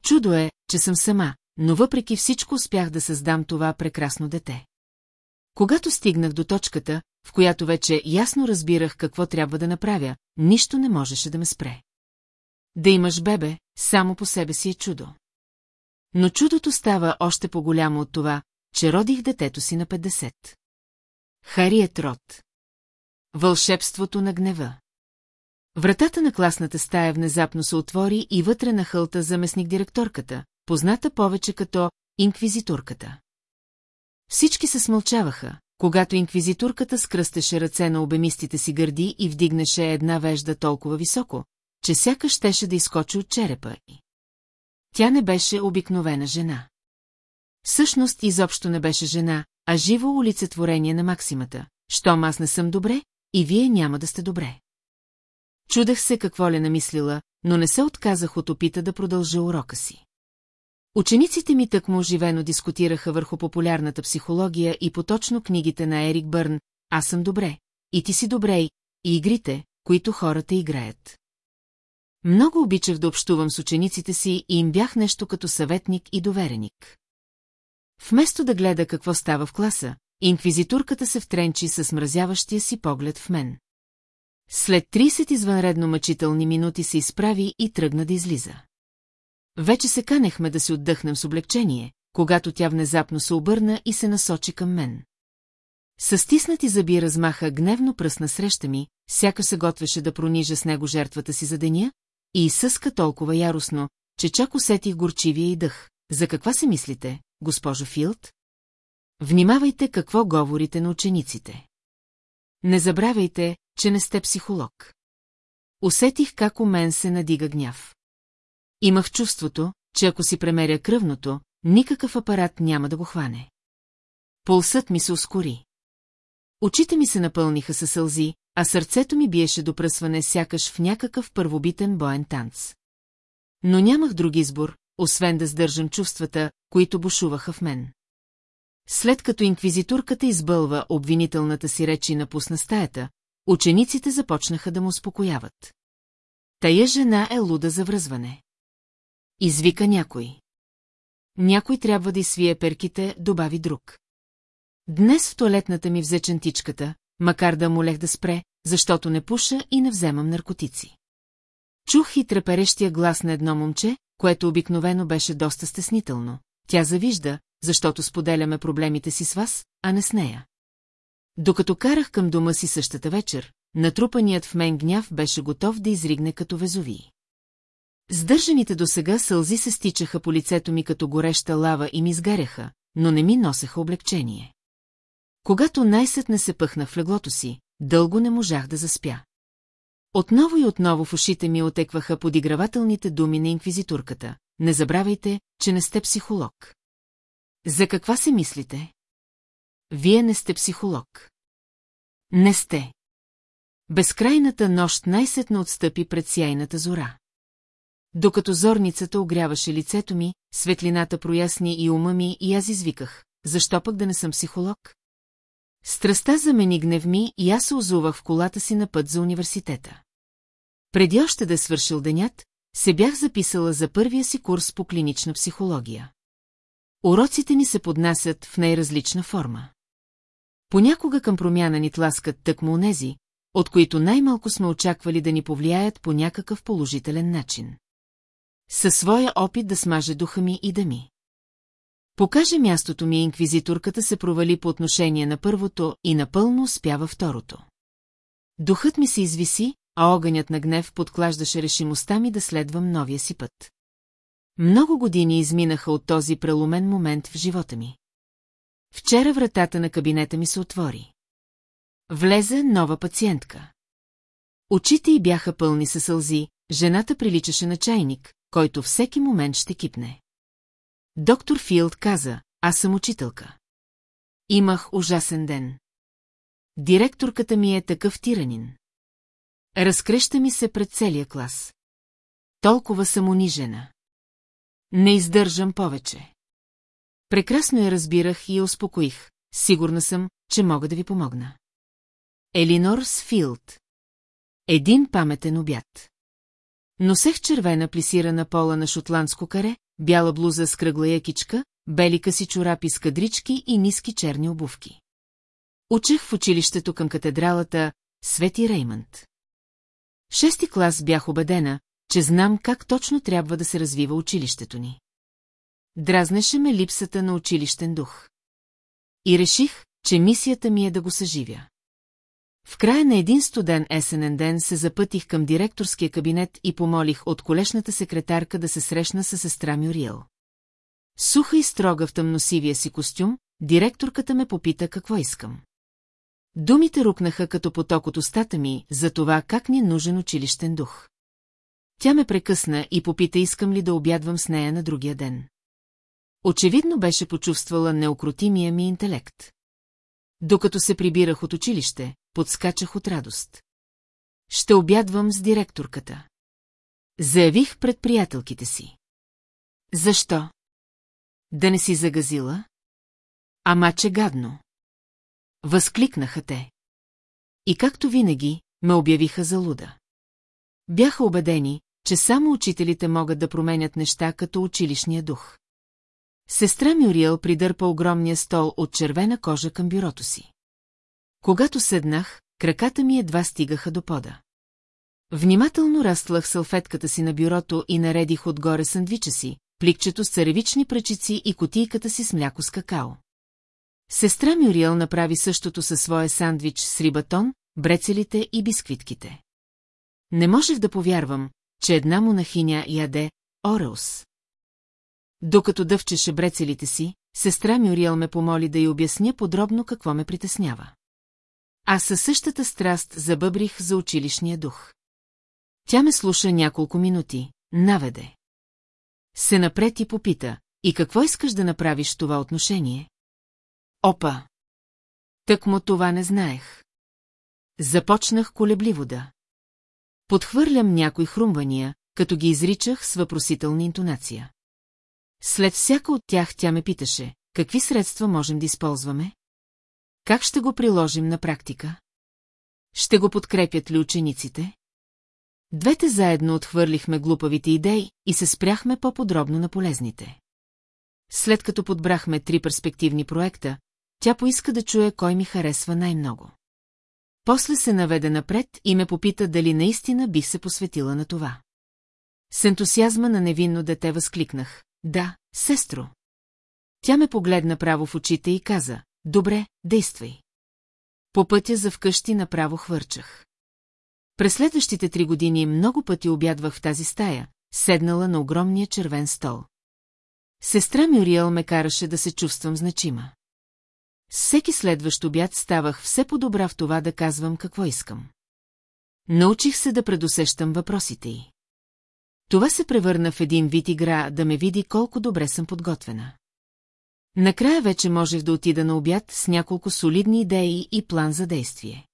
Чудо е, че съм сама, но въпреки всичко успях да създам това прекрасно дете. Когато стигнах до точката, в която вече ясно разбирах какво трябва да направя, нищо не можеше да ме спре. Да имаш бебе, само по себе си е чудо. Но чудото става още по-голямо от това, че родих детето си на 50. Хариет Рот. Вълшебството на гнева. Вратата на класната стая внезапно се отвори и вътре на хълта заместник директорката, позната повече като инквизиторката. Всички се смълчаваха, когато инквизиторката скръстеше ръце на обемистите си гърди и вдигнеше една вежда толкова високо, че сякаш щеше да изкочи от черепа й. Тя не беше обикновена жена. Всъщност изобщо не беше жена, а живо олицетворение на максимата. Щом аз не съм добре, и вие няма да сте добре. Чудех се какво ли намислила, но не се отказах от опита да продължа урока си. Учениците ми тъкмо оживено дискутираха върху популярната психология и поточно книгите на Ерик Бърн «Аз съм добре», «И ти си добре» и игрите, които хората играят. Много обичах да общувам с учениците си и им бях нещо като съветник и довереник. Вместо да гледа какво става в класа, инквизитурката се втренчи с мразяващия си поглед в мен. След 30 извънредно мъчителни минути се изправи и тръгна да излиза. Вече се канехме да се отдъхнем с облегчение, когато тя внезапно се обърна и се насочи към мен. Със стиснати зъби размаха гневно пръсна среща ми, сяка се готвеше да пронижа с него жертвата си за деня, и изсъска толкова яростно, че чак усетих горчивия и дъх. За каква се мислите, госпожо Филд? Внимавайте какво говорите на учениците. Не забравяйте, че не сте психолог. Усетих как у мен се надига гняв. Имах чувството, че ако си премеря кръвното, никакъв апарат няма да го хване. Пулсът ми се ускори. Очите ми се напълниха със сълзи, а сърцето ми биеше до пръсване сякаш в някакъв първобитен боен танц. Но нямах друг избор, освен да сдържам чувствата, които бушуваха в мен. След като инквизитурката избълва обвинителната си речи на пусна стаята, учениците започнаха да му успокояват. Тая жена е луда за връзване. Извика някой. Някой трябва да изсвие перките, добави друг. Днес в туалетната ми взе чантичката, макар да молех да спре, защото не пуша и не вземам наркотици. Чух и треперещия глас на едно момче, което обикновено беше доста стеснително. Тя завижда, защото споделяме проблемите си с вас, а не с нея. Докато карах към дома си същата вечер, натрупаният в мен гняв беше готов да изригне като везови. Сдържаните до сега сълзи се стичаха по лицето ми като гореща лава и ми изгаряха, но не ми носеха облегчение. Когато най-сетне се пъхна в леглото си, дълго не можах да заспя. Отново и отново в ушите ми отекваха подигравателните думи на инквизитурката. Не забравяйте, че не сте психолог. За каква се мислите? Вие не сте психолог. Не сте. Безкрайната нощ най-сетно отстъпи пред сияйната зора. Докато зорницата огряваше лицето ми, светлината проясни и ума ми и аз извиках. Защо пък да не съм психолог? Страста замени гнев ми и аз се озувах в колата си на път за университета. Преди още да е свършил денят, се бях записала за първия си курс по клинична психология. Уроците ни се поднасят в най-различна форма. Понякога към промяна ни тласкат тъкмо онези, от които най-малко сме очаквали да ни повлияят по някакъв положителен начин. Със своя опит да смаже духа ми и да ми. Покаже мястото ми инквизиторката се провали по отношение на първото и напълно успява второто. Духът ми се извиси, а огънят на гнев подклаждаше решимостта ми да следвам новия си път. Много години изминаха от този преломен момент в живота ми. Вчера вратата на кабинета ми се отвори. Влезе нова пациентка. Очите й бяха пълни със сълзи, жената приличаше на чайник, който всеки момент ще кипне. Доктор Филд каза, аз съм учителка. Имах ужасен ден. Директорката ми е такъв тиранин. Разкреща ми се пред целия клас. Толкова съм унижена. Не издържам повече. Прекрасно я разбирах и я успокоих. Сигурна съм, че мога да ви помогна. Елинор Сфилд. Един паметен обяд. Носех червена плисирана пола на шотландско каре, бяла блуза с кръгла якичка, бели къси чорапи с кадрички и ниски черни обувки. Учех в училището към катедралата Свети Реймънд. В шести клас бях убедена, че знам как точно трябва да се развива училището ни. Дразнеше ме липсата на училищен дух. И реших, че мисията ми е да го съживя. В края на един студен есенен ден се запътих към директорския кабинет и помолих от колешната секретарка да се срещна с сестра Мюриел. Суха и строга в тъмносивия си костюм, директорката ме попита какво искам. Думите рукнаха като поток от устата ми за това как ни е нужен училищен дух. Тя ме прекъсна и попита искам ли да обядвам с нея на другия ден. Очевидно беше почувствала неукротимия ми интелект. Докато се прибирах от училище, подскачах от радост. Ще обядвам с директорката. Заявих пред приятелките си. Защо? Да не си загазила? Ама че гадно. Възкликнаха те. И както винаги, ме обявиха за луда. Бяха убедени, че само учителите могат да променят неща като училищния дух. Сестра Мюриел придърпа огромния стол от червена кожа към бюрото си. Когато седнах, краката ми едва стигаха до пода. Внимателно разтлах салфетката си на бюрото и наредих отгоре сандвича си, пликчето с царевични пръчици и котийката си с мляко с какао. Сестра Мюриел направи същото със своя сандвич с рибатон, брецелите и бисквитките. Не можех да повярвам, че една монахиня яде Ореус. Докато дъвчеше брецелите си, сестра Мюриел ме помоли да й обясня подробно какво ме притеснява. Аз със същата страст забъбрих за училищния дух. Тя ме слуша няколко минути, наведе. Се напред и попита, и какво искаш да направиш това отношение? Опа! Тък му това не знаех. Започнах колебливо да. Подхвърлям някои хрумвания, като ги изричах с въпросителна интонация. След всяка от тях тя ме питаше, какви средства можем да използваме? Как ще го приложим на практика? Ще го подкрепят ли учениците? Двете заедно отхвърлихме глупавите идеи и се спряхме по-подробно на полезните. След като подбрахме три перспективни проекта, тя поиска да чуе кой ми харесва най-много. После се наведе напред и ме попита дали наистина бих се посветила на това. С ентусиазма на невинно дете възкликнах. Да, сестро. Тя ме погледна право в очите и каза, добре, действай. По пътя за вкъщи направо хвърчах. През следващите три години много пъти обядвах в тази стая, седнала на огромния червен стол. Сестра Мюриел ме караше да се чувствам значима. Всеки следващ обяд ставах все по-добра в това да казвам какво искам. Научих се да предусещам въпросите й. Това се превърна в един вид игра да ме види колко добре съм подготвена. Накрая вече можех да отида на обяд с няколко солидни идеи и план за действие.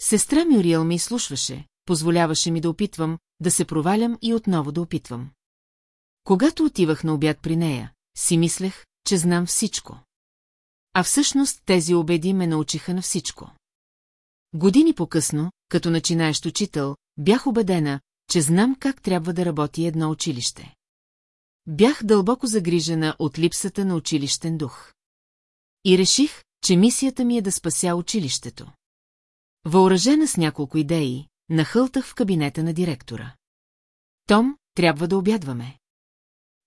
Сестра Мюриел ми слушваше, позволяваше ми да опитвам, да се провалям и отново да опитвам. Когато отивах на обяд при нея, си мислех, че знам всичко. А всъщност тези обеди ме научиха на всичко. Години по-късно, като начинаещ учител, бях убедена, че знам как трябва да работи едно училище. Бях дълбоко загрижена от липсата на училищен дух. И реших, че мисията ми е да спася училището. Въоръжена с няколко идеи, нахълтах в кабинета на директора. Том, трябва да обядваме.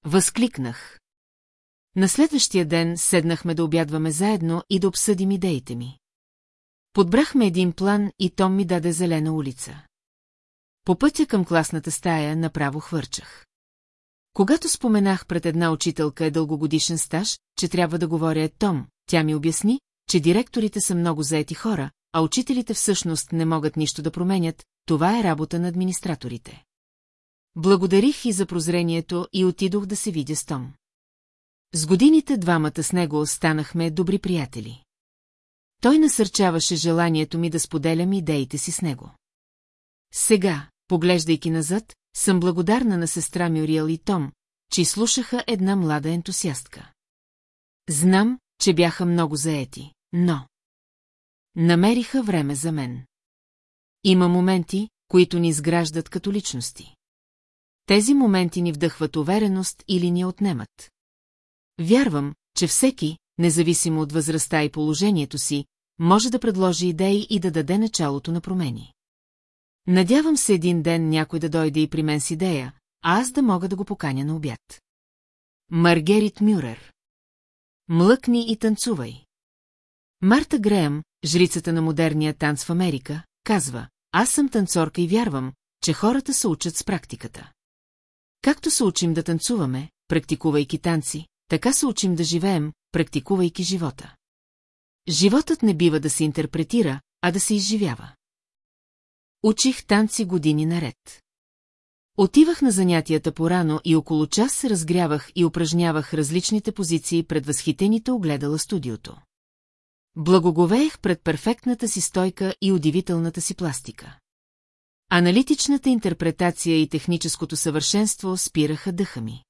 Възкликнах. На следващия ден седнахме да обядваме заедно и да обсъдим идеите ми. Подбрахме един план и Том ми даде зелена улица. По пътя към класната стая направо хвърчах. Когато споменах пред една учителка е дългогодишен стаж, че трябва да говоря е Том, тя ми обясни, че директорите са много заети хора, а учителите всъщност не могат нищо да променят, това е работа на администраторите. Благодарих и за прозрението и отидох да се видя с Том. С годините двамата с него станахме добри приятели. Той насърчаваше желанието ми да споделям идеите си с него. Сега, поглеждайки назад, съм благодарна на сестра Мюриел и Том, че слушаха една млада ентусиастка. Знам, че бяха много заети, но... Намериха време за мен. Има моменти, които ни изграждат като личности. Тези моменти ни вдъхват увереност или ни отнемат. Вярвам, че всеки, независимо от възрастта и положението си, може да предложи идеи и да даде началото на промени. Надявам се един ден някой да дойде и при мен с идея, а аз да мога да го поканя на обяд. Маргерит Мюрер. Млъкни и танцувай. Марта Греъм, жрицата на модерния танц в Америка, казва, аз съм танцорка и вярвам, че хората се учат с практиката. Както се учим да танцуваме, практикувайки танци, така се учим да живеем, практикувайки живота. Животът не бива да се интерпретира, а да се изживява. Учих танци години наред. Отивах на занятията порано и около час се разгрявах и упражнявах различните позиции пред възхитените огледала студиото. Благоговеех пред перфектната си стойка и удивителната си пластика. Аналитичната интерпретация и техническото съвършенство спираха дъха ми.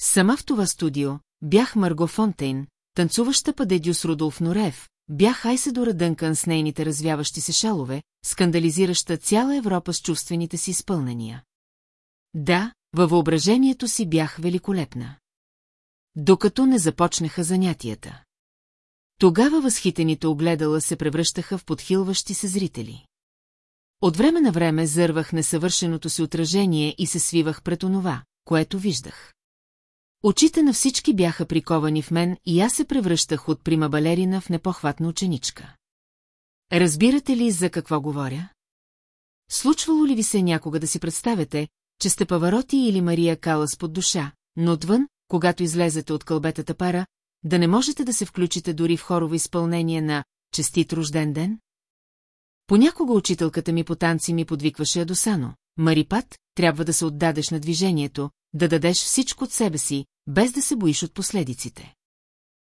Сама в това студио бях Марго Фонтейн, танцуваща падедю с Рудолф Норев, бях Айседора Дънкан с нейните развяващи се шалове, скандализираща цяла Европа с чувствените си изпълнения. Да, във въображението си бях великолепна. Докато не започнаха занятията. Тогава възхитените огледала се превръщаха в подхилващи се зрители. От време на време зървах несъвършеното си отражение и се свивах пред онова, което виждах. Очите на всички бяха приковани в мен и аз се превръщах от прима балерина в непохватна ученичка. Разбирате ли за какво говоря? Случвало ли ви се някога да си представяте, че сте Павароти или Мария Калас под душа, но отвън, когато излезете от кълбетата пара, да не можете да се включите дори в хорово изпълнение на «Честит рожден ден»? Понякога учителката ми по танци ми подвикваше Адосано. Марипат, трябва да се отдадеш на движението, да дадеш всичко от себе си, без да се боиш от последиците.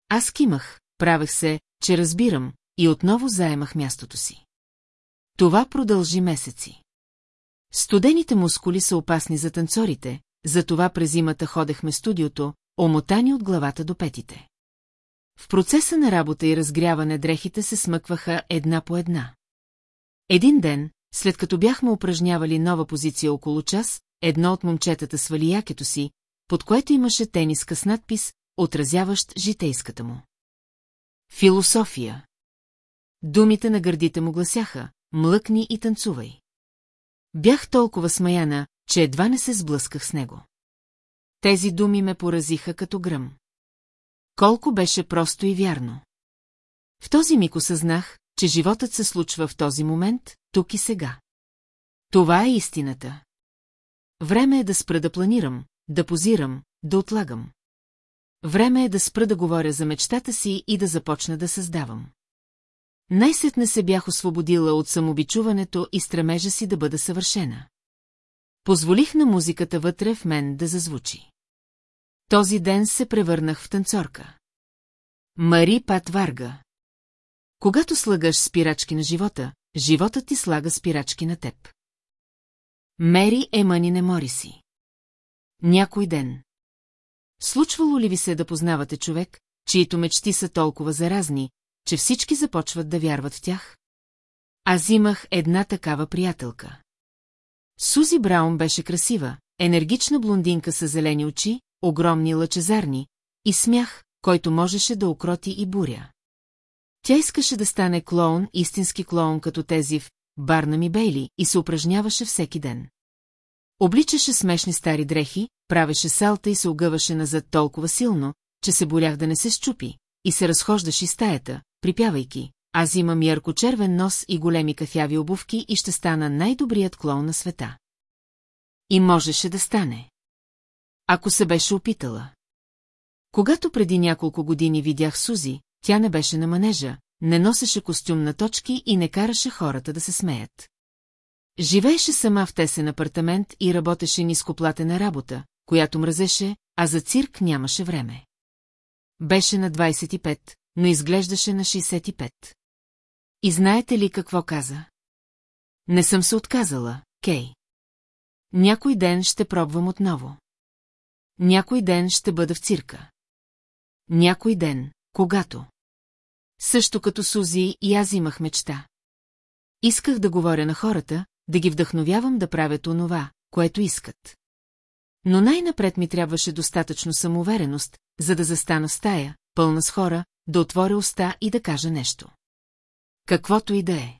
Аз кимах, правех се, че разбирам, и отново заемах мястото си. Това продължи месеци. Студените мускули са опасни за танцорите, затова през зимата ходехме студиото, омотани от главата до петите. В процеса на работа и разгряване дрехите се смъкваха една по една. Един ден, след като бяхме упражнявали нова позиция около час, едно от момчетата свали якето си, под което имаше тениска с надпис, отразяващ житейската му. Философия. Думите на гърдите му гласяха, млъкни и танцувай. Бях толкова смаяна, че едва не се сблъсках с него. Тези думи ме поразиха като гръм. Колко беше просто и вярно. В този миг осъзнах, че животът се случва в този момент, тук и сега. Това е истината. Време е да спра да планирам, да позирам, да отлагам. Време е да спра да говоря за мечтата си и да започна да създавам. Най-сетне се бях освободила от самобичуването и стремежа си да бъда съвършена. Позволих на музиката вътре в мен да зазвучи. Този ден се превърнах в танцорка. Мари Пат Варга. Когато слагаш спирачки на живота, животът ти слага спирачки на теб. Мери Емани не мори си. Някой ден. Случвало ли ви се да познавате човек, чието мечти са толкова заразни, че всички започват да вярват в тях? Аз имах една такава приятелка. Сузи Браун беше красива, енергична блондинка с зелени очи, огромни лъчезарни, и смях, който можеше да окроти и буря. Тя искаше да стане клоун, истински клоун като тези в Барнами Бейли и се упражняваше всеки ден. Обличаше смешни стари дрехи, правеше салта и се огъваше назад толкова силно, че се борях да не се щупи, и се разхождаше стаята, припявайки. Аз имам ярко-червен нос и големи кафяви обувки и ще стана най-добрият клоун на света. И можеше да стане. Ако се беше опитала. Когато преди няколко години видях Сузи, тя не беше на манежа, не носеше костюм на точки и не караше хората да се смеят. Живееше сама в тесен апартамент и работеше нископлатена работа, която мразеше, а за цирк нямаше време. Беше на 25, но изглеждаше на 65. И знаете ли какво каза? Не съм се отказала, Кей. Някой ден ще пробвам отново. Някой ден ще бъда в цирка. Някой ден, когато. Също като Сузи и аз имах мечта. Исках да говоря на хората, да ги вдъхновявам да правят онова, което искат. Но най-напред ми трябваше достатъчно самоувереност, за да застана стая, пълна с хора, да отворя уста и да кажа нещо. Каквото и да е.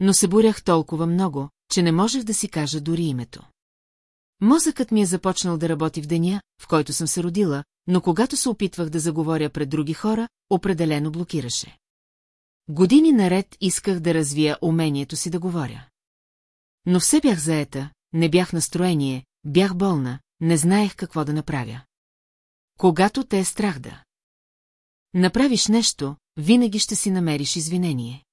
Но се бурях толкова много, че не можех да си кажа дори името. Мозъкът ми е започнал да работи в деня, в който съм се родила, но когато се опитвах да заговоря пред други хора, определено блокираше. Години наред исках да развия умението си да говоря. Но все бях заета, не бях настроение, бях болна, не знаех какво да направя. Когато те е страх да. Направиш нещо, винаги ще си намериш извинение.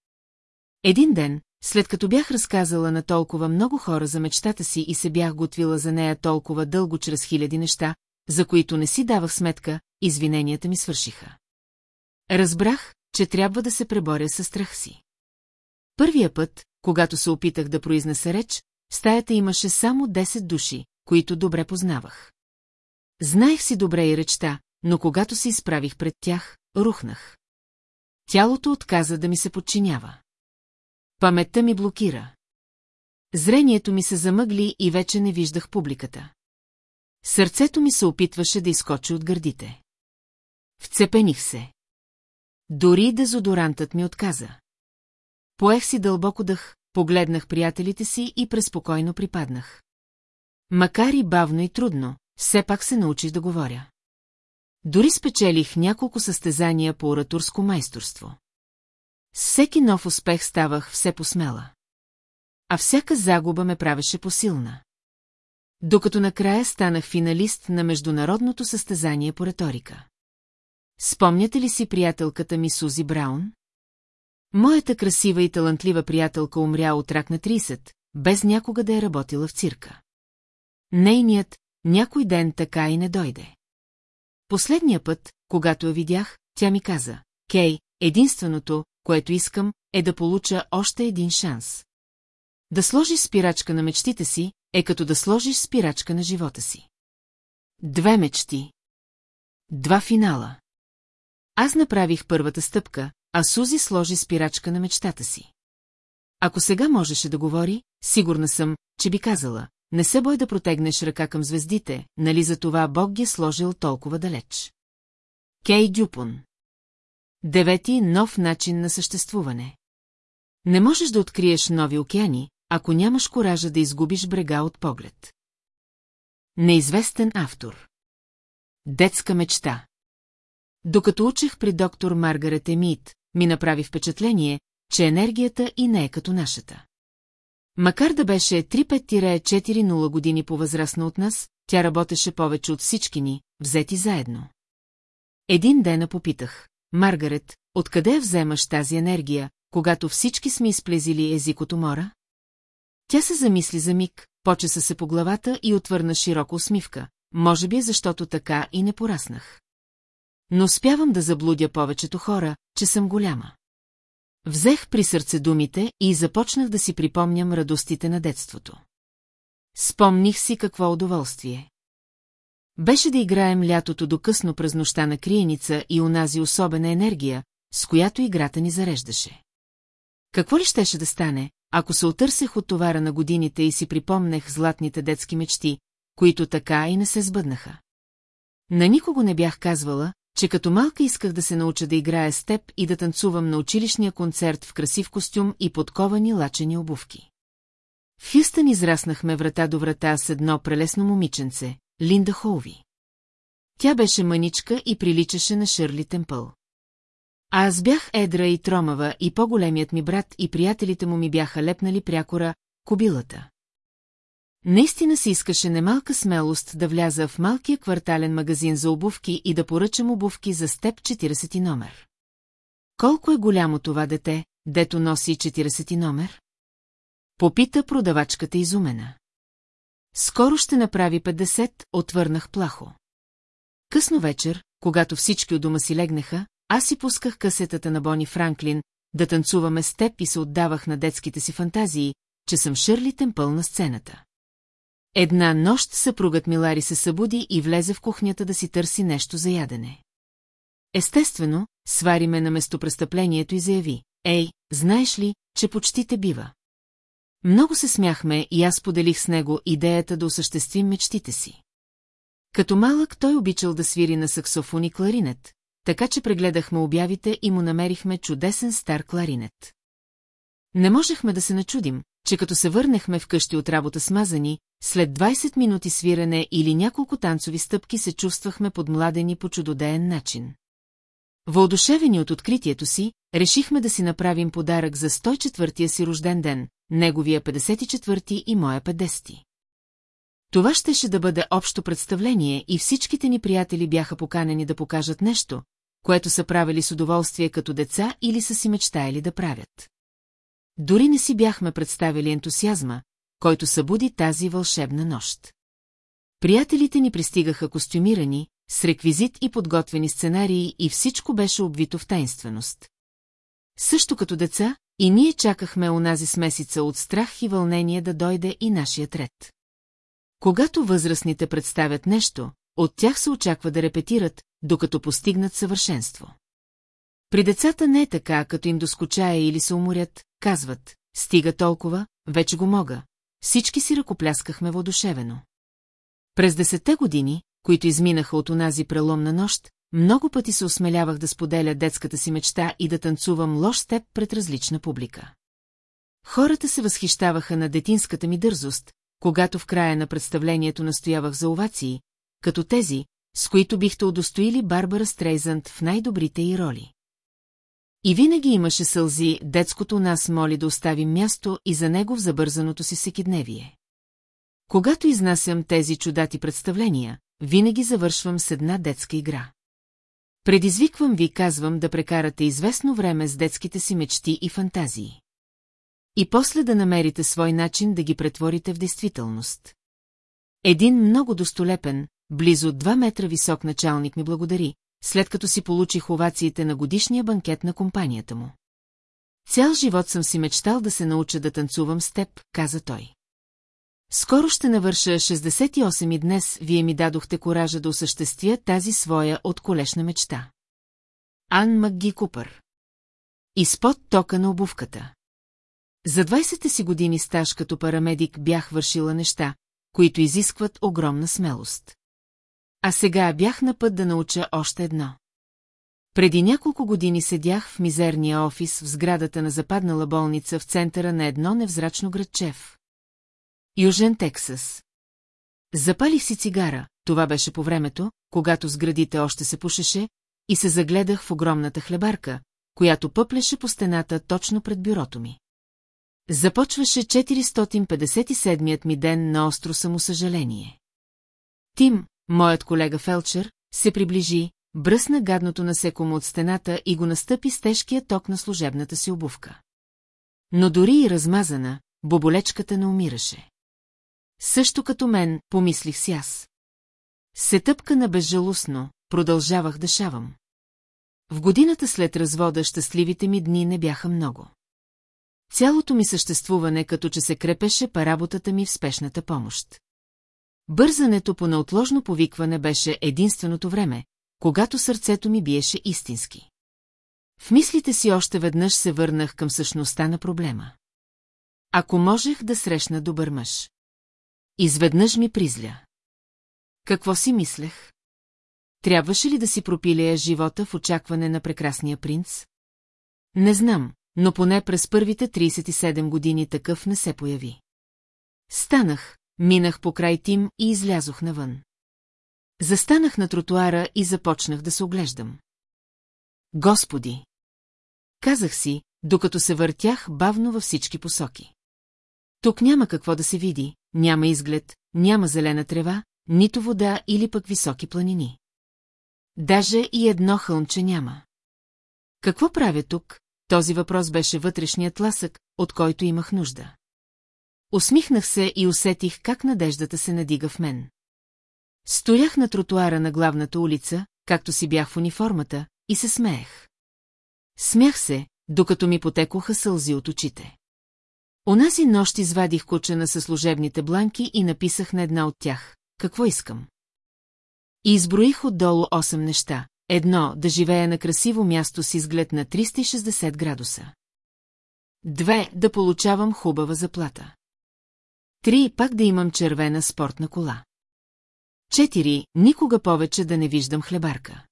Един ден, след като бях разказала на толкова много хора за мечтата си и се бях готвила за нея толкова дълго чрез хиляди неща, за които не си давах сметка, извиненията ми свършиха. Разбрах, че трябва да се преборя със страх си. Първия път, когато се опитах да произнеса реч, в стаята имаше само 10 души, които добре познавах. Знаех си добре и речта, но когато се изправих пред тях, рухнах. Тялото отказа да ми се подчинява. Паметта ми блокира. Зрението ми се замъгли и вече не виждах публиката. Сърцето ми се опитваше да изкочи от гърдите. Вцепених се. Дори дезодорантът ми отказа. Поех си дълбоко дъх, погледнах приятелите си и преспокойно припаднах. Макар и бавно и трудно, все пак се научих да говоря. Дори спечелих няколко състезания по оратурско майсторство. С всеки нов успех ставах все посмела. А всяка загуба ме правеше посилна. Докато накрая станах финалист на международното състезание по риторика. Спомняте ли си приятелката ми Сузи Браун? Моята красива и талантлива приятелка умря от рак на 30, без някога да е работила в цирка. Нейният някой ден така и не дойде. Последния път, когато я видях, тя ми каза, Кей, единственото, което искам, е да получа още един шанс. Да сложиш спирачка на мечтите си, е като да сложиш спирачка на живота си. Две мечти. Два финала. Аз направих първата стъпка, а Сузи сложи спирачка на мечтата си. Ако сега можеше да говори, сигурна съм, че би казала, не се бой да протегнеш ръка към звездите, нали за това Бог ги е сложил толкова далеч. Кей Дюпон Девети нов начин на съществуване. Не можеш да откриеш нови океани, ако нямаш коража да изгубиш брега от поглед. Неизвестен автор Детска мечта Докато учех при доктор Маргарет Емит, ми направи впечатление, че енергията и не е като нашата. Макар да беше 3-5-4-0 години по-възрастна от нас, тя работеше повече от всички ни, взети заедно. Един ден попитах, Маргарет, откъде вземаш тази енергия, когато всички сме изплезили език от умора? Тя се замисли за миг, почеса се по главата и отвърна широко усмивка, може би е защото така и не пораснах. Но успявам да заблудя повечето хора, че съм голяма. Взех при сърце думите и започнах да си припомням радостите на детството. Спомних си какво удоволствие. Беше да играем лятото до късно през нощта на криеница и унази особена енергия, с която играта ни зареждаше. Какво ли щеше да стане, ако се отърсех от товара на годините и си припомнех златните детски мечти, които така и не се сбъднаха? На никого не бях казвала, че като малка исках да се науча да играя с теб и да танцувам на училищния концерт в красив костюм и подковани лачени обувки. В Хюстън израснахме врата до врата с едно прелесно момиченце, Линда Хоуви. Тя беше мъничка и приличаше на Шърли Темпъл. А аз бях едра и тромава и по-големият ми брат и приятелите му ми бяха лепнали прякора, кобилата. Наистина се искаше немалка смелост да вляза в малкия квартален магазин за обувки и да поръчам обувки за степ 40 номер. Колко е голямо това дете, дето носи 40 номер? Попита продавачката изумена. Скоро ще направи 50, отвърнах плахо. Късно вечер, когато всички от дома си легнаха, аз си пусках касетата на Бони Франклин, да танцуваме с теб и се отдавах на детските си фантазии, че съм Шърли Темпъл на сцената. Една нощ съпругът Милари се събуди и влезе в кухнята да си търси нещо за ядене. Естествено, свари ме на местопрестъплението и заяви. Ей, знаеш ли, че почти те бива? Много се смяхме и аз поделих с него идеята да осъществим мечтите си. Като малък той обичал да свири на саксофон и кларинет, така че прегледахме обявите и му намерихме чудесен стар кларинет. Не можехме да се начудим, че като се върнахме вкъщи от работа смазани, след 20 минути свирене или няколко танцови стъпки се чувствахме подмладени по чудодеен начин. Въодушевени от откритието си, решихме да си направим подарък за 104-я си рожден ден, неговия 54-ти и моя 50-ти. Това щеше да бъде общо представление и всичките ни приятели бяха поканени да покажат нещо, което са правили с удоволствие като деца или са си мечтаяли да правят. Дори не си бяхме представили ентусиазма, който събуди тази вълшебна нощ. Приятелите ни пристигаха костюмирани, с реквизит и подготвени сценарии и всичко беше обвито в тайнственост. Също като деца, и ние чакахме онази смесица от страх и вълнение да дойде и нашият ред. Когато възрастните представят нещо, от тях се очаква да репетират, докато постигнат съвършенство. При децата не е така, като им доскочая или се уморят, казват, стига толкова, вече го мога. Всички си ръкопляскахме въодушевено. През десетте години, които изминаха от онази преломна нощ, много пъти се осмелявах да споделя детската си мечта и да танцувам лош степ пред различна публика. Хората се възхищаваха на детинската ми дързост, когато в края на представлението настоявах за овации, като тези, с които бихте удостоили Барбара Стрейзанд в най-добрите й роли. И винаги имаше сълзи, детското нас моли да оставим място и за него в забързаното си всекидневие. Когато изнасям тези чудати представления, винаги завършвам с една детска игра. Предизвиквам ви, казвам, да прекарате известно време с детските си мечти и фантазии. И после да намерите свой начин да ги претворите в действителност. Един много достолепен, близо 2 метра висок началник ми благодари, след като си получих овациите на годишния банкет на компанията му. Цял живот съм си мечтал да се науча да танцувам с теб, каза той. Скоро ще навърша 68 и днес вие ми дадохте коража да осъществя тази своя отколешна мечта. Ан Макги Купър Изпод тока на обувката. За 20-те си години стаж като парамедик бях вършила неща, които изискват огромна смелост. А сега бях на път да науча още едно. Преди няколко години седях в мизерния офис в сградата на западнала болница в центъра на едно невзрачно градчев. Южен Тексас. Запалих си цигара, това беше по времето, когато с градите още се пушеше, и се загледах в огромната хлебарка, която пъплеше по стената точно пред бюрото ми. Започваше 457-ят ми ден на остро самосъжаление. Тим, моят колега Фелчер, се приближи, бръсна гадното насекомо от стената и го настъпи с тежкия ток на служебната си обувка. Но дори и размазана, боболечката не умираше. Също като мен, помислих си аз. Се тъпка на безжалостно, продължавах да шавам. В годината след развода щастливите ми дни не бяха много. Цялото ми съществуване като че се крепеше па работата ми в спешната помощ. Бързането по неотложно повикване беше единственото време, когато сърцето ми биеше истински. В мислите си още веднъж се върнах към същността на проблема. Ако можех да срещна добър мъж. Изведнъж ми призля. Какво си мислех? Трябваше ли да си пропилея живота в очакване на прекрасния принц? Не знам, но поне през първите 37 години такъв не се появи. Станах, минах по край Тим и излязох навън. Застанах на тротуара и започнах да се оглеждам. Господи! Казах си, докато се въртях бавно във всички посоки. Тук няма какво да се види, няма изглед, няма зелена трева, нито вода или пък високи планини. Даже и едно хълмче няма. Какво правя тук? Този въпрос беше вътрешният ласък, от който имах нужда. Усмихнах се и усетих как надеждата се надига в мен. Стоях на тротуара на главната улица, както си бях в униформата, и се смеех. Смях се, докато ми потекоха сълзи от очите. Онази нощ извадих кучена със служебните бланки и написах на една от тях. Какво искам? И изброих отдолу 8 неща. Едно, да живея на красиво място с изглед на 360 градуса. Две, да получавам хубава заплата. Три, пак да имам червена спортна кола. Четири, никога повече да не виждам хлебарка.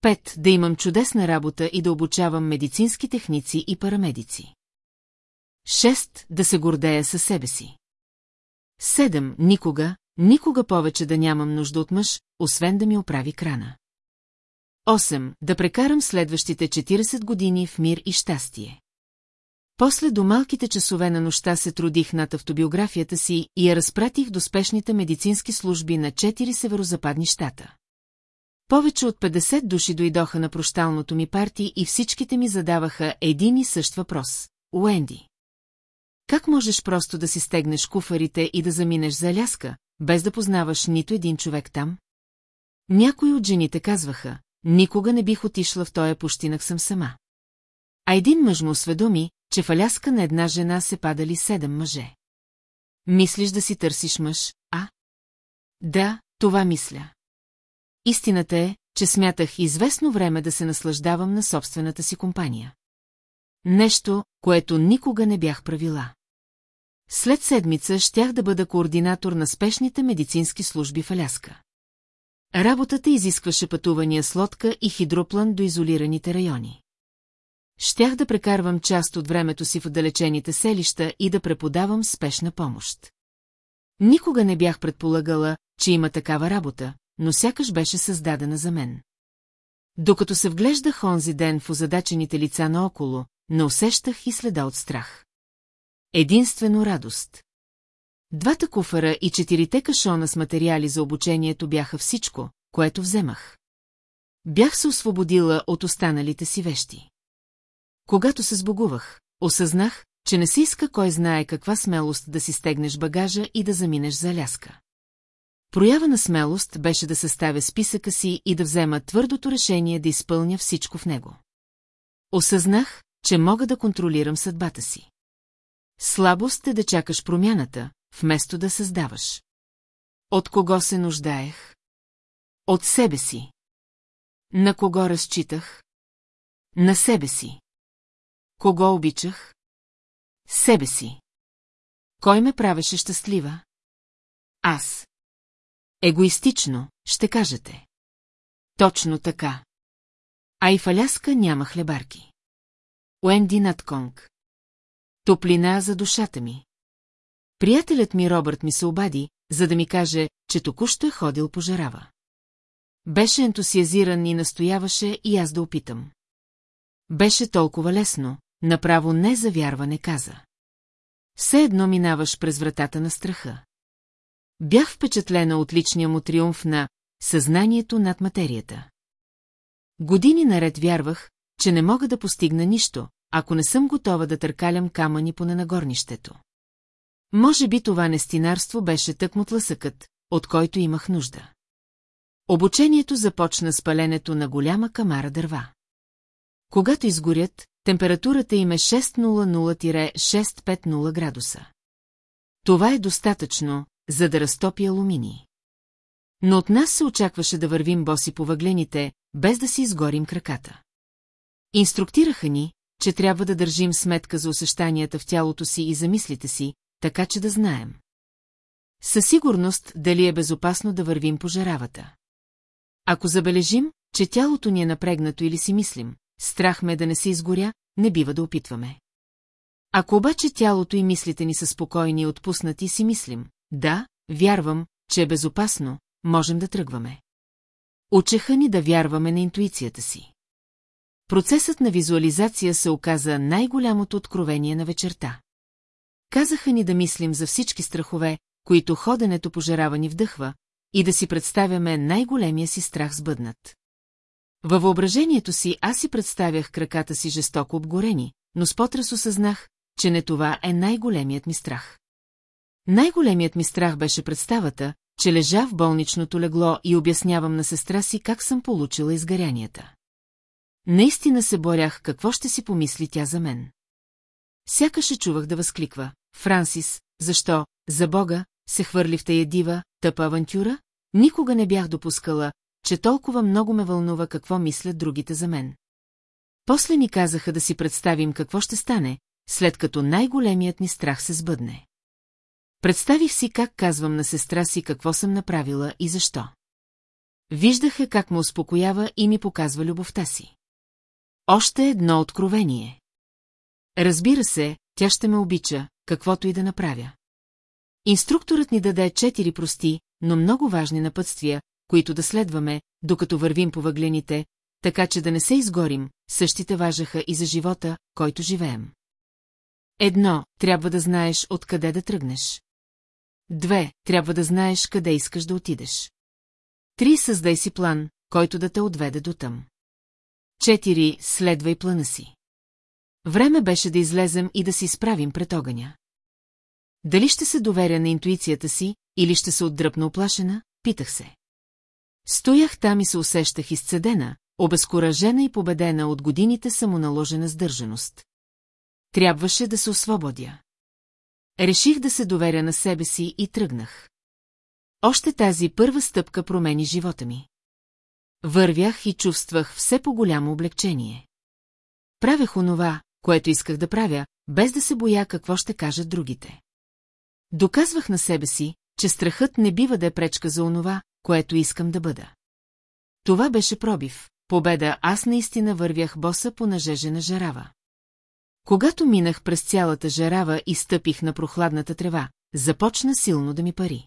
Пет, да имам чудесна работа и да обучавам медицински техници и парамедици. Шест, да се гордея със себе си. Седем, никога, никога повече да нямам нужда от мъж, освен да ми оправи крана. Осем, да прекарам следващите 40 години в мир и щастие. После до малките часове на нощта се трудих над автобиографията си и я разпратих до спешните медицински служби на четири северозападни щата. Повече от 50 души дойдоха на прощалното ми парти и всичките ми задаваха един и същ въпрос. Уенди. Как можеш просто да си стегнеш куфарите и да заминеш за Аляска, без да познаваш нито един човек там? Някои от жените казваха, никога не бих отишла в тоя пущинах съм сама. А един мъж му осведоми, че в Аляска на една жена се падали седем мъже. Мислиш да си търсиш мъж, а? Да, това мисля. Истината е, че смятах известно време да се наслаждавам на собствената си компания. Нещо, което никога не бях правила. След седмица щях да бъда координатор на спешните медицински служби в Аляска. Работата изискваше пътувания с лодка и хидроплан до изолираните райони. Щях да прекарвам част от времето си в отдалечените селища и да преподавам спешна помощ. Никога не бях предполагала, че има такава работа, но сякаш беше създадена за мен. Докато се вглеждах онзи ден в озадачените лица наоколо, не усещах и следа от страх. Единствено радост. Двата куфара и четирите кашона с материали за обучението бяха всичко, което вземах. Бях се освободила от останалите си вещи. Когато се сбогувах, осъзнах, че не си иска кой знае каква смелост да си стегнеш багажа и да заминеш за Аляска. Проява на смелост беше да съставя списъка си и да взема твърдото решение да изпълня всичко в него. Осъзнах, че мога да контролирам съдбата си. Слабост е да чакаш промяната, вместо да създаваш. От кого се нуждаех? От себе си. На кого разчитах? На себе си. Кого обичах? Себе си. Кой ме правеше щастлива? Аз. Егоистично, ще кажете. Точно така. А и в Аляска няма хлебарки. Уенди Натконг. Топлина за душата ми. Приятелят ми Робърт ми се обади, за да ми каже, че току-що е ходил по жарава. Беше ентусиазиран и настояваше и аз да опитам. Беше толкова лесно, направо не за вярване каза. Все едно минаваш през вратата на страха. Бях впечатлена от личния му триумф на съзнанието над материята. Години наред вярвах, че не мога да постигна нищо, ако не съм готова да търкалям камъни по ненагорнището. Може би това нестинарство беше тъкмо тласъкът, от който имах нужда. Обучението започна с паленето на голяма камара дърва. Когато изгорят, температурата им е 600-650 градуса. Това е достатъчно, за да разтопи алуминий. Но от нас се очакваше да вървим боси по въглените, без да си изгорим краката. Инструктираха ни, че трябва да държим сметка за усещанията в тялото си и за мислите си, така че да знаем. Със сигурност дали е безопасно да вървим по жаравата. Ако забележим, че тялото ни е напрегнато или си мислим, страх ме да не се изгоря, не бива да опитваме. Ако обаче тялото и мислите ни са спокойни и отпуснати, си мислим, да, вярвам, че е безопасно, можем да тръгваме. Учеха ни да вярваме на интуицията си. Процесът на визуализация се оказа най-голямото откровение на вечерта. Казаха ни да мислим за всички страхове, които ходенето по жарава ни вдъхва, и да си представяме най-големия си страх сбъднат. Във въображението си аз си представях краката си жестоко обгорени, но с потрес осъзнах, че не това е най-големият ми страх. Най-големият ми страх беше представата, че лежа в болничното легло и обяснявам на сестра си как съм получила изгарянията. Наистина се борях какво ще си помисли тя за мен. Сякаше чувах да възкликва. Франсис, защо, за Бога, се хвърли в тая дива, тъпа авантюра? Никога не бях допускала, че толкова много ме вълнува какво мислят другите за мен. После ни казаха да си представим какво ще стане, след като най-големият ни страх се сбъдне. Представих си как казвам на сестра си какво съм направила и защо. Виждаха как ме успокоява и ми показва любовта си. Още едно откровение. Разбира се, тя ще ме обича, каквото и да направя. Инструкторът ни даде четири прости, но много важни напътствия, които да следваме, докато вървим по въглените, така че да не се изгорим, същите важаха и за живота, който живеем. Едно, трябва да знаеш откъде да тръгнеш. Две, трябва да знаеш къде искаш да отидеш. Три, създай си план, който да те отведе до там. Четири, следвай плана си. Време беше да излезем и да си справим пред огъня. Дали ще се доверя на интуицията си, или ще се отдръпна оплашена, питах се. Стоях там и се усещах изцедена, обезкуражена и победена от годините самоналожена сдържаност. Трябваше да се освободя. Реших да се доверя на себе си и тръгнах. Още тази първа стъпка промени живота ми. Вървях и чувствах все по-голямо облегчение. Правех онова, което исках да правя, без да се боя какво ще кажат другите. Доказвах на себе си, че страхът не бива да е пречка за онова, което искам да бъда. Това беше пробив, победа, аз наистина вървях боса по нажежена жарава. Когато минах през цялата жарава и стъпих на прохладната трева, започна силно да ми пари.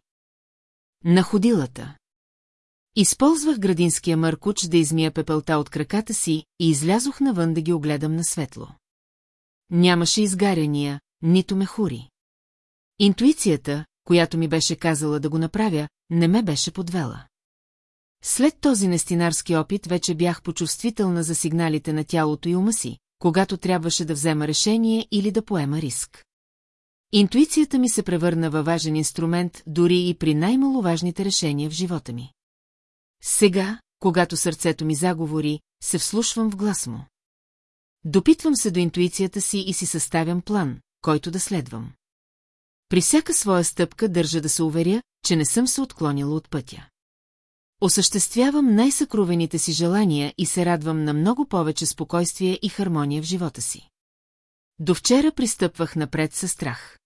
Находилата. Използвах градинския мъркуч да измия пепелта от краката си и излязох навън да ги огледам на светло. Нямаше изгаряния, нито мехури. Интуицията, която ми беше казала да го направя, не ме беше подвела. След този нестинарски опит вече бях почувствителна за сигналите на тялото и ума си, когато трябваше да взема решение или да поема риск. Интуицията ми се превърна във важен инструмент дори и при най-маловажните решения в живота ми. Сега, когато сърцето ми заговори, се вслушвам в глас му. Допитвам се до интуицията си и си съставям план, който да следвам. При всяка своя стъпка държа да се уверя, че не съм се отклонила от пътя. Осъществявам най-съкровените си желания и се радвам на много повече спокойствие и хармония в живота си. До вчера пристъпвах напред със страх.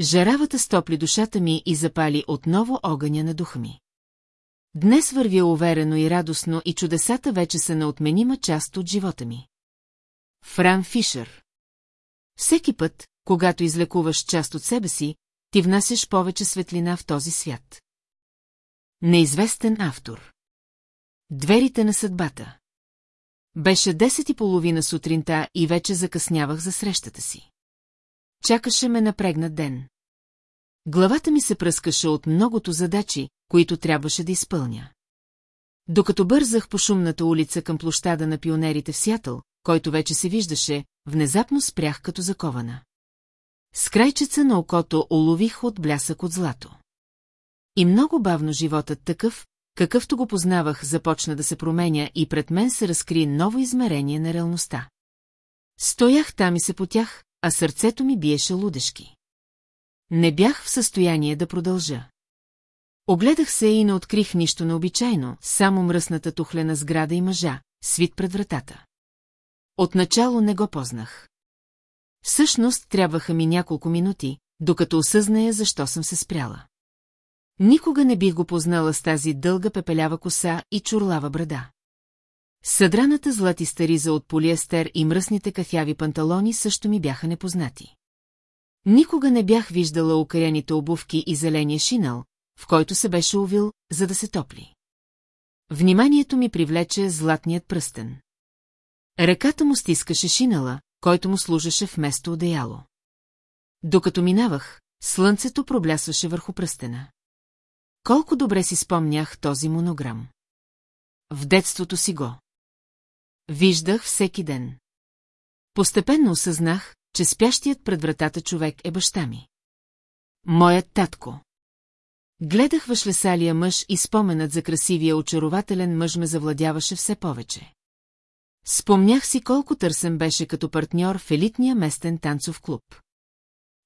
Жаравата стопли душата ми и запали отново огъня на духа ми. Днес вървя уверено и радостно и чудесата вече са неотменима част от живота ми. Фран Фишер Всеки път, когато излекуваш част от себе си, ти внасяш повече светлина в този свят. Неизвестен автор Дверите на съдбата Беше десет и половина сутринта и вече закъснявах за срещата си. Чакаше ме напрегнат ден. Главата ми се пръскаше от многото задачи, които трябваше да изпълня. Докато бързах по шумната улица към площада на пионерите в Сятъл, който вече се виждаше, внезапно спрях като закована. С крайчеца на окото улових от блясък от злато. И много бавно животът такъв, какъвто го познавах, започна да се променя и пред мен се разкри ново измерение на реалността. Стоях там и се потях, а сърцето ми биеше лудешки. Не бях в състояние да продължа. Огледах се и не открих нищо необичайно, само мръсната тухлена сграда и мъжа, свит пред вратата. Отначало не го познах. Всъщност трябваха ми няколко минути, докато осъзная защо съм се спряла. Никога не бих го познала с тази дълга пепелява коса и чурлава брада. Съдраната златиста риза от полиестер и мръсните кафяви панталони също ми бяха непознати. Никога не бях виждала окаяните обувки и зеления шинал, в който се беше увил, за да се топли. Вниманието ми привлече златният пръстен. Ръката му стискаше шинала, който му служеше вместо одеяло. Докато минавах, слънцето проблясваше върху пръстена. Колко добре си спомнях този монограм. В детството си го. Виждах всеки ден. Постепенно осъзнах, че спящият пред вратата човек е баща ми. Моят татко. Гледах въшлесалия мъж и споменът за красивия очарователен мъж ме завладяваше все повече. Спомнях си колко търсен беше като партньор в елитния местен танцов клуб.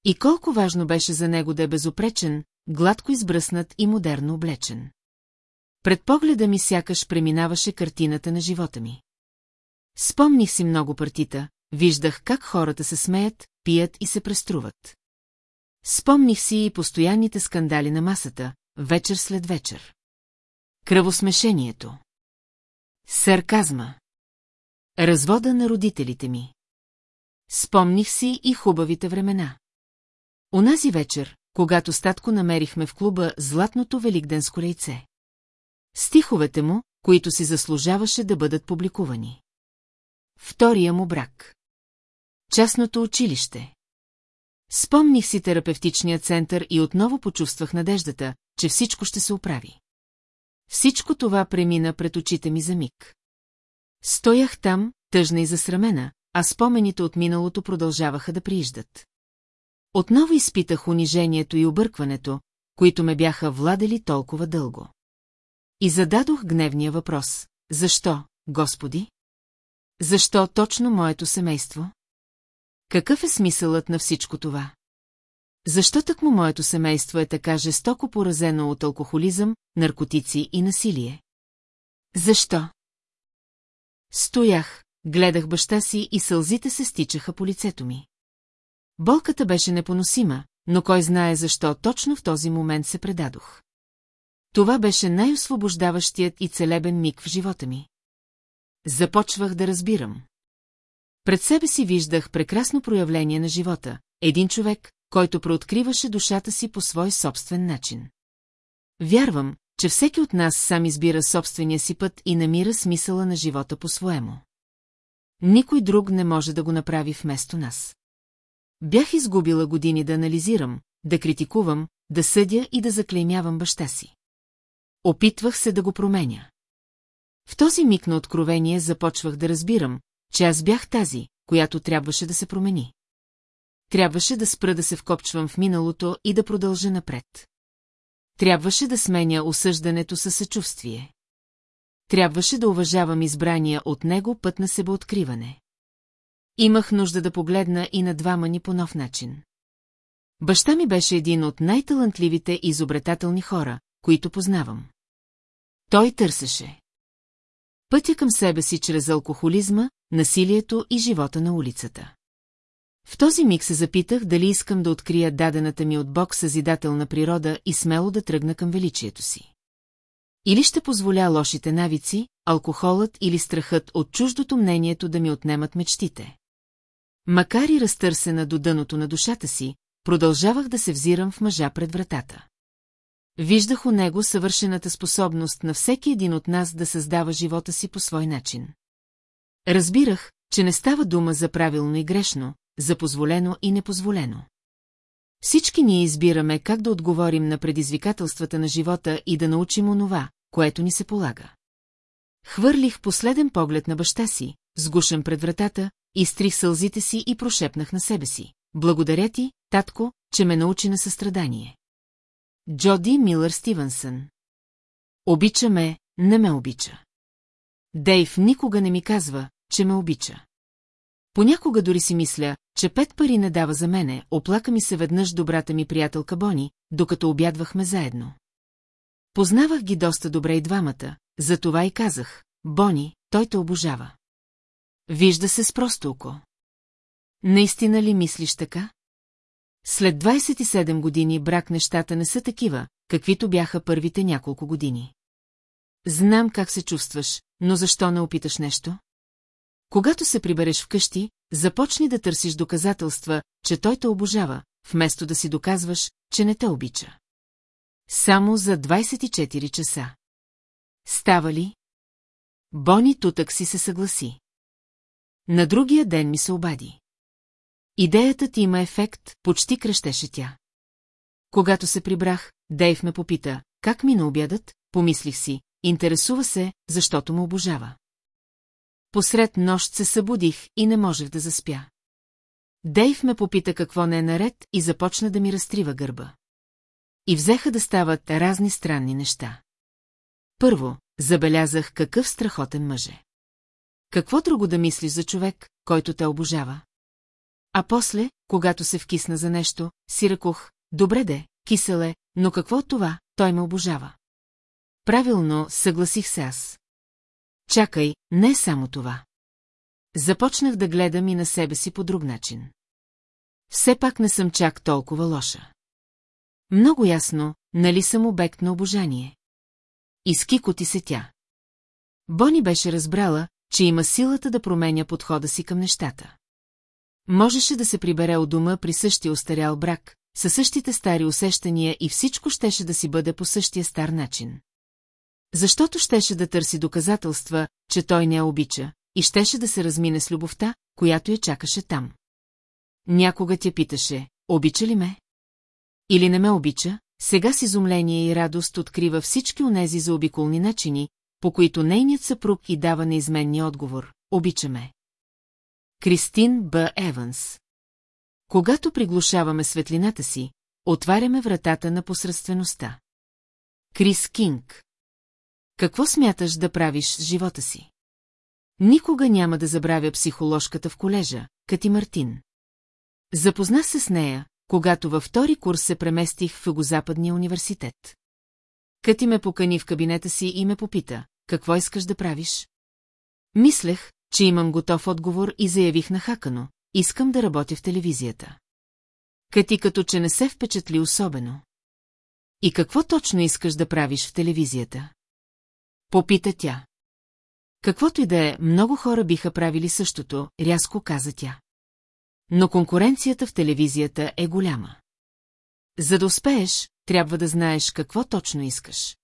И колко важно беше за него да е безопречен, гладко избръснат и модерно облечен. Пред погледа ми сякаш преминаваше картината на живота ми. Спомних си много партита, виждах как хората се смеят, пият и се преструват. Спомних си и постоянните скандали на масата, вечер след вечер. Кръвосмешението. Сарказма. Развода на родителите ми. Спомних си и хубавите времена. Онази вечер, когато статко намерихме в клуба златното великденско рейце. Стиховете му, които си заслужаваше да бъдат публикувани. Втория му брак. Частното училище. Спомних си терапевтичния център и отново почувствах надеждата, че всичко ще се оправи. Всичко това премина пред очите ми за миг. Стоях там, тъжна и засрамена, а спомените от миналото продължаваха да прииждат. Отново изпитах унижението и объркването, които ме бяха владели толкова дълго. И зададох гневния въпрос. Защо, Господи? Защо точно моето семейство? Какъв е смисълът на всичко това? Защо так му моето семейство е така жестоко поразено от алкохолизъм, наркотици и насилие? Защо? Стоях, гледах баща си и сълзите се стичаха по лицето ми. Болката беше непоносима, но кой знае защо точно в този момент се предадох. Това беше най-освобождаващият и целебен миг в живота ми. Започвах да разбирам. Пред себе си виждах прекрасно проявление на живота, един човек, който прооткриваше душата си по свой собствен начин. Вярвам, че всеки от нас сам избира собствения си път и намира смисъла на живота по-своему. Никой друг не може да го направи вместо нас. Бях изгубила години да анализирам, да критикувам, да съдя и да заклеймявам баща си. Опитвах се да го променя. В този миг на откровение започвах да разбирам, че аз бях тази, която трябваше да се промени. Трябваше да спра да се вкопчвам в миналото и да продължа напред. Трябваше да сменя осъждането със съчувствие. Трябваше да уважавам избрания от него път на себеоткриване. Имах нужда да погледна и на двама ни по нов начин. Баща ми беше един от най-талантливите и изобретателни хора, които познавам. Той търсеше. Пътя към себе си чрез алкохолизма, насилието и живота на улицата. В този миг се запитах дали искам да открия дадената ми от Бог съзидателна природа и смело да тръгна към величието си. Или ще позволя лошите навици, алкохолът или страхът от чуждото мнението да ми отнемат мечтите. Макар и разтърсена до дъното на душата си, продължавах да се взирам в мъжа пред вратата. Виждах у него съвършената способност на всеки един от нас да създава живота си по свой начин. Разбирах, че не става дума за правилно и грешно, за позволено и непозволено. Всички ние избираме как да отговорим на предизвикателствата на живота и да научим онова, което ни се полага. Хвърлих последен поглед на баща си, сгушен пред вратата, изтрих сълзите си и прошепнах на себе си. Благодаря ти, татко, че ме научи на състрадание. Джоди Милър Стивенсън Обича ме, не ме обича. Дейв никога не ми казва, че ме обича. Понякога дори си мисля, че пет пари не дава за мене, оплака ми се веднъж добрата ми приятелка Бони, докато обядвахме заедно. Познавах ги доста добре и двамата, затова и казах, Бони, той те обожава. Вижда се с просто око. Наистина ли мислиш така? След 27 години брак нещата не са такива, каквито бяха първите няколко години. Знам как се чувстваш, но защо не опиташ нещо? Когато се прибереш вкъщи, започни да търсиш доказателства, че той те обожава, вместо да си доказваш, че не те обича. Само за 24 часа. Става ли? Бони тутък си се съгласи. На другия ден ми се обади. Идеята ти има ефект, почти кръщеше тя. Когато се прибрах, Дейв ме попита, как мина обядът, помислих си, интересува се, защото му обожава. Посред нощ се събудих и не можех да заспя. Дейв ме попита какво не е наред и започна да ми разтрива гърба. И взеха да стават разни странни неща. Първо, забелязах какъв страхотен мъже. Какво друго да мислиш за човек, който те обожава? А после, когато се вкисна за нещо, си ръкох, добре де, киселе, но какво от това, той ме обожава. Правилно, съгласих се аз. Чакай, не само това. Започнах да гледам и на себе си по друг начин. Все пак не съм чак толкова лоша. Много ясно, нали съм обект на обожание. Изкикоти се тя. Бони беше разбрала, че има силата да променя подхода си към нещата. Можеше да се прибере от дома при същия остарял брак, със същите стари усещания и всичко щеше да си бъде по същия стар начин. Защото щеше да търси доказателства, че той не я обича, и щеше да се размине с любовта, която я чакаше там. Някога тя питаше, обича ли ме? Или не ме обича, сега с изумление и радост открива всички онези заобиколни начини, по които нейният съпруг и дава неизменния отговор – обичаме. Кристин Б. Еванс Когато приглушаваме светлината си, отваряме вратата на посредствеността. Крис Кинг Какво смяташ да правиш с живота си? Никога няма да забравя психоложката в колежа, Кати Мартин. Запозна се с нея, когато във втори курс се преместих в Югозападния университет. Кати ме покани в кабинета си и ме попита, какво искаш да правиш? Мислех, че имам готов отговор и заявих нахакано, искам да работя в телевизията. Кати като че не се впечатли особено. И какво точно искаш да правиш в телевизията? Попита тя. Каквото и да е, много хора биха правили същото, рязко каза тя. Но конкуренцията в телевизията е голяма. За да успееш, трябва да знаеш какво точно искаш.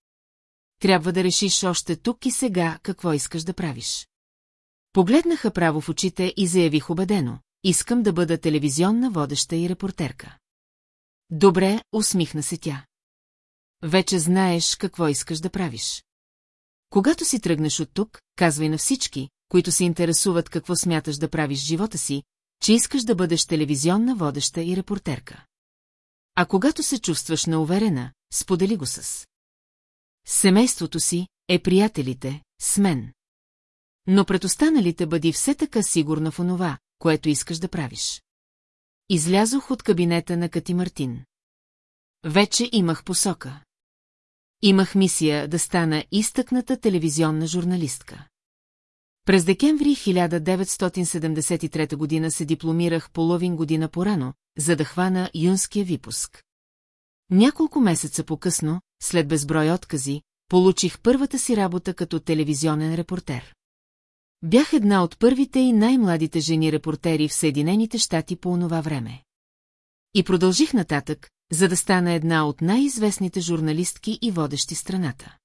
Трябва да решиш още тук и сега какво искаш да правиш. Погледнаха право в очите и заявих убедено. Искам да бъда телевизионна водеща и репортерка. Добре, усмихна се тя. Вече знаеш какво искаш да правиш. Когато си тръгнеш от тук, казвай на всички, които се интересуват какво смяташ да правиш живота си, че искаш да бъдеш телевизионна водеща и репортерка. А когато се чувстваш неуверена, сподели го с. Семейството си е приятелите, с мен. Но пред останалите бъди все така сигурна в онова, което искаш да правиш. Излязох от кабинета на Кати Мартин. Вече имах посока. Имах мисия да стана изтъкната телевизионна журналистка. През декември 1973 година се дипломирах половин година порано, за да хвана юнския випуск. Няколко месеца по-късно, след безброй откази, получих първата си работа като телевизионен репортер. Бях една от първите и най-младите жени-репортери в Съединените щати по онова време. И продължих нататък, за да стана една от най-известните журналистки и водещи страната.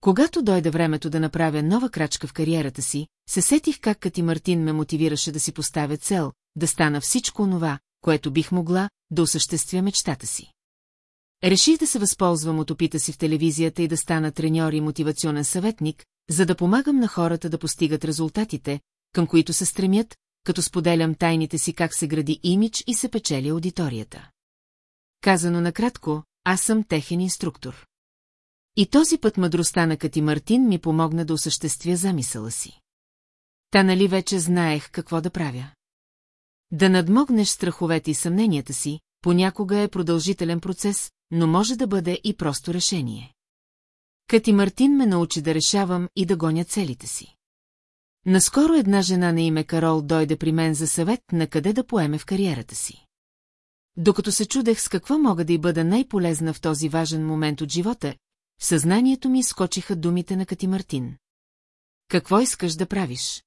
Когато дойде времето да направя нова крачка в кариерата си, се сетих как Кати Мартин ме мотивираше да си поставя цел, да стана всичко онова, което бих могла, да осъществя мечтата си. Реших да се възползвам от опита си в телевизията и да стана треньор и мотивационен съветник, за да помагам на хората да постигат резултатите, към които се стремят, като споделям тайните си как се гради имидж и се печели аудиторията. Казано накратко, аз съм техен инструктор. И този път мъдростта на Кати Мартин ми помогна да осъществя замисъла си. Та нали вече знаех какво да правя. Да надмогнеш страховете и съмненията си, понякога е продължителен процес, но може да бъде и просто решение. Кати Мартин ме научи да решавам и да гоня целите си. Наскоро една жена на име Карол дойде при мен за съвет на къде да поеме в кариерата си. Докато се чудех с какво мога да й бъда най-полезна в този важен момент от живота, в съзнанието ми скочиха думите на Кати Мартин. Какво искаш да правиш?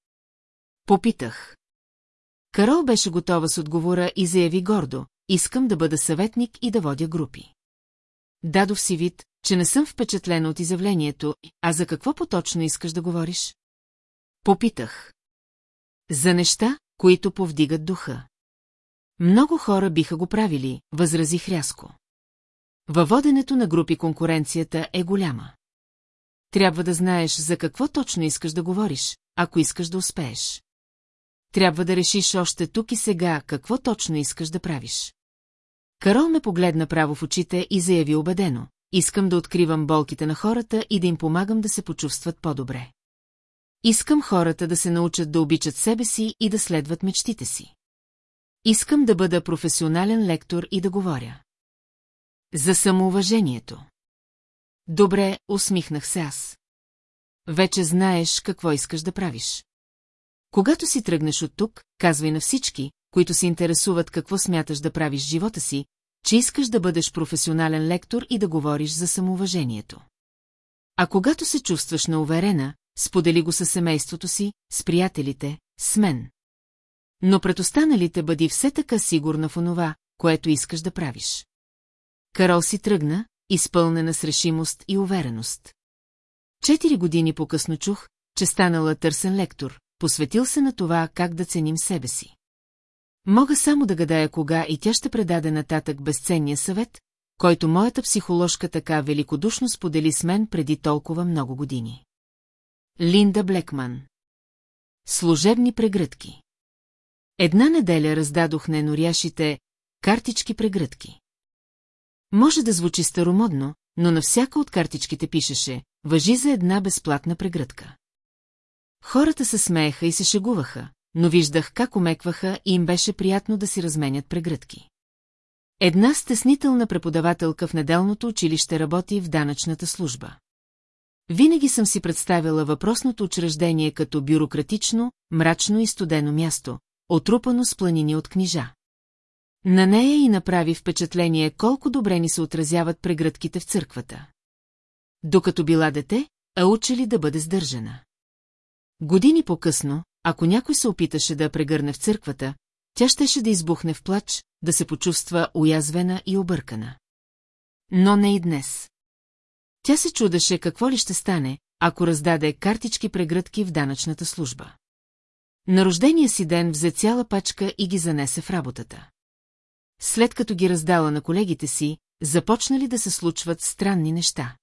Попитах. Карол беше готова с отговора и заяви гордо, искам да бъда съветник и да водя групи. Дадох си вид, че не съм впечатлена от изявлението, а за какво поточно искаш да говориш? Попитах. За неща, които повдигат духа. Много хора биха го правили, възразих рязко. Във воденето на групи конкуренцията е голяма. Трябва да знаеш за какво точно искаш да говориш, ако искаш да успееш. Трябва да решиш още тук и сега какво точно искаш да правиш. Карол ме погледна право в очите и заяви убедено. Искам да откривам болките на хората и да им помагам да се почувстват по-добре. Искам хората да се научат да обичат себе си и да следват мечтите си. Искам да бъда професионален лектор и да говоря. За самоуважението. Добре, усмихнах се аз. Вече знаеш какво искаш да правиш. Когато си тръгнеш от тук, казвай на всички, които се интересуват какво смяташ да правиш живота си, че искаш да бъдеш професионален лектор и да говориш за самоуважението. А когато се чувстваш неуверена, сподели го със семейството си, с приятелите, с мен. Но пред останалите бъди все така сигурна в онова, което искаш да правиш. Карол си тръгна, изпълнена с решимост и увереност. Четири години по-късно чух, че станала търсен лектор, посветил се на това как да ценим себе си. Мога само да гадая кога и тя ще предаде нататък безценния съвет, който моята психоложка така великодушно сподели с мен преди толкова много години. Линда Блекман Служебни прегръдки Една неделя раздадох на еноряшите картички прегръдки. Може да звучи старомодно, но на всяка от картичките пишеше «Въжи за една безплатна прегръдка». Хората се смееха и се шегуваха, но виждах как омекваха и им беше приятно да си разменят прегръдки. Една стеснителна преподавателка в неделното училище работи в данъчната служба. Винаги съм си представила въпросното учреждение като бюрократично, мрачно и студено място, отрупано с планини от книжа. На нея и направи впечатление колко добре ни се отразяват прегръдките в църквата. Докато била дете, а учили да бъде сдържана. Години по-късно, ако някой се опиташе да я прегърне в църквата, тя щеше да избухне в плач, да се почувства уязвена и объркана. Но не и днес. Тя се чудеше какво ли ще стане, ако раздаде картички прегръдки в данъчната служба. На рождения си ден взе цяла пачка и ги занесе в работата. След като ги раздала на колегите си, започнали да се случват странни неща.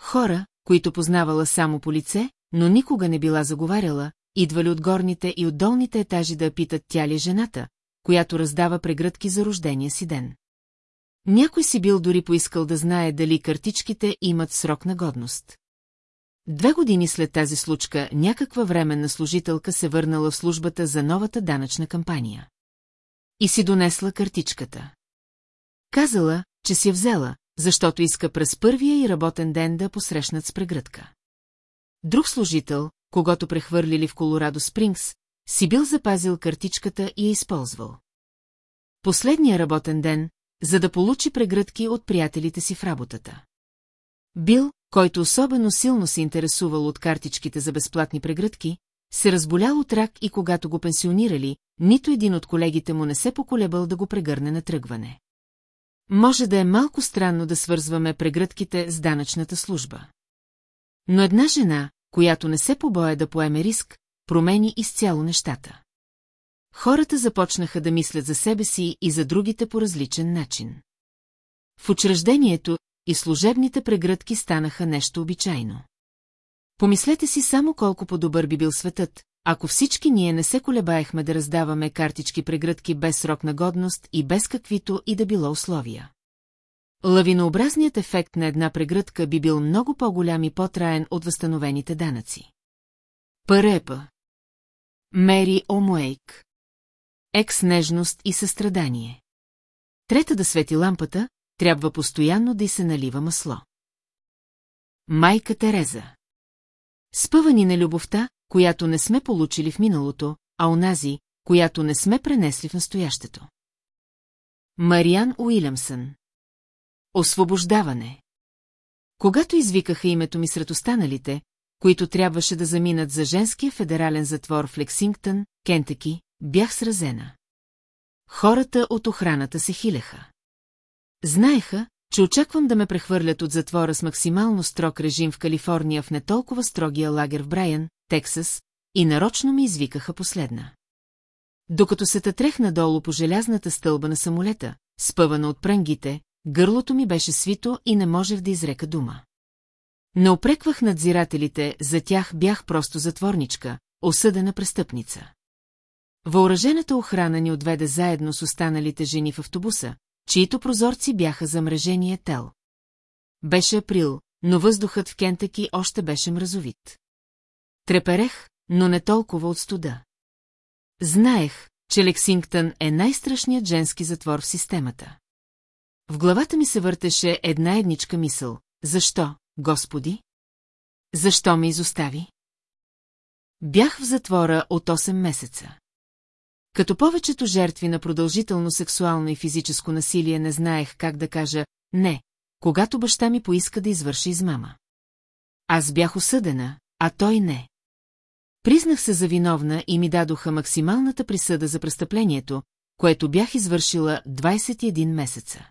Хора, които познавала само по лице, но никога не била заговаряла, идвали от горните и от долните етажи да питат тя ли е жената, която раздава прегръдки за рождения си ден. Някой си бил дори поискал да знае дали картичките имат срок на годност. Две години след тази случка някаква временна служителка се върнала в службата за новата данъчна кампания. И си донесла картичката. Казала, че си я взела, защото иска през първия и работен ден да посрещнат с прегръдка. Друг служител, когато прехвърлили в Колорадо Спрингс, си бил запазил картичката и я използвал. Последния работен ден, за да получи прегръдки от приятелите си в работата. Бил, който особено силно се интересувал от картичките за безплатни прегръдки, се разболял от рак и когато го пенсионирали, нито един от колегите му не се поколебал да го прегърне на тръгване. Може да е малко странно да свързваме прегръдките с данъчната служба. Но една жена, която не се побоя да поеме риск, промени изцяло нещата. Хората започнаха да мислят за себе си и за другите по различен начин. В учреждението и служебните прегръдки станаха нещо обичайно. Помислете си само колко по-добър би бил светът, ако всички ние не се колебаехме да раздаваме картички прегръдки без срок на годност и без каквито и да било условия. Лавинообразният ефект на една прегръдка би бил много по-голям и по-траен от възстановените данъци. Парепа Мери Омуейк Екс-нежност и състрадание Трета да свети лампата, трябва постоянно да й се налива масло. Майка Тереза Спъвани на любовта, която не сме получили в миналото, а онази, която не сме пренесли в настоящето. Мариан Уилямсън Освобождаване Когато извикаха името ми сред останалите, които трябваше да заминат за женския федерален затвор в Лексингтън, Кентъки, бях сразена. Хората от охраната се хилеха. Знаеха, че очаквам да ме прехвърлят от затвора с максимално строг режим в Калифорния в не толкова строгия лагер в Брайан, Тексас, и нарочно ми извикаха последна. Докато се тътрех надолу по желязната стълба на самолета, спъвана от прънгите, гърлото ми беше свито и не можех да изрека дума. Не опреквах надзирателите, за тях бях просто затворничка, осъдена престъпница. Въоръжената охрана ни отведе заедно с останалите жени в автобуса, чието прозорци бяха замрежения тел. Беше април, но въздухът в Кентъки още беше мразовит. Треперех, но не толкова от студа. Знаех, че Лексингтън е най-страшният женски затвор в системата. В главата ми се въртеше една едничка мисъл. Защо, Господи? Защо ме изостави? Бях в затвора от 8 месеца. Като повечето жертви на продължително сексуално и физическо насилие не знаех как да кажа «не», когато баща ми поиска да извърши измама. Аз бях осъдена, а той не. Признах се за виновна и ми дадоха максималната присъда за престъплението, което бях извършила 21 месеца.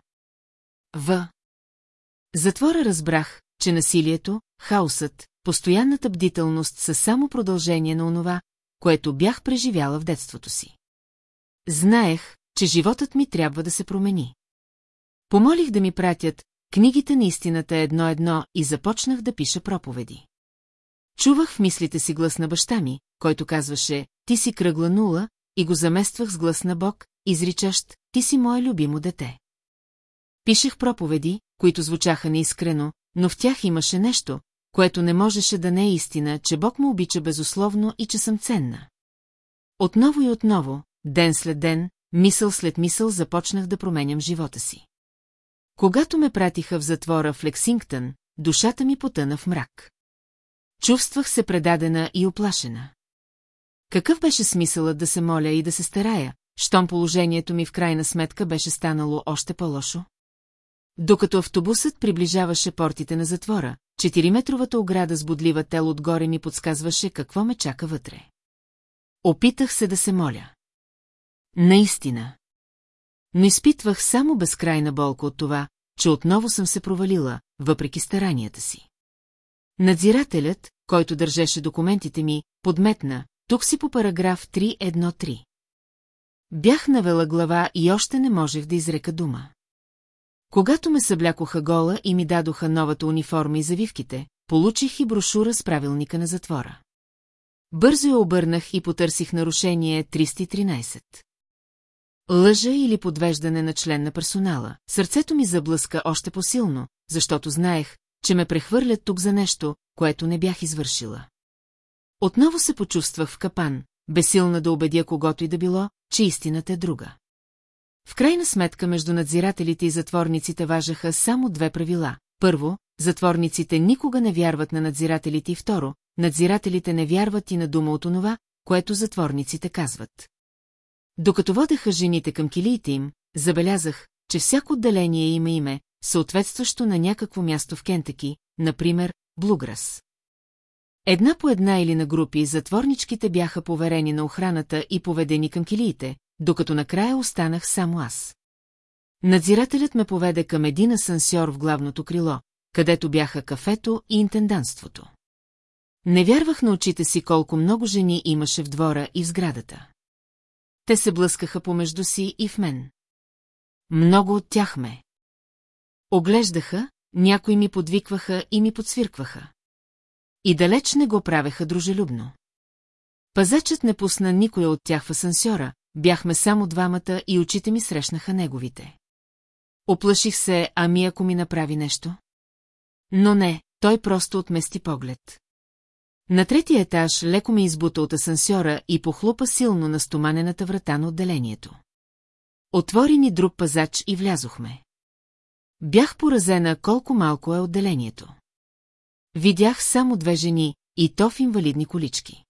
В. Затвора разбрах, че насилието, хаосът, постоянната бдителност са само продължение на онова, което бях преживяла в детството си. Знаех, че животът ми трябва да се промени. Помолих да ми пратят книгите на истината едно-едно и започнах да пиша проповеди. Чувах в мислите си глас на баща ми, който казваше «Ти си кръгла нула» и го замествах с глас на Бог, изричащ «Ти си мое любимо дете». Пишех проповеди, които звучаха неискрено, но в тях имаше нещо, което не можеше да не е истина, че Бог ме обича безусловно и че съм ценна. Отново и отново, ден след ден, мисъл след мисъл започнах да променям живота си. Когато ме пратиха в затвора в Лексингтън, душата ми потъна в мрак. Чувствах се предадена и оплашена. Какъв беше смисълът да се моля и да се старая, щом положението ми в крайна сметка беше станало още по-лошо? Докато автобусът приближаваше портите на затвора, четириметровата ограда с бодлива тел отгоре ми подсказваше какво ме чака вътре. Опитах се да се моля. Наистина. Но изпитвах само безкрайна болка от това, че отново съм се провалила, въпреки старанията си. Надзирателят, който държеше документите ми, подметна, тук си по параграф 3.1.3. Бях навела глава и още не можех да изрека дума. Когато ме съблякоха гола и ми дадоха новата униформа и завивките, получих и брошура с правилника на затвора. Бързо я обърнах и потърсих нарушение 313. Лъжа или подвеждане на член на персонала. Сърцето ми заблъска още по-силно, защото знаех, че ме прехвърлят тук за нещо, което не бях извършила. Отново се почувствах в капан, безсилна да убедя когото и да било, че истината е друга. В крайна сметка между надзирателите и затворниците важаха само две правила. Първо, затворниците никога не вярват на надзирателите и второ, надзирателите не вярват и на дума от онова, което затворниците казват. Докато водеха жените към килиите им, забелязах, че всяко отделение има име, съответстващо на някакво място в Кентъки, например, Блуграс. Една по една или на групи затворничките бяха поверени на охраната и поведени към килиите, докато накрая останах само аз. Надзирателят ме поведе към един асансьор в главното крило, където бяха кафето и интенданството. Не вярвах на очите си колко много жени имаше в двора и в сградата. Те се блъскаха помежду си и в мен. Много от тях ме. Оглеждаха, някои ми подвикваха и ми подсвиркваха. И далеч не го правеха дружелюбно. Пазачът не пусна никой от тях в асансьора, бяхме само двамата и очите ми срещнаха неговите. Оплаших се, ами ако ми направи нещо? Но не, той просто отмести поглед. На третия етаж леко ме избута от асансьора и похлупа силно на стоманената врата на отделението. Отвори ни друг пазач и влязохме. Бях поразена колко малко е отделението. Видях само две жени, и то в инвалидни колички.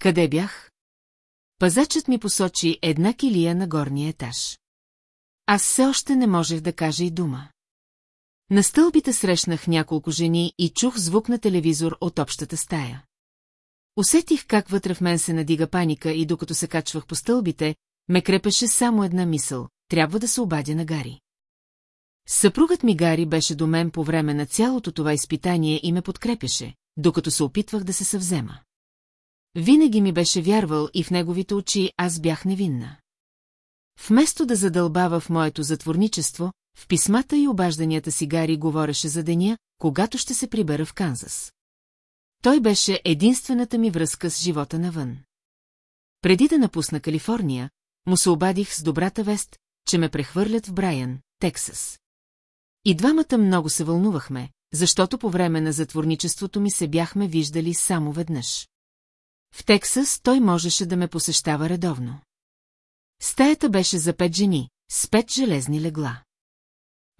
Къде бях? Пазачът ми посочи една килия на горния етаж. Аз все още не можех да кажа и дума. На стълбите срещнах няколко жени и чух звук на телевизор от общата стая. Усетих как вътре в мен се надига паника и докато се качвах по стълбите, ме крепеше само една мисъл – трябва да се обадя на Гари. Съпругът ми Гари беше до мен по време на цялото това изпитание и ме подкрепяше, докато се опитвах да се съвзема. Винаги ми беше вярвал и в неговите очи аз бях невинна. Вместо да задълбава в моето затворничество, в писмата и обажданията си Гари говореше за деня, когато ще се прибера в Канзас. Той беше единствената ми връзка с живота навън. Преди да напусна Калифорния, му се обадих с добрата вест, че ме прехвърлят в Брайан, Тексас. И двамата много се вълнувахме, защото по време на затворничеството ми се бяхме виждали само веднъж. В Тексас той можеше да ме посещава редовно. Стаята беше за пет жени, с пет железни легла.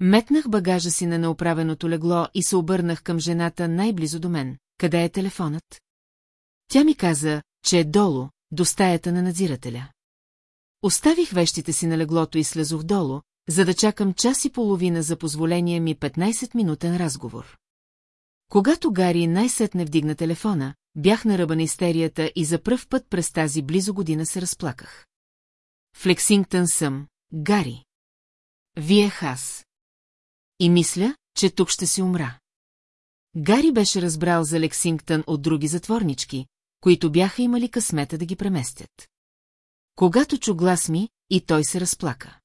Метнах багажа си на неуправеното легло и се обърнах към жената най-близо до мен. Къде е телефонът? Тя ми каза, че е долу, до стаята на надзирателя. Оставих вещите си на леглото и слезох долу, за да чакам час и половина за позволение ми 15-минутен разговор. Когато Гари най-сетне вдигна телефона, бях на ръба на истерията и за пръв път през тази близо година се разплаках. В Лексингтън съм, Гари. Вие хас. И мисля, че тук ще си умра. Гари беше разбрал за Лексингтън от други затворнички, които бяха имали късмета да ги преместят. Когато чу глас ми, и той се разплака.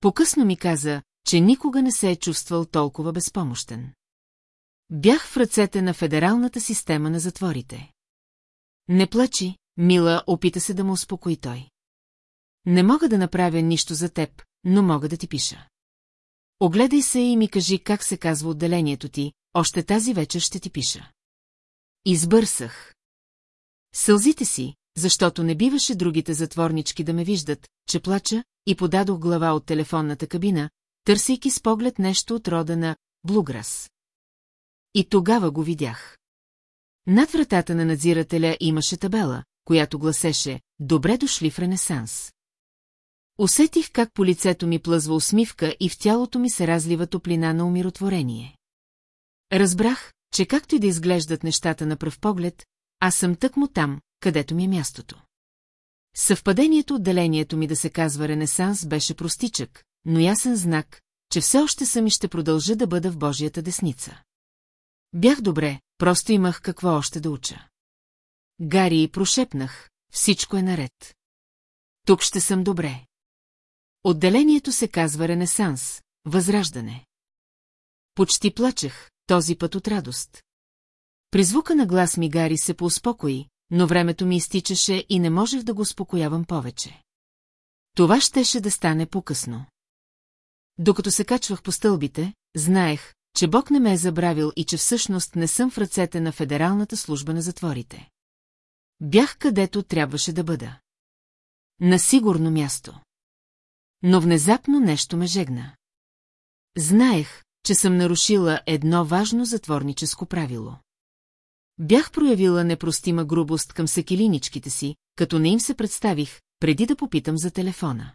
Покъсно ми каза, че никога не се е чувствал толкова безпомощен. Бях в ръцете на федералната система на затворите. Не плачи, мила, опита се да му успокои той. Не мога да направя нищо за теб, но мога да ти пиша. Огледай се и ми кажи как се казва отделението ти, още тази вечер ще ти пиша. Избърсах. Сълзите си, защото не биваше другите затворнички да ме виждат, че плача, и подадох глава от телефонната кабина, търсейки с поглед нещо от рода на Блуграс. И тогава го видях. Над вратата на надзирателя имаше табела, която гласеше «Добре дошли в Ренесанс». Усетих как по лицето ми плъзва усмивка и в тялото ми се разлива топлина на умиротворение. Разбрах, че както и да изглеждат нещата на пръв поглед, аз съм тъкмо там, където ми е мястото. Съвпадението отделението ми да се казва Ренесанс беше простичък, но ясен знак, че все още съм и ще продължа да бъда в Божията десница. Бях добре, просто имах какво още да уча. Гари и прошепнах, всичко е наред. Тук ще съм добре. Отделението се казва Ренесанс, Възраждане. Почти плачех, този път от радост. При звука на глас ми Гари се поуспокои, но времето ми изтичаше и не можех да го успокоявам повече. Това щеше да стане по-късно. Докато се качвах по стълбите, знаех, че Бог не ме е забравил и че всъщност не съм в ръцете на Федералната служба на затворите. Бях където трябваше да бъда. На сигурно място. Но внезапно нещо ме жегна. Знаех, че съм нарушила едно важно затворническо правило. Бях проявила непростима грубост към секилиничките си, като не им се представих, преди да попитам за телефона.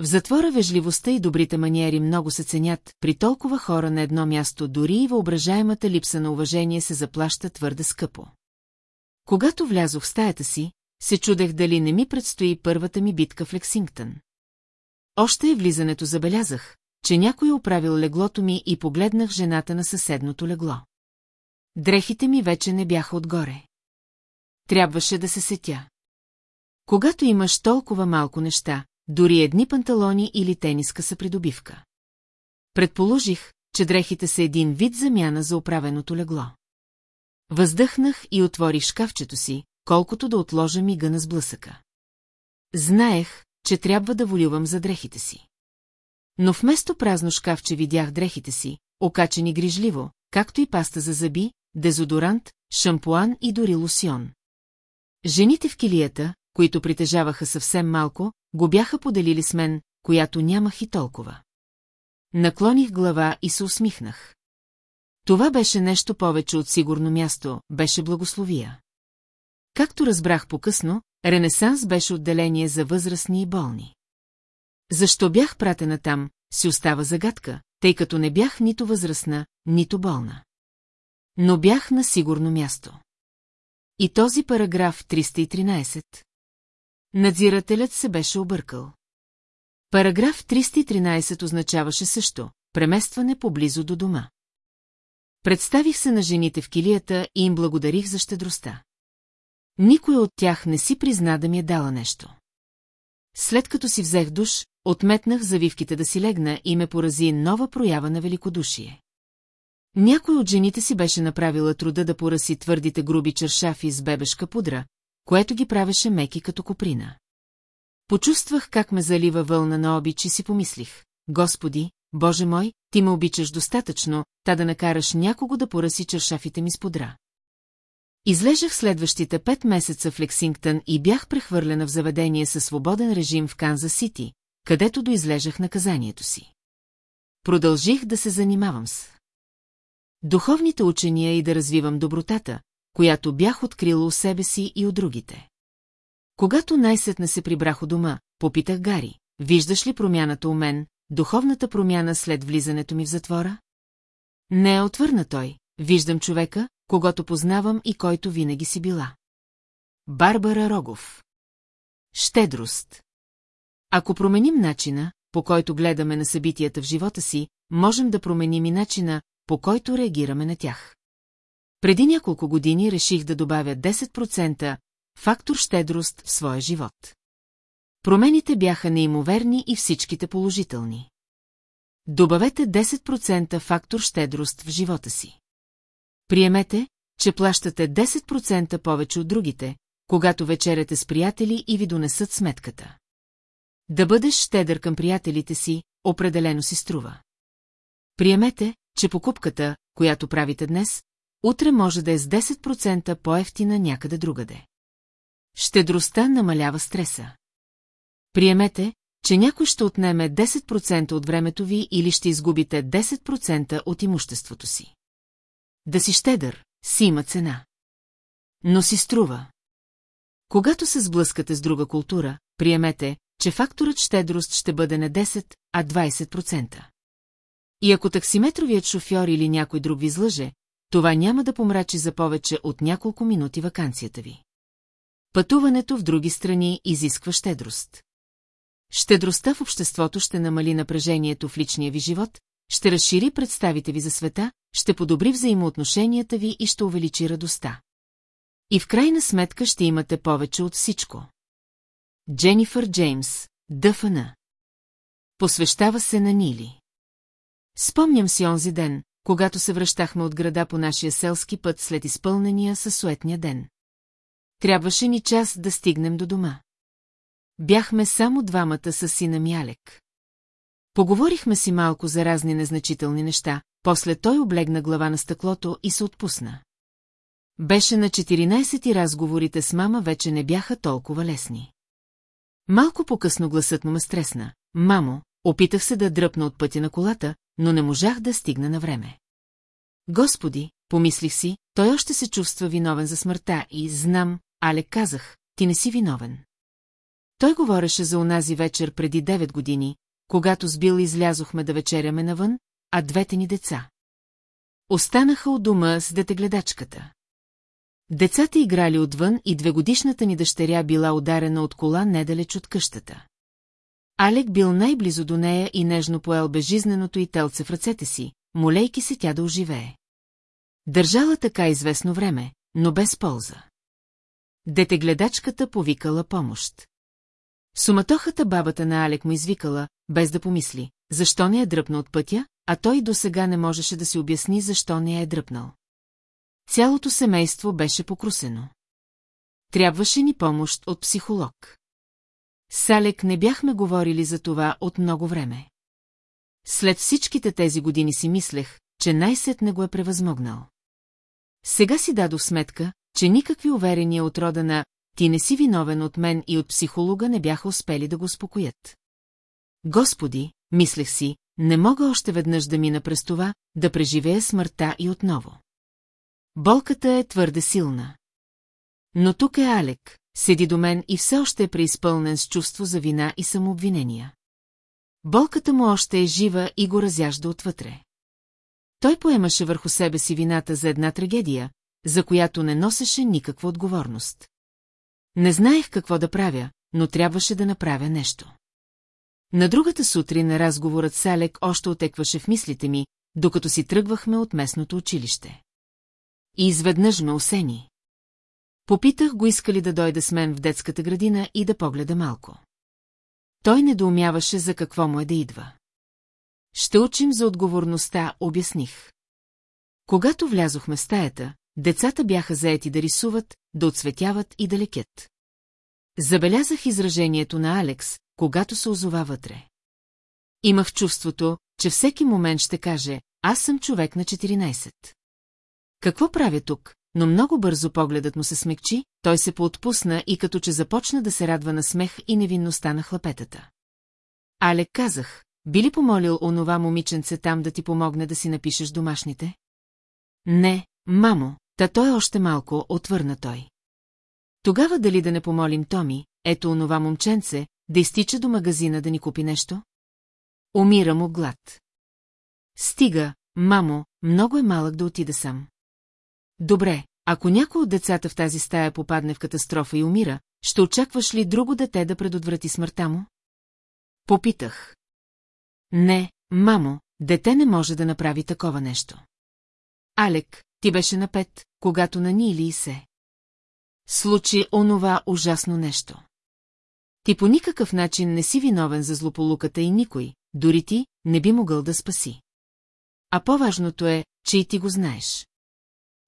В затвора вежливостта и добрите маниери много се ценят, при толкова хора на едно място дори и въображаемата липса на уважение се заплаща твърде скъпо. Когато влязох в стаята си, се чудех дали не ми предстои първата ми битка в Лексингтън. Още е влизането забелязах, че някой е оправил леглото ми и погледнах жената на съседното легло. Дрехите ми вече не бяха отгоре. Трябваше да се сетя. Когато имаш толкова малко неща, дори едни панталони или тениска са придобивка. Предположих, че дрехите са един вид замяна за оправеното легло. Въздъхнах и отворих шкафчето си, колкото да отложа мига на сблъсъка. Знаех, че трябва да волювам за дрехите си. Но вместо празно шкафче видях дрехите си, окачени грижливо, както и паста за зъби, дезодорант, шампуан и дори лосьон. Жените в килията, които притежаваха съвсем малко, го бяха поделили с мен, която нямах и толкова. Наклоних глава и се усмихнах. Това беше нещо повече от сигурно място, беше благословия. Както разбрах по-късно, Ренесанс беше отделение за възрастни и болни. Защо бях пратена там, си остава загадка, тъй като не бях нито възрастна, нито болна. Но бях на сигурно място. И този параграф 313. Надзирателят се беше объркал. Параграф 313 означаваше също преместване поблизо до дома. Представих се на жените в килията и им благодарих за щедростта. Никой от тях не си призна да ми е дала нещо. След като си взех душ, отметнах завивките да си легна и ме порази нова проява на великодушие. Някой от жените си беше направила труда да пораси твърдите груби чершафи с бебешка пудра, което ги правеше меки като коприна. Почувствах как ме залива вълна на обич и си помислих. Господи, Боже мой, ти ме обичаш достатъчно, та да накараш някого да пораси чершафите ми с пудра. Излежах следващите пет месеца в Лексингтън и бях прехвърлена в заведение със свободен режим в Канзас Сити, където доизлежах наказанието си. Продължих да се занимавам с духовните учения и да развивам добротата, която бях открила у себе си и от другите. Когато най-сетне се прибрах у дома, попитах Гари, виждаш ли промяната у мен, духовната промяна след влизането ми в затвора? Не, отвърна той, виждам човека, когато познавам и който винаги си била. Барбара Рогов Щедрост Ако променим начина, по който гледаме на събитията в живота си, можем да променим и начина, по който реагираме на тях. Преди няколко години реших да добавя 10% фактор щедрост в своя живот. Промените бяха неимоверни и всичките положителни. Добавете 10% фактор щедрост в живота си. Приемете, че плащате 10% повече от другите, когато вечеряте с приятели и ви донесат сметката. Да бъдеш щедър към приятелите си, определено си струва. Приемете, че покупката, която правите днес, утре може да е с 10% по-ефтина някъде другаде. Щедростта намалява стреса. Приемете, че някой ще отнеме 10% от времето ви или ще изгубите 10% от имуществото си. Да си щедър, си има цена. Но си струва. Когато се сблъскате с друга култура, приемете, че факторът щедрост ще бъде не 10, а 20%. И ако таксиметровият шофьор или някой друг ви излъже, това няма да помрачи за повече от няколко минути вакансията ви. Пътуването в други страни изисква щедрост. Щедростта в обществото ще намали напрежението в личния ви живот, ще разшири представите ви за света, ще подобри взаимоотношенията ви и ще увеличи радостта. И в крайна сметка ще имате повече от всичко. Дженифър Джеймс, ДФН. Посвещава се на Нили. Спомням си онзи ден, когато се връщахме от града по нашия селски път след изпълнения със суетния ден. Трябваше ни час да стигнем до дома. Бяхме само двамата с сина ми Алек. Поговорихме си малко за разни незначителни неща, после той облегна глава на стъклото и се отпусна. Беше на 14 и разговорите с мама вече не бяха толкова лесни. Малко по-късно гласът му ме стресна. Мамо, опитах се да дръпна от пътя на колата, но не можах да стигна на време. Господи, помислих си, той още се чувства виновен за смъртта и знам, Алек казах, ти не си виновен. Той говореше за онази вечер преди 9 години, когато с Бил излязохме да вечеряме навън, а двете ни деца. Останаха от дома с детегледачката. Децата играли отвън и двегодишната ни дъщеря била ударена от кола недалеч от къщата. Алек бил най-близо до нея и нежно поел безжизненото и телце в ръцете си, молейки се тя да оживее. Държала така известно време, но без полза. Детегледачката повикала помощ. Суматохата бабата на Алек му извикала, без да помисли, защо не е дръпна от пътя, а той до сега не можеше да си обясни защо не е дръпнал. Цялото семейство беше покрусено. Трябваше ни помощ от психолог. С Алек не бяхме говорили за това от много време. След всичките тези години си мислех, че най-сетне го е превъзмогнал. Сега си дадох сметка, че никакви уверения от рода на «ти не си виновен от мен» и от психолога не бяха успели да го успокоят. Господи, мислех си, не мога още веднъж да мина през това, да преживея смъртта и отново. Болката е твърде силна. Но тук е Алек, седи до мен и все още е преизпълнен с чувство за вина и самообвинения. Болката му още е жива и го разяжда отвътре. Той поемаше върху себе си вината за една трагедия, за която не носеше никаква отговорност. Не знаех какво да правя, но трябваше да направя нещо. На другата сутрин разговорът с Алек още отекваше в мислите ми, докато си тръгвахме от местното училище. И изведнъж ме осени. Попитах го искали да дойде с мен в детската градина и да погледа малко. Той недоумяваше за какво му е да идва. Ще учим за отговорността, обясних. Когато влязохме в стаята, децата бяха заети да рисуват, да отсветяват и да лекят. Забелязах изражението на Алекс, когато се озова вътре. Имах чувството, че всеки момент ще каже, аз съм човек на 14. Какво правя тук? Но много бързо погледът му се смекчи, той се поотпусна и като че започна да се радва на смех и невинността на хлапетата. Алек казах, би ли помолил онова момиченце там да ти помогне да си напишеш домашните? Не, мамо, та той още малко, отвърна той. Тогава дали да не помолим Томи, ето онова момченце, да изтича до магазина да ни купи нещо? Умирам от глад. Стига, мамо, много е малък да отида сам. Добре, ако някой от децата в тази стая попадне в катастрофа и умира, ще очакваш ли друго дете да предотврати смъртта му? Попитах. Не, мамо, дете не може да направи такова нещо. Алек, ти беше на пет, когато на Нили и се. Случи онова ужасно нещо. Ти по никакъв начин не си виновен за злополуката и никой, дори ти, не би могъл да спаси. А по-важното е, че и ти го знаеш.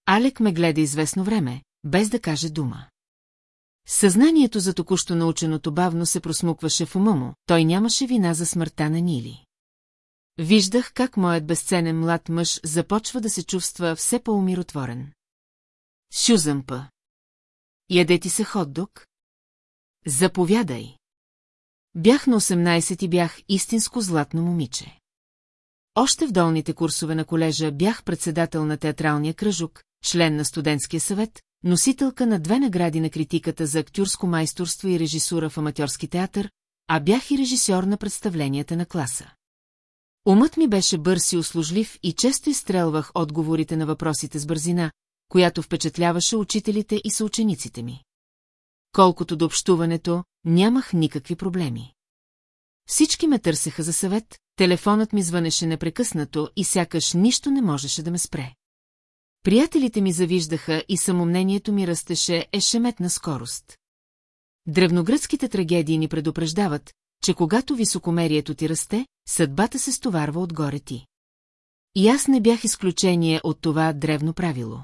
Алек ме гледа известно време, без да каже дума. Съзнанието за току-що наученото бавно се просмукваше в ума му, той нямаше вина за смъртта на Нили. Виждах как моят безценен млад мъж започва да се чувства все по-умиротворен. Сюзъмпа. Яде ти се хот-дог? Заповядай. Бях на 18 и бях истинско златно момиче. Още в долните курсове на колежа бях председател на театралния кръжок, член на студентския съвет, носителка на две награди на критиката за актюрско майсторство и режисура в аматьорски театър, а бях и режисьор на представленията на класа. Умът ми беше бърз и услужлив и често изстрелвах отговорите на въпросите с бързина, която впечатляваше учителите и съучениците ми. Колкото до общуването, нямах никакви проблеми. Всички ме търсеха за съвет, телефонът ми звънеше непрекъснато и сякаш нищо не можеше да ме спре. Приятелите ми завиждаха и самомнението ми растеше ешеметна скорост. Древногръцките трагедии ни предупреждават, че когато високомерието ти расте, съдбата се стоварва отгоре ти. И аз не бях изключение от това древно правило.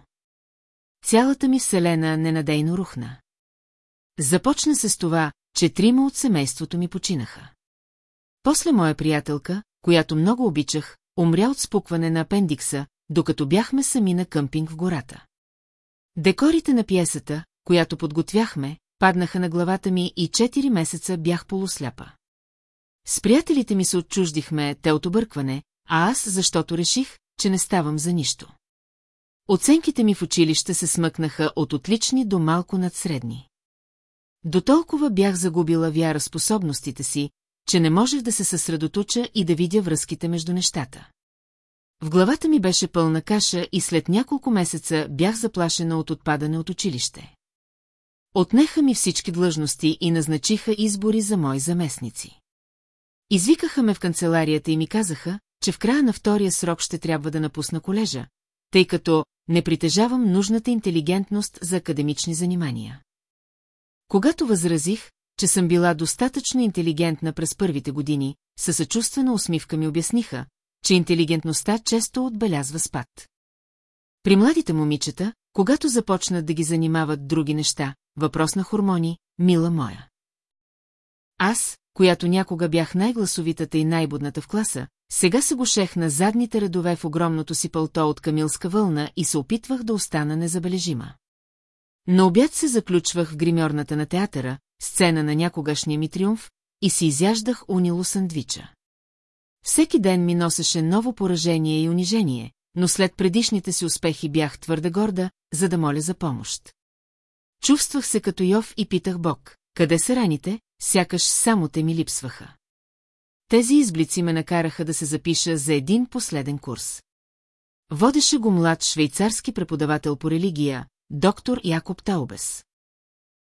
Цялата ми вселена ненадейно рухна. Започна се с това, че трима от семейството ми починаха. После моя приятелка, която много обичах, умря от спукване на апендикса, докато бяхме сами на къмпинг в гората. Декорите на пиесата, която подготвяхме, паднаха на главата ми и четири месеца бях полусляпа. С приятелите ми се отчуждихме те от объркване, а аз защото реших, че не ставам за нищо. Оценките ми в училище се смъкнаха от отлични до малко над средни. До толкова бях загубила вяра способностите си, че не можех да се съсредоточа и да видя връзките между нещата. В главата ми беше пълна каша и след няколко месеца бях заплашена от отпадане от училище. Отнеха ми всички длъжности и назначиха избори за мои заместници. Извикаха ме в канцеларията и ми казаха, че в края на втория срок ще трябва да напусна колежа, тъй като не притежавам нужната интелигентност за академични занимания. Когато възразих, че съм била достатъчно интелигентна през първите години, със съчувствена усмивка ми обясниха, че интелигентността често отбелязва спад. При младите момичета, когато започнат да ги занимават други неща, въпрос на хормони, мила моя. Аз, която някога бях най-гласовитата и най-будната в класа, сега се гошех на задните редове в огромното си пълто от камилска вълна и се опитвах да остана незабележима. На обяд се заключвах в гримьорната на театъра, сцена на някогашния ми триумф, и си изяждах унило сандвича. Всеки ден ми носеше ново поражение и унижение, но след предишните си успехи бях твърде горда, за да моля за помощ. Чувствах се като Йов и питах Бог, къде са раните, сякаш само те ми липсваха. Тези изблици ме накараха да се запиша за един последен курс. Водеше го млад швейцарски преподавател по религия, доктор Якоб Таубес.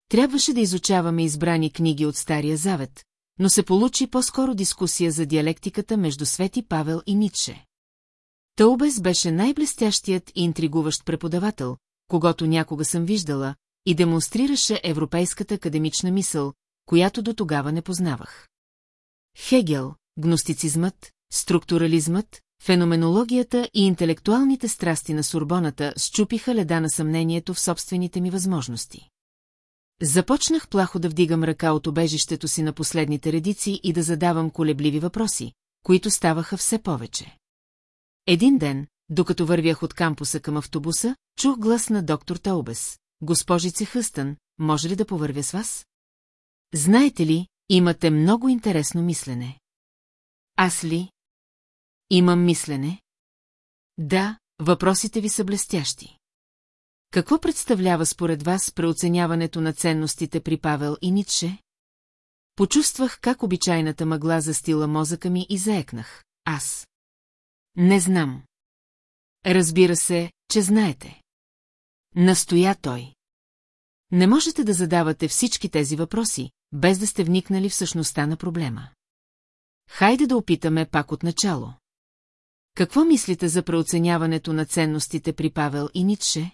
Трябваше да изучаваме избрани книги от Стария Завет, но се получи по-скоро дискусия за диалектиката между Свети Павел и Ницше. Таубес беше най-блестящият и интригуващ преподавател, когато някога съм виждала, и демонстрираше европейската академична мисъл, която до тогава не познавах. Хегел, гностицизмът, структурализмът, феноменологията и интелектуалните страсти на Сурбоната щупиха леда на съмнението в собствените ми възможности. Започнах плахо да вдигам ръка от обежището си на последните редици и да задавам колебливи въпроси, които ставаха все повече. Един ден, докато вървях от кампуса към автобуса, чух глас на доктор Таубес. Госпожице Хъстън, може ли да повървя с вас? Знаете ли, имате много интересно мислене. Аз ли? Имам мислене? Да, въпросите ви са блестящи. Какво представлява според вас преоценяването на ценностите при Павел и Ницше? Почувствах как обичайната мъгла застила мозъка ми и заекнах. Аз. Не знам. Разбира се, че знаете. Настоя той. Не можете да задавате всички тези въпроси, без да сте вникнали в същността на проблема. Хайде да опитаме пак от начало. Какво мислите за преоценяването на ценностите при Павел и Ницше?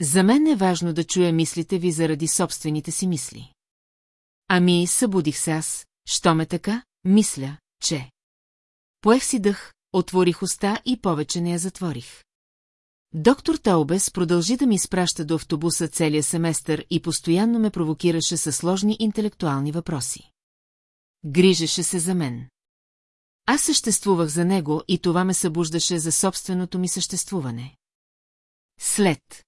За мен е важно да чуя мислите ви заради собствените си мисли. Ами, събудих се аз, що ме така, мисля, че... Поех си дъх, отворих уста и повече не я затворих. Доктор Таубес продължи да ми изпраща до автобуса целия семестър и постоянно ме провокираше със сложни интелектуални въпроси. Грижеше се за мен. Аз съществувах за него и това ме събуждаше за собственото ми съществуване. След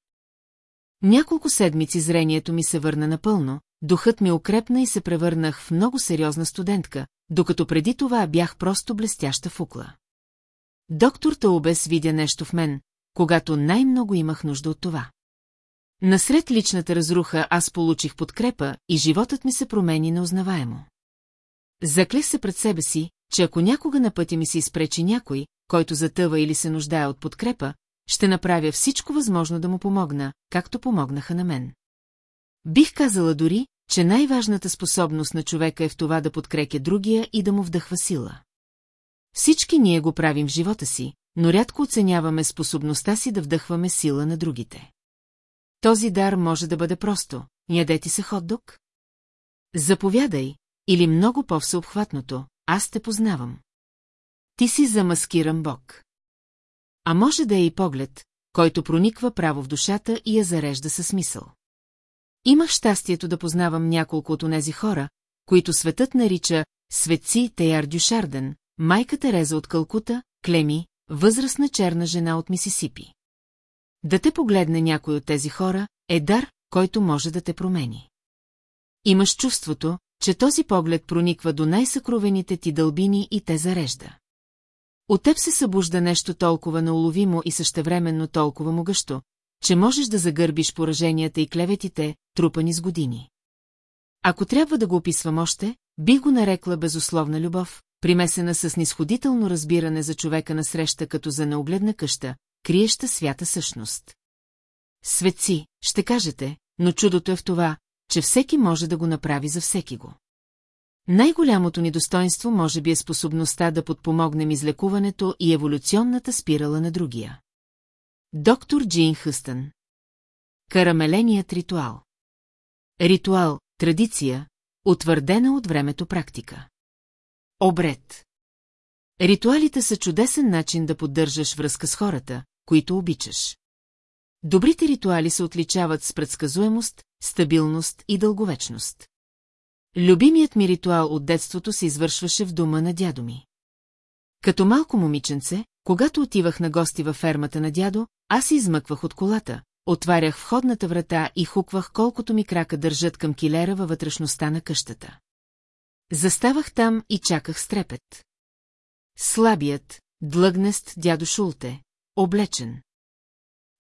няколко седмици зрението ми се върна напълно, духът ми укрепна и се превърнах в много сериозна студентка, докато преди това бях просто блестяща фукла. Доктор Таубес видя нещо в мен, когато най-много имах нужда от това. Насред личната разруха аз получих подкрепа и животът ми се промени неузнаваемо. Заклех се пред себе си, че ако някога на пътя ми се изпречи някой, който затъва или се нуждае от подкрепа, ще направя всичко възможно да му помогна, както помогнаха на мен. Бих казала дори, че най-важната способност на човека е в това да подкрепя другия и да му вдъхва сила. Всички ние го правим в живота си, но рядко оценяваме способността си да вдъхваме сила на другите. Този дар може да бъде просто «Яде ти се хот-дог?» Заповядай, или много по-всеобхватното «Аз те познавам». Ти си замаскиран бог. А може да е и поглед, който прониква право в душата и я зарежда със смисъл. Имах щастието да познавам няколко от онези хора, които светът нарича светци Теяр Дюшарден, майка Тереза от Калкута, Клеми, възрастна черна жена от Мисисипи. Да те погледне някой от тези хора е дар, който може да те промени. Имаш чувството, че този поглед прониква до най-съкровените ти дълбини и те зарежда. От теб се събужда нещо толкова неуловимо и същевременно толкова могъщо, че можеш да загърбиш пораженията и клеветите, трупани с години. Ако трябва да го описвам още, бих го нарекла безусловна любов, примесена с нисходително разбиране за човека на среща като за неогледна къща, криеща свята същност. Светци, ще кажете, но чудото е в това, че всеки може да го направи за всеки го. Най-голямото ни достоинство може би е способността да подпомогнем излекуването и еволюционната спирала на другия. Доктор Джин Хъстън Карамеленият ритуал Ритуал, традиция, утвърдена от времето практика. Обред Ритуалите са чудесен начин да поддържаш връзка с хората, които обичаш. Добрите ритуали се отличават с предсказуемост, стабилност и дълговечност. Любимият ми ритуал от детството се извършваше в дома на дядо ми. Като малко момиченце, когато отивах на гости във фермата на дядо, аз измъквах от колата, отварях входната врата и хуквах колкото ми крака държат към килера във вътрешността на къщата. Заставах там и чаках с трепет. Слабият, длъгнест дядо Шулте, облечен.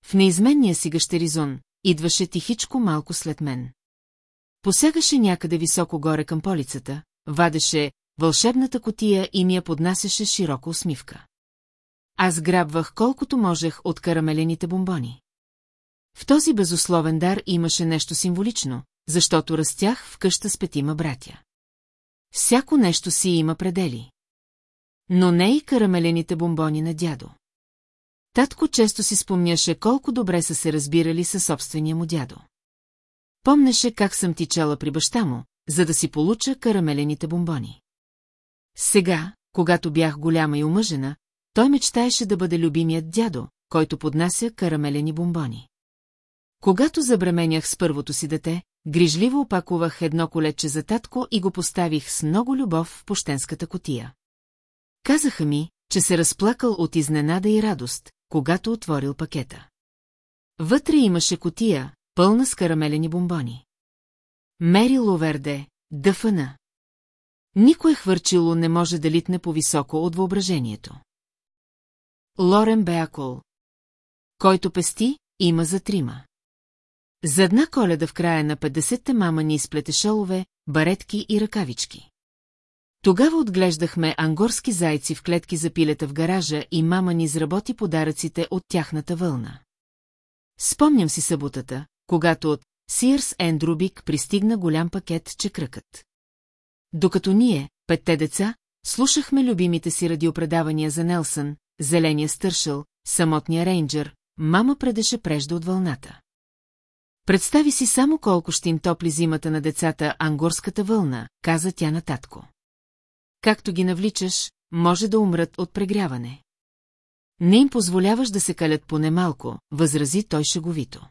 В неизменния си гъщеризон идваше тихичко малко след мен. Посягаше някъде високо горе към полицата, вадеше вълшебната котия и ми я поднасяше широка усмивка. Аз грабвах колкото можех от карамелените бомбони. В този безусловен дар имаше нещо символично, защото растях в къща с петима братя. Всяко нещо си има предели. Но не и карамелените бомбони на дядо. Татко често си спомняше колко добре са се разбирали със собствения му дядо. Помнеше как съм тичала при баща му, за да си получа карамелените бомбони. Сега, когато бях голяма и омъжена, той мечтаеше да бъде любимият дядо, който поднася карамелени бомбони. Когато забременях с първото си дете, грижливо опакувах едно колече за татко и го поставих с много любов в пощенската котия. Казаха ми, че се разплакал от изненада и радост, когато отворил пакета. Вътре имаше котия, пълна с карамелени бомбони. Мери Ловерде, дъфана. Никое хвърчило не може да литне по-високо от въображението. Лорен Беакол. Който пести, има за трима. За една коледа в края на 50-те мама ни изплете шалове, баретки и ръкавички. Тогава отглеждахме ангорски зайци в клетки за пилета в гаража и мама ни изработи подаръците от тяхната вълна. Спомням си съботата, когато от Сирс Ендрубик пристигна голям пакет чекръкът. Докато ние, петте деца, слушахме любимите си радиопредавания за Нелсън, Зеления стършъл, Самотния рейнджер, мама предеше прежда от вълната. Представи си само колко ще им топли зимата на децата ангорската вълна, каза тя на татко. Както ги навличаш, може да умрат от прегряване. Не им позволяваш да се калят поне малко, възрази той шеговито.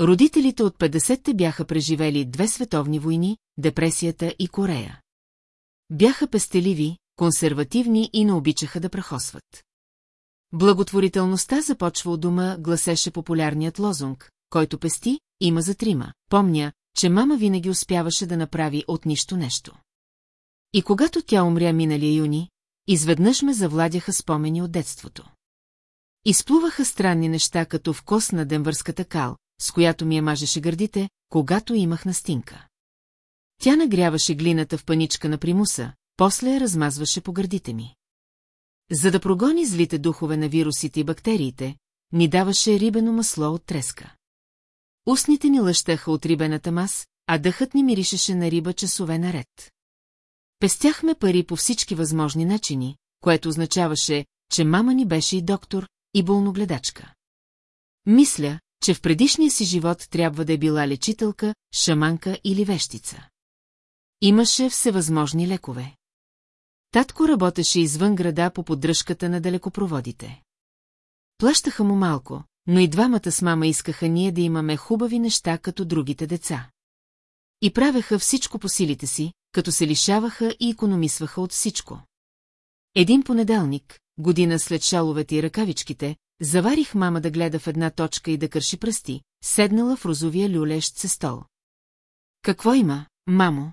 Родителите от 50-те бяха преживели две световни войни, депресията и Корея. Бяха пестеливи, консервативни и не обичаха да прахосват. Благотворителността започва от дома, гласеше популярният лозунг, който пести, има за трима. Помня, че мама винаги успяваше да направи от нищо нещо. И когато тя умря миналия юни, изведнъж ме завладяха спомени от детството. Изплуваха странни неща, като вкус на денвърската кал, с която ми я мажеше гърдите, когато имах настинка. Тя нагряваше глината в паничка на примуса, после я размазваше по гърдите ми. За да прогони злите духове на вирусите и бактериите, ни даваше рибено масло от треска. Устните ни лъщаха от рибената мас, а дъхът ни миришеше на риба часове наред. Пестяхме пари по всички възможни начини, което означаваше, че мама ни беше и доктор, и болногледачка. Мисля, че в предишния си живот трябва да е била лечителка, шаманка или вещица. Имаше всевъзможни лекове. Татко работеше извън града по поддръжката на далекопроводите. Плащаха му малко, но и двамата с мама искаха ние да имаме хубави неща като другите деца. И правеха всичко по силите си, като се лишаваха и економисваха от всичко. Един понеделник, година след шаловете и ръкавичките, заварих мама да гледа в една точка и да кърши пръсти, седнала в розовия люлещ се стол. Какво има, мамо?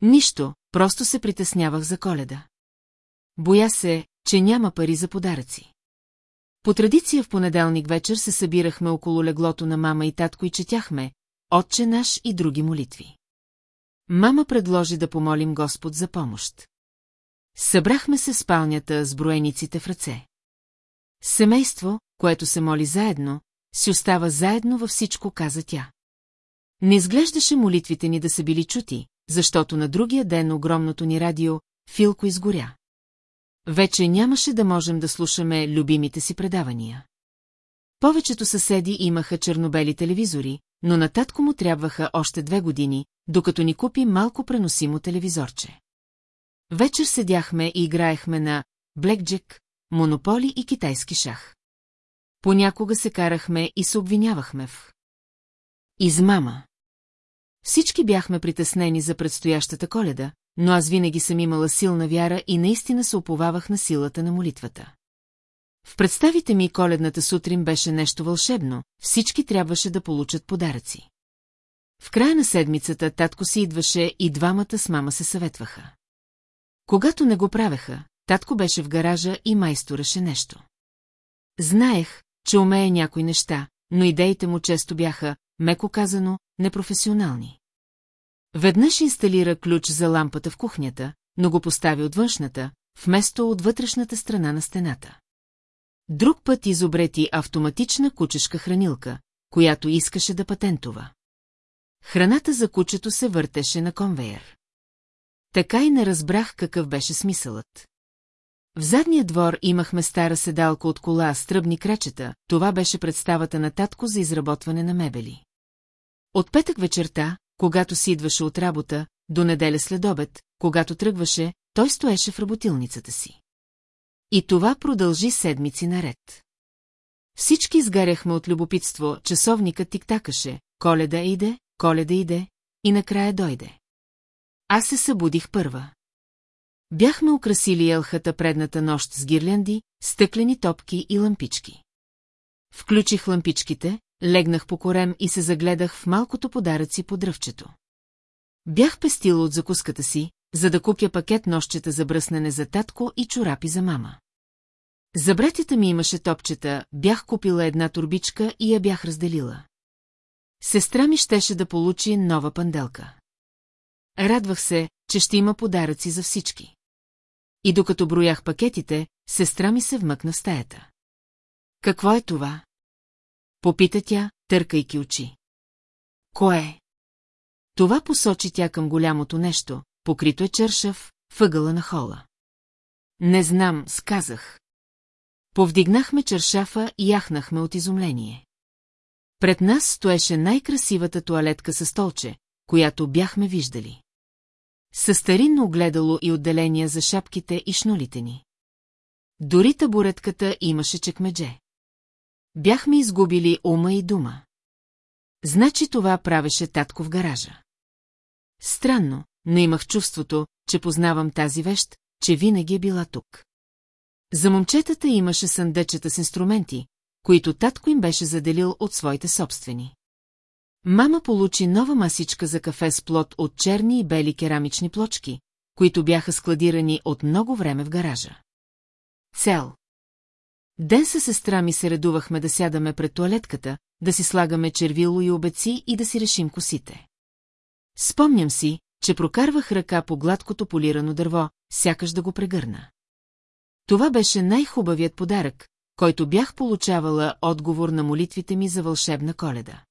Нищо, просто се притеснявах за коледа. Боя се, че няма пари за подаръци. По традиция в понеделник вечер се събирахме около леглото на мама и татко и четяхме «Отче наш» и други молитви. Мама предложи да помолим Господ за помощ. Събрахме се в спалнята с броениците в ръце. Семейство, което се моли заедно, си остава заедно във всичко, каза тя. Не изглеждаше молитвите ни да са били чути, защото на другия ден огромното ни радио Филко изгоря. Вече нямаше да можем да слушаме любимите си предавания. Повечето съседи имаха чернобели телевизори, но на татко му трябваха още две години, докато ни купи малко преносимо телевизорче. Вечер седяхме и играехме на блекджек, монополи и китайски шах. Понякога се карахме и се обвинявахме в измама. Всички бяхме притеснени за предстоящата коледа, но аз винаги съм имала силна вяра и наистина се оповавах на силата на молитвата. В представите ми коледната сутрин беше нещо вълшебно, всички трябваше да получат подаръци. В края на седмицата татко си идваше и двамата с мама се съветваха. Когато не го правеха, татко беше в гаража и майстореше нещо. Знаех, че умее някои неща, но идеите му често бяха, меко казано, непрофесионални. Веднъж инсталира ключ за лампата в кухнята, но го постави от външната, вместо от вътрешната страна на стената. Друг път изобрети автоматична кучешка хранилка, която искаше да патентова. Храната за кучето се въртеше на конвейер. Така и не разбрах какъв беше смисълът. В задния двор имахме стара седалка от кола с тръбни крачета, това беше представата на татко за изработване на мебели. От петък вечерта, когато си идваше от работа, до неделя след обед, когато тръгваше, той стоеше в работилницата си. И това продължи седмици наред. Всички изгаряхме от любопитство, часовникът тиктакаше, коледа иде, коледа иде, и накрая дойде. Аз се събудих първа. Бяхме украсили елхата предната нощ с гирлянди, стъклени топки и лампички. Включих лампичките, легнах по корем и се загледах в малкото подаръци по дръвчето. Бях пестила от закуската си, за да купя пакет нощчета за бръснене за татко и чорапи за мама. За братята ми имаше топчета, бях купила една турбичка и я бях разделила. Сестра ми щеше да получи нова панделка. Радвах се, че ще има подаръци за всички. И докато броях пакетите, сестра ми се вмъкна в стаята. Какво е това? Попита тя, търкайки очи. Кое? Това посочи тя към голямото нещо, покрито е чершав, въгъла на хола. Не знам, сказах. Повдигнахме чершафа и яхнахме от изумление. Пред нас стоеше най-красивата туалетка със столче, която бяхме виждали. Със старинно огледало и отделения за шапките и шнулите ни. Дори табуретката имаше чекмедже. Бяхме изгубили ума и дума. Значи това правеше татко в гаража. Странно, но имах чувството, че познавам тази вещ, че винаги е била тук. За момчетата имаше съндъчета с инструменти, които татко им беше заделил от своите собствени. Мама получи нова масичка за кафе с плод от черни и бели керамични плочки, които бяха складирани от много време в гаража. Цел Ден със сестра ми се редувахме да сядаме пред туалетката, да си слагаме червило и обеци и да си решим косите. Спомням си, че прокарвах ръка по гладкото полирано дърво, сякаш да го прегърна. Това беше най-хубавият подарък, който бях получавала отговор на молитвите ми за вълшебна коледа.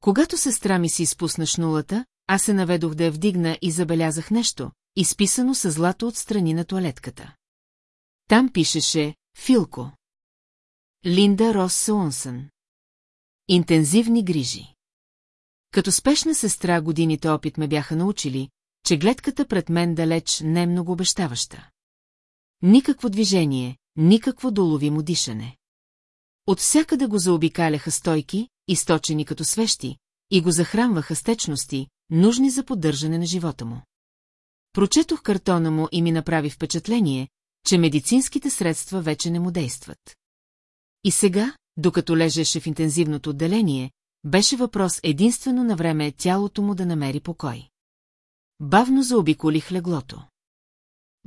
Когато сестра ми си изпусна шнулата, аз се наведох да я вдигна и забелязах нещо, изписано с злато от страни на туалетката. Там пишеше «Филко». Линда Рос Саунсън. Интензивни грижи. Като спешна сестра годините опит ме бяха научили, че гледката пред мен далеч не е много обещаваща. Никакво движение, никакво доловимо дишане. От всякъде го заобикаляха стойки, източени като свещи, и го захранваха с течности, нужни за поддържане на живота му. Прочетох картона му и ми направи впечатление, че медицинските средства вече не му действат. И сега, докато лежеше в интензивното отделение, беше въпрос единствено на време тялото му да намери покой. Бавно заобиколих леглото.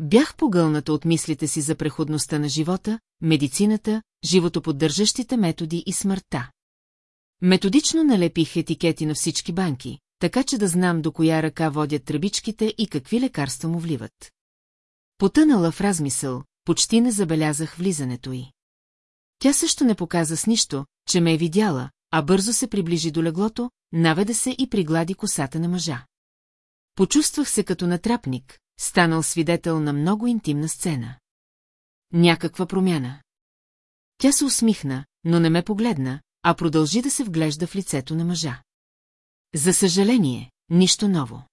Бях погълната от мислите си за преходността на живота, медицината, животоподдържащите методи и смъртта. Методично налепих етикети на всички банки, така че да знам до коя ръка водят тръбичките и какви лекарства му вливат. Потънала в размисъл, почти не забелязах влизането й. Тя също не показа с нищо, че ме е видяла, а бързо се приближи до леглото, наведе се и приглади косата на мъжа. Почувствах се като натрапник, станал свидетел на много интимна сцена. Някаква промяна. Тя се усмихна, но не ме погледна, а продължи да се вглежда в лицето на мъжа. За съжаление, нищо ново.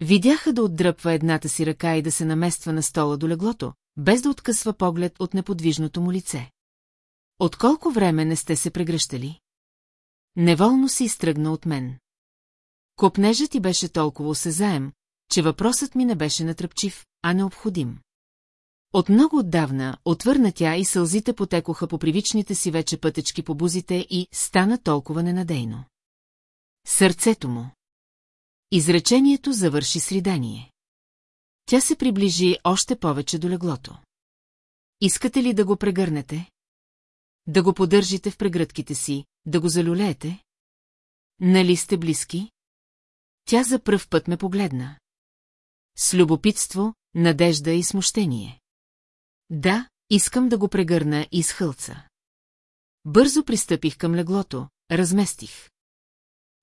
Видяха да отдръпва едната си ръка и да се намества на стола до леглото, без да откъсва поглед от неподвижното му лице. От колко време не сте се прегръщали? Неволно се изтръгна от мен. Копнежът ти беше толкова осезаем, че въпросът ми не беше натръпчив, а необходим. От много отдавна отвърна тя и сълзите потекоха по привичните си вече пътечки по бузите и стана толкова ненадейно. Сърцето му. Изречението завърши с ридание. Тя се приближи още повече до леглото. Искате ли да го прегърнете? Да го поддържите в прегръдките си, да го залюлеете? Нали сте близки? Тя за пръв път ме погледна. С любопитство, надежда и смущение. Да, искам да го прегърна и с хълца. Бързо пристъпих към леглото, разместих.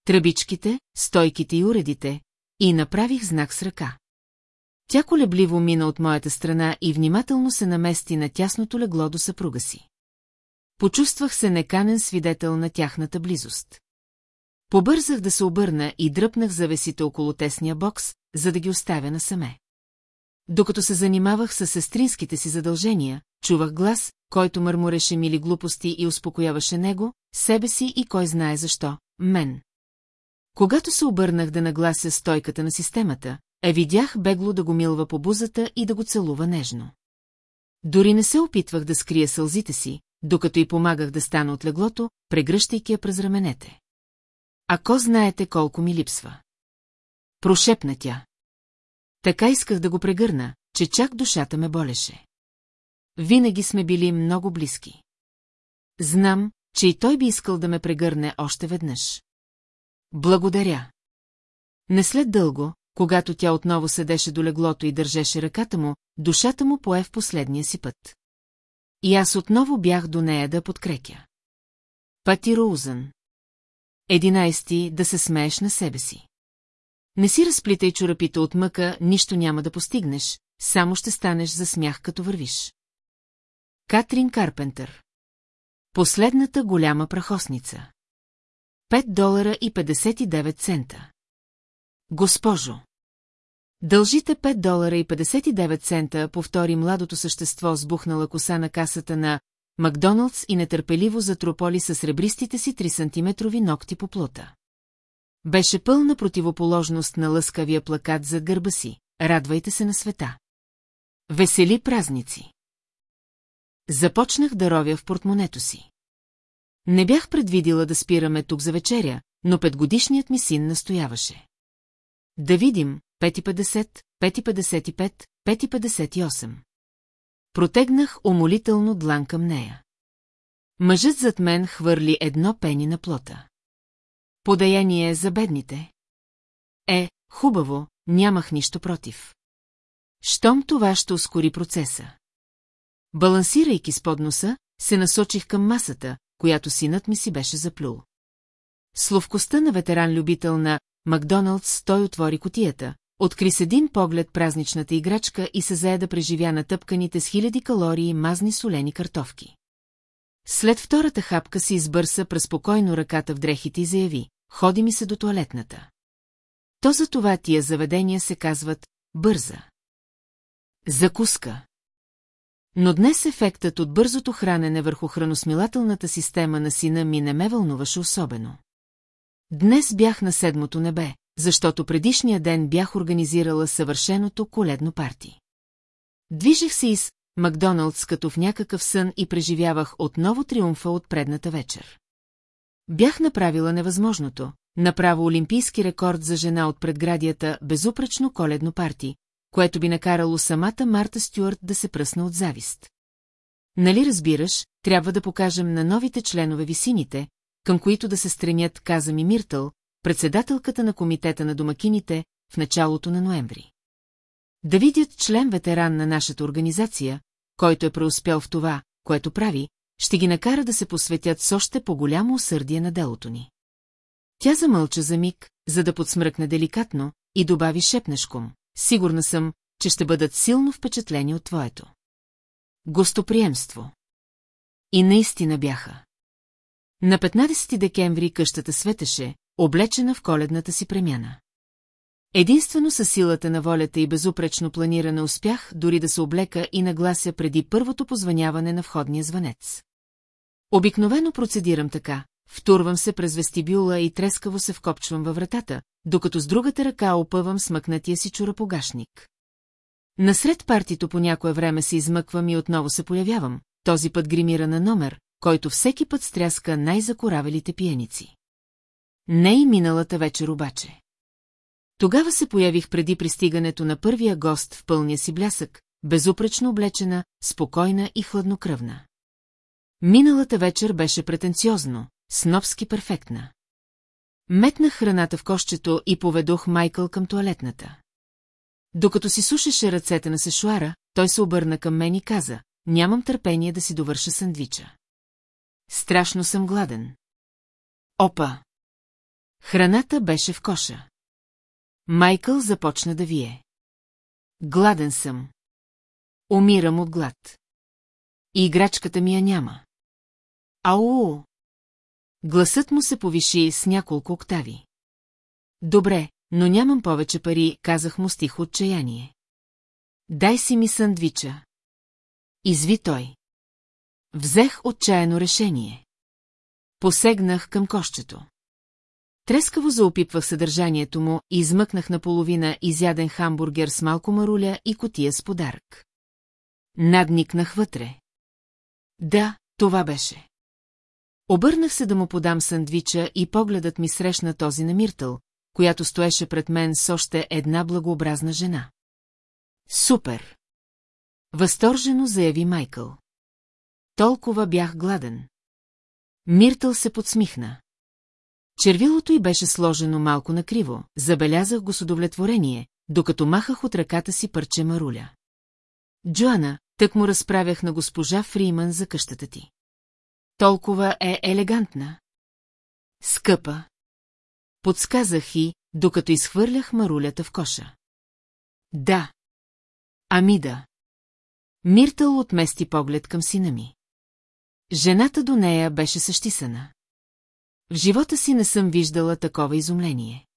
Тръбичките, стойките и уредите, и направих знак с ръка. Тя колебливо мина от моята страна и внимателно се намести на тясното легло до съпруга си. Почувствах се неканен свидетел на тяхната близост. Побързах да се обърна и дръпнах завесите около тесния бокс, за да ги оставя насаме. Докато се занимавах с сестринските си задължения, чувах глас, който мърмореше мили глупости и успокояваше него, себе си и кой знае защо, мен. Когато се обърнах да наглася стойката на системата, е видях бегло да го милва по бузата и да го целува нежно. Дори не се опитвах да скрия сълзите си, докато й помагах да стана от леглото, прегръщайки я през раменете. Ако знаете колко ми липсва. Прошепна тя. Така исках да го прегърна, че чак душата ме болеше. Винаги сме били много близки. Знам, че и той би искал да ме прегърне още веднъж. Благодаря. Не след дълго, когато тя отново седеше до леглото и държеше ръката му, душата му пое в последния си път. И аз отново бях до нея да подкрепя. Пати Роузън. Единайсти да се смееш на себе си. Не си разплитай чорапите от мъка, нищо няма да постигнеш, само ще станеш за смях като вървиш. Катрин Карпентър Последната голяма прахосница 5 долара и 59 цента Госпожо Дължите 5 долара и 59 цента, повтори младото същество с бухнала коса на касата на Макдоналдс и нетърпеливо затрополи с ребристите си 3 сантиметрови ногти по плота. Беше пълна противоположност на лъскавия плакат за гърба си. Радвайте се на света. Весели празници. Започнах да ровя в портмонето си. Не бях предвидила да спираме тук за вечеря, но петгодишният ми син настояваше. Да видим, 5.50, 5.55, 5.58. Протегнах умолително длан към нея. Мъжът зад мен хвърли едно пени на плота. Подаяние за бедните. Е, хубаво, нямах нищо против. Щом това ще ускори процеса. Балансирайки с подноса, се насочих към масата, която синът ми си беше заплюл. Словкостта на ветеран-любител на Макдоналдс той отвори котията, откри с един поглед празничната играчка и се зае да преживя натъпканите с хиляди калории мазни солени картофки. След втората хапка си избърса през спокойно ръката в дрехите и заяви, ходи ми се до туалетната. То за това тия заведения се казват бърза. Закуска. Но днес ефектът от бързото хранене върху храносмилателната система на сина ми не ме вълнуваше особено. Днес бях на седмото небе, защото предишния ден бях организирала съвършеното коледно парти. Движех се из Макдоналдс като в някакъв сън и преживявах отново триумфа от предната вечер. Бях направила невъзможното, направо олимпийски рекорд за жена от предградията безупречно коледно парти, което би накарало самата Марта Стюарт да се пръсна от завист. Нали разбираш, трябва да покажем на новите членове висините, към които да се стремят, каза ми Миртъл, председателката на комитета на домакините, в началото на ноември. Да видят член ветеран на нашата организация, който е преуспял в това, което прави, ще ги накара да се посветят с още по-голямо усърдие на делото ни. Тя замълча за миг, за да подсмръкне деликатно, и добави шепнешком. Сигурна съм, че ще бъдат силно впечатлени от твоето. Гостоприемство. И наистина бяха. На 15 декември къщата светеше, облечена в коледната си премяна. Единствено със силата на волята и безупречно планиране успях дори да се облека и наглася преди първото позваняване на входния звънец. Обикновено процедирам така, втурвам се през вестибюла и трескаво се вкопчвам във вратата, докато с другата ръка опъвам смъкнатия си чурапогашник. Насред партито по някое време се измъквам и отново се появявам, този път гримира на номер, който всеки път стряска най-закоравелите пиеници. Не и миналата вечер обаче. Тогава се появих преди пристигането на първия гост в пълния си блясък, безупречно облечена, спокойна и хладнокръвна. Миналата вечер беше претенциозно, снобски перфектна. Метнах храната в кошчето и поведох Майкъл към туалетната. Докато си сушеше ръцете на сешуара, той се обърна към мен и каза, нямам търпение да си довърша сандвича. Страшно съм гладен. Опа! Храната беше в коша. Майкъл започна да вие. Гладен съм. Умирам от глад. И играчката ми я няма. Ау! Гласът му се повиши с няколко октави. Добре, но нямам повече пари, казах му стих отчаяние. Дай си ми сандвича. Изви той. Взех отчаяно решение. Посегнах към кощето. Трескаво заопипвах съдържанието му и измъкнах наполовина изяден хамбургер с малко маруля и котия с подарък. Надникнах вътре. Да, това беше. Обърнах се да му подам сандвича и погледът ми срещна този на Миртъл, която стоеше пред мен с още една благообразна жена. Супер! Възторжено заяви Майкъл. Толкова бях гладен. Миртъл се подсмихна. Червилото й беше сложено малко накриво, забелязах го с удовлетворение, докато махах от ръката си парче маруля. Джоана, тък му разправях на госпожа Фриман за къщата ти. Толкова е елегантна. Скъпа. Подсказах и, докато изхвърлях марулята в коша. Да. Ами да. Миртъл отмести поглед към сина ми. Жената до нея беше същисана. В живота си не съм виждала такова изумление.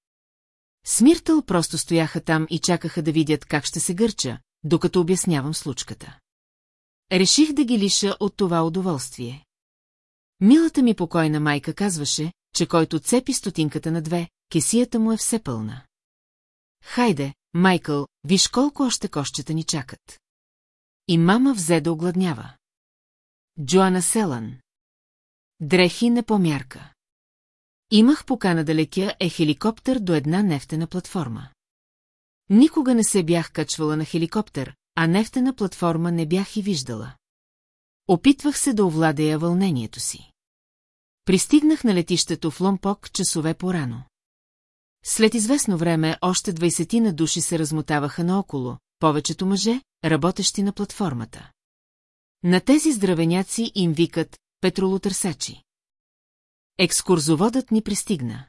Смиртъл просто стояха там и чакаха да видят как ще се гърча, докато обяснявам случката. Реших да ги лиша от това удоволствие. Милата ми покойна майка казваше, че който цепи стотинката на две, кесията му е все пълна. Хайде, Майкъл, виж колко още кощета ни чакат. И мама взе да огладнява. Джоана Селан. Дрехи не помярка. Имах покана да летя е хеликоптер до една нефтена платформа. Никога не се бях качвала на хеликоптер, а нефтена платформа не бях и виждала. Опитвах се да овладея вълнението си. Пристигнах на летището в Ломпок часове по-рано. След известно време още двайсетина души се размотаваха наоколо, повечето мъже, работещи на платформата. На тези здравеняци им викат петролотърсачи. Екскурзоводът ни пристигна.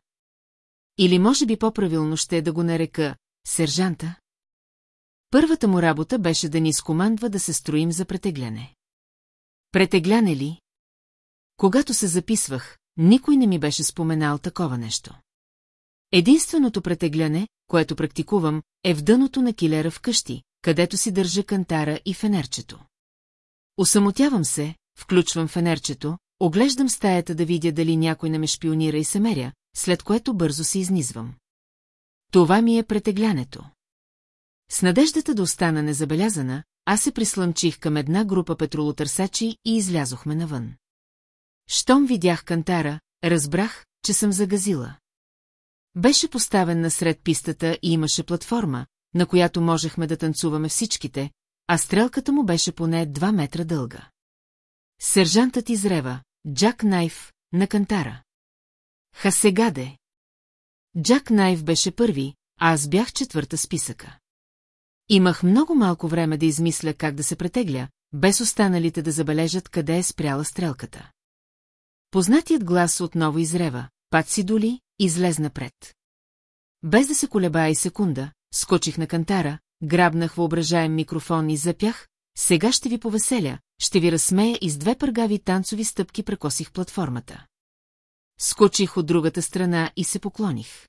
Или може би по-правилно ще е да го нарека сержанта? Първата му работа беше да ни изкомандва да се строим за претегляне. Претегляне ли? Когато се записвах, никой не ми беше споменал такова нещо. Единственото претегляне, което практикувам, е в дъното на килера в къщи, където си държа кантара и фенерчето. Осамотявам се, включвам фенерчето, оглеждам стаята да видя дали някой не ме шпионира и се меря, след което бързо се изнизвам. Това ми е претеглянето. С надеждата да остана незабелязана, аз се прислъмчих към една група петролотърсачи и излязохме навън. Щом видях кантара, разбрах, че съм загазила. Беше поставен насред пистата и имаше платформа, на която можехме да танцуваме всичките, а стрелката му беше поне 2 метра дълга. Сержантът изрева, Джак Найф, на кантара. Хасегаде. Джак Найф беше първи, а аз бях четвърта списъка. Имах много малко време да измисля как да се претегля, без останалите да забележат къде е спряла стрелката. Познатият глас отново изрева, пат си доли, излез напред. Без да се колебая и секунда, скочих на кантара, грабнах въображаем микрофон и запях, сега ще ви повеселя, ще ви разсмея и с две пъргави танцови стъпки прекосих платформата. Скочих от другата страна и се поклоних.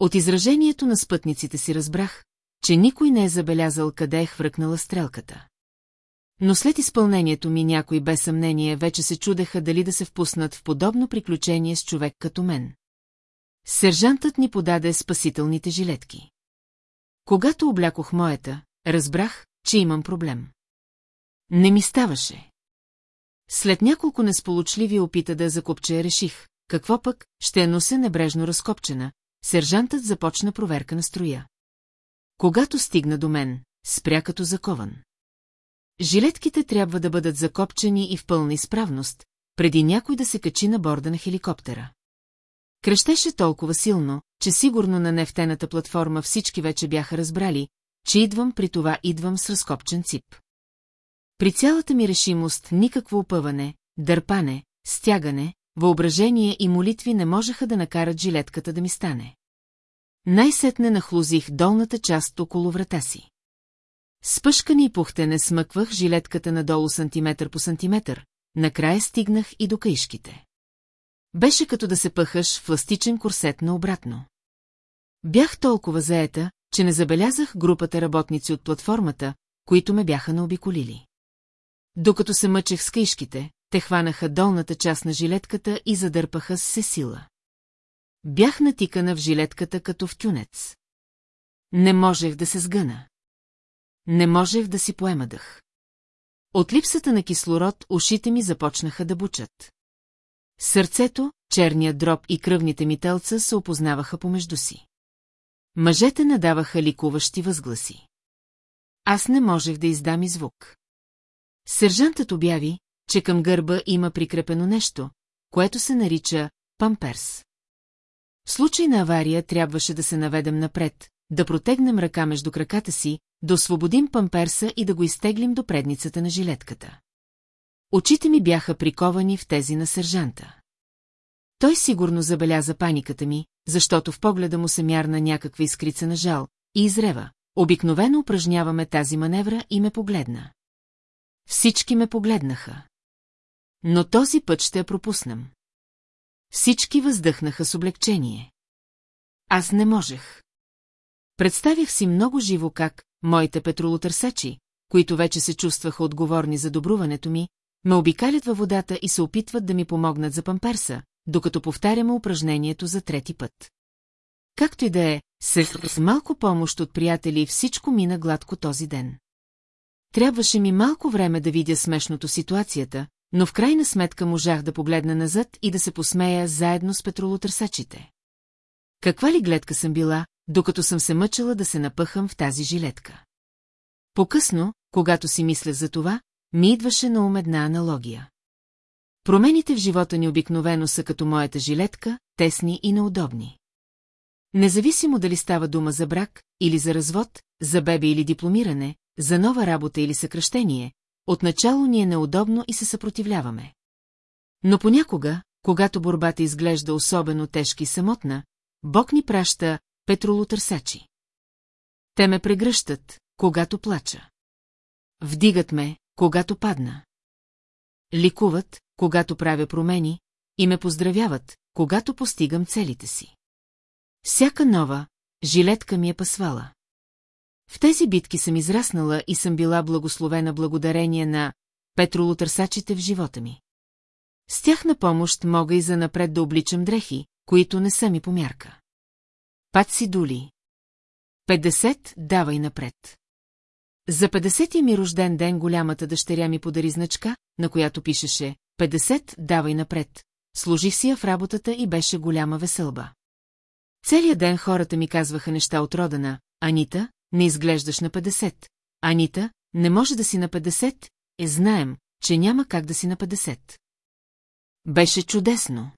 От изражението на спътниците си разбрах, че никой не е забелязал къде е хвъркнала стрелката. Но след изпълнението ми някои без съмнение вече се чудеха дали да се впуснат в подобно приключение с човек като мен. Сержантът ни подаде спасителните жилетки. Когато облякох моята, разбрах, че имам проблем. Не ми ставаше. След няколко несполучливи опита да закопче реших, какво пък, ще я нося небрежно разкопчена, сержантът започна проверка на строя. Когато стигна до мен, спря като закован. Жилетките трябва да бъдат закопчени и в пълна изправност, преди някой да се качи на борда на хеликоптера. Кръщеше толкова силно, че сигурно на нефтената платформа всички вече бяха разбрали, че идвам при това идвам с разкопчен цип. При цялата ми решимост никакво опъване, дърпане, стягане, въображение и молитви не можеха да накарат жилетката да ми стане. Най-сетне нахлузих долната част около врата си. С пъшкане и пухтене смъквах жилетката надолу сантиметър по сантиметър, накрая стигнах и до каишките. Беше като да се пъхаш в пластичен курсет наобратно. Бях толкова заета, че не забелязах групата работници от платформата, които ме бяха наобиколили. Докато се мъчех с каишките, те хванаха долната част на жилетката и задърпаха с се сила. Бях натикана в жилетката като в тюнец. Не можех да се сгъна. Не можех да си поема дъх. От липсата на кислород ушите ми започнаха да бучат. Сърцето, черният дроб и кръвните ми телца се опознаваха помежду си. Мъжете надаваха ликуващи възгласи. Аз не можех да издам и звук. Сержантът обяви, че към гърба има прикрепено нещо, което се нарича памперс. В случай на авария трябваше да се наведем напред, да протегнем ръка между краката си, да освободим памперса и да го изтеглим до предницата на жилетката. Очите ми бяха приковани в тези на сержанта. Той сигурно забеляза паниката ми, защото в погледа му се мярна някаква искрица на жал, и изрева. Обикновено упражняваме тази маневра и ме погледна. Всички ме погледнаха. Но този път ще я пропуснем. Всички въздъхнаха с облегчение. Аз не можех. Представях си много живо как моите петролотърсачи, които вече се чувстваха отговорни за добруването ми, ме обикалят във водата и се опитват да ми помогнат за памперса, докато повтаряме упражнението за трети път. Както и да е, с малко помощ от приятели всичко мина гладко този ден. Трябваше ми малко време да видя смешното ситуацията, но в крайна сметка можах да погледна назад и да се посмея заедно с петролотърсачите. Каква ли гледка съм била, докато съм се мъчала да се напъхам в тази жилетка. По-късно, когато си мисля за това, ми идваше на ум една аналогия. Промените в живота ни обикновено са като моята жилетка, тесни и неудобни. Независимо дали става дума за брак, или за развод, за бебе или дипломиране, за нова работа или съкръщение, отначало ни е неудобно и се съпротивляваме. Но понякога, когато борбата изглежда особено тежка и самотна, Бог ни праща петролотърсачи. Те ме прегръщат, когато плача. Вдигат ме, когато падна. Ликуват, когато правя промени, и ме поздравяват, когато постигам целите си. Всяка нова жилетка ми е пасвала. В тези битки съм израснала и съм била благословена благодарение на петролотърсачите в живота ми. С тях на помощ мога и за напред да обличам дрехи, които не са ми по мярка. Пат си дули. 50 давай напред. За 50-я ми рожден ден голямата дъщеря ми подари значка, на която пишеше 50 давай напред. Служих си я в работата и беше голяма веселба. Целият ден хората ми казваха неща от родана. Анита, не изглеждаш на 50. Анита, не може да си на 50, е знаем, че няма как да си на 50. Беше чудесно.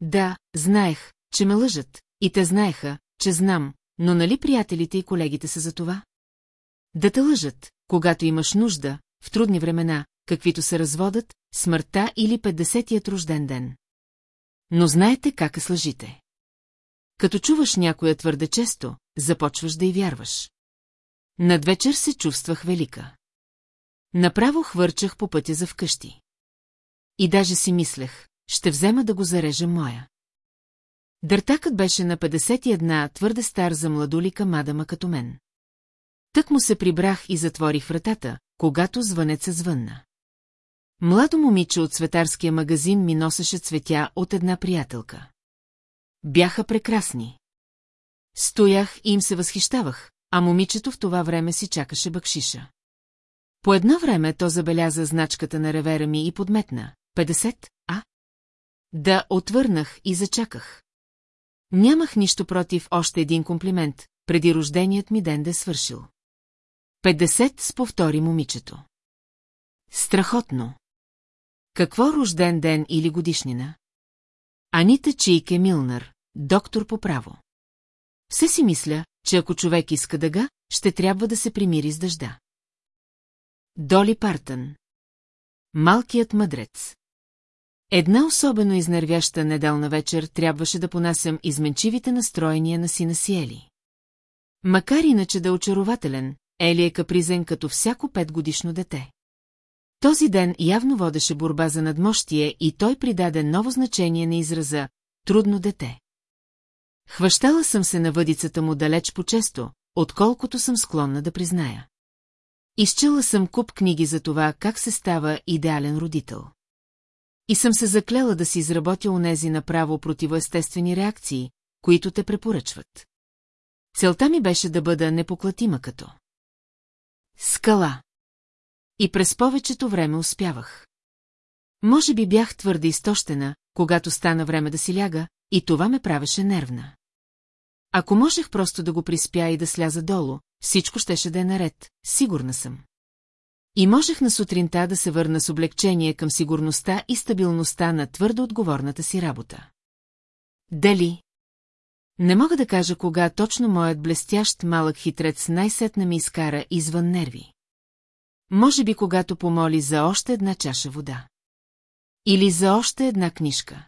Да, знаех, че ме лъжат, и те знаеха, че знам, но нали приятелите и колегите са за това? Да те лъжат, когато имаш нужда, в трудни времена, каквито се разводат, смъртта или 50-тият рожден ден. Но знаете как е с лъжите. Като чуваш някоя твърде често, започваш да й вярваш. Надвечер се чувствах велика. Направо хвърчах по пътя за вкъщи. И даже си мислех, ще взема да го зарежа моя. Дъртакът беше на 51, твърде стар за младулика мадама като мен. Тък му се прибрах и затворих вратата, когато звънеца звънна. Младо момиче от цветарския магазин ми носеше цветя от една приятелка. Бяха прекрасни. Стоях и им се възхищавах, а момичето в това време си чакаше бакшиша. По едно време то забеляза значката на ревера ми и подметна. 50, а? Да, отвърнах и зачаках. Нямах нищо против още един комплимент, преди рожденият ми ден да е свършил. 50 с повтори момичето. Страхотно. Какво рожден ден или годишнина? Анита Чийке Милнар, доктор по право. Все си мисля, че ако човек иска дъга, ще трябва да се примири с дъжда. Доли Партън. Малкият мъдрец. Една особено изнервяща недална вечер трябваше да понасям изменчивите настроения на сина си Ели. Макар иначе да е очарователен, Ели е капризен като всяко петгодишно дете. Този ден явно водеше борба за надмощие и той придаде ново значение на израза «трудно дете». Хващала съм се на въдицата му далеч по-често, отколкото съм склонна да призная. Изчела съм куп книги за това, как се става идеален родител. И съм се заклела да си изработя онези направо противоестествени реакции, които те препоръчват. Целта ми беше да бъда непоклатима като. Скала. И през повечето време успявах. Може би бях твърде изтощена, когато стана време да си ляга, и това ме правеше нервна. Ако можех просто да го приспя и да сляза долу, всичко щеше да е наред, сигурна съм. И можех на сутринта да се върна с облегчение към сигурността и стабилността на твърдо отговорната си работа. Дали? Не мога да кажа кога точно моят блестящ малък хитрец най-сетна ми изкара извън нерви. Може би когато помоли за още една чаша вода. Или за още една книжка.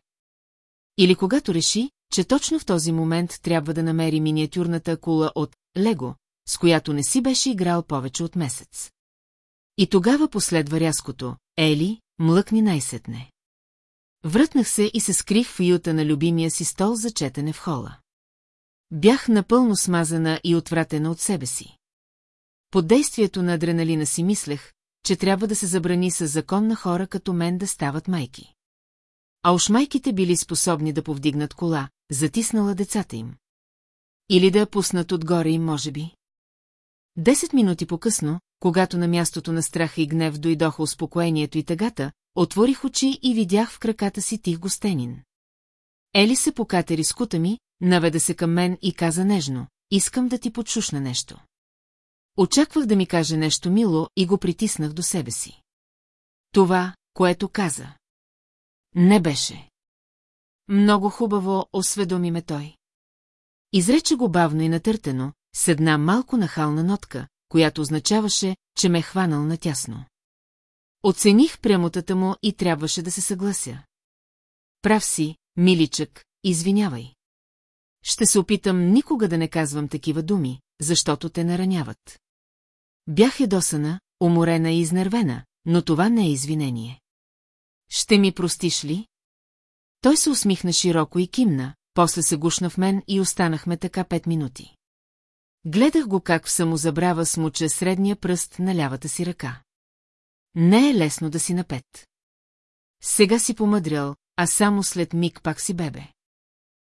Или когато реши, че точно в този момент трябва да намери миниатюрната акула от Лего, с която не си беше играл повече от месец. И тогава последва рязкото «Ели, млъкни най-сетне». Врътнах се и се скрих в юта на любимия си стол за четене в хола. Бях напълно смазана и отвратена от себе си. Под действието на адреналина си мислех, че трябва да се забрани с закон на хора като мен да стават майки. А уж майките били способни да повдигнат кола, затиснала децата им. Или да я пуснат отгоре им, може би. Десет минути по-късно, когато на мястото на страха и гнев дойдоха успокоението и тъгата, отворих очи и видях в краката си тих гостенин. Ели се покатери с кута ми, наведа се към мен и каза нежно, искам да ти подшушна нещо. Очаквах да ми каже нещо мило и го притиснах до себе си. Това, което каза. Не беше. Много хубаво, осведоми ме той. Изрече го бавно и натъртено, с една малко нахална нотка, която означаваше, че ме е хванал натясно. Оцених прямотата му и трябваше да се съглася. Прав си, миличък, извинявай. Ще се опитам никога да не казвам такива думи, защото те нараняват. Бях ядосана, уморена и изнервена, но това не е извинение. Ще ми простиш ли? Той се усмихна широко и кимна, после се гушна в мен и останахме така пет минути. Гледах го как в самозабрава смуча средния пръст на лявата си ръка. Не е лесно да си на пет. Сега си помъдрял, а само след миг пак си бебе.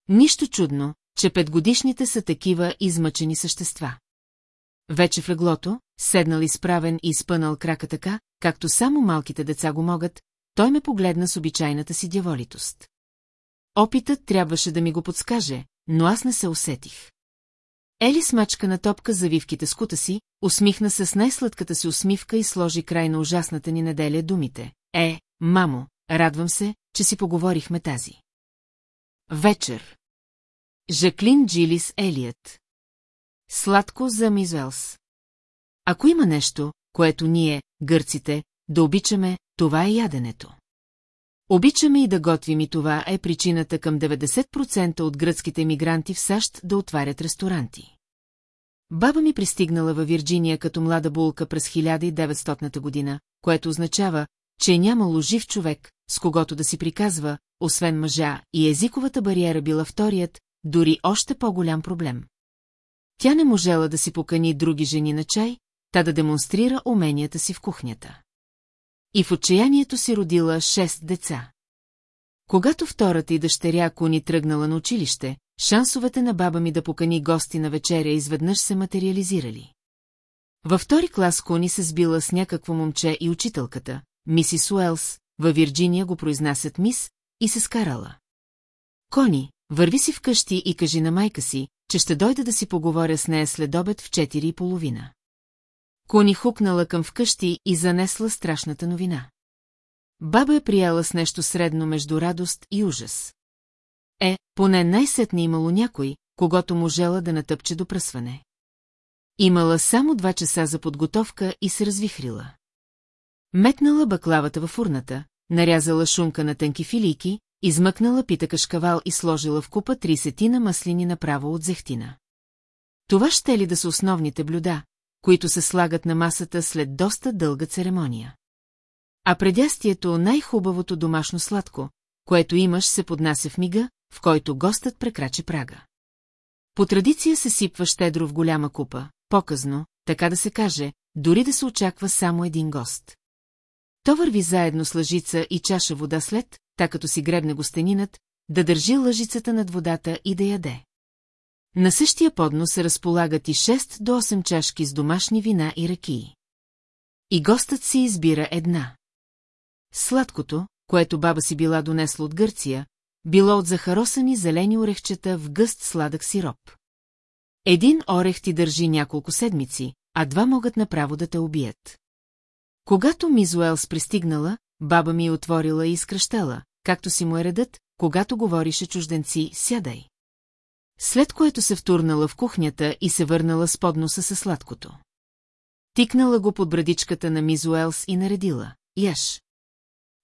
Нищо чудно, че петгодишните са такива измъчени същества. Вече в леглото, седнал изправен и изпънал крака така, както само малките деца го могат, той ме погледна с обичайната си дяволитост. Опитът трябваше да ми го подскаже, но аз не се усетих. Ели смачка на топка завивките с кута си, усмихна се с най-сладката си усмивка и сложи край на ужасната ни неделя думите. Е, мамо, радвам се, че си поговорихме тази. Вечер. Жаклин Джилис Елият. Сладко за Мизуелс. Ако има нещо, което ние, гърците, да обичаме, това е яденето. Обичаме и да готвим и това е причината към 90% от гръцките мигранти в САЩ да отварят ресторанти. Баба ми пристигнала във Вирджиния като млада булка през 1900 година, което означава, че е нямало жив човек, с когото да си приказва, освен мъжа, и езиковата бариера била вторият, дори още по-голям проблем. Тя не можела да си покани други жени на чай, та да демонстрира уменията си в кухнята. И в отчаянието си родила шест деца. Когато втората и дъщеря Кони тръгнала на училище, шансовете на баба ми да покани гости на вечеря изведнъж се материализирали. Във втори клас Кони се сбила с някакво момче и учителката, мисис Уелс, във Вирджиния го произнасят мис, и се скарала. Кони, върви си вкъщи и кажи на майка си, че ще дойда да си поговоря с нея след обед в четири и половина. Кони хукнала към вкъщи и занесла страшната новина. Баба е прияла с нещо средно между радост и ужас. Е, поне най-сетне имало някой, когато можела да натъпче до пръсване. Имала само два часа за подготовка и се развихрила. Метнала баклавата във фурната, нарязала шунка на тънки филийки, измъкнала питъка шкавал и сложила в купа трисетина маслини направо от зехтина. Това ще ли да са основните блюда, които се слагат на масата след доста дълга церемония. А предястието най-хубавото домашно сладко, което имаш, се поднася в мига, в който гостът прекрачи прага. По традиция се сипва щедро в голяма купа, показно, така да се каже, дори да се очаква само един гост. То върви заедно с лъжица и чаша вода след, така като си гребне гостенинът, да държи лъжицата над водата и да яде. На същия поднос се разполагат и 6 до 8 чашки с домашни вина и ракии. И гостът си избира една. Сладкото, което баба си била донесла от Гърция, било от захаросани зелени орехчета в гъст сладък сироп. Един орех ти държи няколко седмици, а два могат направо да те убият. Когато Мизуелс пристигнала, баба ми отворила и изкръщала, както си му е редът, когато говорише чужденци, сядай след което се втурнала в кухнята и се върнала с подноса със сладкото. Тикнала го под брадичката на Миз Уелс и наредила. Яш.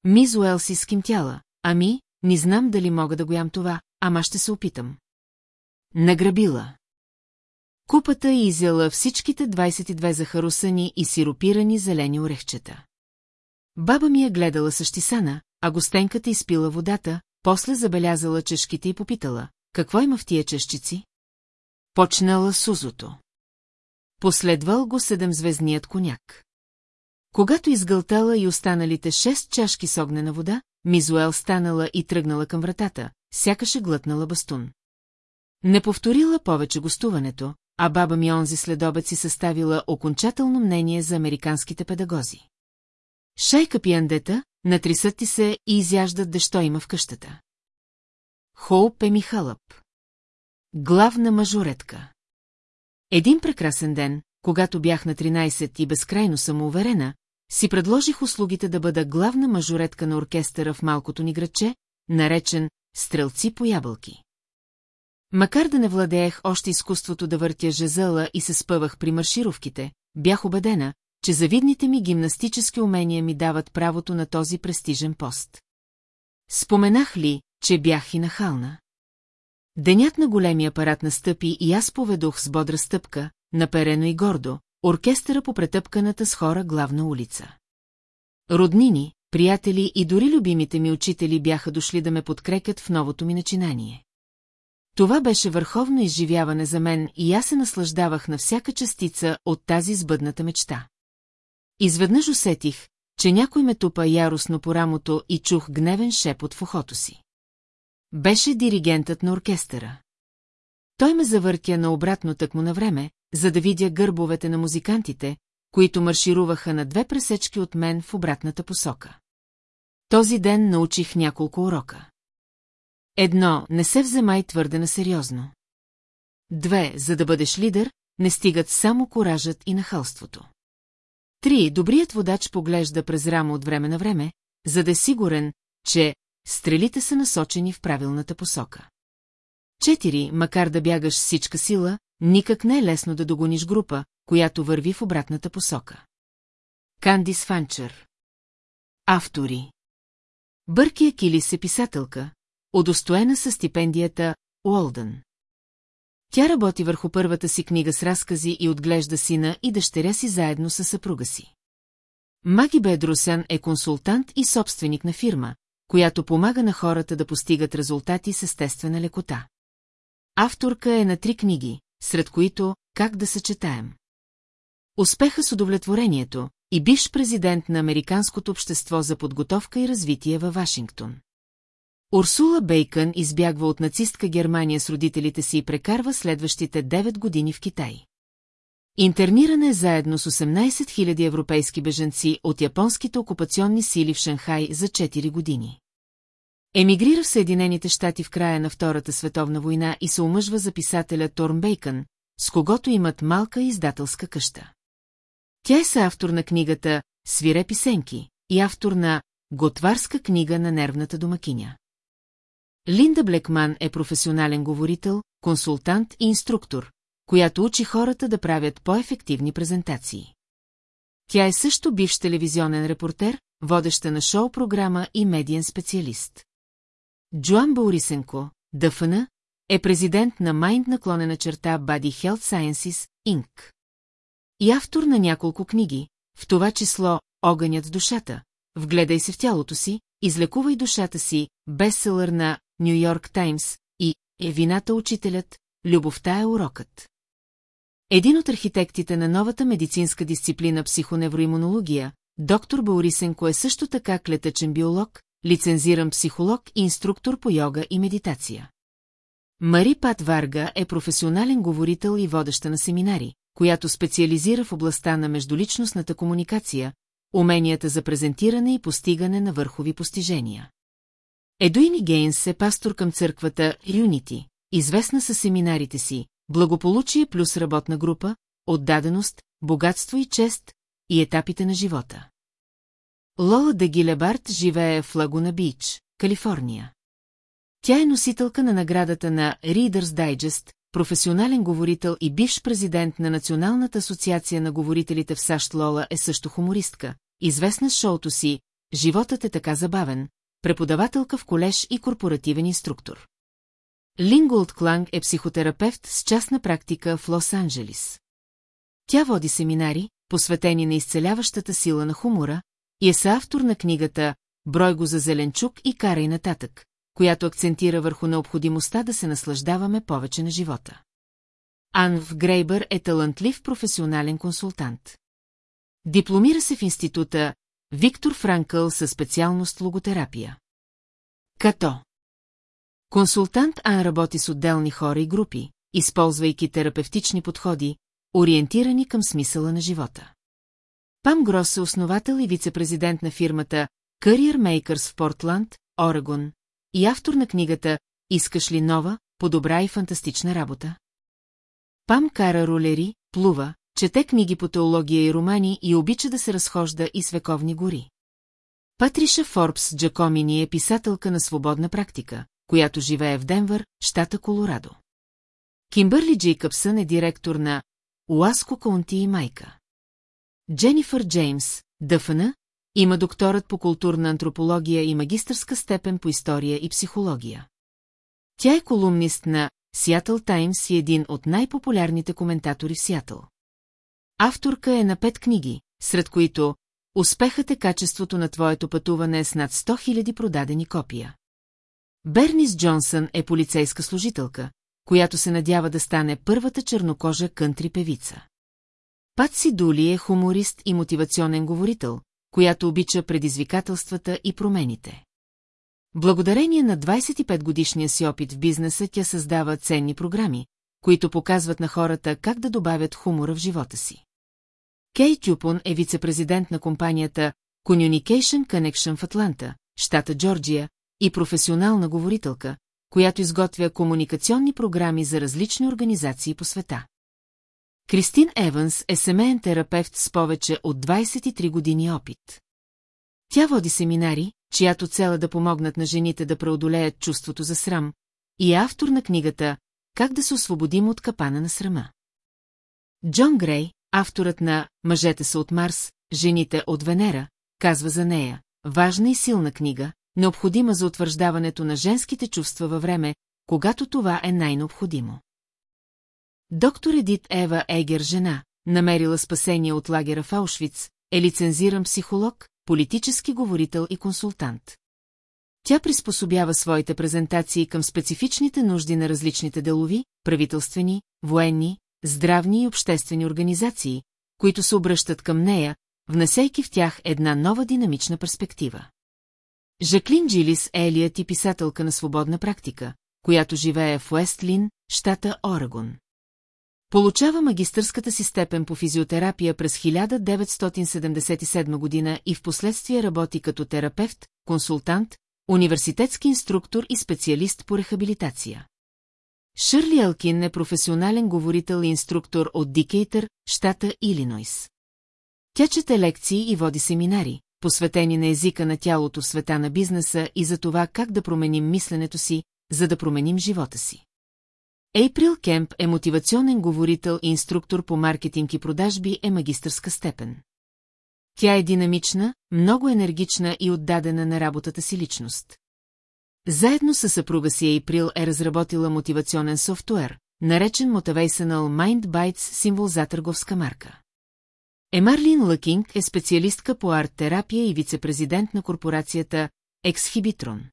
Миз Уелс изкимтяла. Ами, не знам дали мога да го ям това, ама ще се опитам. Награбила. Купата и изяла всичките 22 захарусани и сиропирани зелени орехчета. Баба ми е гледала същисана, а гостенката изпила водата, после забелязала чешките и попитала, какво има в тия чешчици? Почнала сузото. Последвал го седемзвездният коняк. Когато изгълтала и останалите шест чашки с огнена вода, Мизуел станала и тръгнала към вратата, сякаше глътнала бастун. Не повторила повече гостуването, а баба ми онзи следобед си съставила окончателно мнение за американските педагози. Шайка пияндета, натрисат ти се и изяждат дещо има в къщата. Хоуп е Михалъп. Главна мажоретка. Един прекрасен ден, когато бях на 13 и безкрайно самоуверена, си предложих услугите да бъда главна мажоретка на оркестъра в малкото ни градче, наречен «Стрелци по ябълки». Макар да не владеех още изкуството да въртя жезъла и се спъвах при маршировките, бях убедена, че завидните ми гимнастически умения ми дават правото на този престижен пост. Споменах ли, че бях и нахална? Денят на големия апарат настъпи и аз поведох с бодра стъпка, наперено и гордо, оркестъра по претъпканата с хора главна улица. Роднини, приятели и дори любимите ми учители бяха дошли да ме подкрекят в новото ми начинание. Това беше върховно изживяване за мен и аз се наслаждавах на всяка частица от тази сбъдната мечта. Изведнъж усетих, че някой ме тупа яростно по рамото и чух гневен шепот в ухото си. Беше диригентът на оркестъра. Той ме завъртя наобратно тъкмо на време, за да видя гърбовете на музикантите, които маршируваха на две пресечки от мен в обратната посока. Този ден научих няколко урока. Едно, не се вземай твърде на сериозно. Две, за да бъдеш лидер, не стигат само коражът и нахалството. Три, добрият водач поглежда през рамо от време на време, за да е сигурен, че стрелите са насочени в правилната посока. Четири, макар да бягаш всичка сила, никак не е лесно да догониш група, която върви в обратната посока. Кандис Фанчер Автори Бъркия Килис е писателка, удостоена със стипендията Уолдън. Тя работи върху първата си книга с разкази и отглежда сина и дъщеря си заедно с съпруга си. Маги Бедросян е консултант и собственик на фирма, която помага на хората да постигат резултати с естествена лекота. Авторка е на три книги, сред които «Как да съчетаем». Успеха с удовлетворението и бивш президент на Американското общество за подготовка и развитие във Вашингтон. Урсула Бейкън избягва от нацистка Германия с родителите си и прекарва следващите 9 години в Китай. Интернирана е заедно с 18 000 европейски беженци от японските окупационни сили в Шанхай за 4 години. Емигрира в Съединените щати в края на Втората световна война и се омъжва за писателя Торн Бейкън, с когото имат малка издателска къща. Тя е съавтор на книгата «Свире писенки» и автор на «Готварска книга на нервната домакиня». Линда Блекман е професионален говорител, консултант и инструктор, която учи хората да правят по-ефективни презентации. Тя е също бивш телевизионен репортер, водеща на шоу-програма и медиен специалист. Джоан Баурисенко, ДФН, е президент на Mind наклонена черта Body Health Sciences, Inc. И автор на няколко книги, в това число Огънят в душата, Вгледай се в тялото си, излекувай душата си, бестселър на Нью Йорк Таймс и Е вината учителят, любовта е урокът. Един от архитектите на новата медицинска дисциплина психоневроимунология, доктор Баурисенко е също така клетъчен биолог, лицензиран психолог и инструктор по йога и медитация. Мари Пат Варга е професионален говорител и водеща на семинари, която специализира в областта на междуличностната комуникация, уменията за презентиране и постигане на върхови постижения. Едуини Гейнс е пастор към църквата Юнити, известна със семинарите си, благополучие плюс работна група, отдаденост, богатство и чест и етапите на живота. Лола де Гилебарт живее в Лагуна Бич, Калифорния. Тя е носителка на наградата на Reader's Digest, професионален говорител и бивш президент на Националната асоциация на говорителите в САЩ Лола е също хумористка, известна с шоуто си «Животът е така забавен», преподавателка в колеж и корпоративен инструктор. Линголд Кланг е психотерапевт с частна практика в Лос-Анджелис. Тя води семинари, посветени на изцеляващата сила на хумора, и е съавтор на книгата «Брой го за зеленчук и карай нататък», която акцентира върху необходимостта да се наслаждаваме повече на живота. Анв Грейбър е талантлив професионален консултант. Дипломира се в института Виктор Франкъл със специалност логотерапия. Като Консултант Ан работи с отделни хора и групи, използвайки терапевтични подходи, ориентирани към смисъла на живота. Пам Грос е основател и вице-президент на фирмата Career Makers в Портланд, Орегон, и автор на книгата «Искаш ли нова, по-добра и фантастична работа?» Пам кара ролери, плува, чете книги по теология и романи и обича да се разхожда и свековни гори. Патриша Форбс Джакомини е писателка на свободна практика, която живее в Денвър, щата Колорадо. Кимбърли Джейкъбсън е директор на Уаско Каунти и майка. Дженифър Джеймс, Дъфана, има докторът по културна антропология и магистърска степен по история и психология. Тя е колумнист на Сиатъл Таймс и един от най-популярните коментатори в Сиатъл. Авторка е на пет книги, сред които Успехът е качеството на твоето пътуване с над 100 000 продадени копия. Бернис Джонсън е полицейска служителка, която се надява да стане първата чернокожа кънтри певица. Патси Дули е хуморист и мотивационен говорител, която обича предизвикателствата и промените. Благодарение на 25-годишния си опит в бизнеса тя създава ценни програми, които показват на хората как да добавят хумора в живота си. Кей Тюпон е вице-президент на компанията Communication Connection в Атланта, щата Джорджия, и професионална говорителка, която изготвя комуникационни програми за различни организации по света. Кристин Еванс е семейен терапевт с повече от 23 години опит. Тя води семинари, чиято цел е да помогнат на жените да преодолеят чувството за срам, и е автор на книгата «Как да се освободим от капана на срама». Джон Грей, авторът на «Мъжете са от Марс, жените от Венера», казва за нея, важна и силна книга, необходима за утвърждаването на женските чувства във време, когато това е най-необходимо. Доктор Едит Ева Егер жена, намерила спасение от лагера в Аушвиц, е лицензиран психолог, политически говорител и консултант. Тя приспособява своите презентации към специфичните нужди на различните делови, правителствени, военни, здравни и обществени организации, които се обръщат към нея, внесейки в тях една нова динамична перспектива. Жаклин Джилис е елият и писателка на свободна практика, която живее в Уестлин, щата Орегон. Получава магистърската си степен по физиотерапия през 1977 година и в последствие работи като терапевт, консултант, университетски инструктор и специалист по рехабилитация. Шърли Елкин е професионален говорител и инструктор от Дикейтър, щата Илинойс. Тя чете лекции и води семинари, посветени на езика на тялото в света на бизнеса и за това как да променим мисленето си, за да променим живота си. Ейприл Кемп е мотивационен говорител и инструктор по маркетинг и продажби е магистърска степен. Тя е динамична, много енергична и отдадена на работата си личност. Заедно с съпруга си Ейприл е разработила мотивационен софтуер, наречен Motivational Mind Bites символ за търговска марка. Емарлин Лъкинг е специалистка по арт-терапия и вице-президент на корпорацията Ексхибитрон.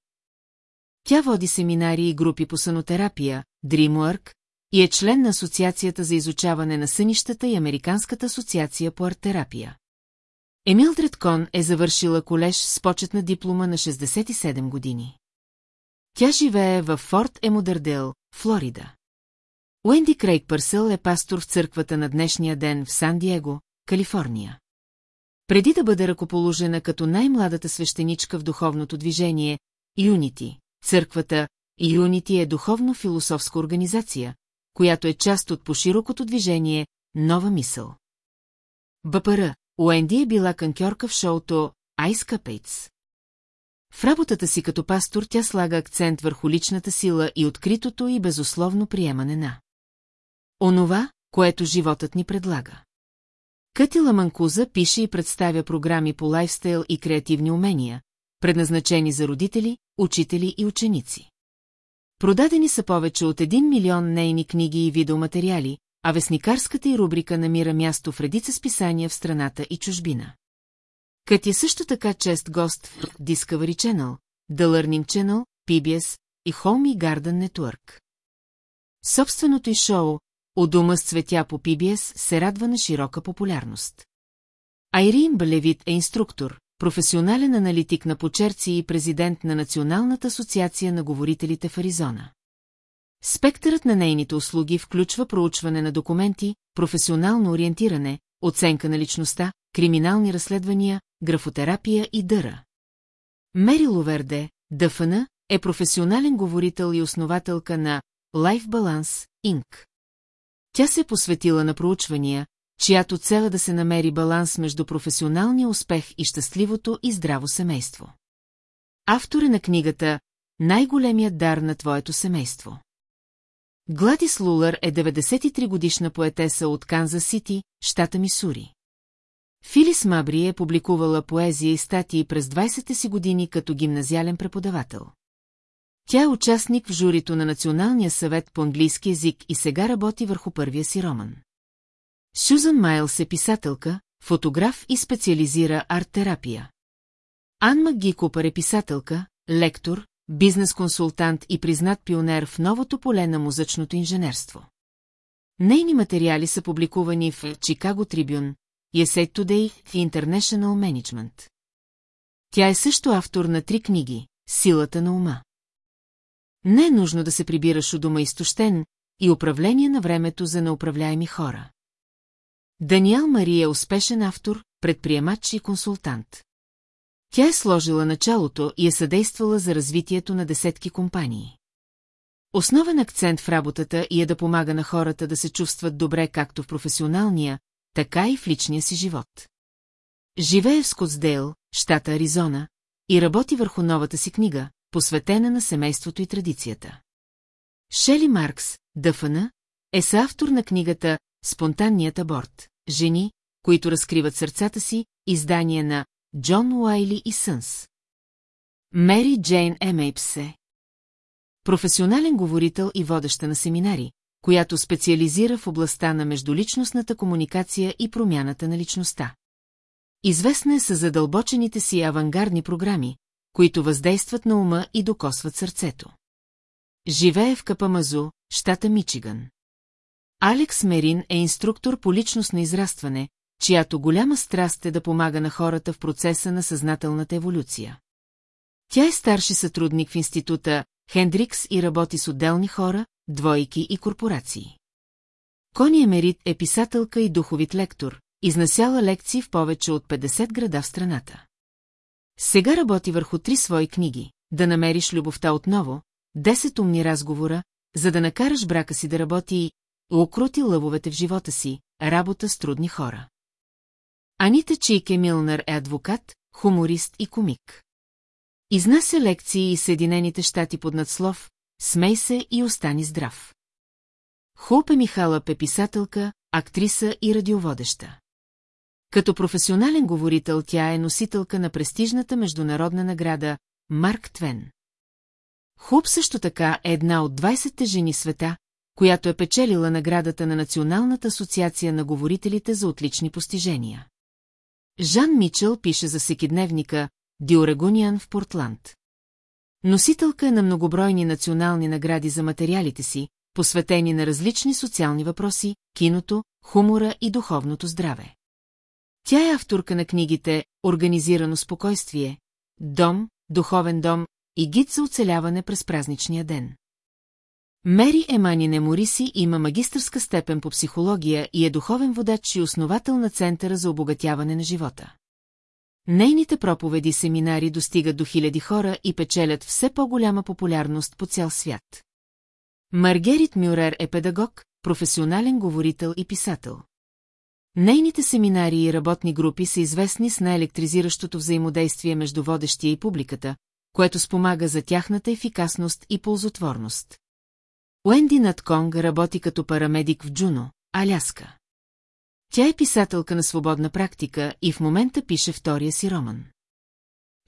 Тя води семинари и групи по сънотерапия, DreamWork, и е член на Асоциацията за изучаване на сънищата и Американската асоциация по арт-терапия. Емилдред Кон е завършила колеж с почетна диплома на 67 години. Тя живее в Форт Емодърдел, Флорида. Уенди Крейг Пърсъл е пастор в църквата на днешния ден в Сан-Диего, Калифорния. Преди да бъде ръкоположена като най-младата свещеничка в духовното движение, Юнити, църквата Юнити е духовно-философска организация, която е част от поширокото движение Нова мисъл. БПР, Уенди е била канкьорка в шоуто Ice Capades. В работата си като пастор тя слага акцент върху личната сила и откритото и безусловно приемане на Онова, което животът ни предлага. Кътила Манкуза пише и представя програми по лайфстайл и креативни умения, предназначени за родители, учители и ученици. Продадени са повече от 1 милион нейни книги и видеоматериали, а вестникарската и рубрика намира място в редица списания в страната и чужбина. Кът е също така чест гост в Discovery Channel, The Learning Channel, PBS и Home Garden Network. Собственото й шоу «У дома с цветя по PBS» се радва на широка популярност. Айрин Балевит е инструктор, професионален аналитик на почерци и президент на Националната асоциация на говорителите в Аризона. Спектърът на нейните услуги включва проучване на документи, професионално ориентиране, оценка на личността, криминални разследвания, графотерапия и дъра. Мери Ловерде, ДФН, е професионален говорител и основателка на Life Balance, Inc. Тя се посветила на проучвания, чиято цел е да се намери баланс между професионалния успех и щастливото и здраво семейство. Автор е на книгата Най-големият дар на твоето семейство. Гладис Лулър е 93-годишна поетеса от Канзас Сити, щата Мисури. Филис Мабри е публикувала поезия и статии през 20-те си години като гимназиален преподавател. Тя е участник в журито на Националния съвет по английски язик и сега работи върху първия си роман. Сюзан Майлс е писателка, фотограф и специализира арт-терапия. Ан Макги Купър е писателка, лектор, бизнес-консултант и признат пионер в новото поле на музъчното инженерство. Нейни материали са публикувани в Chicago Tribune, USA Today и International Management. Тя е също автор на три книги «Силата на ума». Не е нужно да се прибираш у дома изтощен и управление на времето за неуправляеми хора. Даниел Мари е успешен автор, предприемач и консултант. Тя е сложила началото и е съдействала за развитието на десетки компании. Основен акцент в работата и е да помага на хората да се чувстват добре както в професионалния, така и в личния си живот. Живее в Скотсдейл, щата Аризона, и работи върху новата си книга, посветена на семейството и традицията. Шели Маркс, Дъфана, е съавтор на книгата «Спонтанният аборт. Жени, които разкриват сърцата си», издание на Джон Уайли и Сънс. Мери Джейн Емейпсе. Професионален говорител и водеща на семинари, която специализира в областта на междуличностната комуникация и промяната на личността. Известна е с задълбочените си авангардни програми, които въздействат на ума и докосват сърцето. Живее в Капамазу, щата Мичиган. Алекс Мерин е инструктор по личностно израстване, чиято голяма страст е да помага на хората в процеса на съзнателната еволюция. Тя е старши сътрудник в института Хендрикс и работи с отделни хора, двойки и корпорации. Кони Емерит е писателка и духовит лектор, изнасяла лекции в повече от 50 града в страната. Сега работи върху три свои книги, да намериш любовта отново, 10 умни разговора, за да накараш брака си да работи и укрути лъвовете в живота си, работа с трудни хора. Анита Чийке Милнер е адвокат, хуморист и комик. Изнася лекции и Съединените щати под надслов «Смей се и остани здрав». Хулпе Михалъп е писателка, актриса и радиоводеща. Като професионален говорител тя е носителка на престижната международна награда Марк Твен. Хуб също така е една от 20-те жени света, която е печелила наградата на Националната асоциация на говорителите за отлични постижения. Жан Мичел пише за всекидневника Диорегуниан в Портланд. Носителка е на многобройни национални награди за материалите си, посветени на различни социални въпроси, киното, хумора и духовното здраве. Тя е авторка на книгите «Организирано спокойствие», «Дом», «Духовен дом» и «Гид за оцеляване през празничния ден». Мери Емани Немориси има магистърска степен по психология и е духовен водач и основател на Центъра за обогатяване на живота. Нейните проповеди и семинари достигат до хиляди хора и печелят все по-голяма популярност по цял свят. Маргерит Мюрер е педагог, професионален говорител и писател. Нейните семинари и работни групи са известни с най-електризиращото взаимодействие между водещия и публиката, което спомага за тяхната ефикасност и ползотворност. Уенди Натконг работи като парамедик в Джуно, Аляска. Тя е писателка на свободна практика и в момента пише втория си роман.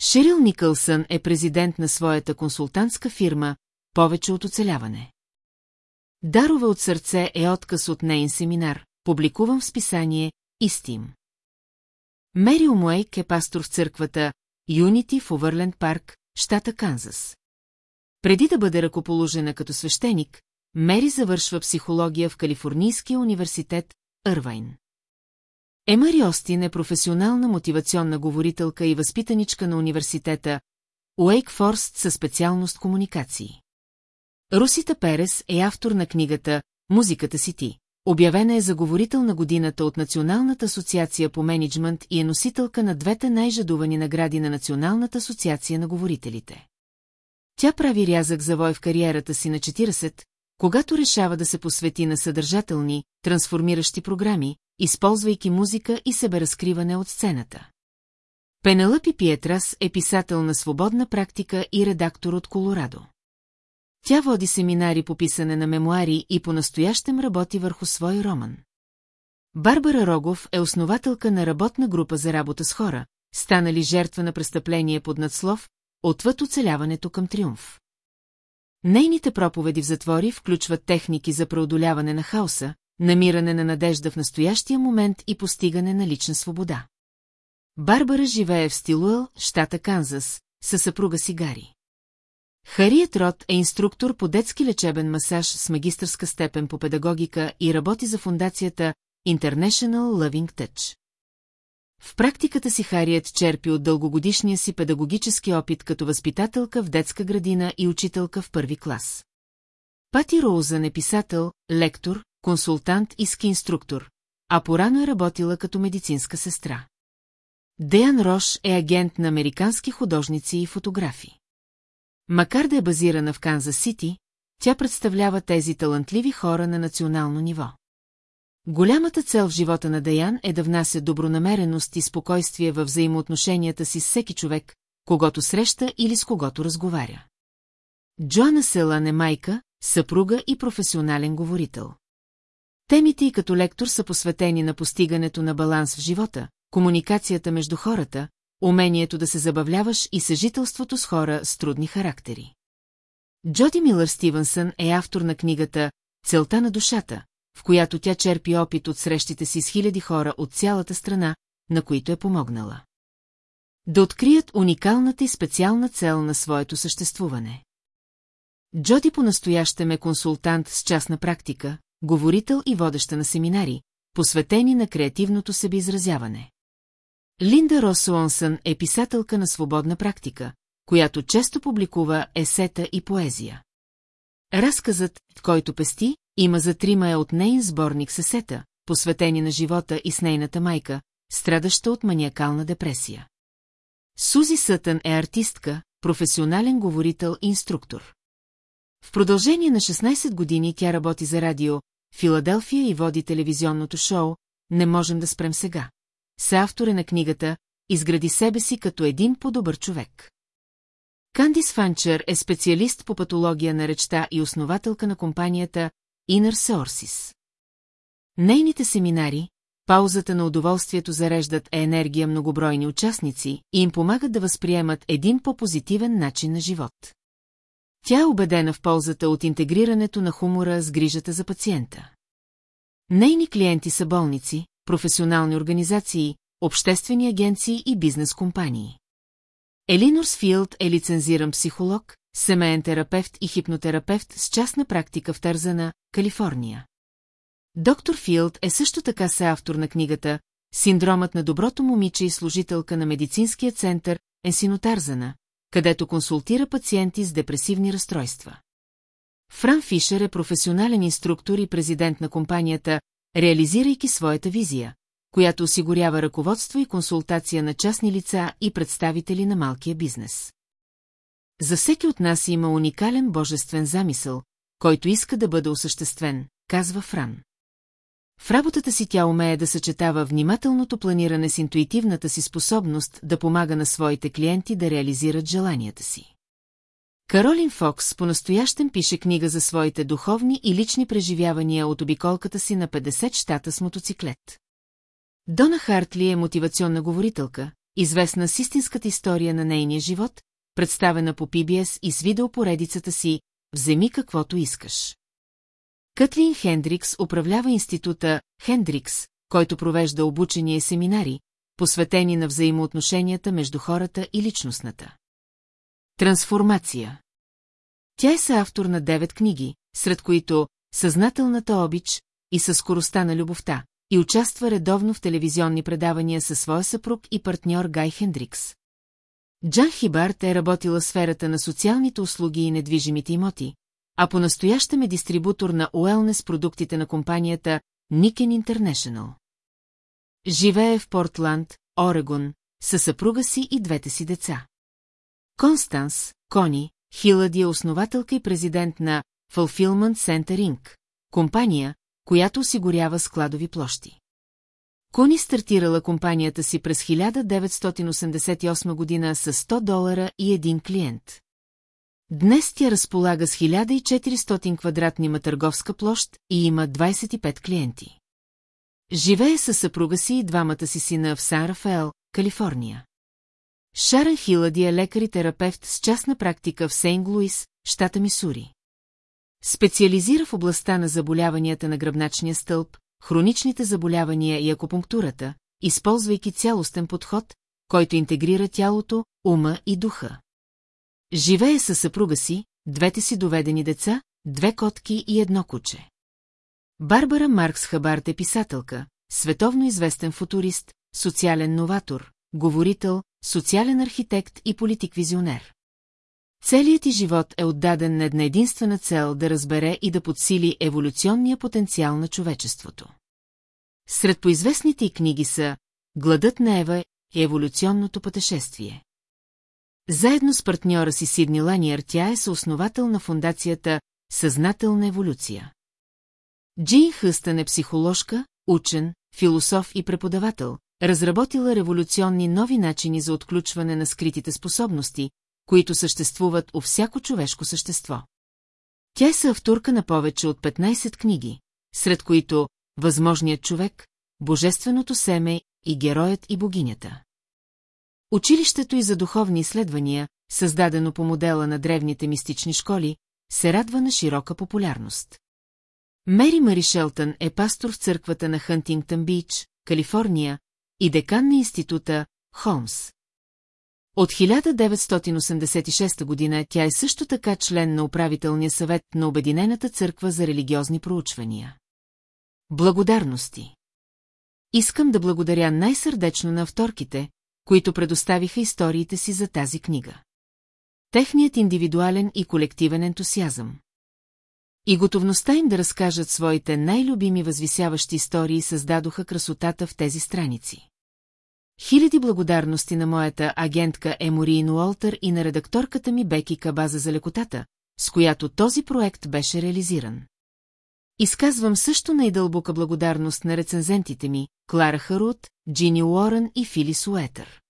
Ширил Никълсън е президент на своята консултантска фирма «Повече от оцеляване». Дарова от сърце е отказ от нейн семинар, публикуван в списание «Истим». Мери Умуейк е пастор в църквата Юнити в Овърленд парк, щата Канзас. Преди да бъде ръкоположена като свещеник, Мери завършва психология в Калифорнийския университетЪрвайн. Емари Остин е професионална мотивационна говорителка и възпитаничка на университета Уейкфорст със специалност комуникации. Русита Перес е автор на книгата «Музиката си ти». Обявена е за говорител на годината от Националната асоциация по менеджмент и е носителка на двете най-жадувани награди на Националната асоциация на говорителите. Тя прави рязък завой в кариерата си на 40, когато решава да се посвети на съдържателни, трансформиращи програми, използвайки музика и себеразкриване от сцената. Пенелъпи Пиетрас е писател на свободна практика и редактор от Колорадо. Тя води семинари по писане на мемуари и по-настоящем работи върху свой роман. Барбара Рогов е основателка на работна група за работа с хора, станали жертва на престъпление под надслов, отвъд оцеляването към триумф. Нейните проповеди в затвори включват техники за преодоляване на хаоса, намиране на надежда в настоящия момент и постигане на лична свобода. Барбара живее в Стилуел, щата Канзас, със съпруга си Гари. Хариет Рот е инструктор по детски лечебен масаж с магистърска степен по педагогика и работи за фундацията International Loving Touch. В практиката си Хариет черпи от дългогодишния си педагогически опит като възпитателка в детска градина и учителка в първи клас. Пати Роузън е писател, лектор, консултант и ски инструктор, а порано е работила като медицинска сестра. Деян Рош е агент на американски художници и фотографи. Макар да е базирана в Канзас Сити, тя представлява тези талантливи хора на национално ниво. Голямата цел в живота на Даян е да внася добронамереност и спокойствие във взаимоотношенията си с всеки човек, когато среща или с когото разговаря. Джоана Селан е майка, съпруга и професионален говорител. Темите и като лектор са посветени на постигането на баланс в живота, комуникацията между хората, умението да се забавляваш и съжителството с хора с трудни характери. Джоди Милър Стивенсън е автор на книгата «Целта на душата», в която тя черпи опит от срещите си с хиляди хора от цялата страна, на които е помогнала. Да открият уникалната и специална цел на своето съществуване. Джоди по-настоящем е консултант с частна практика, говорител и водеща на семинари, посветени на креативното себеизразяване. Линда Росуонсън е писателка на свободна практика, която често публикува есета и поезия. Разказът, който пести, има за трима е от нейн сборник с есета, посветени на живота и с нейната майка, страдаща от маниакална депресия. Сузи Сътън е артистка, професионален говорител и инструктор. В продължение на 16 години тя работи за радио, Филаделфия и води телевизионното шоу «Не можем да спрем сега». Съавтор е на книгата «Изгради себе си като един по-добър човек». Кандис Фанчер е специалист по патология на речта и основателка на компанията Inner Sources. Нейните семинари, паузата на удоволствието зареждат енергия многобройни участници и им помагат да възприемат един по-позитивен начин на живот. Тя е убедена в ползата от интегрирането на хумора с грижата за пациента. Нейни клиенти са болници, професионални организации, обществени агенции и бизнес компании. Елинорс Филд е лицензиран психолог, семейен терапевт и хипнотерапевт с частна практика в Тързана, Калифорния. Доктор Филд е също така съавтор на книгата «Синдромът на доброто момиче и служителка на медицинския център Енсино Тарзана», където консултира пациенти с депресивни разстройства. Фран Фишер е професионален инструктор и президент на компанията, реализирайки своята визия, която осигурява ръководство и консултация на частни лица и представители на малкия бизнес. За всеки от нас има уникален божествен замисъл, който иска да бъде осъществен, казва Фран. В работата си тя умее да съчетава внимателното планиране с интуитивната си способност да помага на своите клиенти да реализират желанията си. Каролин Фокс по-настоящем пише книга за своите духовни и лични преживявания от обиколката си на 50 щата с мотоциклет. Дона Хартли е мотивационна говорителка, известна с истинската история на нейния живот, представена по PBS и с видеопоредицата си «Вземи каквото искаш». Кътлин Хендрикс управлява института Хендрикс, който провежда обучения и семинари, посветени на взаимоотношенията между хората и личностната. Трансформация Тя е съавтор на девет книги, сред които «Съзнателната обич» и «Със скоростта на любовта», и участва редовно в телевизионни предавания със своя съпруг и партньор Гай Хендрикс. Джан Хибарт е работила сферата на социалните услуги и недвижимите имоти, а по-настоящем е дистрибутор на Уелнес продуктите на компанията Niken International. Живее в Портланд, Орегон, със съпруга си и двете си деца. Констанс, Кони, Хилади е основателка и президент на Fulfillment Center Inc., компания, която осигурява складови площи. Кони стартирала компанията си през 1988 година с 100 долара и един клиент. Днес тя разполага с 1400 квадратни ма търговска площ и има 25 клиенти. Живее със съпруга си и двамата си сина в Сан Рафаел, Калифорния. Шарън Хилади е лекар и терапевт с частна практика в Сейнт Луис, щата Мисури. Специализира в областта на заболяванията на гръбначния стълб, хроничните заболявания и акупунктурата, използвайки цялостен подход, който интегрира тялото, ума и духа. Живее със съпруга си, двете си доведени деца, две котки и едно куче. Барбара Маркс Хабарт е писателка, световно известен футурист, социален новатор, говорител, социален архитект и политик-визионер. Целият ти живот е отдаден на една единствена цел да разбере и да подсили еволюционния потенциал на човечеството. Сред поизвестните й книги са «Гладът на Ева» и «Еволюционното пътешествие». Заедно с партньора си Сидни Ланиер тя е съосновател на фундацията «Съзнателна еволюция». Джин Хъстън е психоложка, учен, философ и преподавател, разработила революционни нови начини за отключване на скритите способности, които съществуват у всяко човешко същество. Тя е съавторка на повече от 15 книги, сред които Възможният човек, Божественото семе и Героят и богинята. Училището и за духовни изследвания, създадено по модела на древните мистични школи, се радва на широка популярност. Мери Мари Шелтън е пастор в църквата на Хантингтън Бич, Калифорния, и декан на института Холмс. От 1986 година тя е също така член на управителния съвет на Обединената църква за религиозни проучвания. Благодарности Искам да благодаря най-сърдечно на авторките, които предоставиха историите си за тази книга. Техният индивидуален и колективен ентусиазъм. И готовността им да разкажат своите най-любими възвисяващи истории създадоха красотата в тези страници. Хиляди благодарности на моята агентка Еморин Уолтер и на редакторката ми Беки Кабаза за лекотата, с която този проект беше реализиран. Изказвам също най-дълбока благодарност на рецензентите ми, Клара Харут, Джини Уорън и Филис Уетър.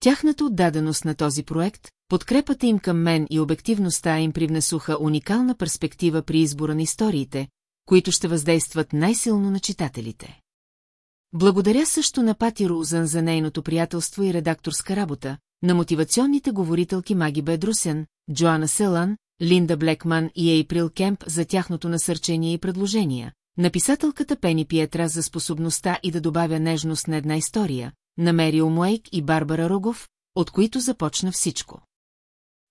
Тяхната отдаденост на този проект, подкрепата им към мен и обективността им привнесоха уникална перспектива при избора на историите, които ще въздействат най-силно на читателите. Благодаря също на Пати Рузан за нейното приятелство и редакторска работа, на мотивационните говорителки Маги Бедрусен, Джоана Селан, Линда Блекман и Ейприл Кемп за тяхното насърчение и предложения, на писателката Пени Пиетра за способността и да добавя нежност на една история, на Мери Омуейк и Барбара Рогов, от които започна всичко.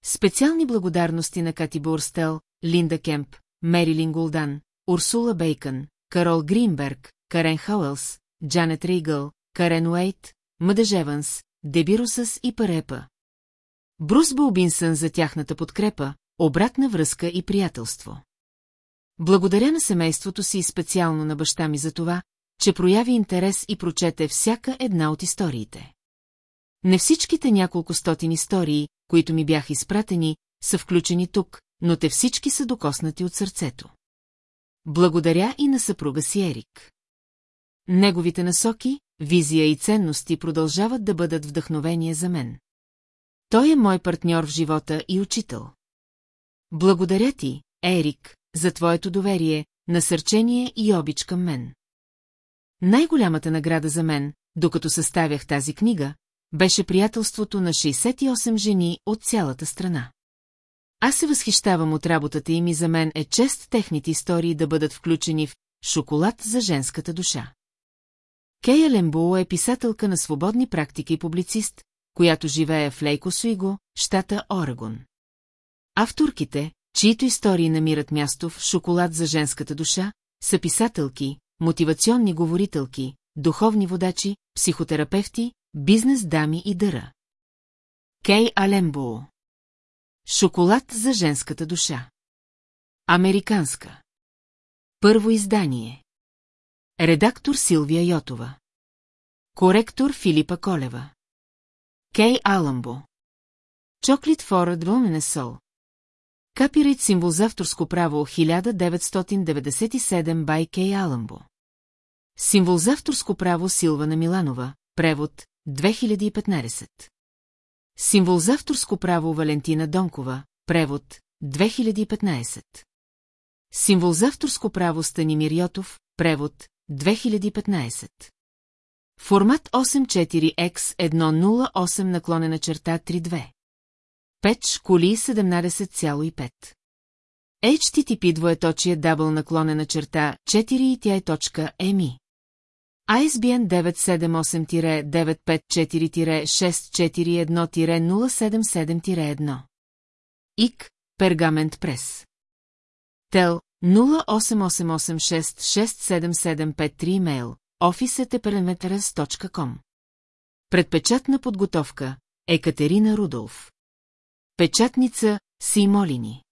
Специални благодарности на Кати Бурстел, Линда Кемп, Мерилин Гулдан, Урсула Бейкън, Карол Гринберг, Карен Хауелс, Джанет Рейгъл, Карен Уейт, Мъдъж Еванс, Дебирусъс и Парепа. Брус Болбинсън за тяхната подкрепа, обратна връзка и приятелство. Благодаря на семейството си и специално на баща ми за това, че прояви интерес и прочете всяка една от историите. Не всичките няколко стотин истории, които ми бяха изпратени, са включени тук, но те всички са докоснати от сърцето. Благодаря и на съпруга си Ерик. Неговите насоки, визия и ценности продължават да бъдат вдъхновение за мен. Той е мой партньор в живота и учител. Благодаря ти, Ерик, за твоето доверие, насърчение и обич към мен. Най-голямата награда за мен, докато съставях тази книга, беше приятелството на 68 жени от цялата страна. Аз се възхищавам от работата им и за мен е чест техните истории да бъдат включени в «Шоколад за женската душа». Кейя Лембо е писателка на свободни практики и публицист, която живее в Лейко Суиго, щата Орегон. Авторките, чието истории намират място в «Шоколад за женската душа», са писателки, мотивационни говорителки, духовни водачи, психотерапевти, бизнес дами и дъра. Кей Алембоо Шоколад за женската душа. Американска. Първо издание. Редактор Силвия Йотова. Коректор Филипа Колева. Кей Аламбо Чоклит Форът Вълменесол Капирайт символ за авторско право 1997 бай Кей Аламбо Символ за авторско право Силвана Миланова, превод 2015. Символ за авторско право Валентина Донкова, превод 2015. Символ за авторско право Станимир Йотов, превод 2015. Формат 84X108 наклонена черта 32. Печ коли 17,5. HTTP двоеточие дабл наклонена черта 4 и тя е точка EMI. ISBN 978-954-641-077-1. ИК, Пергамент Прес. Тел 0888667753 имейл, office.perimeteres.com Предпечатна подготовка Екатерина Рудолф Печатница Симолини